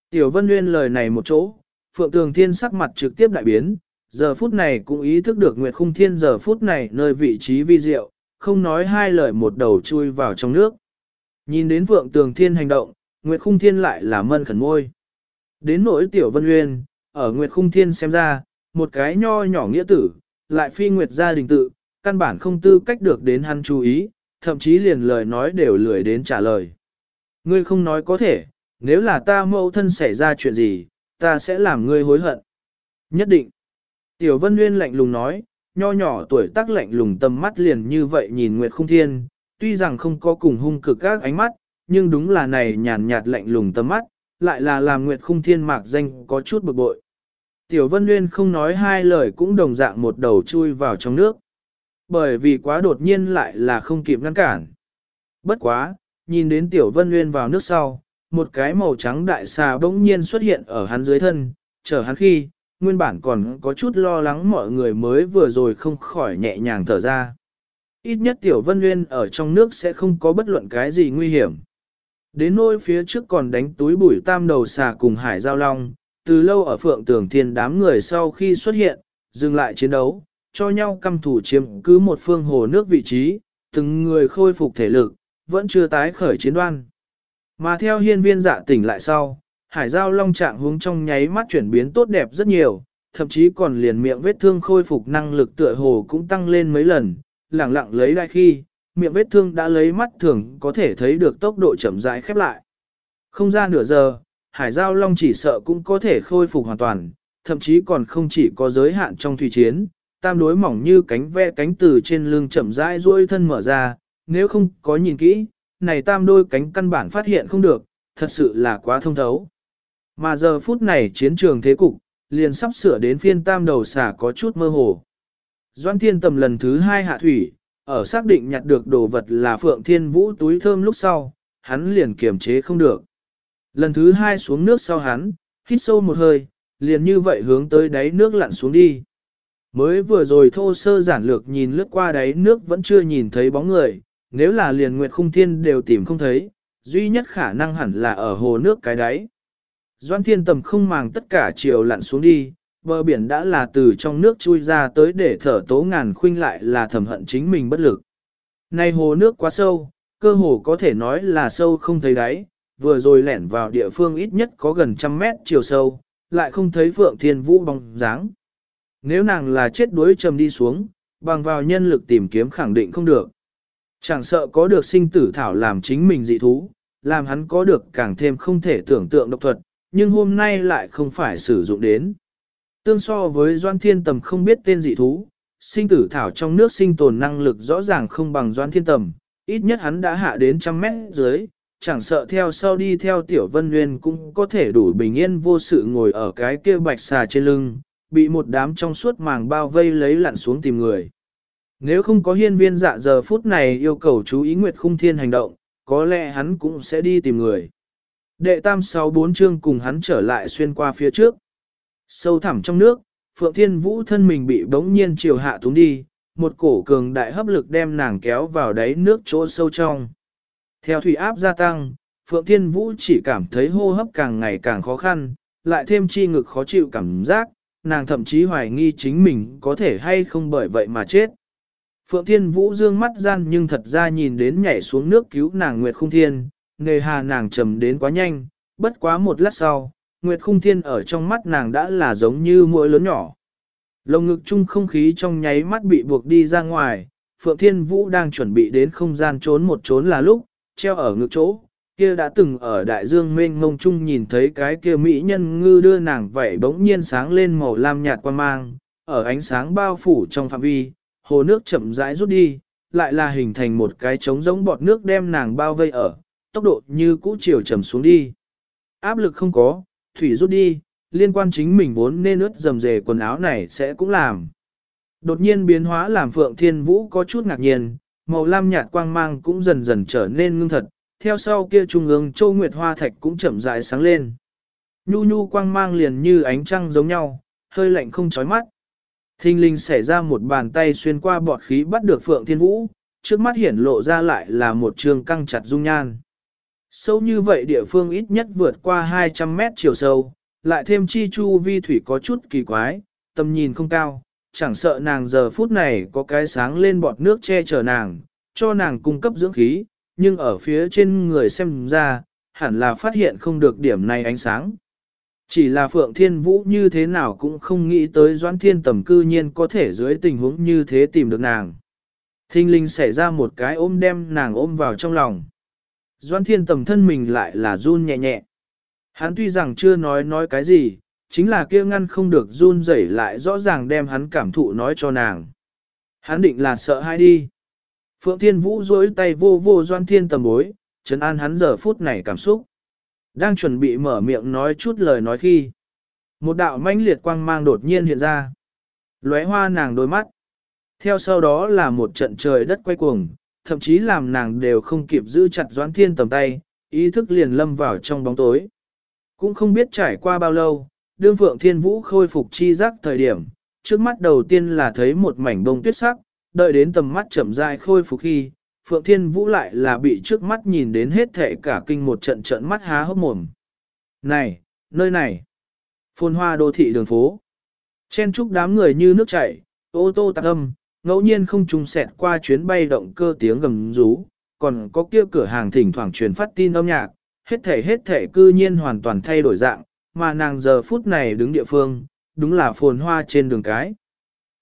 Tiểu Vân Nguyên lời này một chỗ, Phượng Tường Thiên sắc mặt trực tiếp đại biến, giờ phút này cũng ý thức được Nguyệt Khung Thiên giờ phút này nơi vị trí vi diệu, không nói hai lời một đầu chui vào trong nước. Nhìn đến vượng Tường Thiên hành động, Nguyệt Khung Thiên lại là mân khẩn môi. Đến nỗi Tiểu Vân Nguyên, ở Nguyệt Khung Thiên xem ra, một cái nho nhỏ nghĩa tử, lại phi Nguyệt gia đình tự, căn bản không tư cách được đến hắn chú ý, thậm chí liền lời nói đều lười đến trả lời. Ngươi không nói có thể, nếu là ta mẫu thân xảy ra chuyện gì, ta sẽ làm ngươi hối hận. Nhất định. Tiểu Vân Nguyên lạnh lùng nói, nho nhỏ tuổi tác lạnh lùng tầm mắt liền như vậy nhìn Nguyệt Khung Thiên, tuy rằng không có cùng hung cực các ánh mắt, nhưng đúng là này nhàn nhạt lạnh lùng tầm mắt, lại là làm Nguyệt Khung Thiên mạc danh có chút bực bội. Tiểu Vân Nguyên không nói hai lời cũng đồng dạng một đầu chui vào trong nước. Bởi vì quá đột nhiên lại là không kịp ngăn cản. Bất quá, nhìn đến Tiểu Vân Nguyên vào nước sau, một cái màu trắng đại xà bỗng nhiên xuất hiện ở hắn dưới thân, chờ hắn khi, nguyên bản còn có chút lo lắng mọi người mới vừa rồi không khỏi nhẹ nhàng thở ra. Ít nhất Tiểu Vân Nguyên ở trong nước sẽ không có bất luận cái gì nguy hiểm. Đến nôi phía trước còn đánh túi bụi tam đầu xà cùng hải giao long, từ lâu ở phượng tường thiên đám người sau khi xuất hiện, dừng lại chiến đấu, cho nhau căm thủ chiếm cứ một phương hồ nước vị trí, từng người khôi phục thể lực, vẫn chưa tái khởi chiến đoan. Mà theo hiên viên dạ tỉnh lại sau, hải giao long trạng hướng trong nháy mắt chuyển biến tốt đẹp rất nhiều, thậm chí còn liền miệng vết thương khôi phục năng lực tựa hồ cũng tăng lên mấy lần, lẳng lặng lấy đai khi, miệng vết thương đã lấy mắt thường có thể thấy được tốc độ chậm rãi khép lại. Không ra nửa giờ, hải giao long chỉ sợ cũng có thể khôi phục hoàn toàn, thậm chí còn không chỉ có giới hạn trong thủy chiến, tam đối mỏng như cánh ve cánh từ trên lưng chậm rãi duỗi thân mở ra, nếu không có nhìn kỹ, này tam đôi cánh căn bản phát hiện không được, thật sự là quá thông thấu. Mà giờ phút này chiến trường thế cục, liền sắp sửa đến phiên tam đầu xà có chút mơ hồ. Doan thiên tầm lần thứ hai hạ thủy, ở xác định nhặt được đồ vật là phượng thiên vũ túi thơm lúc sau, hắn liền kiềm chế không được. Lần thứ hai xuống nước sau hắn, hít sâu một hơi, liền như vậy hướng tới đáy nước lặn xuống đi. Mới vừa rồi thô sơ giản lược nhìn lướt qua đáy nước vẫn chưa nhìn thấy bóng người, nếu là liền nguyệt khung thiên đều tìm không thấy, duy nhất khả năng hẳn là ở hồ nước cái đáy. Doan thiên tầm không màng tất cả chiều lặn xuống đi, bờ biển đã là từ trong nước chui ra tới để thở tố ngàn khuynh lại là thầm hận chính mình bất lực. Nay hồ nước quá sâu, cơ hồ có thể nói là sâu không thấy đáy, vừa rồi lẻn vào địa phương ít nhất có gần trăm mét chiều sâu, lại không thấy Phượng Thiên Vũ bóng dáng. Nếu nàng là chết đuối trầm đi xuống, bằng vào nhân lực tìm kiếm khẳng định không được. Chẳng sợ có được sinh tử thảo làm chính mình dị thú, làm hắn có được càng thêm không thể tưởng tượng độc thuật, nhưng hôm nay lại không phải sử dụng đến. Tương so với Doan Thiên Tầm không biết tên dị thú, sinh tử thảo trong nước sinh tồn năng lực rõ ràng không bằng Doan Thiên Tầm, ít nhất hắn đã hạ đến trăm mét dưới, chẳng sợ theo sau đi theo Tiểu Vân Nguyên cũng có thể đủ bình yên vô sự ngồi ở cái kia bạch xà trên lưng, bị một đám trong suốt màng bao vây lấy lặn xuống tìm người. Nếu không có hiên viên dạ giờ phút này yêu cầu chú ý Nguyệt Khung Thiên hành động, có lẽ hắn cũng sẽ đi tìm người. Đệ tam sáu bốn chương cùng hắn trở lại xuyên qua phía trước. Sâu thẳm trong nước, Phượng Thiên Vũ thân mình bị bỗng nhiên chiều hạ túng đi, một cổ cường đại hấp lực đem nàng kéo vào đáy nước chỗ sâu trong. Theo thủy áp gia tăng, Phượng Thiên Vũ chỉ cảm thấy hô hấp càng ngày càng khó khăn, lại thêm chi ngực khó chịu cảm giác, nàng thậm chí hoài nghi chính mình có thể hay không bởi vậy mà chết. Phượng Thiên Vũ dương mắt gian nhưng thật ra nhìn đến nhảy xuống nước cứu nàng Nguyệt Khung Thiên, nề hà nàng trầm đến quá nhanh, bất quá một lát sau, Nguyệt Khung Thiên ở trong mắt nàng đã là giống như muỗi lớn nhỏ. Lồng ngực chung không khí trong nháy mắt bị buộc đi ra ngoài, Phượng Thiên Vũ đang chuẩn bị đến không gian trốn một trốn là lúc, treo ở ngực chỗ, kia đã từng ở đại dương mênh mông chung nhìn thấy cái kia mỹ nhân ngư đưa nàng vậy bỗng nhiên sáng lên màu lam nhạt quan mang, ở ánh sáng bao phủ trong phạm vi, hồ nước chậm rãi rút đi, lại là hình thành một cái trống giống bọt nước đem nàng bao vây ở, tốc độ như cũ chiều trầm xuống đi. Áp lực không có, thủy rút đi, liên quan chính mình vốn nên ướt dầm dề quần áo này sẽ cũng làm. Đột nhiên biến hóa làm Phượng Thiên Vũ có chút ngạc nhiên, màu lam nhạt quang mang cũng dần dần trở nên ngưng thật, theo sau kia trung ương châu nguyệt hoa thạch cũng chậm rãi sáng lên. Nhu nhu quang mang liền như ánh trăng giống nhau, hơi lạnh không chói mắt. Thinh linh xảy ra một bàn tay xuyên qua bọt khí bắt được Phượng Thiên Vũ, trước mắt hiển lộ ra lại là một trường căng chặt dung nhan. Sâu như vậy địa phương ít nhất vượt qua 200 mét chiều sâu, lại thêm chi chu vi thủy có chút kỳ quái, tầm nhìn không cao, chẳng sợ nàng giờ phút này có cái sáng lên bọt nước che chở nàng, cho nàng cung cấp dưỡng khí, nhưng ở phía trên người xem ra, hẳn là phát hiện không được điểm này ánh sáng. Chỉ là Phượng Thiên Vũ như thế nào cũng không nghĩ tới Doãn Thiên Tầm cư nhiên có thể dưới tình huống như thế tìm được nàng. Thinh linh xảy ra một cái ôm đem nàng ôm vào trong lòng. Doan Thiên Tầm thân mình lại là run nhẹ nhẹ. Hắn tuy rằng chưa nói nói cái gì, chính là kia ngăn không được run rẩy lại rõ ràng đem hắn cảm thụ nói cho nàng. Hắn định là sợ hai đi. Phượng Thiên Vũ duỗi tay vô vô Doan Thiên tầm bối, trấn an hắn giờ phút này cảm xúc. Đang chuẩn bị mở miệng nói chút lời nói khi. Một đạo mãnh liệt quang mang đột nhiên hiện ra. lóe hoa nàng đôi mắt. Theo sau đó là một trận trời đất quay cuồng, thậm chí làm nàng đều không kịp giữ chặt Doãn Thiên tầm tay, ý thức liền lâm vào trong bóng tối. Cũng không biết trải qua bao lâu, đương Phượng Thiên Vũ khôi phục chi giác thời điểm, trước mắt đầu tiên là thấy một mảnh bông tuyết sắc, đợi đến tầm mắt chậm rãi khôi phục khi, Phượng Thiên Vũ lại là bị trước mắt nhìn đến hết thể cả kinh một trận trận mắt há hốc mồm. Này, nơi này, phồn hoa đô thị đường phố, chen chúc đám người như nước chảy, ô tô tạc âm, ngẫu nhiên không trùng xẹt qua chuyến bay động cơ tiếng gầm rú, còn có kia cửa hàng thỉnh thoảng truyền phát tin âm nhạc, hết thể hết thể cư nhiên hoàn toàn thay đổi dạng, mà nàng giờ phút này đứng địa phương, đúng là phồn hoa trên đường cái.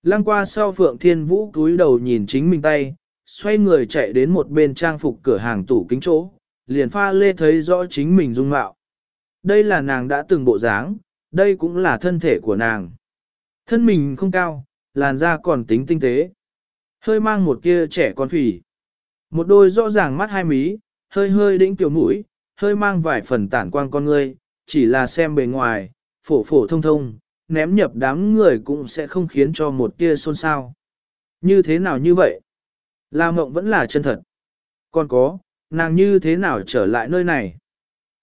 Lăng qua sau Phượng Thiên Vũ cúi đầu nhìn chính mình tay, xoay người chạy đến một bên trang phục cửa hàng tủ kính chỗ, liền pha lê thấy rõ chính mình dung mạo. Đây là nàng đã từng bộ dáng, đây cũng là thân thể của nàng. Thân mình không cao, làn da còn tính tinh tế. Hơi mang một kia trẻ con phỉ. Một đôi rõ ràng mắt hai mí, hơi hơi đĩnh tiểu mũi, hơi mang vài phần tản quang con ngươi, chỉ là xem bề ngoài, phổ phổ thông thông, ném nhập đám người cũng sẽ không khiến cho một tia xôn xao. Như thế nào như vậy? La mộng vẫn là chân thật. Còn có, nàng như thế nào trở lại nơi này?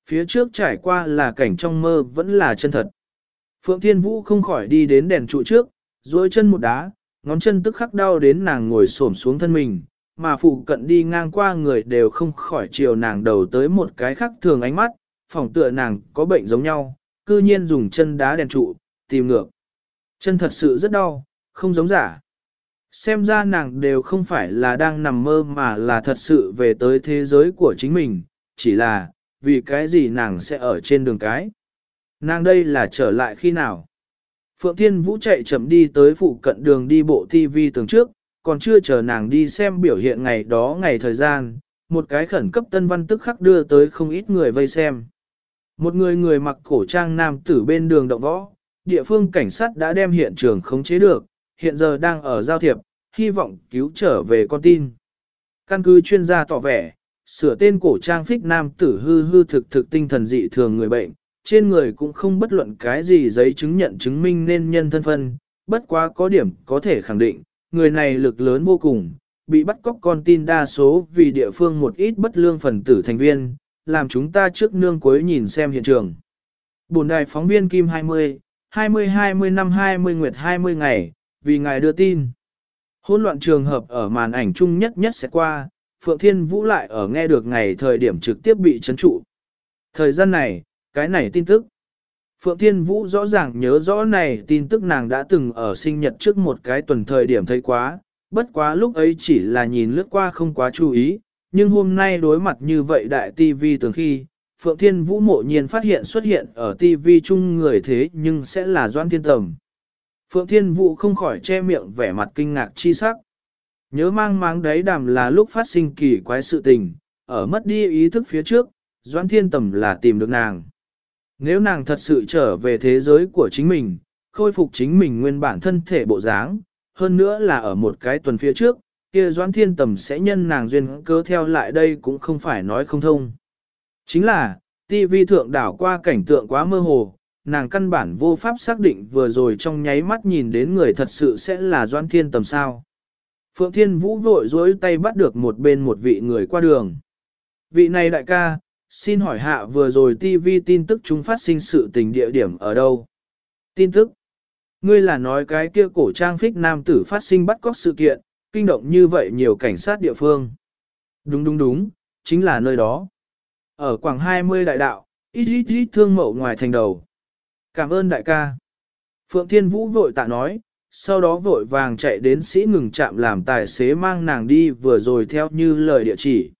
Phía trước trải qua là cảnh trong mơ vẫn là chân thật. Phượng Thiên Vũ không khỏi đi đến đèn trụ trước, duỗi chân một đá, ngón chân tức khắc đau đến nàng ngồi xổm xuống thân mình, mà phụ cận đi ngang qua người đều không khỏi chiều nàng đầu tới một cái khác thường ánh mắt, phỏng tựa nàng có bệnh giống nhau, cư nhiên dùng chân đá đèn trụ, tìm ngược. Chân thật sự rất đau, không giống giả. Xem ra nàng đều không phải là đang nằm mơ mà là thật sự về tới thế giới của chính mình, chỉ là, vì cái gì nàng sẽ ở trên đường cái. Nàng đây là trở lại khi nào? Phượng Thiên Vũ chạy chậm đi tới phụ cận đường đi bộ TV tường trước, còn chưa chờ nàng đi xem biểu hiện ngày đó ngày thời gian, một cái khẩn cấp tân văn tức khắc đưa tới không ít người vây xem. Một người người mặc cổ trang nam tử bên đường động võ, địa phương cảnh sát đã đem hiện trường khống chế được, hiện giờ đang ở giao thiệp, hy vọng cứu trở về con tin. Căn cứ chuyên gia tỏ vẻ, sửa tên cổ trang phích nam tử hư hư thực thực tinh thần dị thường người bệnh, trên người cũng không bất luận cái gì giấy chứng nhận chứng minh nên nhân thân phân, bất quá có điểm có thể khẳng định, người này lực lớn vô cùng, bị bắt cóc con tin đa số vì địa phương một ít bất lương phần tử thành viên, làm chúng ta trước nương cuối nhìn xem hiện trường. Bồn đài phóng viên Kim 20, 20-20 năm 20 nguyệt 20 ngày, vì ngài đưa tin. Hỗn loạn trường hợp ở màn ảnh chung nhất nhất sẽ qua, Phượng Thiên Vũ lại ở nghe được ngày thời điểm trực tiếp bị chấn trụ. Thời gian này, cái này tin tức. Phượng Thiên Vũ rõ ràng nhớ rõ này tin tức nàng đã từng ở sinh nhật trước một cái tuần thời điểm thấy quá, bất quá lúc ấy chỉ là nhìn lướt qua không quá chú ý, nhưng hôm nay đối mặt như vậy đại TV từ khi, Phượng Thiên Vũ mộ nhiên phát hiện xuất hiện ở TV chung người thế nhưng sẽ là Doan Thiên Tầm. Phượng Thiên Vũ không khỏi che miệng vẻ mặt kinh ngạc chi sắc. Nhớ mang máng đấy đàm là lúc phát sinh kỳ quái sự tình, ở mất đi ý thức phía trước, Doan Thiên Tầm là tìm được nàng. Nếu nàng thật sự trở về thế giới của chính mình, khôi phục chính mình nguyên bản thân thể bộ dáng, hơn nữa là ở một cái tuần phía trước, kia Doãn Thiên Tầm sẽ nhân nàng duyên cớ theo lại đây cũng không phải nói không thông. Chính là, TV thượng đảo qua cảnh tượng quá mơ hồ, nàng căn bản vô pháp xác định vừa rồi trong nháy mắt nhìn đến người thật sự sẽ là Doãn Thiên tầm sao. Phượng Thiên Vũ vội dối tay bắt được một bên một vị người qua đường. Vị này đại ca, xin hỏi hạ vừa rồi TV tin tức chúng phát sinh sự tình địa điểm ở đâu? Tin tức. Ngươi là nói cái kia cổ trang phích nam tử phát sinh bắt cóc sự kiện, kinh động như vậy nhiều cảnh sát địa phương. Đúng đúng đúng, chính là nơi đó. Ở quảng 20 đại đạo, ít ít ít thương mậu ngoài thành đầu. Cảm ơn đại ca. Phượng Thiên Vũ vội tạ nói, sau đó vội vàng chạy đến sĩ ngừng chạm làm tài xế mang nàng đi vừa rồi theo như lời địa chỉ.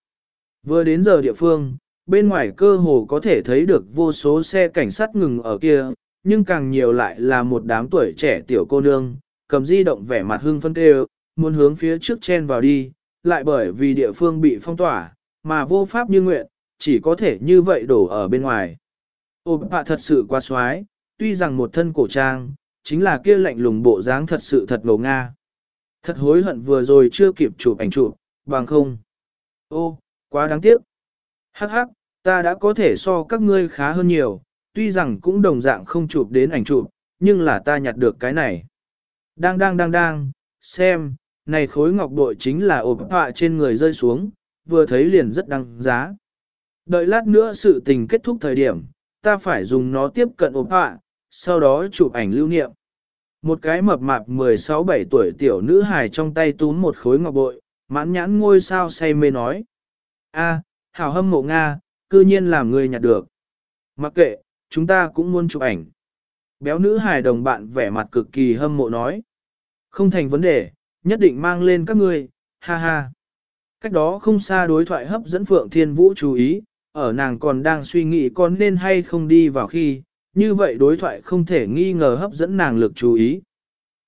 Vừa đến giờ địa phương, bên ngoài cơ hồ có thể thấy được vô số xe cảnh sát ngừng ở kia, nhưng càng nhiều lại là một đám tuổi trẻ tiểu cô nương, cầm di động vẻ mặt hưng phân kêu, muốn hướng phía trước chen vào đi, lại bởi vì địa phương bị phong tỏa, mà vô pháp như nguyện, chỉ có thể như vậy đổ ở bên ngoài. Ô bạ thật sự quá xoái, tuy rằng một thân cổ trang, chính là kia lạnh lùng bộ dáng thật sự thật ngầu nga. Thật hối hận vừa rồi chưa kịp chụp ảnh chụp, bằng không. Ô, quá đáng tiếc. Hắc hắc, ta đã có thể so các ngươi khá hơn nhiều, tuy rằng cũng đồng dạng không chụp đến ảnh chụp, nhưng là ta nhặt được cái này. Đang đang đang đang, xem, này khối ngọc bội chính là ộp họa trên người rơi xuống, vừa thấy liền rất đăng giá. Đợi lát nữa sự tình kết thúc thời điểm, ta phải dùng nó tiếp cận ộp họa, sau đó chụp ảnh lưu niệm. Một cái mập mạp 16-17 tuổi tiểu nữ hài trong tay túm một khối ngọc bội, mãn nhãn ngôi sao say mê nói. a hảo hâm mộ Nga, cư nhiên làm người nhặt được. Mặc kệ, chúng ta cũng muốn chụp ảnh. Béo nữ hài đồng bạn vẻ mặt cực kỳ hâm mộ nói. Không thành vấn đề, nhất định mang lên các ngươi, ha ha. Cách đó không xa đối thoại hấp dẫn Phượng Thiên Vũ chú ý, ở nàng còn đang suy nghĩ con nên hay không đi vào khi, như vậy đối thoại không thể nghi ngờ hấp dẫn nàng lực chú ý.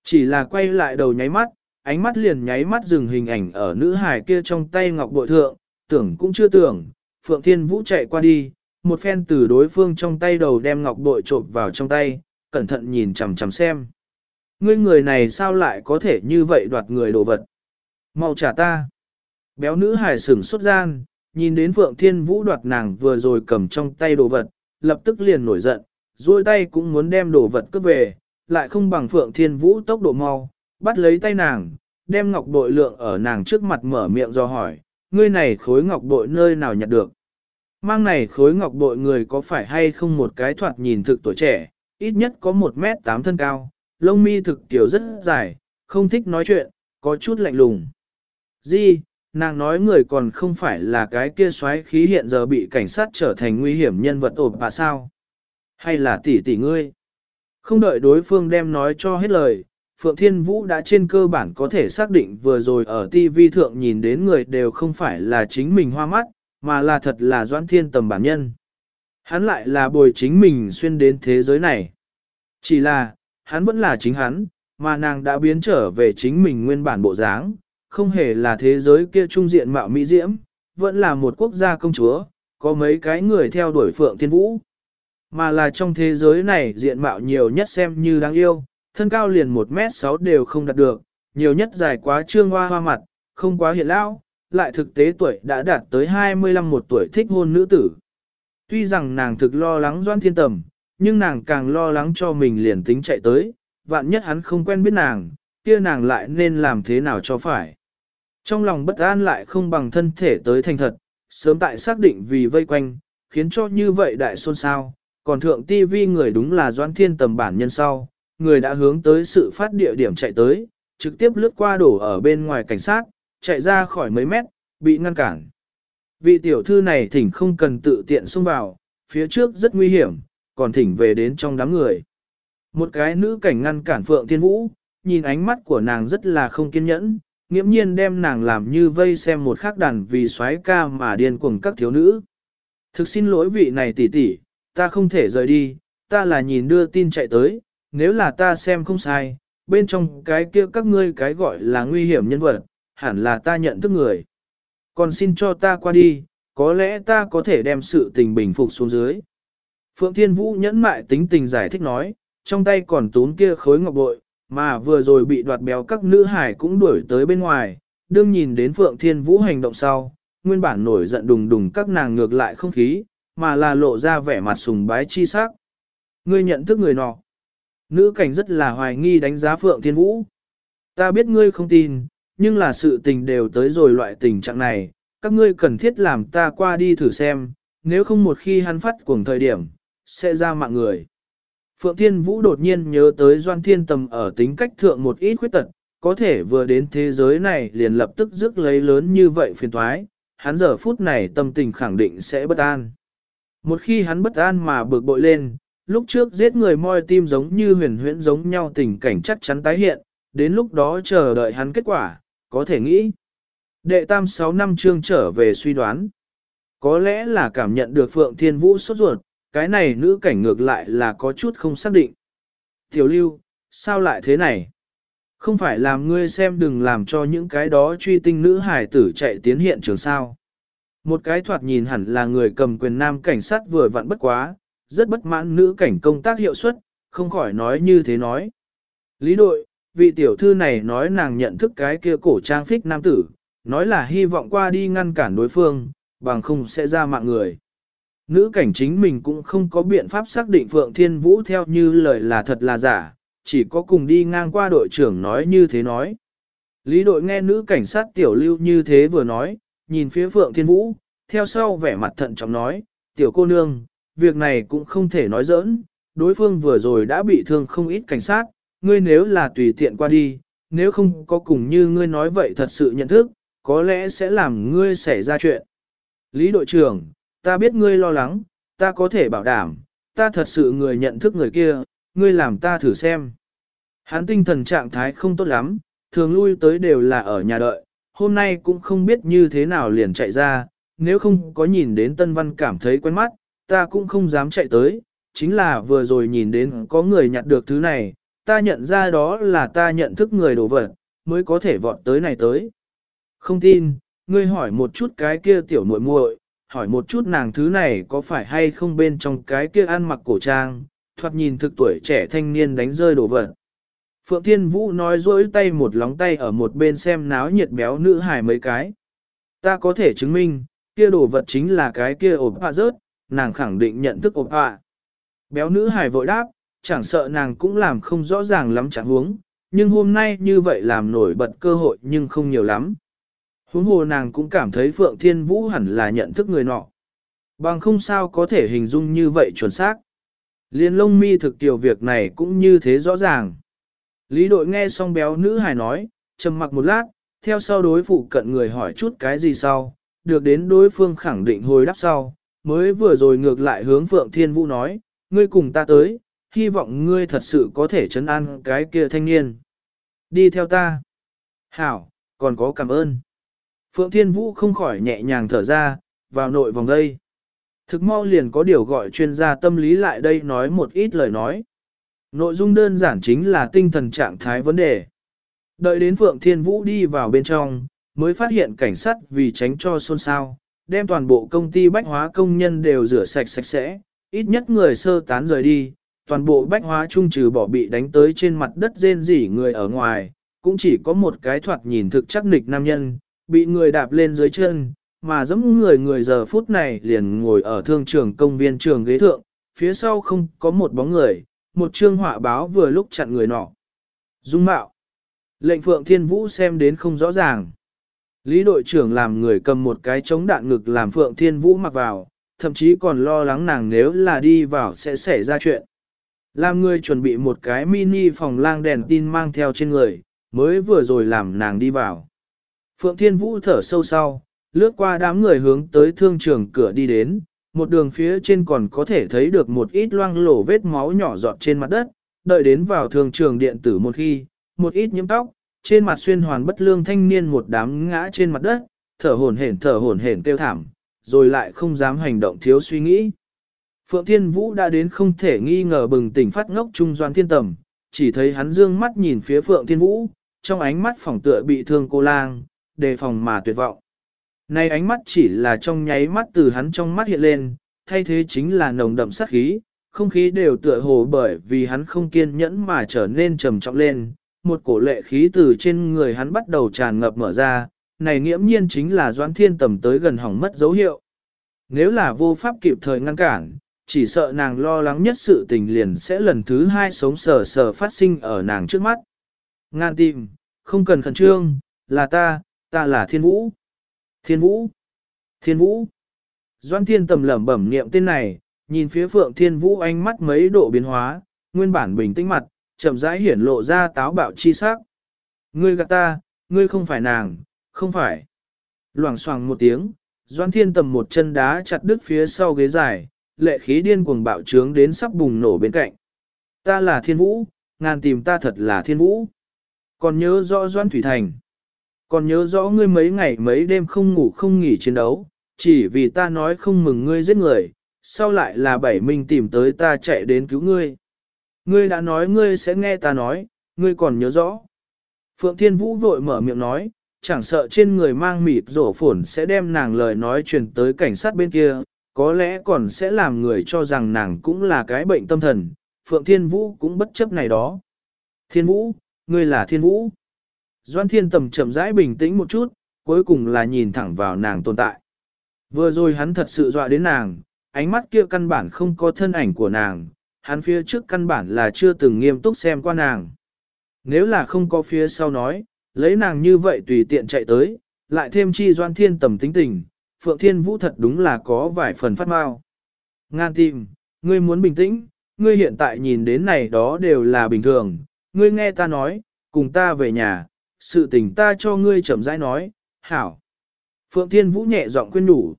Chỉ là quay lại đầu nháy mắt, ánh mắt liền nháy mắt dừng hình ảnh ở nữ hài kia trong tay ngọc bội thượng, tưởng cũng chưa tưởng, Phượng Thiên Vũ chạy qua đi, một phen từ đối phương trong tay đầu đem ngọc bội trộm vào trong tay, cẩn thận nhìn chằm chằm xem. Ngươi người này sao lại có thể như vậy đoạt người đồ vật? Mau trả ta. Béo nữ hài sửng xuất gian, nhìn đến Phượng Thiên Vũ đoạt nàng vừa rồi cầm trong tay đồ vật, lập tức liền nổi giận, duỗi tay cũng muốn đem đồ vật cướp về, lại không bằng Phượng Thiên Vũ tốc độ mau, bắt lấy tay nàng, đem ngọc bội lượng ở nàng trước mặt mở miệng do hỏi, ngươi này khối ngọc bội nơi nào nhặt được? Mang này khối ngọc bội người có phải hay không một cái thoạt nhìn thực tuổi trẻ, ít nhất có 1 mét 8 thân cao, lông mi thực tiểu rất dài, không thích nói chuyện, có chút lạnh lùng. Di, nàng nói người còn không phải là cái kia xoáy khí hiện giờ bị cảnh sát trở thành nguy hiểm nhân vật ổn bà sao? Hay là tỷ tỷ ngươi? Không đợi đối phương đem nói cho hết lời, Phượng Thiên Vũ đã trên cơ bản có thể xác định vừa rồi ở TV thượng nhìn đến người đều không phải là chính mình hoa mắt, mà là thật là Doãn Thiên Tầm bản nhân. Hắn lại là bồi chính mình xuyên đến thế giới này. Chỉ là, hắn vẫn là chính hắn, mà nàng đã biến trở về chính mình nguyên bản bộ dáng, không hề là thế giới kia trung diện mạo mỹ diễm, vẫn là một quốc gia công chúa, có mấy cái người theo đuổi Phượng Thiên Vũ. Mà là trong thế giới này diện mạo nhiều nhất xem như đáng yêu, thân cao liền 1 mét 6 đều không đạt được, nhiều nhất dài quá trương hoa hoa mặt, không quá hiện lão, lại thực tế tuổi đã đạt tới 25 một tuổi thích hôn nữ tử. Tuy rằng nàng thực lo lắng doan thiên tầm, nhưng nàng càng lo lắng cho mình liền tính chạy tới, vạn nhất hắn không quen biết nàng, kia nàng lại nên làm thế nào cho phải. Trong lòng bất an lại không bằng thân thể tới thành thật, sớm tại xác định vì vây quanh, khiến cho như vậy đại xôn xao, còn thượng tivi người đúng là doan thiên tầm bản nhân sau, người đã hướng tới sự phát địa điểm chạy tới, trực tiếp lướt qua đổ ở bên ngoài cảnh sát, chạy ra khỏi mấy mét, bị ngăn cản. Vị tiểu thư này thỉnh không cần tự tiện xông vào, phía trước rất nguy hiểm, còn thỉnh về đến trong đám người. Một cái nữ cảnh ngăn cản Phượng Thiên Vũ, nhìn ánh mắt của nàng rất là không kiên nhẫn, nghiễm nhiên đem nàng làm như vây xem một khắc đàn vì xoái ca mà điên cuồng các thiếu nữ. Thực xin lỗi vị này tỷ tỷ, ta không thể rời đi, ta là nhìn đưa tin chạy tới, nếu là ta xem không sai, bên trong cái kia các ngươi cái gọi là nguy hiểm nhân vật, hẳn là ta nhận thức người. Còn xin cho ta qua đi, có lẽ ta có thể đem sự tình bình phục xuống dưới. Phượng Thiên Vũ nhẫn mại tính tình giải thích nói, trong tay còn tún kia khối ngọc bội, mà vừa rồi bị đoạt béo các nữ hải cũng đuổi tới bên ngoài, đương nhìn đến Phượng Thiên Vũ hành động sau, nguyên bản nổi giận đùng đùng các nàng ngược lại không khí, mà là lộ ra vẻ mặt sùng bái chi sắc. Ngươi nhận thức người nọ. Nữ cảnh rất là hoài nghi đánh giá Phượng Thiên Vũ. Ta biết ngươi không tin, nhưng là sự tình đều tới rồi loại tình trạng này, các ngươi cần thiết làm ta qua đi thử xem, nếu không một khi hắn phát cuồng thời điểm, sẽ ra mạng người. Phượng Thiên Vũ đột nhiên nhớ tới Doan Thiên Tầm ở tính cách thượng một ít khuyết tật, có thể vừa đến thế giới này liền lập tức rước lấy lớn như vậy phiền thoái, hắn giờ phút này tâm tình khẳng định sẽ bất an. Một khi hắn bất an mà bực bội lên, lúc trước giết người moi tim giống như huyền huyễn giống nhau tình cảnh chắc chắn tái hiện, đến lúc đó chờ đợi hắn kết quả, có thể nghĩ. Đệ tam sáu năm chương trở về suy đoán. Có lẽ là cảm nhận được Phượng Thiên Vũ sốt ruột, cái này nữ cảnh ngược lại là có chút không xác định. Tiểu lưu, sao lại thế này? Không phải làm ngươi xem đừng làm cho những cái đó truy tinh nữ hải tử chạy tiến hiện trường sao. Một cái thoạt nhìn hẳn là người cầm quyền nam cảnh sát vừa vặn bất quá, rất bất mãn nữ cảnh công tác hiệu suất, không khỏi nói như thế nói. Lý đội, vị tiểu thư này nói nàng nhận thức cái kia cổ trang phích nam tử, nói là hy vọng qua đi ngăn cản đối phương, bằng không sẽ ra mạng người. Nữ cảnh chính mình cũng không có biện pháp xác định Phượng Thiên Vũ theo như lời là thật là giả, chỉ có cùng đi ngang qua đội trưởng nói như thế nói. Lý đội nghe nữ cảnh sát tiểu lưu như thế vừa nói, nhìn phía Phượng Thiên Vũ, theo sau vẻ mặt thận trọng nói, tiểu cô nương, việc này cũng không thể nói giỡn, đối phương vừa rồi đã bị thương không ít cảnh sát, ngươi nếu là tùy tiện qua đi, nếu không có cùng như ngươi nói vậy thật sự nhận thức, có lẽ sẽ làm ngươi xảy ra chuyện. Lý đội trưởng, ta biết ngươi lo lắng, ta có thể bảo đảm, ta thật sự người nhận thức người kia, ngươi làm ta thử xem. Hắn tinh thần trạng thái không tốt lắm, thường lui tới đều là ở nhà đợi, hôm nay cũng không biết như thế nào liền chạy ra, nếu không có nhìn đến Tân Văn cảm thấy quen mắt, ta cũng không dám chạy tới, chính là vừa rồi nhìn đến có người nhặt được thứ này, ta nhận ra đó là ta nhận thức người đồ vật, mới có thể vọt tới này tới. Không tin, ngươi hỏi một chút cái kia tiểu muội muội, hỏi một chút nàng thứ này có phải hay không bên trong cái kia ăn mặc cổ trang, thoạt nhìn thực tuổi trẻ thanh niên đánh rơi đồ vật. Phượng Thiên Vũ nói dỗi tay một lóng tay ở một bên xem náo nhiệt béo nữ hài mấy cái. Ta có thể chứng minh, kia đồ vật chính là cái kia ổn hạ rớt, nàng khẳng định nhận thức ộp hạ. Béo nữ hài vội đáp, chẳng sợ nàng cũng làm không rõ ràng lắm chẳng huống, nhưng hôm nay như vậy làm nổi bật cơ hội nhưng không nhiều lắm. Huống hồ nàng cũng cảm thấy Phượng Thiên Vũ hẳn là nhận thức người nọ. Bằng không sao có thể hình dung như vậy chuẩn xác. Liên lông mi thực tiểu việc này cũng như thế rõ ràng. Lý đội nghe xong béo nữ hài nói, trầm mặc một lát, theo sau đối phụ cận người hỏi chút cái gì sau, được đến đối phương khẳng định hồi đáp sau, mới vừa rồi ngược lại hướng Phượng Thiên Vũ nói, ngươi cùng ta tới, hy vọng ngươi thật sự có thể chấn an cái kia thanh niên. Đi theo ta. Hảo, còn có cảm ơn. Phượng Thiên Vũ không khỏi nhẹ nhàng thở ra, vào nội vòng đây. Thực mau liền có điều gọi chuyên gia tâm lý lại đây nói một ít lời nói. Nội dung đơn giản chính là tinh thần trạng thái vấn đề. Đợi đến Phượng Thiên Vũ đi vào bên trong, mới phát hiện cảnh sát vì tránh cho xôn xao, đem toàn bộ công ty bách hóa công nhân đều rửa sạch sạch sẽ, ít nhất người sơ tán rời đi, toàn bộ bách hóa trung trừ bỏ bị đánh tới trên mặt đất rên rỉ người ở ngoài, cũng chỉ có một cái thoạt nhìn thực chắc nịch nam nhân, bị người đạp lên dưới chân, mà giống người người giờ phút này liền ngồi ở thương trường công viên trường ghế thượng, phía sau không có một bóng người, một chương họa báo vừa lúc chặn người nọ. Dung mạo. Lệnh Phượng Thiên Vũ xem đến không rõ ràng. Lý đội trưởng làm người cầm một cái chống đạn ngực làm Phượng Thiên Vũ mặc vào, thậm chí còn lo lắng nàng nếu là đi vào sẽ xảy ra chuyện. Làm người chuẩn bị một cái mini phòng lang đèn tin mang theo trên người, mới vừa rồi làm nàng đi vào. Phượng Thiên Vũ thở sâu sau, lướt qua đám người hướng tới thương trường cửa đi đến, một đường phía trên còn có thể thấy được một ít loang lổ vết máu nhỏ giọt trên mặt đất, đợi đến vào thương trường điện tử một khi, một ít nhiễm tóc, trên mặt xuyên hoàn bất lương thanh niên một đám ngã trên mặt đất, thở hổn hển thở hổn hển tiêu thảm, rồi lại không dám hành động thiếu suy nghĩ. Phượng Thiên Vũ đã đến không thể nghi ngờ bừng tỉnh phát ngốc trung doan thiên tầm, chỉ thấy hắn dương mắt nhìn phía Phượng Thiên Vũ, trong ánh mắt phòng tựa bị thương cô lang, đề phòng mà tuyệt vọng. Nay ánh mắt chỉ là trong nháy mắt từ hắn trong mắt hiện lên, thay thế chính là nồng đậm sát khí, không khí đều tựa hồ bởi vì hắn không kiên nhẫn mà trở nên trầm trọng lên, một cổ lệ khí từ trên người hắn bắt đầu tràn ngập mở ra, này nghiễm nhiên chính là doãn thiên tầm tới gần hỏng mất dấu hiệu. Nếu là vô pháp kịp thời ngăn cản, chỉ sợ nàng lo lắng nhất sự tình liền sẽ lần thứ hai sống sờ sờ phát sinh ở nàng trước mắt. Ngan tìm, không cần khẩn trương, là ta, ta là thiên vũ. Thiên vũ, thiên vũ. Doan thiên tầm lẩm bẩm niệm tên này, nhìn phía phượng thiên vũ ánh mắt mấy độ biến hóa, nguyên bản bình tĩnh mặt, chậm rãi hiển lộ ra táo bạo chi sắc. Ngươi gạt ta, ngươi không phải nàng, không phải. Loảng xoảng một tiếng, Doan Thiên Tầm một chân đá chặt đứt phía sau ghế dài, lệ khí điên cuồng bạo trướng đến sắp bùng nổ bên cạnh. Ta là Thiên Vũ, ngàn tìm ta thật là Thiên Vũ. Còn nhớ rõ Doan Thủy Thành. Còn nhớ rõ ngươi mấy ngày mấy đêm không ngủ không nghỉ chiến đấu, chỉ vì ta nói không mừng ngươi giết người, sau lại là bảy minh tìm tới ta chạy đến cứu ngươi. Ngươi đã nói ngươi sẽ nghe ta nói, ngươi còn nhớ rõ. Phượng Thiên Vũ vội mở miệng nói, chẳng sợ trên người mang mịt rổ phổn sẽ đem nàng lời nói truyền tới cảnh sát bên kia, có lẽ còn sẽ làm người cho rằng nàng cũng là cái bệnh tâm thần, Phượng Thiên Vũ cũng bất chấp này đó. Thiên Vũ, ngươi là Thiên Vũ. Doan Thiên Tầm chậm rãi bình tĩnh một chút, cuối cùng là nhìn thẳng vào nàng tồn tại. Vừa rồi hắn thật sự dọa đến nàng, ánh mắt kia căn bản không có thân ảnh của nàng, hắn phía trước căn bản là chưa từng nghiêm túc xem qua nàng. Nếu là không có phía sau nói, lấy nàng như vậy tùy tiện chạy tới, lại thêm chi doan thiên tầm tính tình, Phượng Thiên Vũ thật đúng là có vài phần phát mau. Ngan tìm, ngươi muốn bình tĩnh, ngươi hiện tại nhìn đến này đó đều là bình thường, ngươi nghe ta nói, cùng ta về nhà, sự tình ta cho ngươi chậm rãi nói, hảo. Phượng Thiên Vũ nhẹ giọng khuyên nhủ.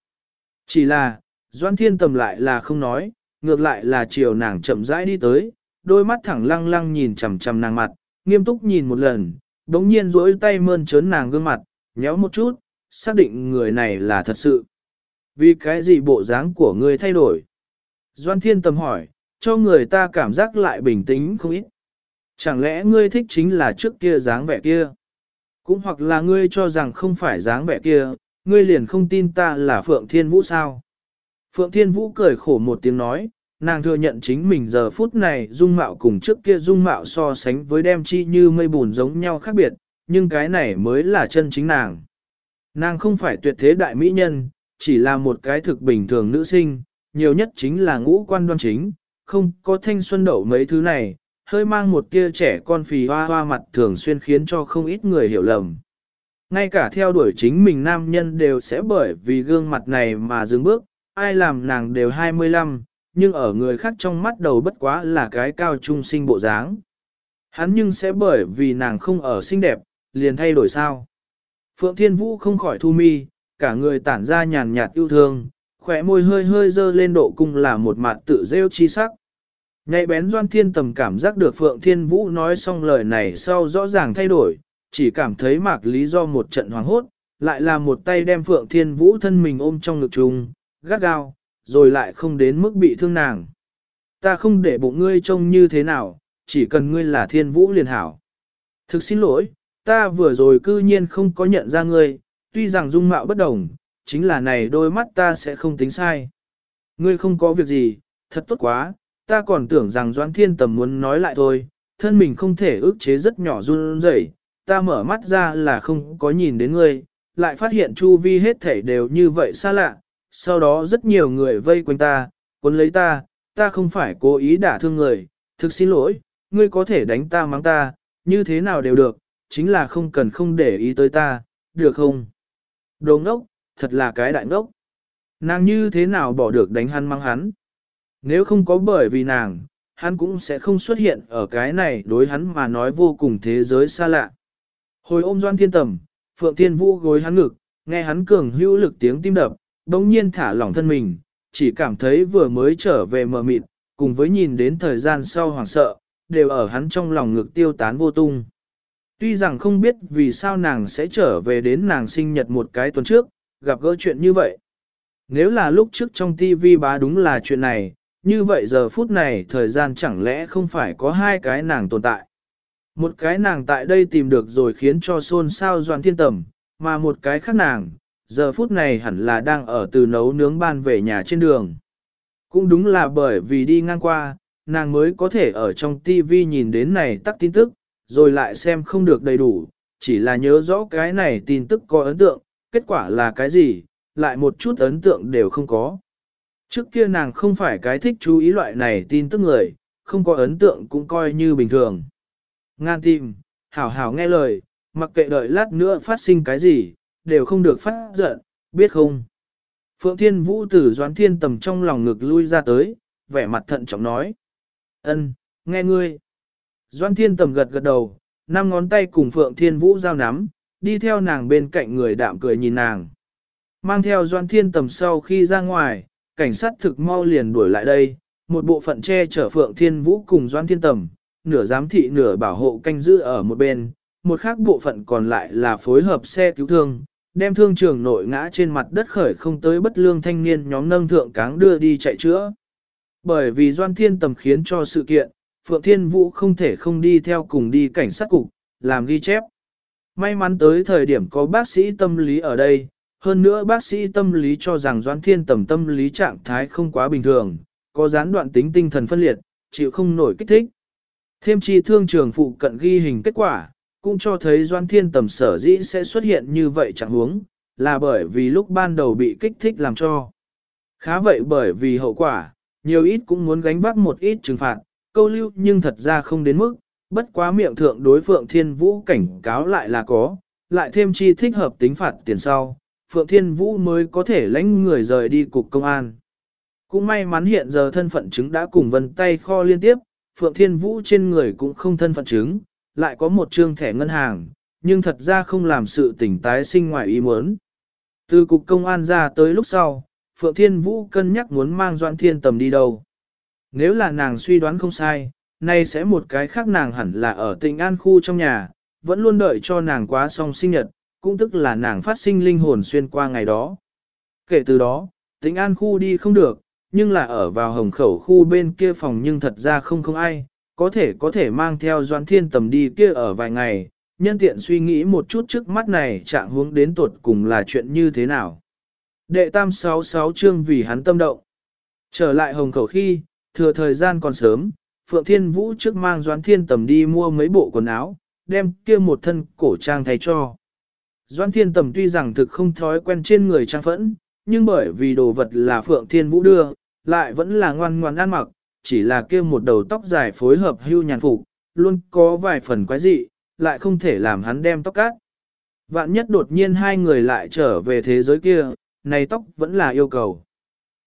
Chỉ là, Doan Thiên Tầm lại là không nói, ngược lại là chiều nàng chậm rãi đi tới, đôi mắt thẳng lăng lăng nhìn chằm chằm nàng mặt, nghiêm túc nhìn một lần, đống nhiên duỗi tay mơn trớn nàng gương mặt, nhéo một chút, xác định người này là thật sự. Vì cái gì bộ dáng của ngươi thay đổi? Doan Thiên Tầm hỏi, cho người ta cảm giác lại bình tĩnh không ít. Chẳng lẽ ngươi thích chính là trước kia dáng vẻ kia? Cũng hoặc là ngươi cho rằng không phải dáng vẻ kia, ngươi liền không tin ta là Phượng Thiên Vũ sao? Phượng Thiên Vũ cười khổ một tiếng nói, nàng thừa nhận chính mình giờ phút này dung mạo cùng trước kia dung mạo so sánh với đem chi như mây bùn giống nhau khác biệt, nhưng cái này mới là chân chính nàng. Nàng không phải tuyệt thế đại mỹ nhân, chỉ là một cái thực bình thường nữ sinh, nhiều nhất chính là ngũ quan đoan chính, không có thanh xuân đậu mấy thứ này, hơi mang một tia trẻ con phì hoa hoa mặt thường xuyên khiến cho không ít người hiểu lầm. Ngay cả theo đuổi chính mình nam nhân đều sẽ bởi vì gương mặt này mà dừng bước, ai làm nàng đều 25, nhưng ở người khác trong mắt đầu bất quá là cái cao trung sinh bộ dáng. Hắn nhưng sẽ bởi vì nàng không ở xinh đẹp, liền thay đổi sao. Phượng Thiên Vũ không khỏi thu mi, cả người tản ra nhàn nhạt yêu thương, khỏe môi hơi hơi dơ lên độ cung là một mặt tự rêu chi sắc. ngay bén Doan Thiên Tầm cảm giác được Phượng Thiên Vũ nói xong lời này sau rõ ràng thay đổi, chỉ cảm thấy mạc lý do một trận hoàng hốt, lại là một tay đem Phượng Thiên Vũ thân mình ôm trong ngực trùng, gắt gao, rồi lại không đến mức bị thương nàng. Ta không để bụng ngươi trông như thế nào, chỉ cần ngươi là Thiên Vũ liền hảo. Thực xin lỗi, ta vừa rồi cư nhiên không có nhận ra ngươi, tuy rằng dung mạo bất đồng, chính là này đôi mắt ta sẽ không tính sai. Ngươi không có việc gì, thật tốt quá, ta còn tưởng rằng Doãn Thiên Tầm muốn nói lại thôi, thân mình không thể ức chế rất nhỏ run rẩy, ta mở mắt ra là không có nhìn đến ngươi, lại phát hiện chu vi hết thể đều như vậy xa lạ, sau đó rất nhiều người vây quanh ta, cuốn lấy ta, ta không phải cố ý đả thương người, thực xin lỗi, ngươi có thể đánh ta mắng ta, như thế nào đều được, chính là không cần không để ý tới ta, được không? Đồ ngốc, thật là cái đại ngốc. Nàng như thế nào bỏ được đánh hắn mắng hắn? Nếu không có bởi vì nàng, hắn cũng sẽ không xuất hiện ở cái này đối hắn mà nói vô cùng thế giới xa lạ. Hồi ôm Doan Thiên Tầm, Phượng Thiên Vũ gối hắn ngực, nghe hắn cường hữu lực tiếng tim đập, đồng nhiên thả lỏng thân mình, chỉ cảm thấy vừa mới trở về mờ mịt, cùng với nhìn đến thời gian sau hoảng sợ, đều ở hắn trong lòng ngực tiêu tán vô tung. Tuy rằng không biết vì sao nàng sẽ trở về đến nàng sinh nhật một cái tuần trước, gặp gỡ chuyện như vậy. Nếu là lúc trước trong TV bá đúng là chuyện này, như vậy giờ phút này thời gian chẳng lẽ không phải có hai cái nàng tồn tại. Một cái nàng tại đây tìm được rồi khiến cho xôn xao doan thiên tầm, mà một cái khác nàng, giờ phút này hẳn là đang ở từ nấu nướng ban về nhà trên đường. Cũng đúng là bởi vì đi ngang qua, nàng mới có thể ở trong TV nhìn đến này tắt tin tức, rồi lại xem không được đầy đủ, chỉ là nhớ rõ cái này tin tức có ấn tượng, kết quả là cái gì, lại một chút ấn tượng đều không có. Trước kia nàng không phải cái thích chú ý loại này tin tức người, không có ấn tượng cũng coi như bình thường. Ngan tim, hảo hảo nghe lời, mặc kệ đợi lát nữa phát sinh cái gì, đều không được phát giận, biết không? Phượng Thiên Vũ từ Doãn Thiên Tầm trong lòng ngực lui ra tới, vẻ mặt thận trọng nói. ân, nghe ngươi. Doãn Thiên Tầm gật gật đầu, năm ngón tay cùng Phượng Thiên Vũ giao nắm, đi theo nàng bên cạnh người đạm cười nhìn nàng. Mang theo Doãn Thiên Tầm sau khi ra ngoài, cảnh sát thực mau liền đuổi lại đây, một bộ phận che chở Phượng Thiên Vũ cùng Doãn Thiên Tầm, nửa giám thị nửa bảo hộ canh giữ ở một bên, một khác bộ phận còn lại là phối hợp xe cứu thương, đem thương trường nội ngã trên mặt đất khởi không tới bất lương thanh niên nhóm nâng thượng cáng đưa đi chạy chữa. Bởi vì Doan Thiên Tầm khiến cho sự kiện, Phượng Thiên Vũ không thể không đi theo cùng đi cảnh sát cục, làm ghi chép. May mắn tới thời điểm có bác sĩ tâm lý ở đây, hơn nữa bác sĩ tâm lý cho rằng Doan Thiên Tầm tâm lý trạng thái không quá bình thường, có gián đoạn tính tinh thần phân liệt, chịu không nổi kích thích. Thêm chi thương trường phụ cận ghi hình kết quả, cũng cho thấy Doan Thiên Tầm sở dĩ sẽ xuất hiện như vậy chẳng huống, là bởi vì lúc ban đầu bị kích thích làm cho. Khá vậy bởi vì hậu quả, nhiều ít cũng muốn gánh vác một ít trừng phạt, câu lưu nhưng thật ra không đến mức, bất quá miệng thượng đối Phượng Thiên Vũ cảnh cáo lại là có, lại thêm chi thích hợp tính phạt tiền sau, Phượng Thiên Vũ mới có thể lãnh người rời đi cục công an. Cũng may mắn hiện giờ thân phận chứng đã cùng vân tay kho liên tiếp, Phượng Thiên Vũ trên người cũng không thân phận chứng, lại có một trương thẻ ngân hàng, nhưng thật ra không làm sự tỉnh tái sinh ngoài ý muốn. Từ cục công an ra tới lúc sau, Phượng Thiên Vũ cân nhắc muốn mang Doan Thiên Tầm đi đâu. Nếu là nàng suy đoán không sai, nay sẽ một cái khác nàng hẳn là ở tỉnh An khu trong nhà, vẫn luôn đợi cho nàng quá xong sinh nhật, cũng tức là nàng phát sinh linh hồn xuyên qua ngày đó. Kể từ đó, tỉnh An khu đi không được, nhưng là ở vào hồng khẩu khu bên kia phòng nhưng thật ra không không ai, có thể có thể mang theo Doan Thiên Tầm đi kia ở vài ngày, nhân tiện suy nghĩ một chút trước mắt này trạng hướng đến tột cùng là chuyện như thế nào. Đệ tam sáu sáu chương vì hắn tâm động. Trở lại hồng khẩu khi, thừa thời gian còn sớm, Phượng Thiên Vũ trước mang Doan Thiên Tầm đi mua mấy bộ quần áo, đem kia một thân cổ trang thay cho. Doan Thiên Tầm tuy rằng thực không thói quen trên người trang phẫn, nhưng bởi vì đồ vật là Phượng Thiên Vũ đưa, lại vẫn là ngoan ngoan ăn mặc, chỉ là kia một đầu tóc dài phối hợp hưu nhàn phục, luôn có vài phần quái dị, lại không thể làm hắn đem tóc cắt. Vạn nhất đột nhiên hai người lại trở về thế giới kia, này tóc vẫn là yêu cầu.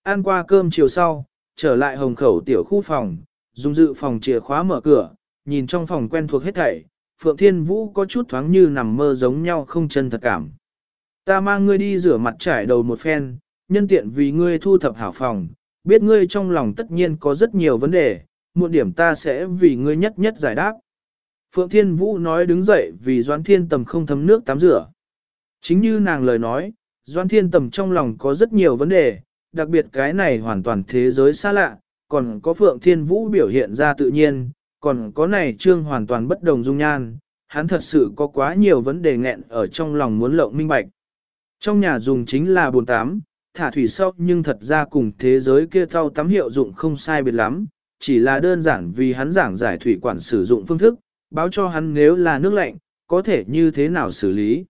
Ăn qua cơm chiều sau, trở lại hồng khẩu tiểu khu phòng, dùng dự phòng chìa khóa mở cửa, nhìn trong phòng quen thuộc hết thảy, Phượng Thiên Vũ có chút thoáng như nằm mơ giống nhau không chân thật cảm. Ta mang ngươi đi rửa mặt trải đầu một phen, nhân tiện vì ngươi thu thập hảo phòng, biết ngươi trong lòng tất nhiên có rất nhiều vấn đề, một điểm ta sẽ vì ngươi nhất nhất giải đáp. Phượng Thiên Vũ nói đứng dậy vì Doan Thiên Tầm không thấm nước tắm rửa. Chính như nàng lời nói, Doan Thiên Tầm trong lòng có rất nhiều vấn đề, đặc biệt cái này hoàn toàn thế giới xa lạ, còn có Phượng Thiên Vũ biểu hiện ra tự nhiên, còn có này trương hoàn toàn bất đồng dung nhan, hắn thật sự có quá nhiều vấn đề nghẹn ở trong lòng muốn lộng minh bạch. Trong nhà dùng chính là bồn tám, thả thủy sau nhưng thật ra cùng thế giới kia thau tắm hiệu dụng không sai biệt lắm, chỉ là đơn giản vì hắn giảng giải thủy quản sử dụng phương thức, báo cho hắn nếu là nước lạnh, có thể như thế nào xử lý.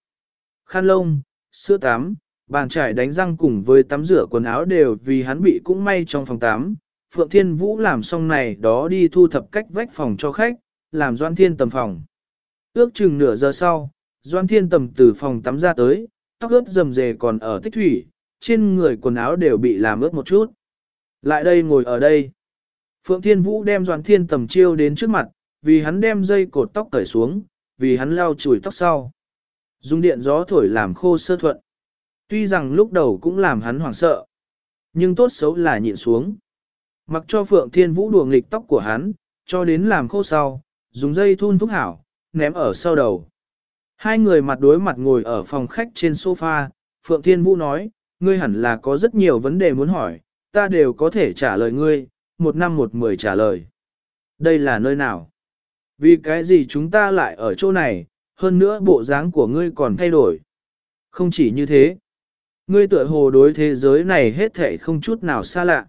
Khăn lông, sữa tắm, bàn trải đánh răng cùng với tắm rửa quần áo đều vì hắn bị cũng may trong phòng tắm. Phượng Thiên Vũ làm xong này đó đi thu thập cách vách phòng cho khách, làm Doan Thiên tầm phòng. Ước chừng nửa giờ sau, Doan Thiên tầm từ phòng tắm ra tới, tóc ướt rầm rề còn ở tích thủy, trên người quần áo đều bị làm ướt một chút. Lại đây ngồi ở đây. Phượng Thiên Vũ đem Doan Thiên tầm chiêu đến trước mặt, vì hắn đem dây cột tóc cởi xuống, vì hắn lau chùi tóc sau. Dùng điện gió thổi làm khô sơ thuận. Tuy rằng lúc đầu cũng làm hắn hoảng sợ, nhưng tốt xấu là nhịn xuống. Mặc cho Phượng Thiên Vũ đùa nghịch tóc của hắn, cho đến làm khô sau, dùng dây thun thúc hảo, ném ở sau đầu. Hai người mặt đối mặt ngồi ở phòng khách trên sofa, Phượng Thiên Vũ nói, ngươi hẳn là có rất nhiều vấn đề muốn hỏi, ta đều có thể trả lời ngươi, một năm một mười trả lời. Đây là nơi nào? Vì cái gì chúng ta lại ở chỗ này, hơn nữa bộ dáng của ngươi còn thay đổi. Không chỉ như thế. Ngươi tựa hồ đối thế giới này hết thể không chút nào xa lạ.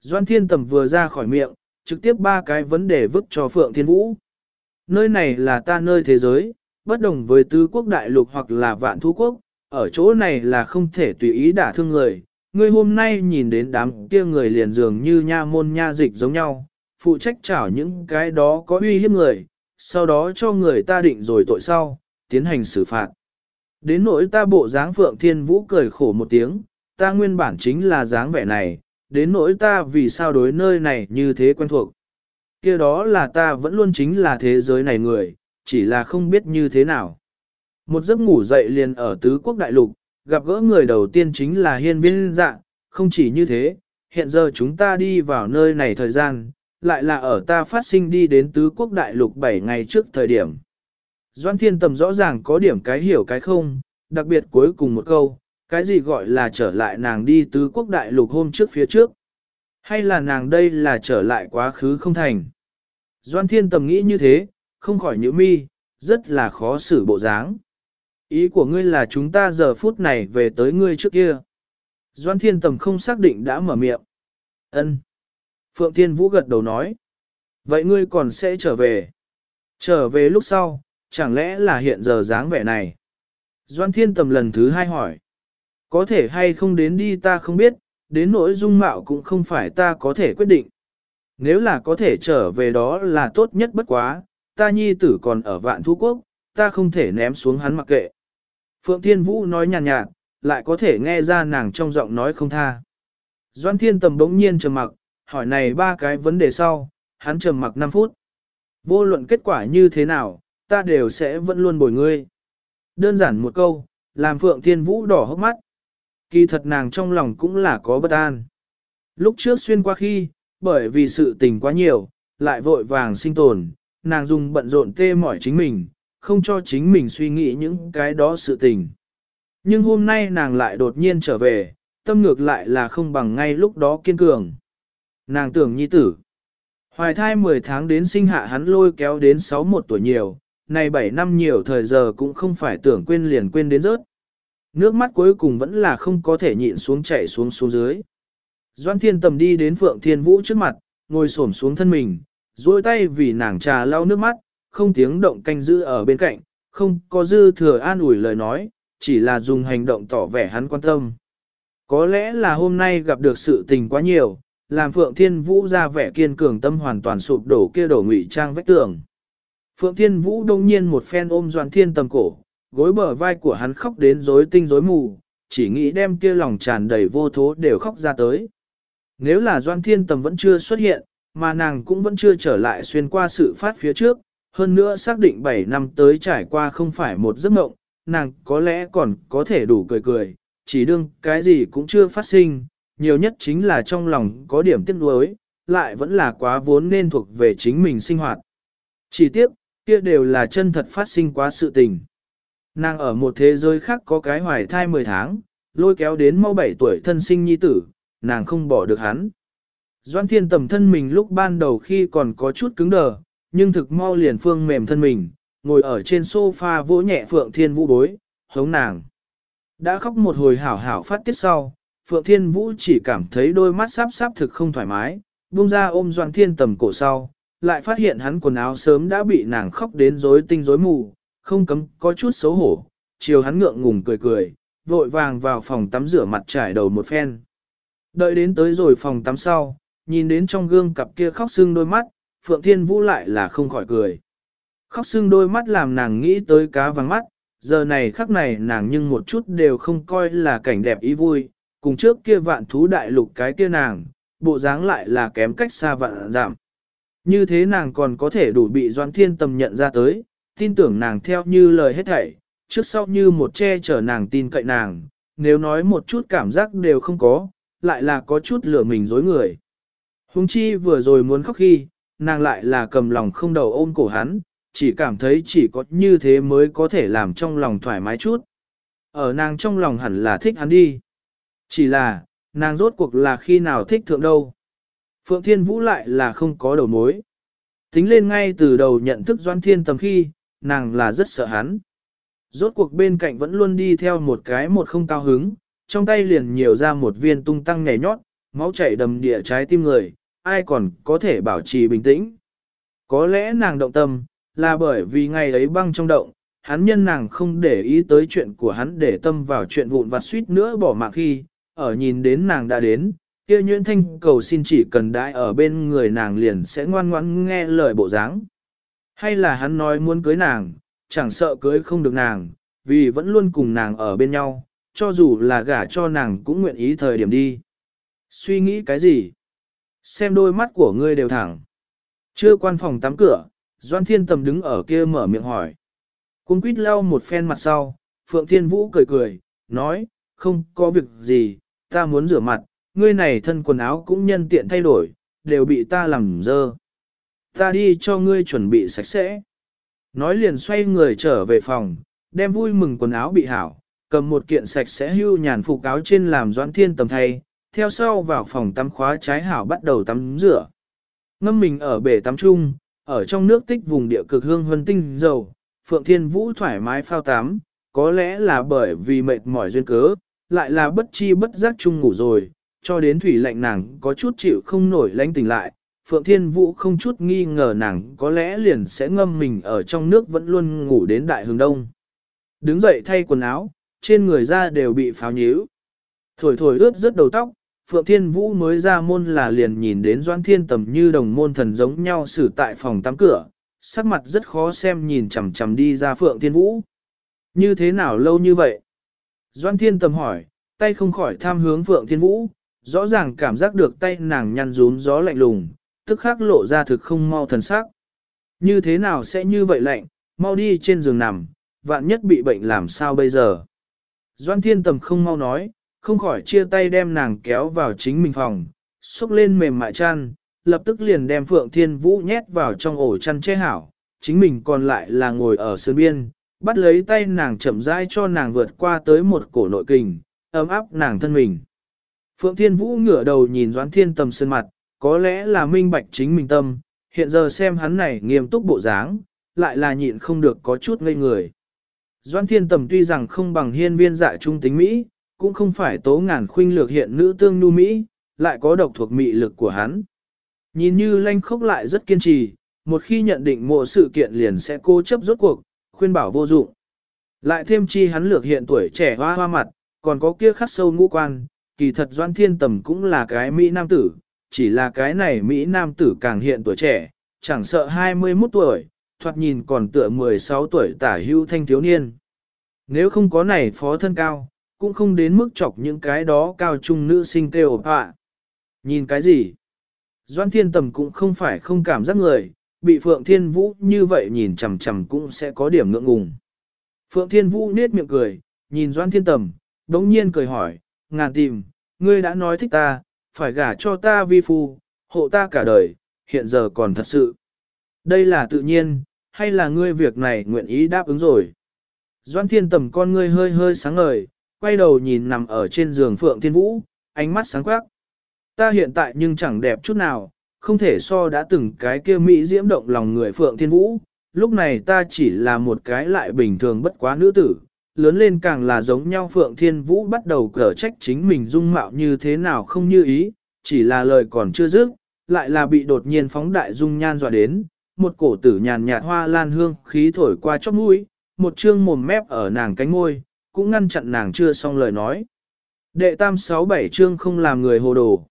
Doan Thiên Tầm vừa ra khỏi miệng, trực tiếp ba cái vấn đề vứt cho Phượng Thiên Vũ. Nơi này là ta nơi thế giới, bất đồng với tứ quốc đại lục hoặc là vạn thú quốc, ở chỗ này là không thể tùy ý đả thương người, ngươi hôm nay nhìn đến đám kia người liền dường như nha môn nha dịch giống nhau, phụ trách trảo những cái đó có uy hiếp người, sau đó cho người ta định rồi tội sau, tiến hành xử phạt. Đến nỗi ta bộ dáng Phượng Thiên Vũ cười khổ một tiếng, ta nguyên bản chính là dáng vẻ này, đến nỗi ta vì sao đối nơi này như thế quen thuộc. kia đó là ta vẫn luôn chính là thế giới này người, chỉ là không biết như thế nào. Một giấc ngủ dậy liền ở tứ quốc đại lục, gặp gỡ người đầu tiên chính là hiên viên dạ, không chỉ như thế, hiện giờ chúng ta đi vào nơi này thời gian, lại là ở ta phát sinh đi đến tứ quốc đại lục 7 ngày trước thời điểm. Doan thiên tầm rõ ràng có điểm cái hiểu cái không, đặc biệt cuối cùng một câu, cái gì gọi là trở lại nàng đi tứ quốc đại lục hôm trước phía trước. Hay là nàng đây là trở lại quá khứ không thành. Doan thiên tầm nghĩ như thế, không khỏi nhữ mi, rất là khó xử bộ dáng. Ý của ngươi là chúng ta giờ phút này về tới ngươi trước kia. Doan thiên tầm không xác định đã mở miệng. ân Phượng Thiên Vũ gật đầu nói. Vậy ngươi còn sẽ trở về. Trở về lúc sau, chẳng lẽ là hiện giờ dáng vẻ này? Doan Thiên Tầm lần thứ hai hỏi. Có thể hay không đến đi ta không biết, đến nỗi dung mạo cũng không phải ta có thể quyết định. Nếu là có thể trở về đó là tốt nhất bất quá, ta nhi tử còn ở vạn thú quốc, ta không thể ném xuống hắn mặc kệ. Phượng Thiên Vũ nói nhàn nhạt, nhạt, lại có thể nghe ra nàng trong giọng nói không tha. Doan Thiên Tầm bỗng nhiên trầm mặc, hỏi này ba cái vấn đề sau, hắn trầm mặc 5 phút. Vô luận kết quả như thế nào, ta đều sẽ vẫn luôn bồi ngươi. Đơn giản một câu, làm Phượng Thiên Vũ đỏ hốc mắt. Kỳ thật nàng trong lòng cũng là có bất an. Lúc trước xuyên qua khi, bởi vì sự tình quá nhiều, lại vội vàng sinh tồn, nàng dùng bận rộn tê mỏi chính mình, không cho chính mình suy nghĩ những cái đó sự tình. Nhưng hôm nay nàng lại đột nhiên trở về, tâm ngược lại là không bằng ngay lúc đó kiên cường. Nàng tưởng nhi tử. Hoài thai 10 tháng đến sinh hạ hắn lôi kéo đến 61 tuổi nhiều, này 7 năm nhiều thời giờ cũng không phải tưởng quên liền quên đến rớt. Nước mắt cuối cùng vẫn là không có thể nhịn xuống chảy xuống xuống dưới. Doan thiên tầm đi đến Phượng Thiên Vũ trước mặt, ngồi xổm xuống thân mình, duỗi tay vì nàng trà lau nước mắt, không tiếng động canh giữ ở bên cạnh, không có dư thừa an ủi lời nói, chỉ là dùng hành động tỏ vẻ hắn quan tâm. Có lẽ là hôm nay gặp được sự tình quá nhiều, làm Phượng Thiên Vũ ra vẻ kiên cường tâm hoàn toàn sụp đổ kia đổ ngụy trang vách tường. Phượng Thiên Vũ đông nhiên một phen ôm Doan Thiên tầm cổ, gối bờ vai của hắn khóc đến rối tinh rối mù, chỉ nghĩ đem kia lòng tràn đầy vô thố đều khóc ra tới. Nếu là Doan Thiên tầm vẫn chưa xuất hiện, mà nàng cũng vẫn chưa trở lại xuyên qua sự phát phía trước, hơn nữa xác định 7 năm tới trải qua không phải một giấc mộng, nàng có lẽ còn có thể đủ cười cười, chỉ đương cái gì cũng chưa phát sinh, nhiều nhất chính là trong lòng có điểm tiếc nuối, lại vẫn là quá vốn nên thuộc về chính mình sinh hoạt. Chỉ tiếc, kia đều là chân thật phát sinh quá sự tình. Nàng ở một thế giới khác có cái hoài thai 10 tháng, lôi kéo đến mau 7 tuổi thân sinh nhi tử, nàng không bỏ được hắn. Doan thiên tầm thân mình lúc ban đầu khi còn có chút cứng đờ, nhưng thực mau liền phương mềm thân mình, ngồi ở trên sofa vỗ nhẹ Phượng Thiên Vũ bối, hống nàng. Đã khóc một hồi hảo hảo phát tiết sau, Phượng Thiên Vũ chỉ cảm thấy đôi mắt sắp sắp thực không thoải mái, buông ra ôm Doan Thiên tầm cổ sau, lại phát hiện hắn quần áo sớm đã bị nàng khóc đến rối tinh rối mù, không cấm có chút xấu hổ, chiều hắn ngượng ngùng cười cười, vội vàng vào phòng tắm rửa mặt trải đầu một phen. Đợi đến tới rồi phòng tắm sau, nhìn đến trong gương cặp kia khóc sưng đôi mắt, Phượng Thiên Vũ lại là không khỏi cười. Khóc sưng đôi mắt làm nàng nghĩ tới cá vàng mắt, giờ này khắc này nàng nhưng một chút đều không coi là cảnh đẹp ý vui, cùng trước kia vạn thú đại lục cái kia nàng, bộ dáng lại là kém cách xa vạn giảm. Như thế nàng còn có thể đủ bị Doan Thiên Tầm nhận ra tới, tin tưởng nàng theo như lời hết thảy, trước sau như một che chở nàng tin cậy nàng, nếu nói một chút cảm giác đều không có, lại là có chút lửa mình dối người. Hùng chi vừa rồi muốn khóc khi, nàng lại là cầm lòng không đầu ôm cổ hắn, chỉ cảm thấy chỉ có như thế mới có thể làm trong lòng thoải mái chút. Ở nàng trong lòng hẳn là thích hắn đi. Chỉ là, nàng rốt cuộc là khi nào thích thượng đâu. Phượng Thiên Vũ lại là không có đầu mối. Tính lên ngay từ đầu nhận thức Doan Thiên Tầm khi, nàng là rất sợ hắn. Rốt cuộc bên cạnh vẫn luôn đi theo một cái một không cao hứng, trong tay liền nhiều ra một viên tung tăng nhảy nhót, máu chảy đầm địa trái tim người, ai còn có thể bảo trì bình tĩnh. Có lẽ nàng động tâm, là bởi vì ngày ấy băng trong động, hắn nhân nàng không để ý tới chuyện của hắn để tâm vào chuyện vụn vặt suýt nữa bỏ mạng khi, ở nhìn đến nàng đã đến, kia nhuyễn thanh cầu xin chỉ cần đãi ở bên người nàng liền sẽ ngoan ngoãn nghe lời bộ dáng. Hay là hắn nói muốn cưới nàng, chẳng sợ cưới không được nàng, vì vẫn luôn cùng nàng ở bên nhau, cho dù là gả cho nàng cũng nguyện ý thời điểm đi. Suy nghĩ cái gì? Xem đôi mắt của ngươi đều thẳng. Chưa quan phòng tắm cửa, Doan Thiên Tầm đứng ở kia mở miệng hỏi. Cung quýt lau một phen mặt sau, Phượng Thiên Vũ cười cười, nói, không có việc gì, ta muốn rửa mặt, ngươi này thân quần áo cũng nhân tiện thay đổi, đều bị ta làm dơ. Ta đi cho ngươi chuẩn bị sạch sẽ. Nói liền xoay người trở về phòng, đem vui mừng quần áo bị hảo, cầm một kiện sạch sẽ hưu nhàn phục áo trên làm doãn thiên tầm thay, theo sau vào phòng tắm khóa trái hảo bắt đầu tắm rửa. Ngâm mình ở bể tắm chung, ở trong nước tích vùng địa cực hương huân tinh dầu, Phượng Thiên Vũ thoải mái phao tắm, có lẽ là bởi vì mệt mỏi duyên cớ, lại là bất chi bất giác chung ngủ rồi, cho đến thủy lạnh nàng có chút chịu không nổi lánh tỉnh lại. Phượng Thiên Vũ không chút nghi ngờ nàng có lẽ liền sẽ ngâm mình ở trong nước vẫn luôn ngủ đến đại hướng đông. Đứng dậy thay quần áo, trên người da đều bị pháo nhíu. Thổi thổi ướt rất đầu tóc, Phượng Thiên Vũ mới ra môn là liền nhìn đến Doan Thiên Tầm như đồng môn thần giống nhau xử tại phòng tắm cửa, sắc mặt rất khó xem nhìn chằm chằm đi ra Phượng Thiên Vũ. Như thế nào lâu như vậy? Doan Thiên Tầm hỏi, tay không khỏi tham hướng Phượng Thiên Vũ, rõ ràng cảm giác được tay nàng nhăn rún gió lạnh lùng, tức khắc lộ ra thực không mau thần sắc. Như thế nào sẽ như vậy lạnh, mau đi trên giường nằm, vạn nhất bị bệnh làm sao bây giờ? Doan Thiên Tầm không mau nói, không khỏi chia tay đem nàng kéo vào chính mình phòng, xúc lên mềm mại chăn, lập tức liền đem Phượng Thiên Vũ nhét vào trong ổ chăn che hảo, chính mình còn lại là ngồi ở sơn biên, bắt lấy tay nàng chậm rãi cho nàng vượt qua tới một cổ nội kình, ấm áp nàng thân mình. Phượng Thiên Vũ ngửa đầu nhìn Doãn Thiên Tầm sơn mặt, có lẽ là minh bạch chính mình tâm, hiện giờ xem hắn này nghiêm túc bộ dáng, lại là nhịn không được có chút ngây người. Doãn Thiên Tầm tuy rằng không bằng hiên viên dạ trung tính Mỹ, cũng không phải tố ngàn khuynh lược hiện nữ tương nu Mỹ, lại có độc thuộc mị lực của hắn. Nhìn như lanh khốc lại rất kiên trì, một khi nhận định mộ sự kiện liền sẽ cố chấp rốt cuộc, khuyên bảo vô dụng. Lại thêm chi hắn lược hiện tuổi trẻ hoa hoa mặt, còn có kia khắc sâu ngũ quan, kỳ thật Doan Thiên Tầm cũng là cái Mỹ Nam tử, chỉ là cái này Mỹ Nam tử càng hiện tuổi trẻ, chẳng sợ 21 tuổi, thoạt nhìn còn tựa 16 tuổi tả hưu thanh thiếu niên. Nếu không có này phó thân cao, cũng không đến mức chọc những cái đó cao trung nữ sinh kêu họa. Nhìn cái gì? Doan Thiên Tầm cũng không phải không cảm giác người, bị Phượng Thiên Vũ như vậy nhìn chằm chằm cũng sẽ có điểm ngượng ngùng. Phượng Thiên Vũ nết miệng cười, nhìn Doan Thiên Tầm, đống nhiên cười hỏi, ngàn tìm, ngươi đã nói thích ta, phải gả cho ta vi phu, hộ ta cả đời, hiện giờ còn thật sự. Đây là tự nhiên, hay là ngươi việc này nguyện ý đáp ứng rồi? Doan Thiên Tầm con ngươi hơi hơi sáng ngời, quay đầu nhìn nằm ở trên giường Phượng Thiên Vũ, ánh mắt sáng quắc. Ta hiện tại nhưng chẳng đẹp chút nào, không thể so đã từng cái kia Mỹ diễm động lòng người Phượng Thiên Vũ, lúc này ta chỉ là một cái lại bình thường bất quá nữ tử, lớn lên càng là giống nhau Phượng Thiên Vũ bắt đầu cở trách chính mình dung mạo như thế nào không như ý, chỉ là lời còn chưa dứt, lại là bị đột nhiên phóng đại dung nhan dọa đến, một cổ tử nhàn nhạt hoa lan hương khí thổi qua chóp mũi, một trương mồm mép ở nàng cánh môi, cũng ngăn chặn nàng chưa xong lời nói. Đệ tam sáu bảy chương không làm người hồ đồ.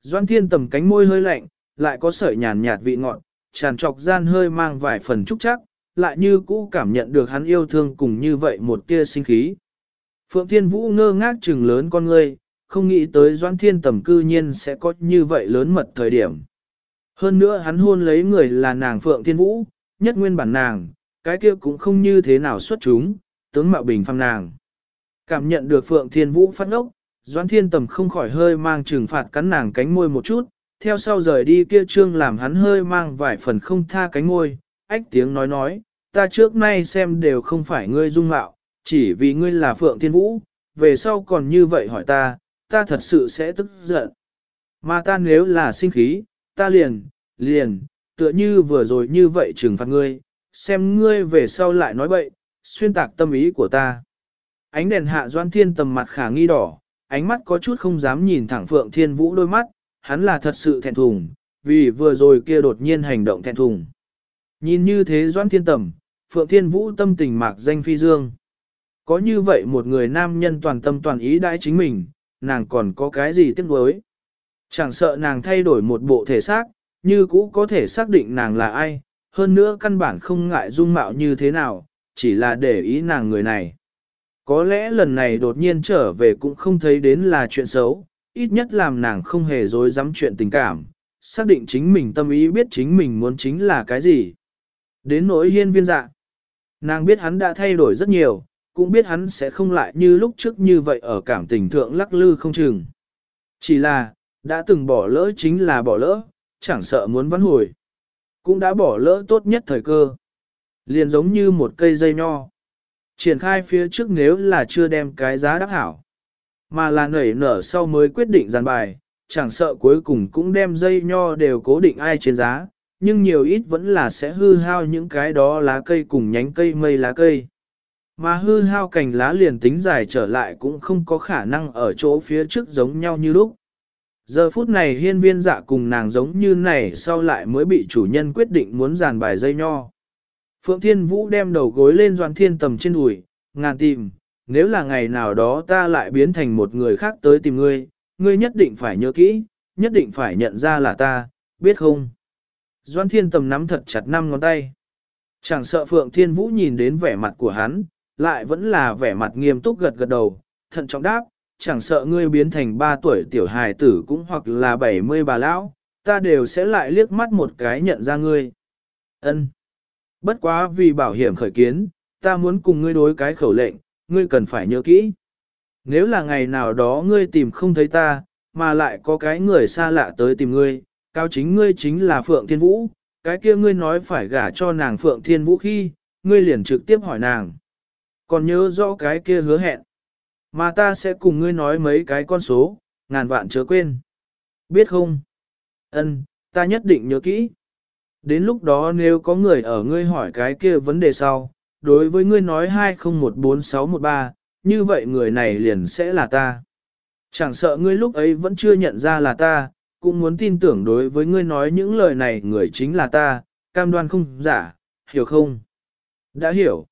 Doan thiên tầm cánh môi hơi lạnh, lại có sợi nhàn nhạt vị ngọt, tràn trọc gian hơi mang vài phần trúc chắc, lại như cũ cảm nhận được hắn yêu thương cùng như vậy một tia sinh khí. Phượng Thiên Vũ ngơ ngác trừng lớn con ngươi, không nghĩ tới Doan Thiên Tầm cư nhiên sẽ có như vậy lớn mật thời điểm. Hơn nữa hắn hôn lấy người là nàng Phượng Thiên Vũ, nhất nguyên bản nàng, cái kia cũng không như thế nào xuất chúng, tướng mạo bình phàm nàng. Cảm nhận được Phượng Thiên Vũ phát ngốc Doan Thiên Tầm không khỏi hơi mang trừng phạt cắn nàng cánh môi một chút, theo sau rời đi kia trương làm hắn hơi mang vài phần không tha cánh môi, ách tiếng nói nói, ta trước nay xem đều không phải ngươi dung mạo, chỉ vì ngươi là Phượng Thiên Vũ, về sau còn như vậy hỏi ta, ta thật sự sẽ tức giận. Mà ta nếu là sinh khí, ta liền, liền, tựa như vừa rồi như vậy trừng phạt ngươi, xem ngươi về sau lại nói bậy, xuyên tạc tâm ý của ta. Ánh đèn hạ doan thiên tầm mặt khả nghi đỏ, ánh mắt có chút không dám nhìn thẳng Phượng Thiên Vũ đôi mắt, hắn là thật sự thẹn thùng, vì vừa rồi kia đột nhiên hành động thẹn thùng. Nhìn như thế doan thiên tầm, Phượng Thiên Vũ tâm tình mạc danh phi dương. Có như vậy một người nam nhân toàn tâm toàn ý đãi chính mình, nàng còn có cái gì tiếc nuối. Chẳng sợ nàng thay đổi một bộ thể xác, như cũ có thể xác định nàng là ai, hơn nữa căn bản không ngại dung mạo như thế nào, chỉ là để ý nàng người này. Có lẽ lần này đột nhiên trở về cũng không thấy đến là chuyện xấu, ít nhất làm nàng không hề dối dám chuyện tình cảm, xác định chính mình tâm ý biết chính mình muốn chính là cái gì. Đến nỗi hiên viên dạ. Nàng biết hắn đã thay đổi rất nhiều, cũng biết hắn sẽ không lại như lúc trước như vậy ở cảm tình thượng lắc lư không chừng. Chỉ là, đã từng bỏ lỡ chính là bỏ lỡ, chẳng sợ muốn vãn hồi. Cũng đã bỏ lỡ tốt nhất thời cơ. Liền giống như một cây dây nho. Triển khai phía trước nếu là chưa đem cái giá đắc hảo. Mà là nảy nở sau mới quyết định giàn bài, chẳng sợ cuối cùng cũng đem dây nho đều cố định ai trên giá, nhưng nhiều ít vẫn là sẽ hư hao những cái đó lá cây cùng nhánh cây mây lá cây. Mà hư hao cành lá liền tính dài trở lại cũng không có khả năng ở chỗ phía trước giống nhau như lúc. Giờ phút này hiên viên dạ cùng nàng giống như này sau lại mới bị chủ nhân quyết định muốn giàn bài dây nho. Phượng Thiên Vũ đem đầu gối lên doan thiên tầm trên đùi, ngàn tìm, nếu là ngày nào đó ta lại biến thành một người khác tới tìm ngươi, ngươi nhất định phải nhớ kỹ, nhất định phải nhận ra là ta, biết không? Doan thiên tầm nắm thật chặt năm ngón tay. Chẳng sợ Phượng Thiên Vũ nhìn đến vẻ mặt của hắn, lại vẫn là vẻ mặt nghiêm túc gật gật đầu, thận trọng đáp, chẳng sợ ngươi biến thành ba tuổi tiểu hài tử cũng hoặc là bảy mươi bà lão, ta đều sẽ lại liếc mắt một cái nhận ra ngươi. Ân. Bất quá vì bảo hiểm khởi kiến, ta muốn cùng ngươi đối cái khẩu lệnh, ngươi cần phải nhớ kỹ. Nếu là ngày nào đó ngươi tìm không thấy ta, mà lại có cái người xa lạ tới tìm ngươi, cao chính ngươi chính là Phượng Thiên Vũ, cái kia ngươi nói phải gả cho nàng Phượng Thiên Vũ khi, ngươi liền trực tiếp hỏi nàng. Còn nhớ rõ cái kia hứa hẹn. Mà ta sẽ cùng ngươi nói mấy cái con số, ngàn vạn chớ quên. Biết không? Ân, ta nhất định nhớ kỹ. Đến lúc đó nếu có người ở ngươi hỏi cái kia vấn đề sau, đối với ngươi nói 2014613 như vậy người này liền sẽ là ta. Chẳng sợ ngươi lúc ấy vẫn chưa nhận ra là ta, cũng muốn tin tưởng đối với ngươi nói những lời này người chính là ta, cam đoan không giả, hiểu không? Đã hiểu.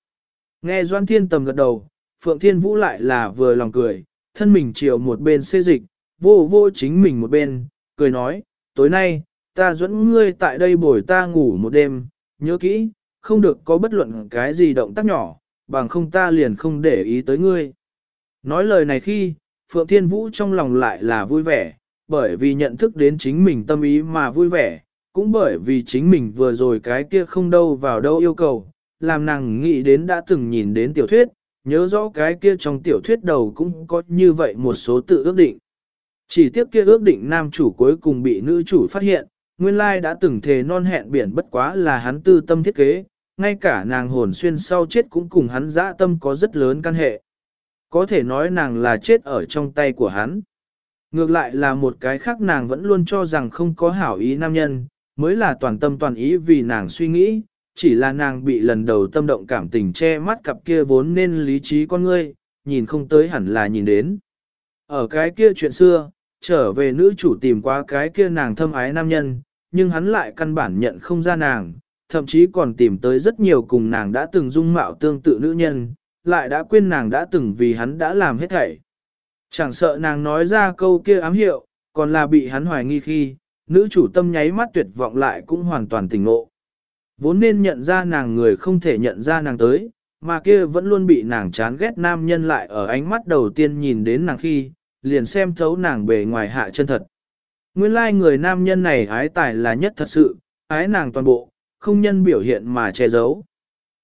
Nghe Doan Thiên Tầm gật đầu, Phượng Thiên Vũ lại là vừa lòng cười, thân mình chiều một bên xê dịch, vô vô chính mình một bên, cười nói, tối nay, ta dẫn ngươi tại đây bồi ta ngủ một đêm, nhớ kỹ, không được có bất luận cái gì động tác nhỏ, bằng không ta liền không để ý tới ngươi. Nói lời này khi, Phượng Thiên Vũ trong lòng lại là vui vẻ, bởi vì nhận thức đến chính mình tâm ý mà vui vẻ, cũng bởi vì chính mình vừa rồi cái kia không đâu vào đâu yêu cầu, làm nàng nghĩ đến đã từng nhìn đến tiểu thuyết, nhớ rõ cái kia trong tiểu thuyết đầu cũng có như vậy một số tự ước định. Chỉ tiếc kia ước định nam chủ cuối cùng bị nữ chủ phát hiện, nguyên lai đã từng thề non hẹn biển bất quá là hắn tư tâm thiết kế, ngay cả nàng hồn xuyên sau chết cũng cùng hắn dã tâm có rất lớn căn hệ. Có thể nói nàng là chết ở trong tay của hắn. Ngược lại là một cái khác nàng vẫn luôn cho rằng không có hảo ý nam nhân, mới là toàn tâm toàn ý vì nàng suy nghĩ, chỉ là nàng bị lần đầu tâm động cảm tình che mắt cặp kia vốn nên lý trí con ngươi, nhìn không tới hẳn là nhìn đến. Ở cái kia chuyện xưa, trở về nữ chủ tìm qua cái kia nàng thâm ái nam nhân, nhưng hắn lại căn bản nhận không ra nàng, thậm chí còn tìm tới rất nhiều cùng nàng đã từng dung mạo tương tự nữ nhân, lại đã quên nàng đã từng vì hắn đã làm hết thảy. Chẳng sợ nàng nói ra câu kia ám hiệu, còn là bị hắn hoài nghi khi, nữ chủ tâm nháy mắt tuyệt vọng lại cũng hoàn toàn tỉnh ngộ. Vốn nên nhận ra nàng người không thể nhận ra nàng tới, mà kia vẫn luôn bị nàng chán ghét nam nhân lại ở ánh mắt đầu tiên nhìn đến nàng khi, liền xem thấu nàng bề ngoài hạ chân thật. Nguyên lai like người nam nhân này ái tài là nhất thật sự, ái nàng toàn bộ, không nhân biểu hiện mà che giấu.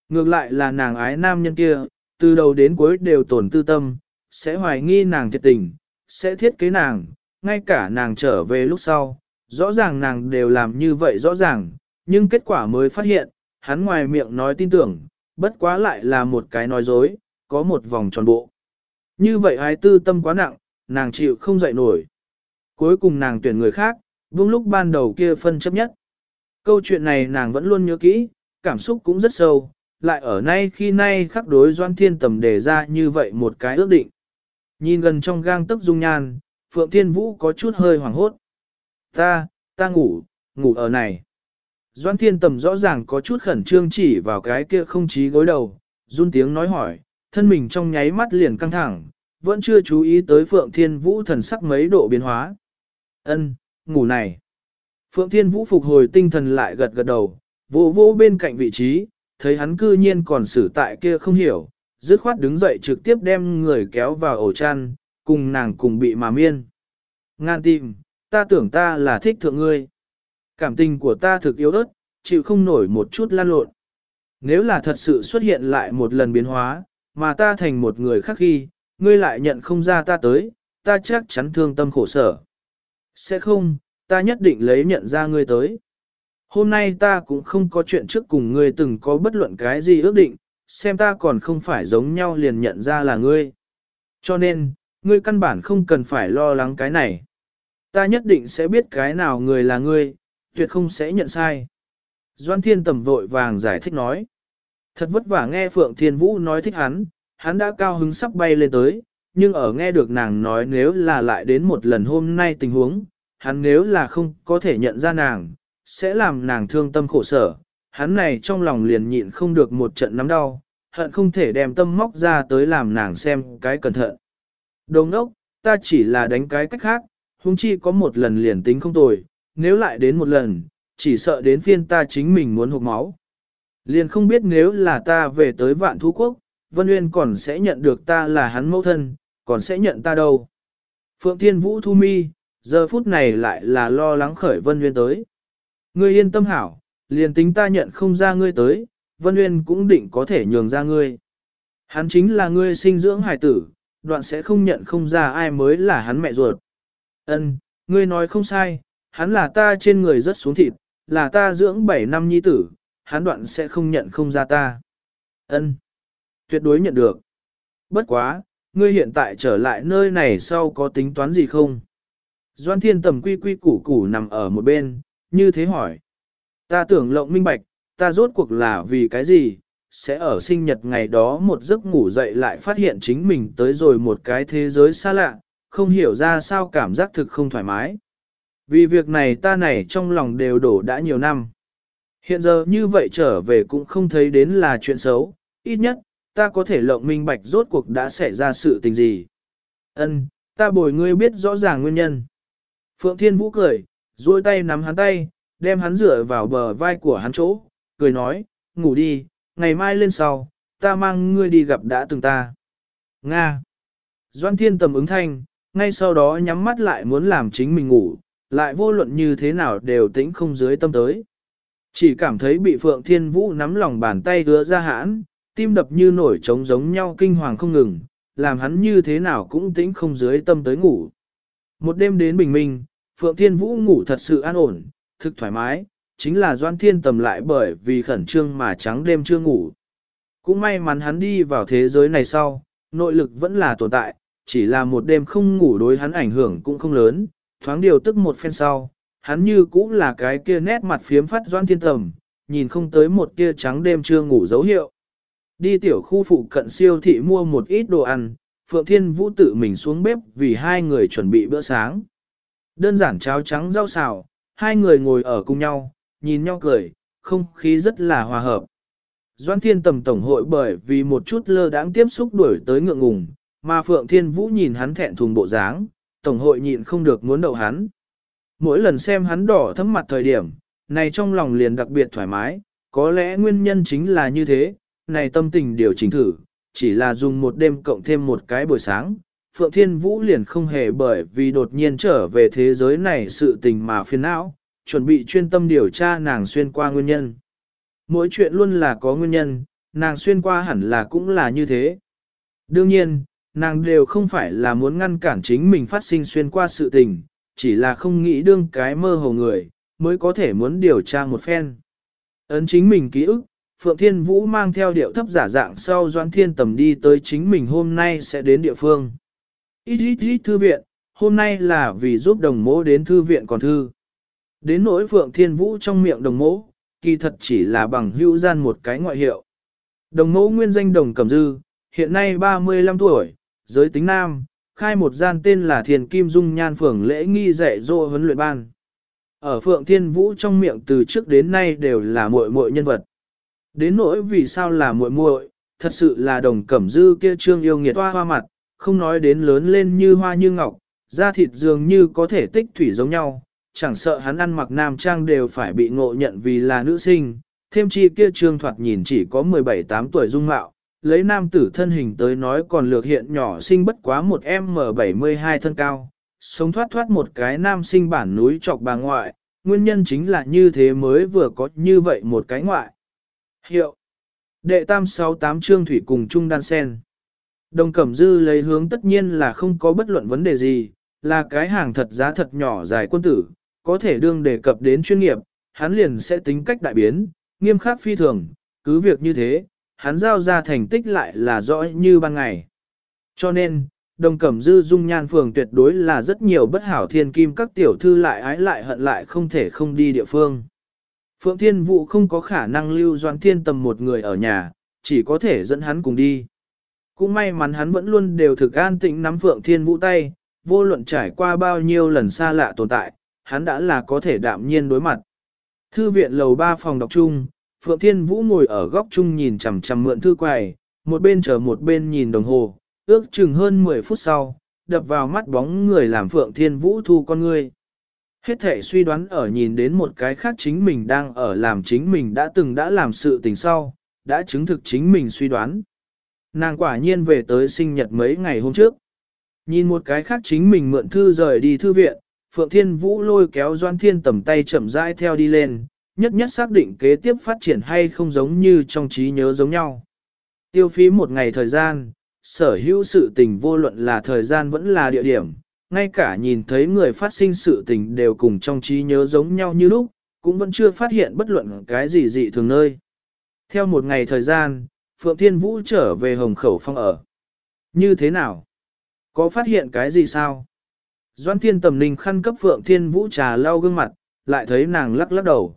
Ngược lại là nàng ái nam nhân kia, từ đầu đến cuối đều tổn tư tâm, sẽ hoài nghi nàng thiệt tình, sẽ thiết kế nàng, ngay cả nàng trở về lúc sau, rõ ràng nàng đều làm như vậy rõ ràng, nhưng kết quả mới phát hiện, hắn ngoài miệng nói tin tưởng, bất quá lại là một cái nói dối, có một vòng tròn bộ. Như vậy ái tư tâm quá nặng, nàng chịu không dậy nổi. Cuối cùng nàng tuyển người khác, vương lúc ban đầu kia phân chấp nhất. Câu chuyện này nàng vẫn luôn nhớ kỹ, cảm xúc cũng rất sâu, lại ở nay khi nay khắc đối doan thiên tầm đề ra như vậy một cái ước định. Nhìn gần trong gang tấc dung nhan, Phượng Thiên Vũ có chút hơi hoảng hốt. Ta, ta ngủ, ngủ ở này. Doan thiên tầm rõ ràng có chút khẩn trương chỉ vào cái kia không chí gối đầu, run tiếng nói hỏi, thân mình trong nháy mắt liền căng thẳng, vẫn chưa chú ý tới Phượng Thiên Vũ thần sắc mấy độ biến hóa. Ân, ngủ này. Phượng Thiên Vũ phục hồi tinh thần lại gật gật đầu, vỗ vỗ bên cạnh vị trí, thấy hắn cư nhiên còn xử tại kia không hiểu, dứt khoát đứng dậy trực tiếp đem người kéo vào ổ chăn, cùng nàng cùng bị mà miên. Ngan tìm, ta tưởng ta là thích thượng ngươi. Cảm tình của ta thực yếu ớt, chịu không nổi một chút lan lộn. Nếu là thật sự xuất hiện lại một lần biến hóa, mà ta thành một người khác khi, ngươi lại nhận không ra ta tới, ta chắc chắn thương tâm khổ sở. Sẽ không, ta nhất định lấy nhận ra ngươi tới. Hôm nay ta cũng không có chuyện trước cùng ngươi từng có bất luận cái gì ước định, xem ta còn không phải giống nhau liền nhận ra là ngươi. Cho nên, ngươi căn bản không cần phải lo lắng cái này. Ta nhất định sẽ biết cái nào người là ngươi, tuyệt không sẽ nhận sai. Doan Thiên Tầm vội vàng giải thích nói. Thật vất vả nghe Phượng Thiên Vũ nói thích hắn, hắn đã cao hứng sắp bay lên tới, nhưng ở nghe được nàng nói nếu là lại đến một lần hôm nay tình huống, hắn nếu là không có thể nhận ra nàng, sẽ làm nàng thương tâm khổ sở, hắn này trong lòng liền nhịn không được một trận nắm đau, hận không thể đem tâm móc ra tới làm nàng xem cái cẩn thận. Đồng ốc, ta chỉ là đánh cái cách khác, huống chi có một lần liền tính không tồi, nếu lại đến một lần, chỉ sợ đến phiên ta chính mình muốn hụt máu. Liền không biết nếu là ta về tới vạn thú quốc, Vân Uyên còn sẽ nhận được ta là hắn mẫu thân, còn sẽ nhận ta đâu. Phượng Thiên Vũ Thu Mi, giờ phút này lại là lo lắng khởi Vân Uyên tới. Ngươi yên tâm hảo, liền tính ta nhận không ra ngươi tới, Vân Uyên cũng định có thể nhường ra ngươi. Hắn chính là ngươi sinh dưỡng hải tử, đoạn sẽ không nhận không ra ai mới là hắn mẹ ruột. Ân, ngươi nói không sai, hắn là ta trên người rất xuống thịt, là ta dưỡng 7 năm nhi tử, hắn đoạn sẽ không nhận không ra ta. Ân, tuyệt đối nhận được. Bất quá, ngươi hiện tại trở lại nơi này sau có tính toán gì không? Doan thiên tầm quy quy củ củ nằm ở một bên, như thế hỏi. Ta tưởng lộng minh bạch, ta rốt cuộc là vì cái gì, sẽ ở sinh nhật ngày đó một giấc ngủ dậy lại phát hiện chính mình tới rồi một cái thế giới xa lạ, không hiểu ra sao cảm giác thực không thoải mái. Vì việc này ta này trong lòng đều đổ đã nhiều năm. Hiện giờ như vậy trở về cũng không thấy đến là chuyện xấu, ít nhất, ta có thể lộng minh bạch rốt cuộc đã xảy ra sự tình gì. Ân, ta bồi ngươi biết rõ ràng nguyên nhân. Phượng Thiên Vũ cười, duỗi tay nắm hắn tay, đem hắn dựa vào bờ vai của hắn chỗ, cười nói, ngủ đi, ngày mai lên sau, ta mang ngươi đi gặp đã từng ta. Nga. Doan Thiên tầm ứng thanh, ngay sau đó nhắm mắt lại muốn làm chính mình ngủ, lại vô luận như thế nào đều tĩnh không dưới tâm tới. Chỉ cảm thấy bị Phượng Thiên Vũ nắm lòng bàn tay đưa ra hãn, tim đập như nổi trống giống nhau kinh hoàng không ngừng, làm hắn như thế nào cũng tĩnh không dưới tâm tới ngủ. Một đêm đến bình minh, Phượng Thiên Vũ ngủ thật sự an ổn, thực thoải mái, chính là Doan Thiên tầm lại bởi vì khẩn trương mà trắng đêm chưa ngủ. Cũng may mắn hắn đi vào thế giới này sau, nội lực vẫn là tồn tại, chỉ là một đêm không ngủ đối hắn ảnh hưởng cũng không lớn, thoáng điều tức một phen sau, hắn như cũng là cái kia nét mặt phiếm phát Doan Thiên tầm, nhìn không tới một kia trắng đêm chưa ngủ dấu hiệu. Đi tiểu khu phụ cận siêu thị mua một ít đồ ăn, Phượng Thiên Vũ tự mình xuống bếp vì hai người chuẩn bị bữa sáng. Đơn giản cháo trắng rau xào, hai người ngồi ở cùng nhau, nhìn nhau cười, không khí rất là hòa hợp. Doan Thiên Tầm Tổng hội bởi vì một chút lơ đãng tiếp xúc đuổi tới ngượng ngùng, mà Phượng Thiên Vũ nhìn hắn thẹn thùng bộ dáng, Tổng hội nhịn không được muốn đậu hắn. Mỗi lần xem hắn đỏ thấm mặt thời điểm, này trong lòng liền đặc biệt thoải mái, có lẽ nguyên nhân chính là như thế, này tâm tình điều chỉnh thử, chỉ là dùng một đêm cộng thêm một cái buổi sáng. Phượng Thiên Vũ liền không hề bởi vì đột nhiên trở về thế giới này sự tình mà phiền não, chuẩn bị chuyên tâm điều tra nàng xuyên qua nguyên nhân. Mỗi chuyện luôn là có nguyên nhân, nàng xuyên qua hẳn là cũng là như thế. Đương nhiên, nàng đều không phải là muốn ngăn cản chính mình phát sinh xuyên qua sự tình, chỉ là không nghĩ đương cái mơ hồ người, mới có thể muốn điều tra một phen. Ấn chính mình ký ức, Phượng Thiên Vũ mang theo điệu thấp giả dạng sau Doan Thiên Tầm đi tới chính mình hôm nay sẽ đến địa phương. Ít ít ít thư viện, hôm nay là vì giúp đồng mỗ đến thư viện còn thư. Đến nỗi Phượng Thiên Vũ trong miệng đồng mỗ, kỳ thật chỉ là bằng hữu gian một cái ngoại hiệu. Đồng mẫu nguyên danh đồng cầm dư, hiện nay 35 tuổi, giới tính nam, khai một gian tên là Thiền Kim Dung Nhan Phường lễ nghi dạy dỗ huấn luyện ban. Ở Phượng Thiên Vũ trong miệng từ trước đến nay đều là muội muội nhân vật. Đến nỗi vì sao là muội muội, thật sự là đồng cẩm dư kia trương yêu nghiệt hoa hoa mặt, không nói đến lớn lên như hoa như ngọc, da thịt dường như có thể tích thủy giống nhau, chẳng sợ hắn ăn mặc nam trang đều phải bị ngộ nhận vì là nữ sinh, thêm chi kia trương thoạt nhìn chỉ có 17-8 tuổi dung mạo, lấy nam tử thân hình tới nói còn lược hiện nhỏ sinh bất quá một M72 thân cao, sống thoát thoát một cái nam sinh bản núi trọc bà ngoại, nguyên nhân chính là như thế mới vừa có như vậy một cái ngoại. Hiệu Đệ tam sáu tám trương thủy cùng chung đan sen. Đồng Cẩm Dư lấy hướng tất nhiên là không có bất luận vấn đề gì, là cái hàng thật giá thật nhỏ dài quân tử, có thể đương đề cập đến chuyên nghiệp, hắn liền sẽ tính cách đại biến, nghiêm khắc phi thường, cứ việc như thế, hắn giao ra thành tích lại là rõ như ban ngày. Cho nên, đồng cẩm dư dung nhan phường tuyệt đối là rất nhiều bất hảo thiên kim các tiểu thư lại ái lại hận lại không thể không đi địa phương. Phượng Thiên Vũ không có khả năng lưu doan thiên tầm một người ở nhà, chỉ có thể dẫn hắn cùng đi. Cũng may mắn hắn vẫn luôn đều thực an tĩnh nắm Phượng Thiên Vũ tay, vô luận trải qua bao nhiêu lần xa lạ tồn tại, hắn đã là có thể đạm nhiên đối mặt. Thư viện lầu ba phòng đọc chung, Phượng Thiên Vũ ngồi ở góc chung nhìn chằm chằm mượn thư quầy, một bên chờ một bên nhìn đồng hồ, ước chừng hơn 10 phút sau, đập vào mắt bóng người làm Phượng Thiên Vũ thu con ngươi. Hết thể suy đoán ở nhìn đến một cái khác chính mình đang ở làm chính mình đã từng đã làm sự tình sau, đã chứng thực chính mình suy đoán. Nàng quả nhiên về tới sinh nhật mấy ngày hôm trước. Nhìn một cái khác chính mình mượn thư rời đi thư viện, Phượng Thiên Vũ lôi kéo Doan Thiên tầm tay chậm rãi theo đi lên, nhất nhất xác định kế tiếp phát triển hay không giống như trong trí nhớ giống nhau. Tiêu phí một ngày thời gian, sở hữu sự tình vô luận là thời gian vẫn là địa điểm, ngay cả nhìn thấy người phát sinh sự tình đều cùng trong trí nhớ giống nhau như lúc, cũng vẫn chưa phát hiện bất luận cái gì dị thường nơi. Theo một ngày thời gian, Phượng Thiên Vũ trở về Hồng Khẩu Phong ở. Như thế nào? Có phát hiện cái gì sao? Doan Thiên Tầm Ninh khăn cấp Phượng Thiên Vũ trà lau gương mặt, lại thấy nàng lắc lắc đầu.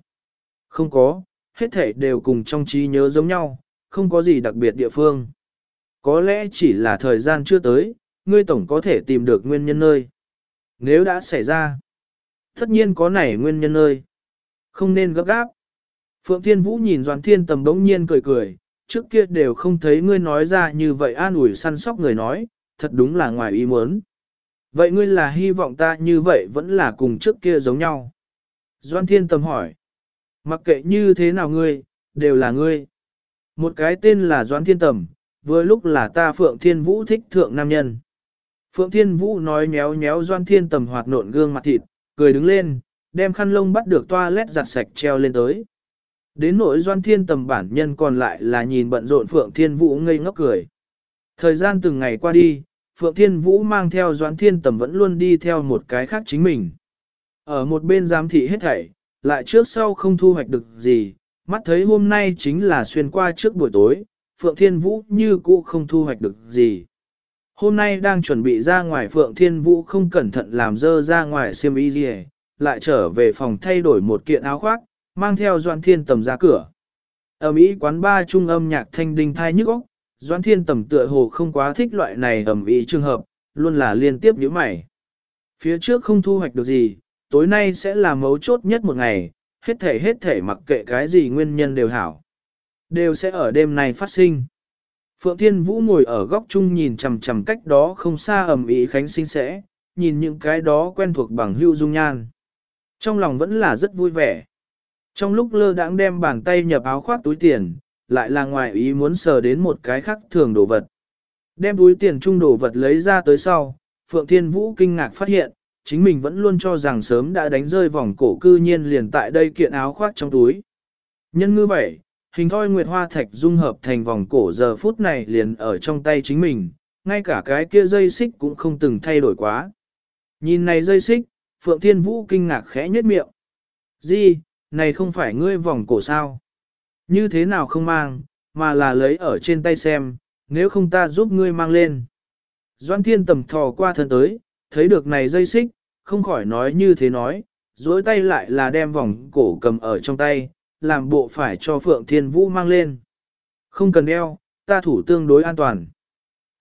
Không có, hết thể đều cùng trong trí nhớ giống nhau, không có gì đặc biệt địa phương. Có lẽ chỉ là thời gian chưa tới, ngươi tổng có thể tìm được nguyên nhân nơi. Nếu đã xảy ra, tất nhiên có nảy nguyên nhân nơi. Không nên gấp gáp. Phượng Thiên Vũ nhìn Doan Thiên Tầm đống nhiên cười cười, trước kia đều không thấy ngươi nói ra như vậy an ủi săn sóc người nói, thật đúng là ngoài ý muốn. Vậy ngươi là hy vọng ta như vậy vẫn là cùng trước kia giống nhau. Doan Thiên Tầm hỏi. Mặc kệ như thế nào ngươi, đều là ngươi. Một cái tên là Doan Thiên Tầm, vừa lúc là ta Phượng Thiên Vũ thích thượng nam nhân. Phượng Thiên Vũ nói nhéo nhéo Doan Thiên Tầm hoạt nộn gương mặt thịt, cười đứng lên, đem khăn lông bắt được toa lét giặt sạch treo lên tới. Đến nỗi Doan Thiên Tầm bản nhân còn lại là nhìn bận rộn Phượng Thiên Vũ ngây ngốc cười. Thời gian từng ngày qua đi, Phượng Thiên Vũ mang theo Doan Thiên Tầm vẫn luôn đi theo một cái khác chính mình. Ở một bên giám thị hết thảy, lại trước sau không thu hoạch được gì, mắt thấy hôm nay chính là xuyên qua trước buổi tối, Phượng Thiên Vũ như cũ không thu hoạch được gì. Hôm nay đang chuẩn bị ra ngoài Phượng Thiên Vũ không cẩn thận làm dơ ra ngoài xiêm y gì, lại trở về phòng thay đổi một kiện áo khoác, mang theo Doan Thiên Tầm ra cửa. Ở Mỹ quán ba trung âm nhạc thanh đinh thai nhức óc, Doan Thiên Tầm tựa hồ không quá thích loại này ẩm ý trường hợp, luôn là liên tiếp nhíu mày. Phía trước không thu hoạch được gì, tối nay sẽ là mấu chốt nhất một ngày, hết thể hết thể mặc kệ cái gì nguyên nhân đều hảo. Đều sẽ ở đêm này phát sinh. Phượng Thiên Vũ ngồi ở góc chung nhìn chằm chằm cách đó không xa ẩm ý khánh sinh sẽ, nhìn những cái đó quen thuộc bằng hưu dung nhan. Trong lòng vẫn là rất vui vẻ. Trong lúc lơ đãng đem bàn tay nhập áo khoác túi tiền, lại là ngoài ý muốn sờ đến một cái khác thường đồ vật. Đem túi tiền trung đồ vật lấy ra tới sau, Phượng Thiên Vũ kinh ngạc phát hiện, chính mình vẫn luôn cho rằng sớm đã đánh rơi vòng cổ cư nhiên liền tại đây kiện áo khoác trong túi. Nhân ngư vậy, hình thoi nguyệt hoa thạch dung hợp thành vòng cổ giờ phút này liền ở trong tay chính mình, ngay cả cái kia dây xích cũng không từng thay đổi quá. Nhìn này dây xích, Phượng Thiên Vũ kinh ngạc khẽ nhếch miệng. Di, này không phải ngươi vòng cổ sao? Như thế nào không mang, mà là lấy ở trên tay xem, nếu không ta giúp ngươi mang lên. Doan Thiên tầm thò qua thân tới, thấy được này dây xích, không khỏi nói như thế nói, dối tay lại là đem vòng cổ cầm ở trong tay, làm bộ phải cho Phượng Thiên Vũ mang lên. Không cần đeo, ta thủ tương đối an toàn.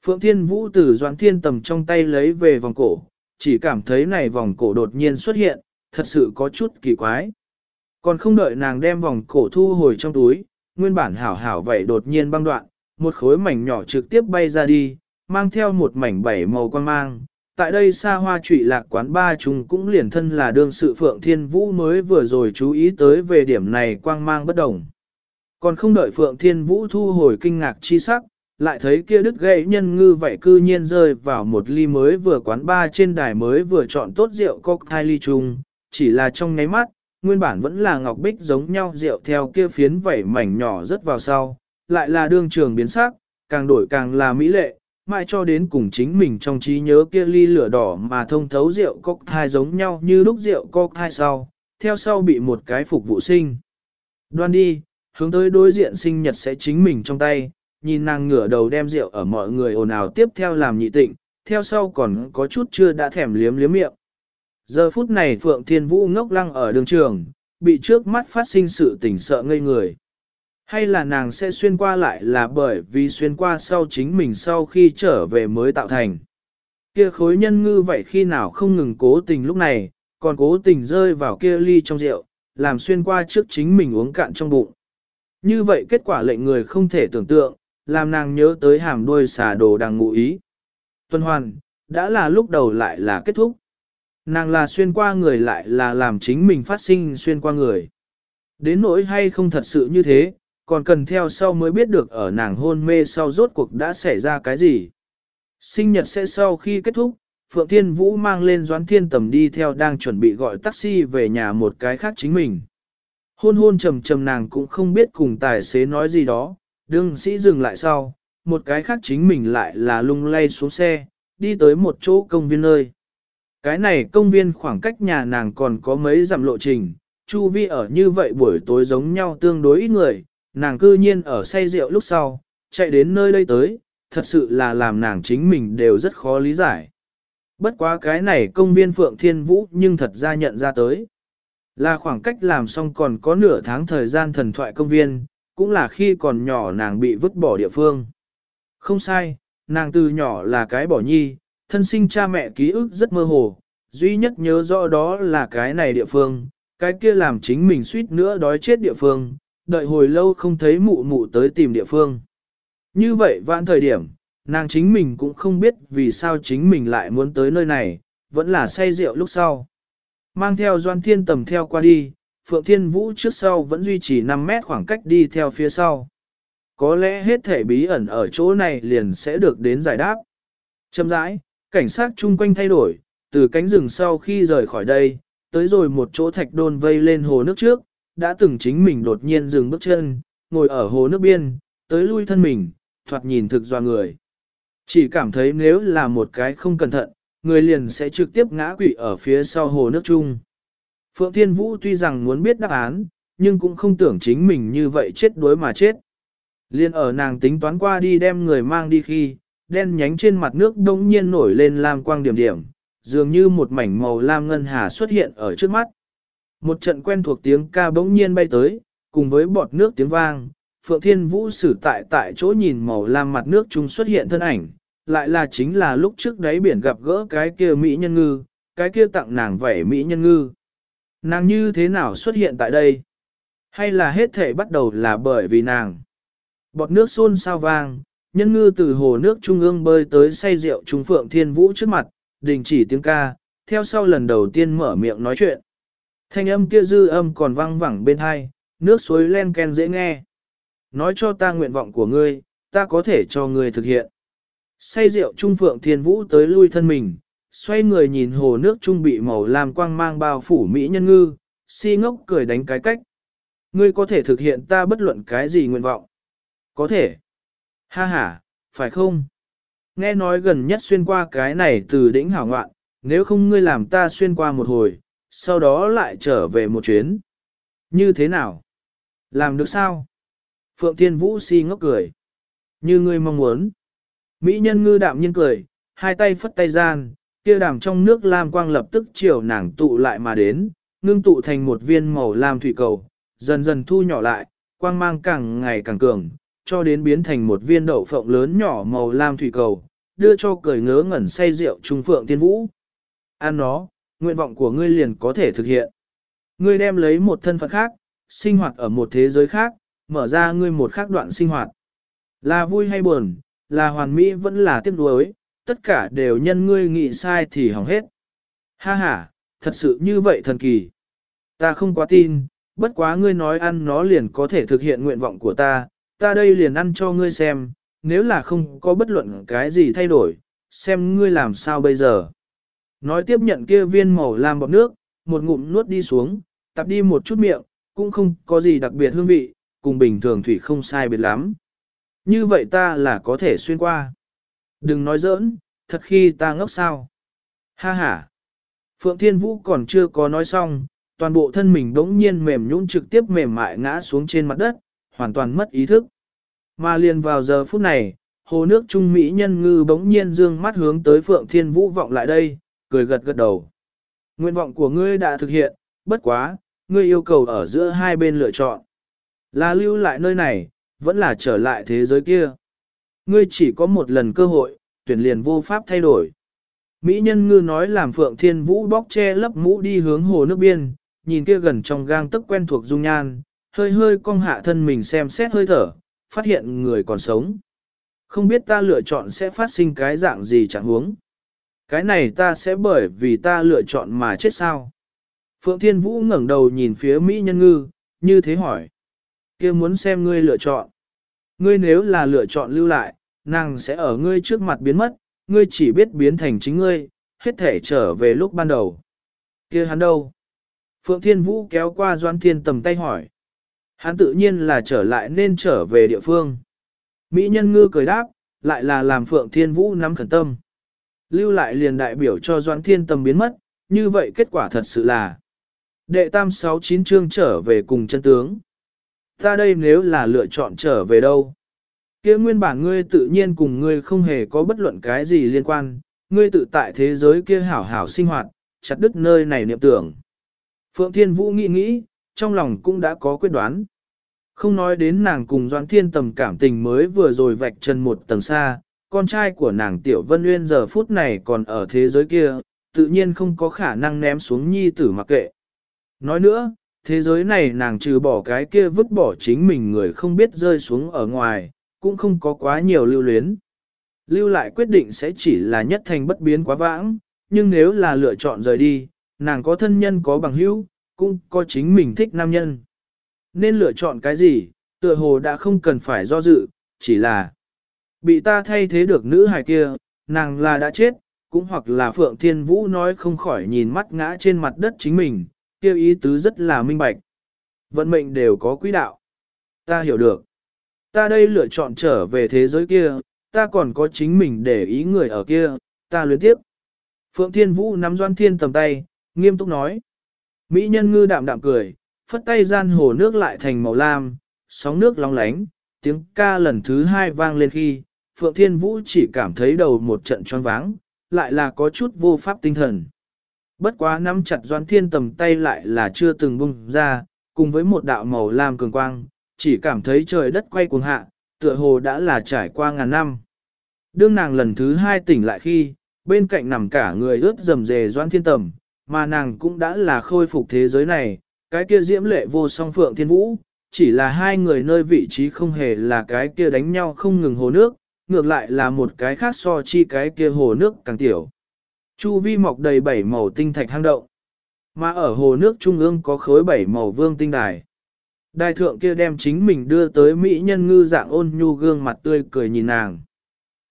Phượng Thiên Vũ từ Doãn Thiên Tầm trong tay lấy về vòng cổ, chỉ cảm thấy này vòng cổ đột nhiên xuất hiện, thật sự có chút kỳ quái. Còn không đợi nàng đem vòng cổ thu hồi trong túi, nguyên bản hảo hảo vậy đột nhiên băng đoạn, một khối mảnh nhỏ trực tiếp bay ra đi, mang theo một mảnh bảy màu quan mang. Tại đây xa hoa trụy lạc quán ba chúng cũng liền thân là đương sự Phượng Thiên Vũ mới vừa rồi chú ý tới về điểm này quang mang bất đồng. Còn không đợi Phượng Thiên Vũ thu hồi kinh ngạc chi sắc, lại thấy kia đứt gãy nhân ngư vậy cư nhiên rơi vào một ly mới vừa quán ba trên đài mới vừa chọn tốt rượu cocktail ly chung, chỉ là trong nháy mắt, nguyên bản vẫn là ngọc bích giống nhau rượu theo kia phiến vẩy mảnh nhỏ rất vào sau, lại là đương trường biến sắc, càng đổi càng là mỹ lệ, mãi cho đến cùng chính mình trong trí nhớ kia ly lửa đỏ mà thông thấu rượu cốc thai giống nhau như lúc rượu cốc thai sau, theo sau bị một cái phục vụ sinh. Đoan đi, hướng tới đối diện sinh nhật sẽ chính mình trong tay, nhìn nàng ngửa đầu đem rượu ở mọi người ồn ào tiếp theo làm nhị tịnh, theo sau còn có chút chưa đã thèm liếm liếm miệng. Giờ phút này Phượng Thiên Vũ ngốc lăng ở đường trường, bị trước mắt phát sinh sự tỉnh sợ ngây người. Hay là nàng sẽ xuyên qua lại là bởi vì xuyên qua sau chính mình sau khi trở về mới tạo thành. Kia khối nhân ngư vậy khi nào không ngừng cố tình lúc này, còn cố tình rơi vào kia ly trong rượu, làm xuyên qua trước chính mình uống cạn trong bụng. Như vậy kết quả lệnh người không thể tưởng tượng, làm nàng nhớ tới hàm đuôi xà đồ đang ngụ ý. Tuần hoàn, đã là lúc đầu lại là kết thúc. Nàng là xuyên qua người lại là làm chính mình phát sinh xuyên qua người. Đến nỗi hay không thật sự như thế, còn cần theo sau mới biết được ở nàng hôn mê sau rốt cuộc đã xảy ra cái gì. Sinh nhật sẽ sau khi kết thúc, Phượng Thiên Vũ mang lên Doãn Thiên Tầm đi theo đang chuẩn bị gọi taxi về nhà một cái khác chính mình. Hôn hôn trầm trầm nàng cũng không biết cùng tài xế nói gì đó, đương sĩ dừng lại sau, một cái khác chính mình lại là lung lay xuống xe, đi tới một chỗ công viên nơi. Cái này công viên khoảng cách nhà nàng còn có mấy dặm lộ trình, chu vi ở như vậy buổi tối giống nhau tương đối ít người, nàng cư nhiên ở say rượu lúc sau, chạy đến nơi đây tới, thật sự là làm nàng chính mình đều rất khó lý giải. Bất quá cái này công viên Phượng Thiên Vũ nhưng thật ra nhận ra tới. Là khoảng cách làm xong còn có nửa tháng thời gian thần thoại công viên, cũng là khi còn nhỏ nàng bị vứt bỏ địa phương. Không sai, nàng từ nhỏ là cái bỏ nhi, thân sinh cha mẹ ký ức rất mơ hồ, duy nhất nhớ rõ đó là cái này địa phương, cái kia làm chính mình suýt nữa đói chết địa phương, đợi hồi lâu không thấy mụ mụ tới tìm địa phương. Như vậy vãn thời điểm, nàng chính mình cũng không biết vì sao chính mình lại muốn tới nơi này, vẫn là say rượu lúc sau. Mang theo Doan Thiên Tầm theo qua đi, Phượng Thiên Vũ trước sau vẫn duy trì 5 mét khoảng cách đi theo phía sau. Có lẽ hết thể bí ẩn ở chỗ này liền sẽ được đến giải đáp. Châm rãi, cảnh sát chung quanh thay đổi, từ cánh rừng sau khi rời khỏi đây, tới rồi một chỗ thạch đôn vây lên hồ nước trước, đã từng chính mình đột nhiên dừng bước chân, ngồi ở hồ nước biên, tới lui thân mình, thoạt nhìn thực doa người. Chỉ cảm thấy nếu là một cái không cẩn thận, người liền sẽ trực tiếp ngã quỵ ở phía sau hồ nước chung. Phượng Thiên Vũ tuy rằng muốn biết đáp án, nhưng cũng không tưởng chính mình như vậy chết đuối mà chết. Liên ở nàng tính toán qua đi đem người mang đi khi, đen nhánh trên mặt nước đông nhiên nổi lên lam quang điểm điểm, dường như một mảnh màu lam ngân hà xuất hiện ở trước mắt. Một trận quen thuộc tiếng ca bỗng nhiên bay tới, cùng với bọt nước tiếng vang, Phượng Thiên Vũ xử tại tại chỗ nhìn màu lam mặt nước trung xuất hiện thân ảnh, lại là chính là lúc trước đáy biển gặp gỡ cái kia Mỹ nhân ngư, cái kia tặng nàng vảy Mỹ nhân ngư. Nàng như thế nào xuất hiện tại đây? Hay là hết thể bắt đầu là bởi vì nàng? Bọt nước xôn sao vang, nhân ngư từ hồ nước trung ương bơi tới say rượu trung Phượng Thiên Vũ trước mặt, đình chỉ tiếng ca, theo sau lần đầu tiên mở miệng nói chuyện. Thanh âm kia dư âm còn vang vẳng bên hai, nước suối len ken dễ nghe. Nói cho ta nguyện vọng của ngươi, ta có thể cho ngươi thực hiện. Say rượu trung phượng thiên vũ tới lui thân mình, xoay người nhìn hồ nước trung bị màu làm quang mang bao phủ mỹ nhân ngư, si ngốc cười đánh cái cách. Ngươi có thể thực hiện ta bất luận cái gì nguyện vọng. Có thể. Ha ha, phải không? Nghe nói gần nhất xuyên qua cái này từ đỉnh hảo ngoạn, nếu không ngươi làm ta xuyên qua một hồi, sau đó lại trở về một chuyến. Như thế nào? Làm được sao? Phượng Thiên Vũ si ngốc cười. Như ngươi mong muốn. Mỹ nhân ngư đạm nhiên cười, hai tay phất tay gian, kia đàm trong nước lam quang lập tức chiều nàng tụ lại mà đến, ngưng tụ thành một viên màu lam thủy cầu, dần dần thu nhỏ lại, quang mang càng ngày càng cường, cho đến biến thành một viên đậu phộng lớn nhỏ màu lam thủy cầu, đưa cho cười ngớ ngẩn say rượu trung phượng tiên vũ. Ăn nó, nguyện vọng của ngươi liền có thể thực hiện. Ngươi đem lấy một thân phận khác, sinh hoạt ở một thế giới khác, mở ra ngươi một khác đoạn sinh hoạt. Là vui hay buồn, là hoàn mỹ vẫn là tiếc nuối, tất cả đều nhân ngươi nghĩ sai thì hỏng hết. Ha ha, thật sự như vậy thần kỳ. Ta không quá tin, bất quá ngươi nói ăn nó liền có thể thực hiện nguyện vọng của ta, ta đây liền ăn cho ngươi xem, nếu là không có bất luận cái gì thay đổi, xem ngươi làm sao bây giờ. Nói tiếp nhận kia viên màu lam bọt nước, một ngụm nuốt đi xuống, tập đi một chút miệng, cũng không có gì đặc biệt hương vị, cùng bình thường thủy không sai biệt lắm. Như vậy ta là có thể xuyên qua. Đừng nói giỡn, thật khi ta ngốc sao. Ha ha. Phượng Thiên Vũ còn chưa có nói xong, toàn bộ thân mình đống nhiên mềm nhũn trực tiếp mềm mại ngã xuống trên mặt đất, hoàn toàn mất ý thức. Mà liền vào giờ phút này, hồ nước trung Mỹ nhân ngư bỗng nhiên dương mắt hướng tới Phượng Thiên Vũ vọng lại đây, cười gật gật đầu. Nguyện vọng của ngươi đã thực hiện, bất quá, ngươi yêu cầu ở giữa hai bên lựa chọn. Là lưu lại nơi này, vẫn là trở lại thế giới kia. Ngươi chỉ có một lần cơ hội, tuyển liền vô pháp thay đổi. Mỹ nhân ngư nói làm Phượng Thiên Vũ bóc che lấp mũ đi hướng hồ nước biên, nhìn kia gần trong gang tức quen thuộc dung nhan, hơi hơi cong hạ thân mình xem xét hơi thở, phát hiện người còn sống. Không biết ta lựa chọn sẽ phát sinh cái dạng gì chẳng huống. Cái này ta sẽ bởi vì ta lựa chọn mà chết sao. Phượng Thiên Vũ ngẩng đầu nhìn phía Mỹ nhân ngư, như thế hỏi. kia muốn xem ngươi lựa chọn. Ngươi nếu là lựa chọn lưu lại, nàng sẽ ở ngươi trước mặt biến mất, ngươi chỉ biết biến thành chính ngươi, hết thể trở về lúc ban đầu. kia hắn đâu? Phượng Thiên Vũ kéo qua Doan Thiên tầm tay hỏi. Hắn tự nhiên là trở lại nên trở về địa phương. Mỹ nhân ngư cười đáp, lại là làm Phượng Thiên Vũ nắm khẩn tâm. Lưu lại liền đại biểu cho Doan Thiên Tâm biến mất, như vậy kết quả thật sự là Đệ tam sáu chín chương trở về cùng chân tướng. Ta đây nếu là lựa chọn trở về đâu? kia nguyên bản ngươi tự nhiên cùng ngươi không hề có bất luận cái gì liên quan, ngươi tự tại thế giới kia hảo hảo sinh hoạt, chặt đứt nơi này niệm tưởng. Phượng Thiên Vũ nghĩ nghĩ, trong lòng cũng đã có quyết đoán. Không nói đến nàng cùng Doãn Thiên tầm cảm tình mới vừa rồi vạch chân một tầng xa, con trai của nàng Tiểu Vân Nguyên giờ phút này còn ở thế giới kia, tự nhiên không có khả năng ném xuống nhi tử mặc kệ. Nói nữa, thế giới này nàng trừ bỏ cái kia vứt bỏ chính mình người không biết rơi xuống ở ngoài, cũng không có quá nhiều lưu luyến. Lưu lại quyết định sẽ chỉ là nhất thành bất biến quá vãng, nhưng nếu là lựa chọn rời đi, nàng có thân nhân có bằng hữu, cũng có chính mình thích nam nhân. Nên lựa chọn cái gì, tựa hồ đã không cần phải do dự, chỉ là bị ta thay thế được nữ hài kia, nàng là đã chết, cũng hoặc là Phượng Thiên Vũ nói không khỏi nhìn mắt ngã trên mặt đất chính mình, kêu ý tứ rất là minh bạch. Vận mệnh đều có quỹ đạo. Ta hiểu được. Ta đây lựa chọn trở về thế giới kia, ta còn có chính mình để ý người ở kia, ta luyến tiếp. Phượng Thiên Vũ nắm Doan Thiên tầm tay, nghiêm túc nói. Mỹ nhân ngư đạm đạm cười, phất tay gian hồ nước lại thành màu lam, sóng nước long lánh, tiếng ca lần thứ hai vang lên khi, Phượng Thiên Vũ chỉ cảm thấy đầu một trận choáng váng, lại là có chút vô pháp tinh thần. Bất quá nắm chặt Doan Thiên tầm tay lại là chưa từng bung ra, cùng với một đạo màu lam cường quang, chỉ cảm thấy trời đất quay cuồng hạ, tựa hồ đã là trải qua ngàn năm. Đương nàng lần thứ hai tỉnh lại khi, bên cạnh nằm cả người ướt rầm rề Doan Thiên tầm, mà nàng cũng đã là khôi phục thế giới này, cái kia diễm lệ vô song Phượng Thiên Vũ, chỉ là hai người nơi vị trí không hề là cái kia đánh nhau không ngừng hồ nước, ngược lại là một cái khác so chi cái kia hồ nước càng tiểu. Chu vi mọc đầy bảy màu tinh thạch hang động. Mà ở hồ nước trung ương có khối bảy màu vương tinh đài. Đài thượng kia đem chính mình đưa tới mỹ nhân ngư dạng ôn nhu gương mặt tươi cười nhìn nàng.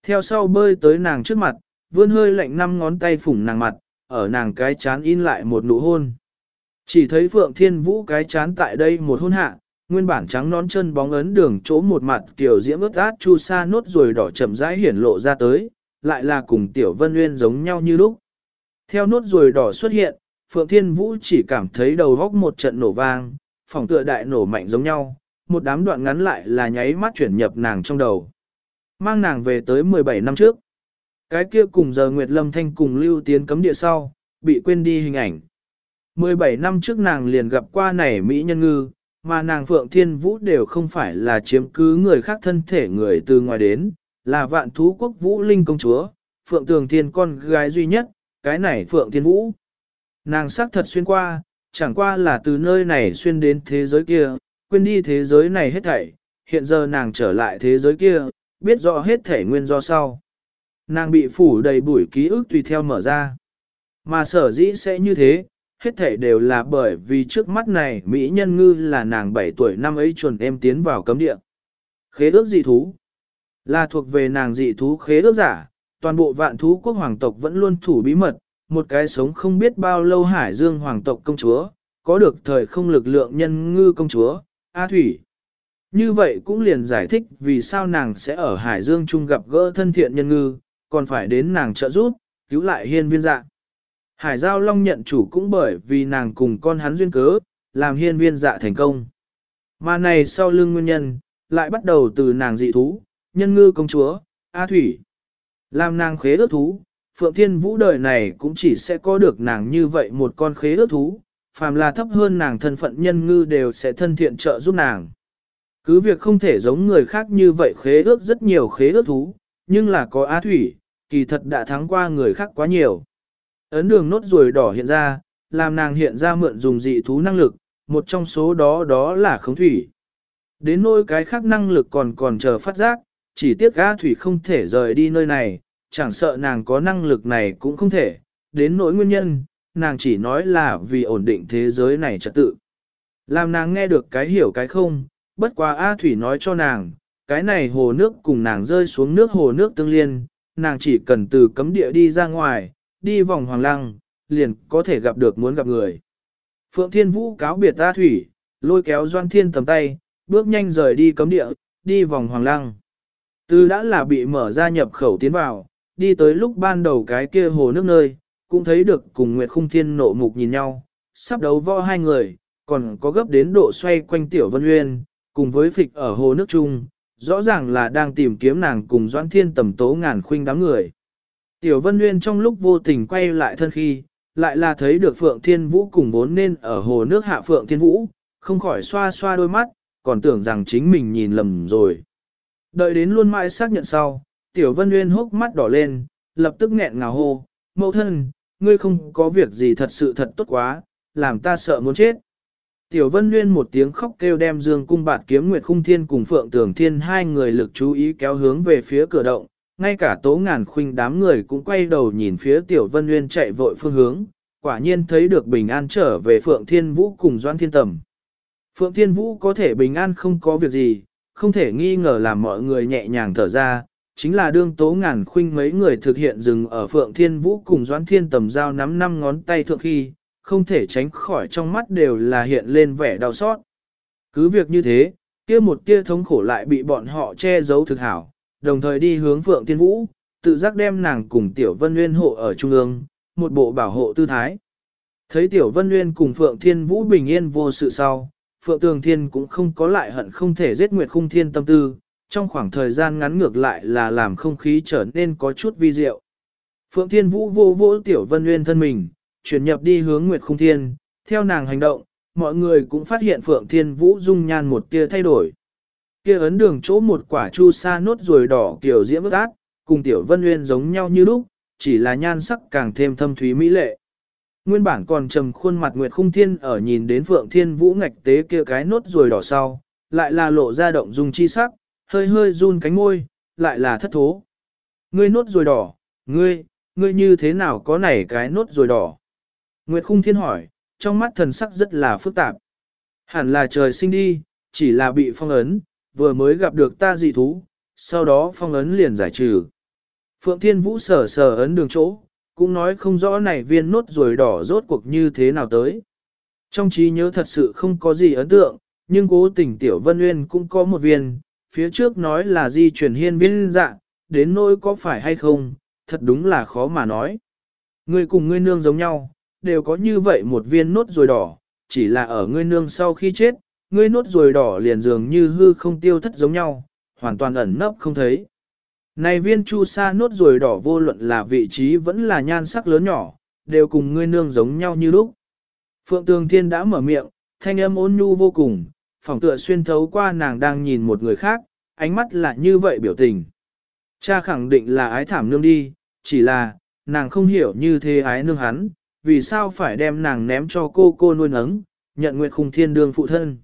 Theo sau bơi tới nàng trước mặt, vươn hơi lạnh năm ngón tay phủng nàng mặt, ở nàng cái chán in lại một nụ hôn. Chỉ thấy Phượng Thiên Vũ cái chán tại đây một hôn hạ, nguyên bản trắng nón chân bóng ấn đường chỗ một mặt kiểu diễm ướt át chu sa nốt rồi đỏ chậm rãi hiển lộ ra tới, lại là cùng Tiểu Vân Nguyên giống nhau như lúc. Theo nốt ruồi đỏ xuất hiện, Phượng Thiên Vũ chỉ cảm thấy đầu góc một trận nổ vang, phòng tựa đại nổ mạnh giống nhau, một đám đoạn ngắn lại là nháy mắt chuyển nhập nàng trong đầu. Mang nàng về tới 17 năm trước. Cái kia cùng giờ Nguyệt Lâm Thanh cùng lưu tiến cấm địa sau, bị quên đi hình ảnh. 17 năm trước nàng liền gặp qua này Mỹ nhân ngư, mà nàng Phượng Thiên Vũ đều không phải là chiếm cứ người khác thân thể người từ ngoài đến, là vạn thú quốc Vũ Linh công chúa, Phượng Tường Thiên con gái duy nhất, cái này Phượng Thiên Vũ. Nàng xác thật xuyên qua, chẳng qua là từ nơi này xuyên đến thế giới kia, quên đi thế giới này hết thảy, hiện giờ nàng trở lại thế giới kia, biết rõ hết thảy nguyên do sau. Nàng bị phủ đầy bụi ký ức tùy theo mở ra. Mà sở dĩ sẽ như thế, hết thể đều là bởi vì trước mắt này Mỹ nhân ngư là nàng 7 tuổi năm ấy chuẩn em tiến vào cấm địa. Khế ước dị thú là thuộc về nàng dị thú khế ước giả, toàn bộ vạn thú quốc hoàng tộc vẫn luôn thủ bí mật, một cái sống không biết bao lâu hải dương hoàng tộc công chúa, có được thời không lực lượng nhân ngư công chúa, A Thủy. Như vậy cũng liền giải thích vì sao nàng sẽ ở hải dương chung gặp gỡ thân thiện nhân ngư, còn phải đến nàng trợ giúp, cứu lại hiên viên dạng. Hải Giao Long nhận chủ cũng bởi vì nàng cùng con hắn duyên cớ, làm hiên viên dạ thành công. Mà này sau lưng nguyên nhân, lại bắt đầu từ nàng dị thú, nhân ngư công chúa, A Thủy. Làm nàng khế ước thú, Phượng Thiên Vũ đời này cũng chỉ sẽ có được nàng như vậy một con khế ước thú, phàm là thấp hơn nàng thân phận nhân ngư đều sẽ thân thiện trợ giúp nàng. Cứ việc không thể giống người khác như vậy khế ước rất nhiều khế ước thú, nhưng là có Á Thủy, kỳ thật đã thắng qua người khác quá nhiều. Ấn đường nốt ruồi đỏ hiện ra, làm nàng hiện ra mượn dùng dị thú năng lực, một trong số đó đó là khống thủy. Đến nỗi cái khác năng lực còn còn chờ phát giác, chỉ tiếc gã Thủy không thể rời đi nơi này, chẳng sợ nàng có năng lực này cũng không thể, đến nỗi nguyên nhân, nàng chỉ nói là vì ổn định thế giới này trật tự. Làm nàng nghe được cái hiểu cái không, bất quá A Thủy nói cho nàng, cái này hồ nước cùng nàng rơi xuống nước hồ nước tương liên, nàng chỉ cần từ cấm địa đi ra ngoài, đi vòng hoàng lăng, liền có thể gặp được muốn gặp người. Phượng Thiên Vũ cáo biệt ta Thủy, lôi kéo Doan Thiên tầm tay, bước nhanh rời đi cấm địa, đi vòng hoàng lăng. Từ đã là bị mở ra nhập khẩu tiến vào, đi tới lúc ban đầu cái kia hồ nước nơi, cũng thấy được cùng Nguyệt Khung Thiên nộ mục nhìn nhau, sắp đấu võ hai người, còn có gấp đến độ xoay quanh Tiểu Vân Uyên, cùng với phịch ở hồ nước chung, rõ ràng là đang tìm kiếm nàng cùng Doãn Thiên tầm tố ngàn khuynh đám người. Tiểu Vân Nguyên trong lúc vô tình quay lại thân khi, lại là thấy được Phượng Thiên Vũ cùng vốn nên ở hồ nước hạ Phượng Thiên Vũ, không khỏi xoa xoa đôi mắt, còn tưởng rằng chính mình nhìn lầm rồi. Đợi đến luôn mãi xác nhận sau, Tiểu Vân Nguyên hốc mắt đỏ lên, lập tức nghẹn ngào hô, mẫu thân, ngươi không có việc gì thật sự thật tốt quá, làm ta sợ muốn chết. Tiểu Vân Nguyên một tiếng khóc kêu đem Dương Cung Bạt Kiếm Nguyệt Khung Thiên cùng Phượng Tường Thiên hai người lực chú ý kéo hướng về phía cửa động, ngay cả tố ngàn khuynh đám người cũng quay đầu nhìn phía Tiểu Vân Nguyên chạy vội phương hướng, quả nhiên thấy được bình an trở về Phượng Thiên Vũ cùng Doan Thiên Tầm. Phượng Thiên Vũ có thể bình an không có việc gì, không thể nghi ngờ làm mọi người nhẹ nhàng thở ra, chính là đương tố ngàn khuynh mấy người thực hiện dừng ở Phượng Thiên Vũ cùng Doan Thiên Tầm giao nắm năm ngón tay thượng khi, không thể tránh khỏi trong mắt đều là hiện lên vẻ đau xót. Cứ việc như thế, kia một tia thống khổ lại bị bọn họ che giấu thực hảo, đồng thời đi hướng Phượng Thiên Vũ, tự giác đem nàng cùng Tiểu Vân Nguyên hộ ở trung ương, một bộ bảo hộ tư thái. Thấy Tiểu Vân Nguyên cùng Phượng Thiên Vũ bình yên vô sự sau, Phượng Tường Thiên cũng không có lại hận không thể giết Nguyệt Khung Thiên tâm tư, trong khoảng thời gian ngắn ngược lại là làm không khí trở nên có chút vi diệu. Phượng Thiên Vũ vô vỗ Tiểu Vân Nguyên thân mình, chuyển nhập đi hướng Nguyệt Khung Thiên, theo nàng hành động, mọi người cũng phát hiện Phượng Thiên Vũ dung nhan một tia thay đổi. Kia ấn đường chỗ một quả chu sa nốt ruồi đỏ kiểu diễm ước ác, cùng Tiểu Vân Nguyên giống nhau như lúc, chỉ là nhan sắc càng thêm thâm thúy mỹ lệ. Nguyên bản còn trầm khuôn mặt Nguyệt Khung Thiên ở nhìn đến Phượng Thiên Vũ ngạch tế kia cái nốt ruồi đỏ sau, lại là lộ ra động dung chi sắc, hơi hơi run cánh môi, lại là thất thố. Ngươi nốt ruồi đỏ, ngươi, ngươi như thế nào có nảy cái nốt ruồi đỏ? Nguyệt Khung Thiên hỏi, trong mắt thần sắc rất là phức tạp. Hẳn là trời sinh đi, chỉ là bị phong ấn, vừa mới gặp được ta dị thú, sau đó phong ấn liền giải trừ. Phượng Thiên Vũ sờ sờ ấn đường chỗ, cũng nói không rõ này viên nốt ruồi đỏ rốt cuộc như thế nào tới. Trong trí nhớ thật sự không có gì ấn tượng, nhưng cố tình Tiểu Vân Nguyên cũng có một viên, phía trước nói là di chuyển hiên viên dạng, đến nỗi có phải hay không, thật đúng là khó mà nói. Ngươi cùng ngươi nương giống nhau, đều có như vậy một viên nốt ruồi đỏ, chỉ là ở ngươi nương sau khi chết, ngươi nốt ruồi đỏ liền dường như hư không tiêu thất giống nhau, hoàn toàn ẩn nấp không thấy. Này viên chu sa nốt ruồi đỏ vô luận là vị trí vẫn là nhan sắc lớn nhỏ, đều cùng ngươi nương giống nhau như lúc. Phượng Tường Thiên đã mở miệng, thanh âm ôn nhu vô cùng, phỏng tựa xuyên thấu qua nàng đang nhìn một người khác, ánh mắt là như vậy biểu tình. Cha khẳng định là ái thảm nương đi, chỉ là, nàng không hiểu như thế ái nương hắn, vì sao phải đem nàng ném cho cô cô nuôi nấng, nhận nguyện khung thiên đương phụ thân.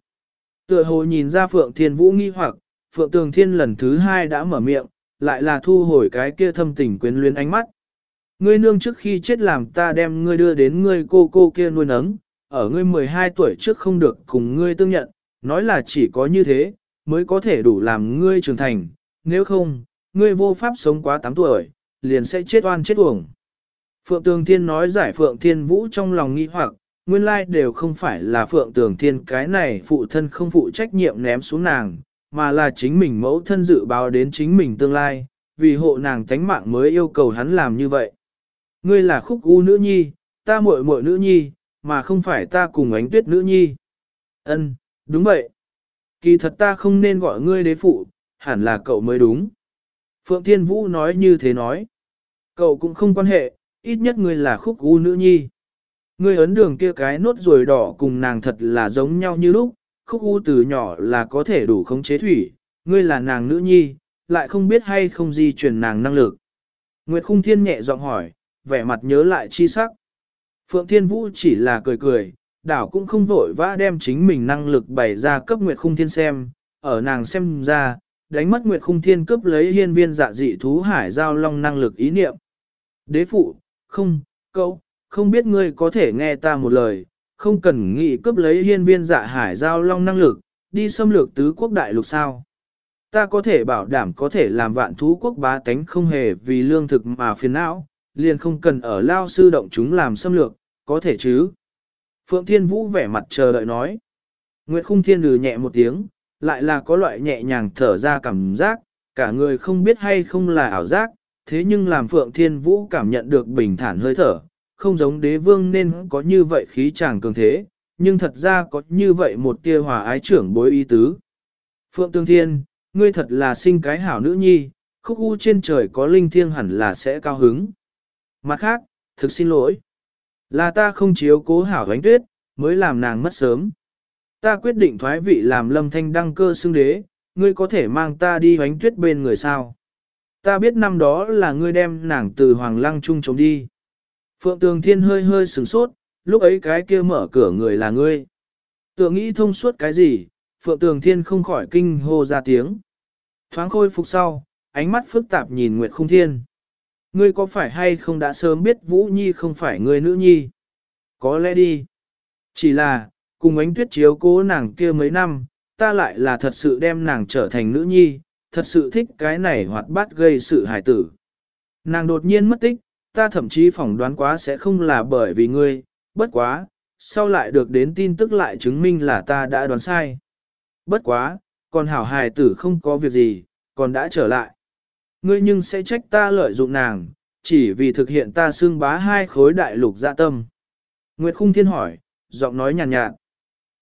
Tựa hồ nhìn ra Phượng Thiên Vũ nghi hoặc, Phượng Tường Thiên lần thứ hai đã mở miệng, lại là thu hồi cái kia thâm tình quyến luyến ánh mắt. Ngươi nương trước khi chết làm ta đem ngươi đưa đến ngươi cô cô kia nuôi nấng, ở ngươi 12 tuổi trước không được cùng ngươi tương nhận, nói là chỉ có như thế, mới có thể đủ làm ngươi trưởng thành, nếu không, ngươi vô pháp sống quá 8 tuổi, liền sẽ chết oan chết uổng. Phượng Tường Thiên nói giải Phượng Thiên Vũ trong lòng nghi hoặc, nguyên lai đều không phải là Phượng Tường Thiên cái này phụ thân không phụ trách nhiệm ném xuống nàng, mà là chính mình mẫu thân dự báo đến chính mình tương lai, vì hộ nàng tánh mạng mới yêu cầu hắn làm như vậy. Ngươi là khúc u nữ nhi, ta muội muội nữ nhi, mà không phải ta cùng ánh tuyết nữ nhi. Ân, đúng vậy. Kỳ thật ta không nên gọi ngươi đế phụ, hẳn là cậu mới đúng. Phượng Thiên Vũ nói như thế nói. Cậu cũng không quan hệ, ít nhất ngươi là khúc u nữ nhi. Ngươi ấn đường kia cái nốt ruồi đỏ cùng nàng thật là giống nhau như lúc, khúc u từ nhỏ là có thể đủ khống chế thủy, ngươi là nàng nữ nhi, lại không biết hay không di truyền nàng năng lực. Nguyệt Khung Thiên nhẹ giọng hỏi, vẻ mặt nhớ lại chi sắc. Phượng Thiên Vũ chỉ là cười cười, đảo cũng không vội vã đem chính mình năng lực bày ra cấp Nguyệt Khung Thiên xem, ở nàng xem ra, đánh mất Nguyệt Khung Thiên cướp lấy hiên viên dạ dị thú hải giao long năng lực ý niệm. Đế phụ, không, cậu, không biết ngươi có thể nghe ta một lời, không cần nghĩ cướp lấy hiên viên dạ hải giao long năng lực, đi xâm lược tứ quốc đại lục sao. Ta có thể bảo đảm có thể làm vạn thú quốc bá tánh không hề vì lương thực mà phiền não, liền không cần ở lao sư động chúng làm xâm lược, có thể chứ. Phượng Thiên Vũ vẻ mặt chờ đợi nói. Nguyệt Khung Thiên lừ nhẹ một tiếng, lại là có loại nhẹ nhàng thở ra cảm giác, cả người không biết hay không là ảo giác, thế nhưng làm Phượng Thiên Vũ cảm nhận được bình thản hơi thở, không giống đế vương nên có như vậy khí chàng cường thế, nhưng thật ra có như vậy một tia hòa ái trưởng bối ý tứ. Phượng Tương Thiên, ngươi thật là sinh cái hảo nữ nhi, khúc u trên trời có linh thiêng hẳn là sẽ cao hứng. Mặt khác, thực xin lỗi. Là ta không chiếu cố hảo gánh tuyết, mới làm nàng mất sớm. Ta quyết định thoái vị làm lâm thanh đăng cơ xưng đế, ngươi có thể mang ta đi gánh tuyết bên người sao. Ta biết năm đó là ngươi đem nàng từ Hoàng Lăng Trung chống đi. Phượng Tường Thiên hơi hơi sửng sốt, lúc ấy cái kia mở cửa người là ngươi. Tựa nghĩ thông suốt cái gì, Phượng Tường Thiên không khỏi kinh hô ra tiếng. Thoáng khôi phục sau, ánh mắt phức tạp nhìn Nguyệt Khung Thiên. Ngươi có phải hay không đã sớm biết Vũ Nhi không phải người nữ nhi? Có lẽ đi. Chỉ là, cùng ánh tuyết chiếu cố nàng kia mấy năm, ta lại là thật sự đem nàng trở thành nữ nhi, thật sự thích cái này hoạt bát gây sự hài tử. Nàng đột nhiên mất tích, ta thậm chí phỏng đoán quá sẽ không là bởi vì ngươi, bất quá, sau lại được đến tin tức lại chứng minh là ta đã đoán sai. Bất quá, còn hảo hài tử không có việc gì, còn đã trở lại. Ngươi nhưng sẽ trách ta lợi dụng nàng, chỉ vì thực hiện ta xương bá hai khối đại lục dạ tâm. Nguyệt Khung Thiên hỏi, giọng nói nhàn nhạt, nhạt.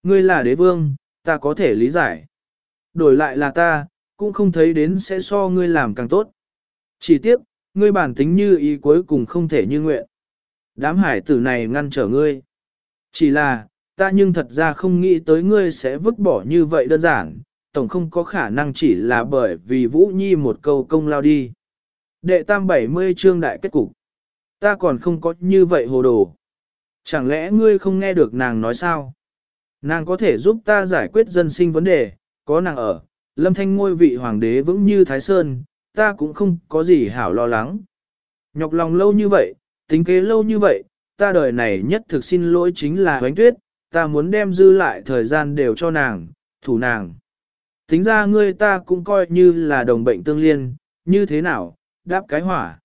Ngươi là đế vương, ta có thể lý giải. Đổi lại là ta, cũng không thấy đến sẽ so ngươi làm càng tốt. Chỉ tiếc, ngươi bản tính như ý cuối cùng không thể như nguyện. Đám hải tử này ngăn trở ngươi. Chỉ là, ta nhưng thật ra không nghĩ tới ngươi sẽ vứt bỏ như vậy đơn giản, tổng không có khả năng chỉ là bởi vì Vũ Nhi một câu công lao đi. Đệ tam 70 chương đại kết cục. Ta còn không có như vậy hồ đồ. Chẳng lẽ ngươi không nghe được nàng nói sao? Nàng có thể giúp ta giải quyết dân sinh vấn đề, có nàng ở, lâm thanh ngôi vị hoàng đế vững như Thái Sơn, ta cũng không có gì hảo lo lắng. Nhọc lòng lâu như vậy, tính kế lâu như vậy, ta đời này nhất thực xin lỗi chính là Huánh tuyết, ta muốn đem dư lại thời gian đều cho nàng, thủ nàng. Tính ra ngươi ta cũng coi như là đồng bệnh tương liên, như thế nào, đáp cái hỏa.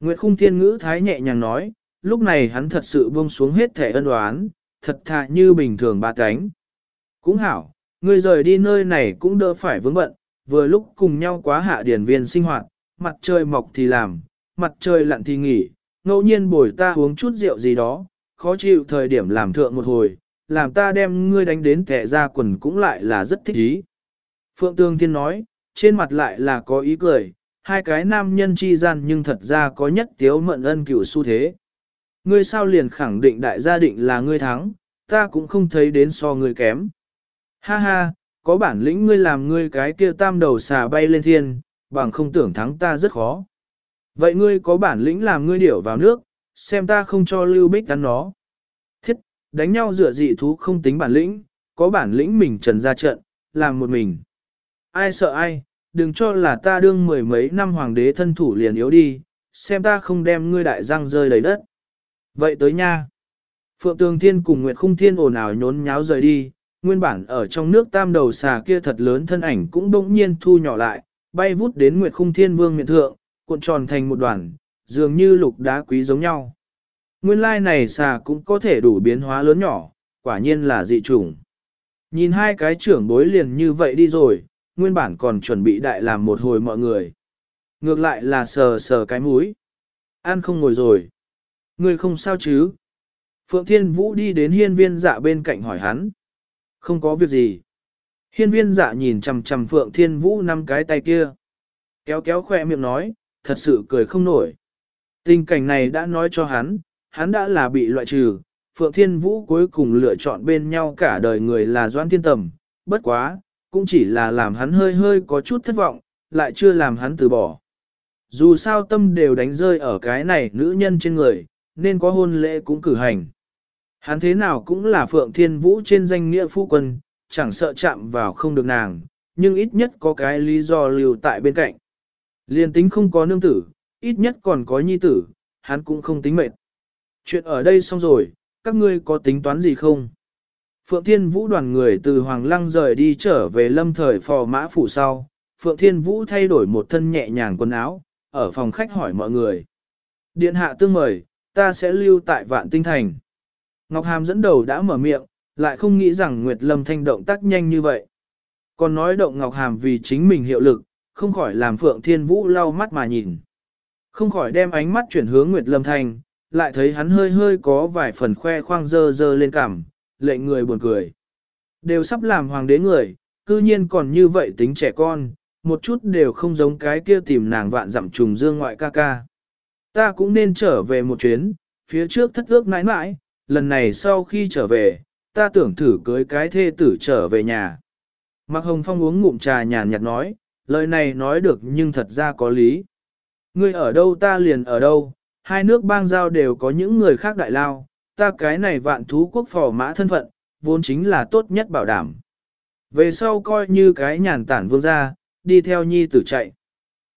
Nguyệt khung thiên ngữ thái nhẹ nhàng nói, lúc này hắn thật sự buông xuống hết thể ân oán, thật thà như bình thường ba cánh. Cũng hảo, ngươi rời đi nơi này cũng đỡ phải vướng bận, vừa lúc cùng nhau quá hạ điển viên sinh hoạt, mặt trời mọc thì làm, mặt trời lặn thì nghỉ, ngẫu nhiên bồi ta uống chút rượu gì đó, khó chịu thời điểm làm thượng một hồi, làm ta đem ngươi đánh đến kẻ ra quần cũng lại là rất thích ý. Phượng Tương Thiên nói, trên mặt lại là có ý cười, hai cái nam nhân chi gian nhưng thật ra có nhất tiếu mận ân cửu xu thế. Ngươi sao liền khẳng định đại gia định là ngươi thắng, ta cũng không thấy đến so ngươi kém. Ha ha, có bản lĩnh ngươi làm ngươi cái kia tam đầu xà bay lên thiên, bằng không tưởng thắng ta rất khó. Vậy ngươi có bản lĩnh làm ngươi điểu vào nước, xem ta không cho lưu bích ăn nó. Thiết, đánh nhau dựa dị thú không tính bản lĩnh, có bản lĩnh mình trần ra trận, làm một mình. ai sợ ai, đừng cho là ta đương mười mấy năm hoàng đế thân thủ liền yếu đi, xem ta không đem ngươi đại răng rơi đầy đất. Vậy tới nha. Phượng Tường Thiên cùng Nguyệt Khung Thiên ồn ào nhốn nháo rời đi, nguyên bản ở trong nước tam đầu xà kia thật lớn thân ảnh cũng bỗng nhiên thu nhỏ lại, bay vút đến Nguyệt Khung Thiên Vương miệng thượng, cuộn tròn thành một đoàn, dường như lục đá quý giống nhau. Nguyên lai này xà cũng có thể đủ biến hóa lớn nhỏ, quả nhiên là dị chủng. Nhìn hai cái trưởng bối liền như vậy đi rồi, nguyên bản còn chuẩn bị đại làm một hồi mọi người. Ngược lại là sờ sờ cái mũi. An không ngồi rồi. Người không sao chứ? Phượng Thiên Vũ đi đến hiên viên dạ bên cạnh hỏi hắn. Không có việc gì. Hiên viên dạ nhìn chằm chằm Phượng Thiên Vũ năm cái tay kia. Kéo kéo khoe miệng nói, thật sự cười không nổi. Tình cảnh này đã nói cho hắn, hắn đã là bị loại trừ. Phượng Thiên Vũ cuối cùng lựa chọn bên nhau cả đời người là Doan Thiên Tầm. Bất quá, cũng chỉ là làm hắn hơi hơi có chút thất vọng, lại chưa làm hắn từ bỏ. Dù sao tâm đều đánh rơi ở cái này nữ nhân trên người, nên có hôn lễ cũng cử hành. Hắn thế nào cũng là Phượng Thiên Vũ trên danh nghĩa phu quân, chẳng sợ chạm vào không được nàng, nhưng ít nhất có cái lý do lưu tại bên cạnh. Liên tính không có nương tử, ít nhất còn có nhi tử, hắn cũng không tính mệt. Chuyện ở đây xong rồi, các ngươi có tính toán gì không? Phượng Thiên Vũ đoàn người từ Hoàng Lăng rời đi trở về lâm thời phò mã phủ sau. Phượng Thiên Vũ thay đổi một thân nhẹ nhàng quần áo, ở phòng khách hỏi mọi người. Điện hạ tương mời, ta sẽ lưu tại vạn tinh thành. Ngọc Hàm dẫn đầu đã mở miệng, lại không nghĩ rằng Nguyệt Lâm Thanh động tác nhanh như vậy. Còn nói động Ngọc Hàm vì chính mình hiệu lực, không khỏi làm Phượng Thiên Vũ lau mắt mà nhìn. Không khỏi đem ánh mắt chuyển hướng Nguyệt Lâm Thanh, lại thấy hắn hơi hơi có vài phần khoe khoang dơ dơ lên cằm, lệnh người buồn cười. Đều sắp làm hoàng đế người, cư nhiên còn như vậy tính trẻ con, một chút đều không giống cái kia tìm nàng vạn dặm trùng dương ngoại ca ca. Ta cũng nên trở về một chuyến, phía trước thất ước nãi nãi, lần này sau khi trở về, ta tưởng thử cưới cái thê tử trở về nhà. Mạc Hồng Phong uống ngụm trà nhàn nhạt nói, lời này nói được nhưng thật ra có lý. Ngươi ở đâu ta liền ở đâu, hai nước bang giao đều có những người khác đại lao, ta cái này vạn thú quốc phò mã thân phận, vốn chính là tốt nhất bảo đảm. Về sau coi như cái nhàn tản vương gia, đi theo nhi tử chạy.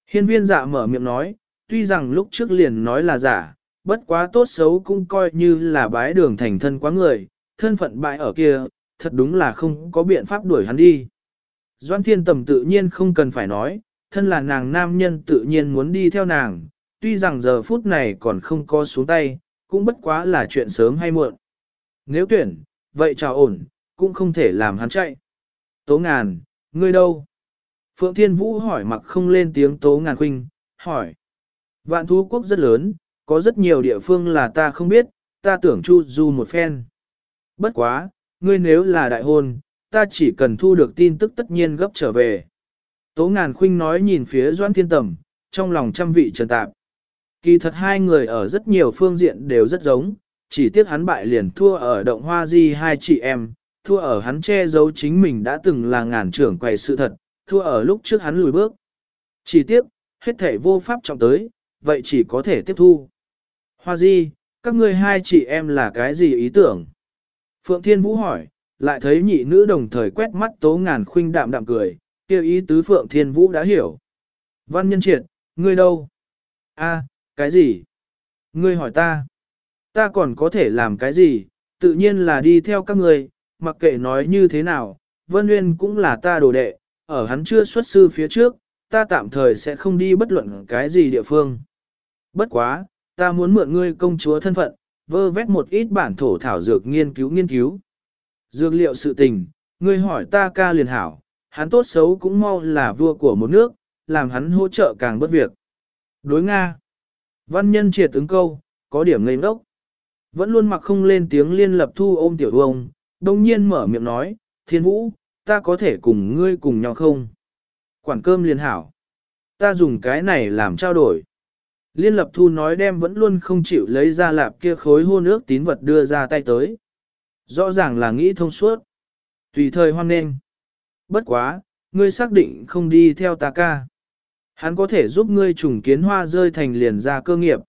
Hiên viên dạ mở miệng nói, tuy rằng lúc trước liền nói là giả, bất quá tốt xấu cũng coi như là bái đường thành thân quá người, thân phận bại ở kia, thật đúng là không có biện pháp đuổi hắn đi. Doan thiên tầm tự nhiên không cần phải nói, thân là nàng nam nhân tự nhiên muốn đi theo nàng, tuy rằng giờ phút này còn không có xuống tay, cũng bất quá là chuyện sớm hay muộn. Nếu tuyển, vậy chào ổn, cũng không thể làm hắn chạy. Tố ngàn, ngươi đâu? Phượng Thiên Vũ hỏi mặc không lên tiếng tố ngàn khuynh, hỏi. Vạn thú quốc rất lớn, có rất nhiều địa phương là ta không biết, ta tưởng chu du một phen. Bất quá, ngươi nếu là đại hôn, ta chỉ cần thu được tin tức tất nhiên gấp trở về. Tố ngàn khuynh nói nhìn phía Doan Thiên Tầm, trong lòng trăm vị trần tạp. Kỳ thật hai người ở rất nhiều phương diện đều rất giống, chỉ tiếc hắn bại liền thua ở động hoa di hai chị em, thua ở hắn che giấu chính mình đã từng là ngàn trưởng quầy sự thật, thua ở lúc trước hắn lùi bước. Chỉ tiếc, hết thể vô pháp trọng tới, vậy chỉ có thể tiếp thu. Hoa di, các ngươi hai chị em là cái gì ý tưởng? Phượng Thiên Vũ hỏi, lại thấy nhị nữ đồng thời quét mắt tố ngàn khuynh đạm đạm cười, kêu ý tứ Phượng Thiên Vũ đã hiểu. Văn nhân triệt, ngươi đâu? A, cái gì? Ngươi hỏi ta. Ta còn có thể làm cái gì? Tự nhiên là đi theo các ngươi, mặc kệ nói như thế nào, Vân Nguyên cũng là ta đồ đệ, ở hắn chưa xuất sư phía trước, ta tạm thời sẽ không đi bất luận cái gì địa phương. Bất quá, ta muốn mượn ngươi công chúa thân phận, vơ vét một ít bản thổ thảo dược nghiên cứu nghiên cứu. Dược liệu sự tình, ngươi hỏi ta ca liền hảo, hắn tốt xấu cũng mau là vua của một nước, làm hắn hỗ trợ càng bất việc. Đối Nga. Văn nhân triệt ứng câu, có điểm ngây ngốc. Vẫn luôn mặc không lên tiếng liên lập thu ôm tiểu ông, đồng nhiên mở miệng nói, thiên vũ, ta có thể cùng ngươi cùng nhau không? Quản cơm liền hảo. Ta dùng cái này làm trao đổi. Liên lập thu nói đem vẫn luôn không chịu lấy ra lạp kia khối hôn ước tín vật đưa ra tay tới. Rõ ràng là nghĩ thông suốt. Tùy thời hoan nghênh. Bất quá, ngươi xác định không đi theo ta ca. Hắn có thể giúp ngươi trùng kiến hoa rơi thành liền ra cơ nghiệp.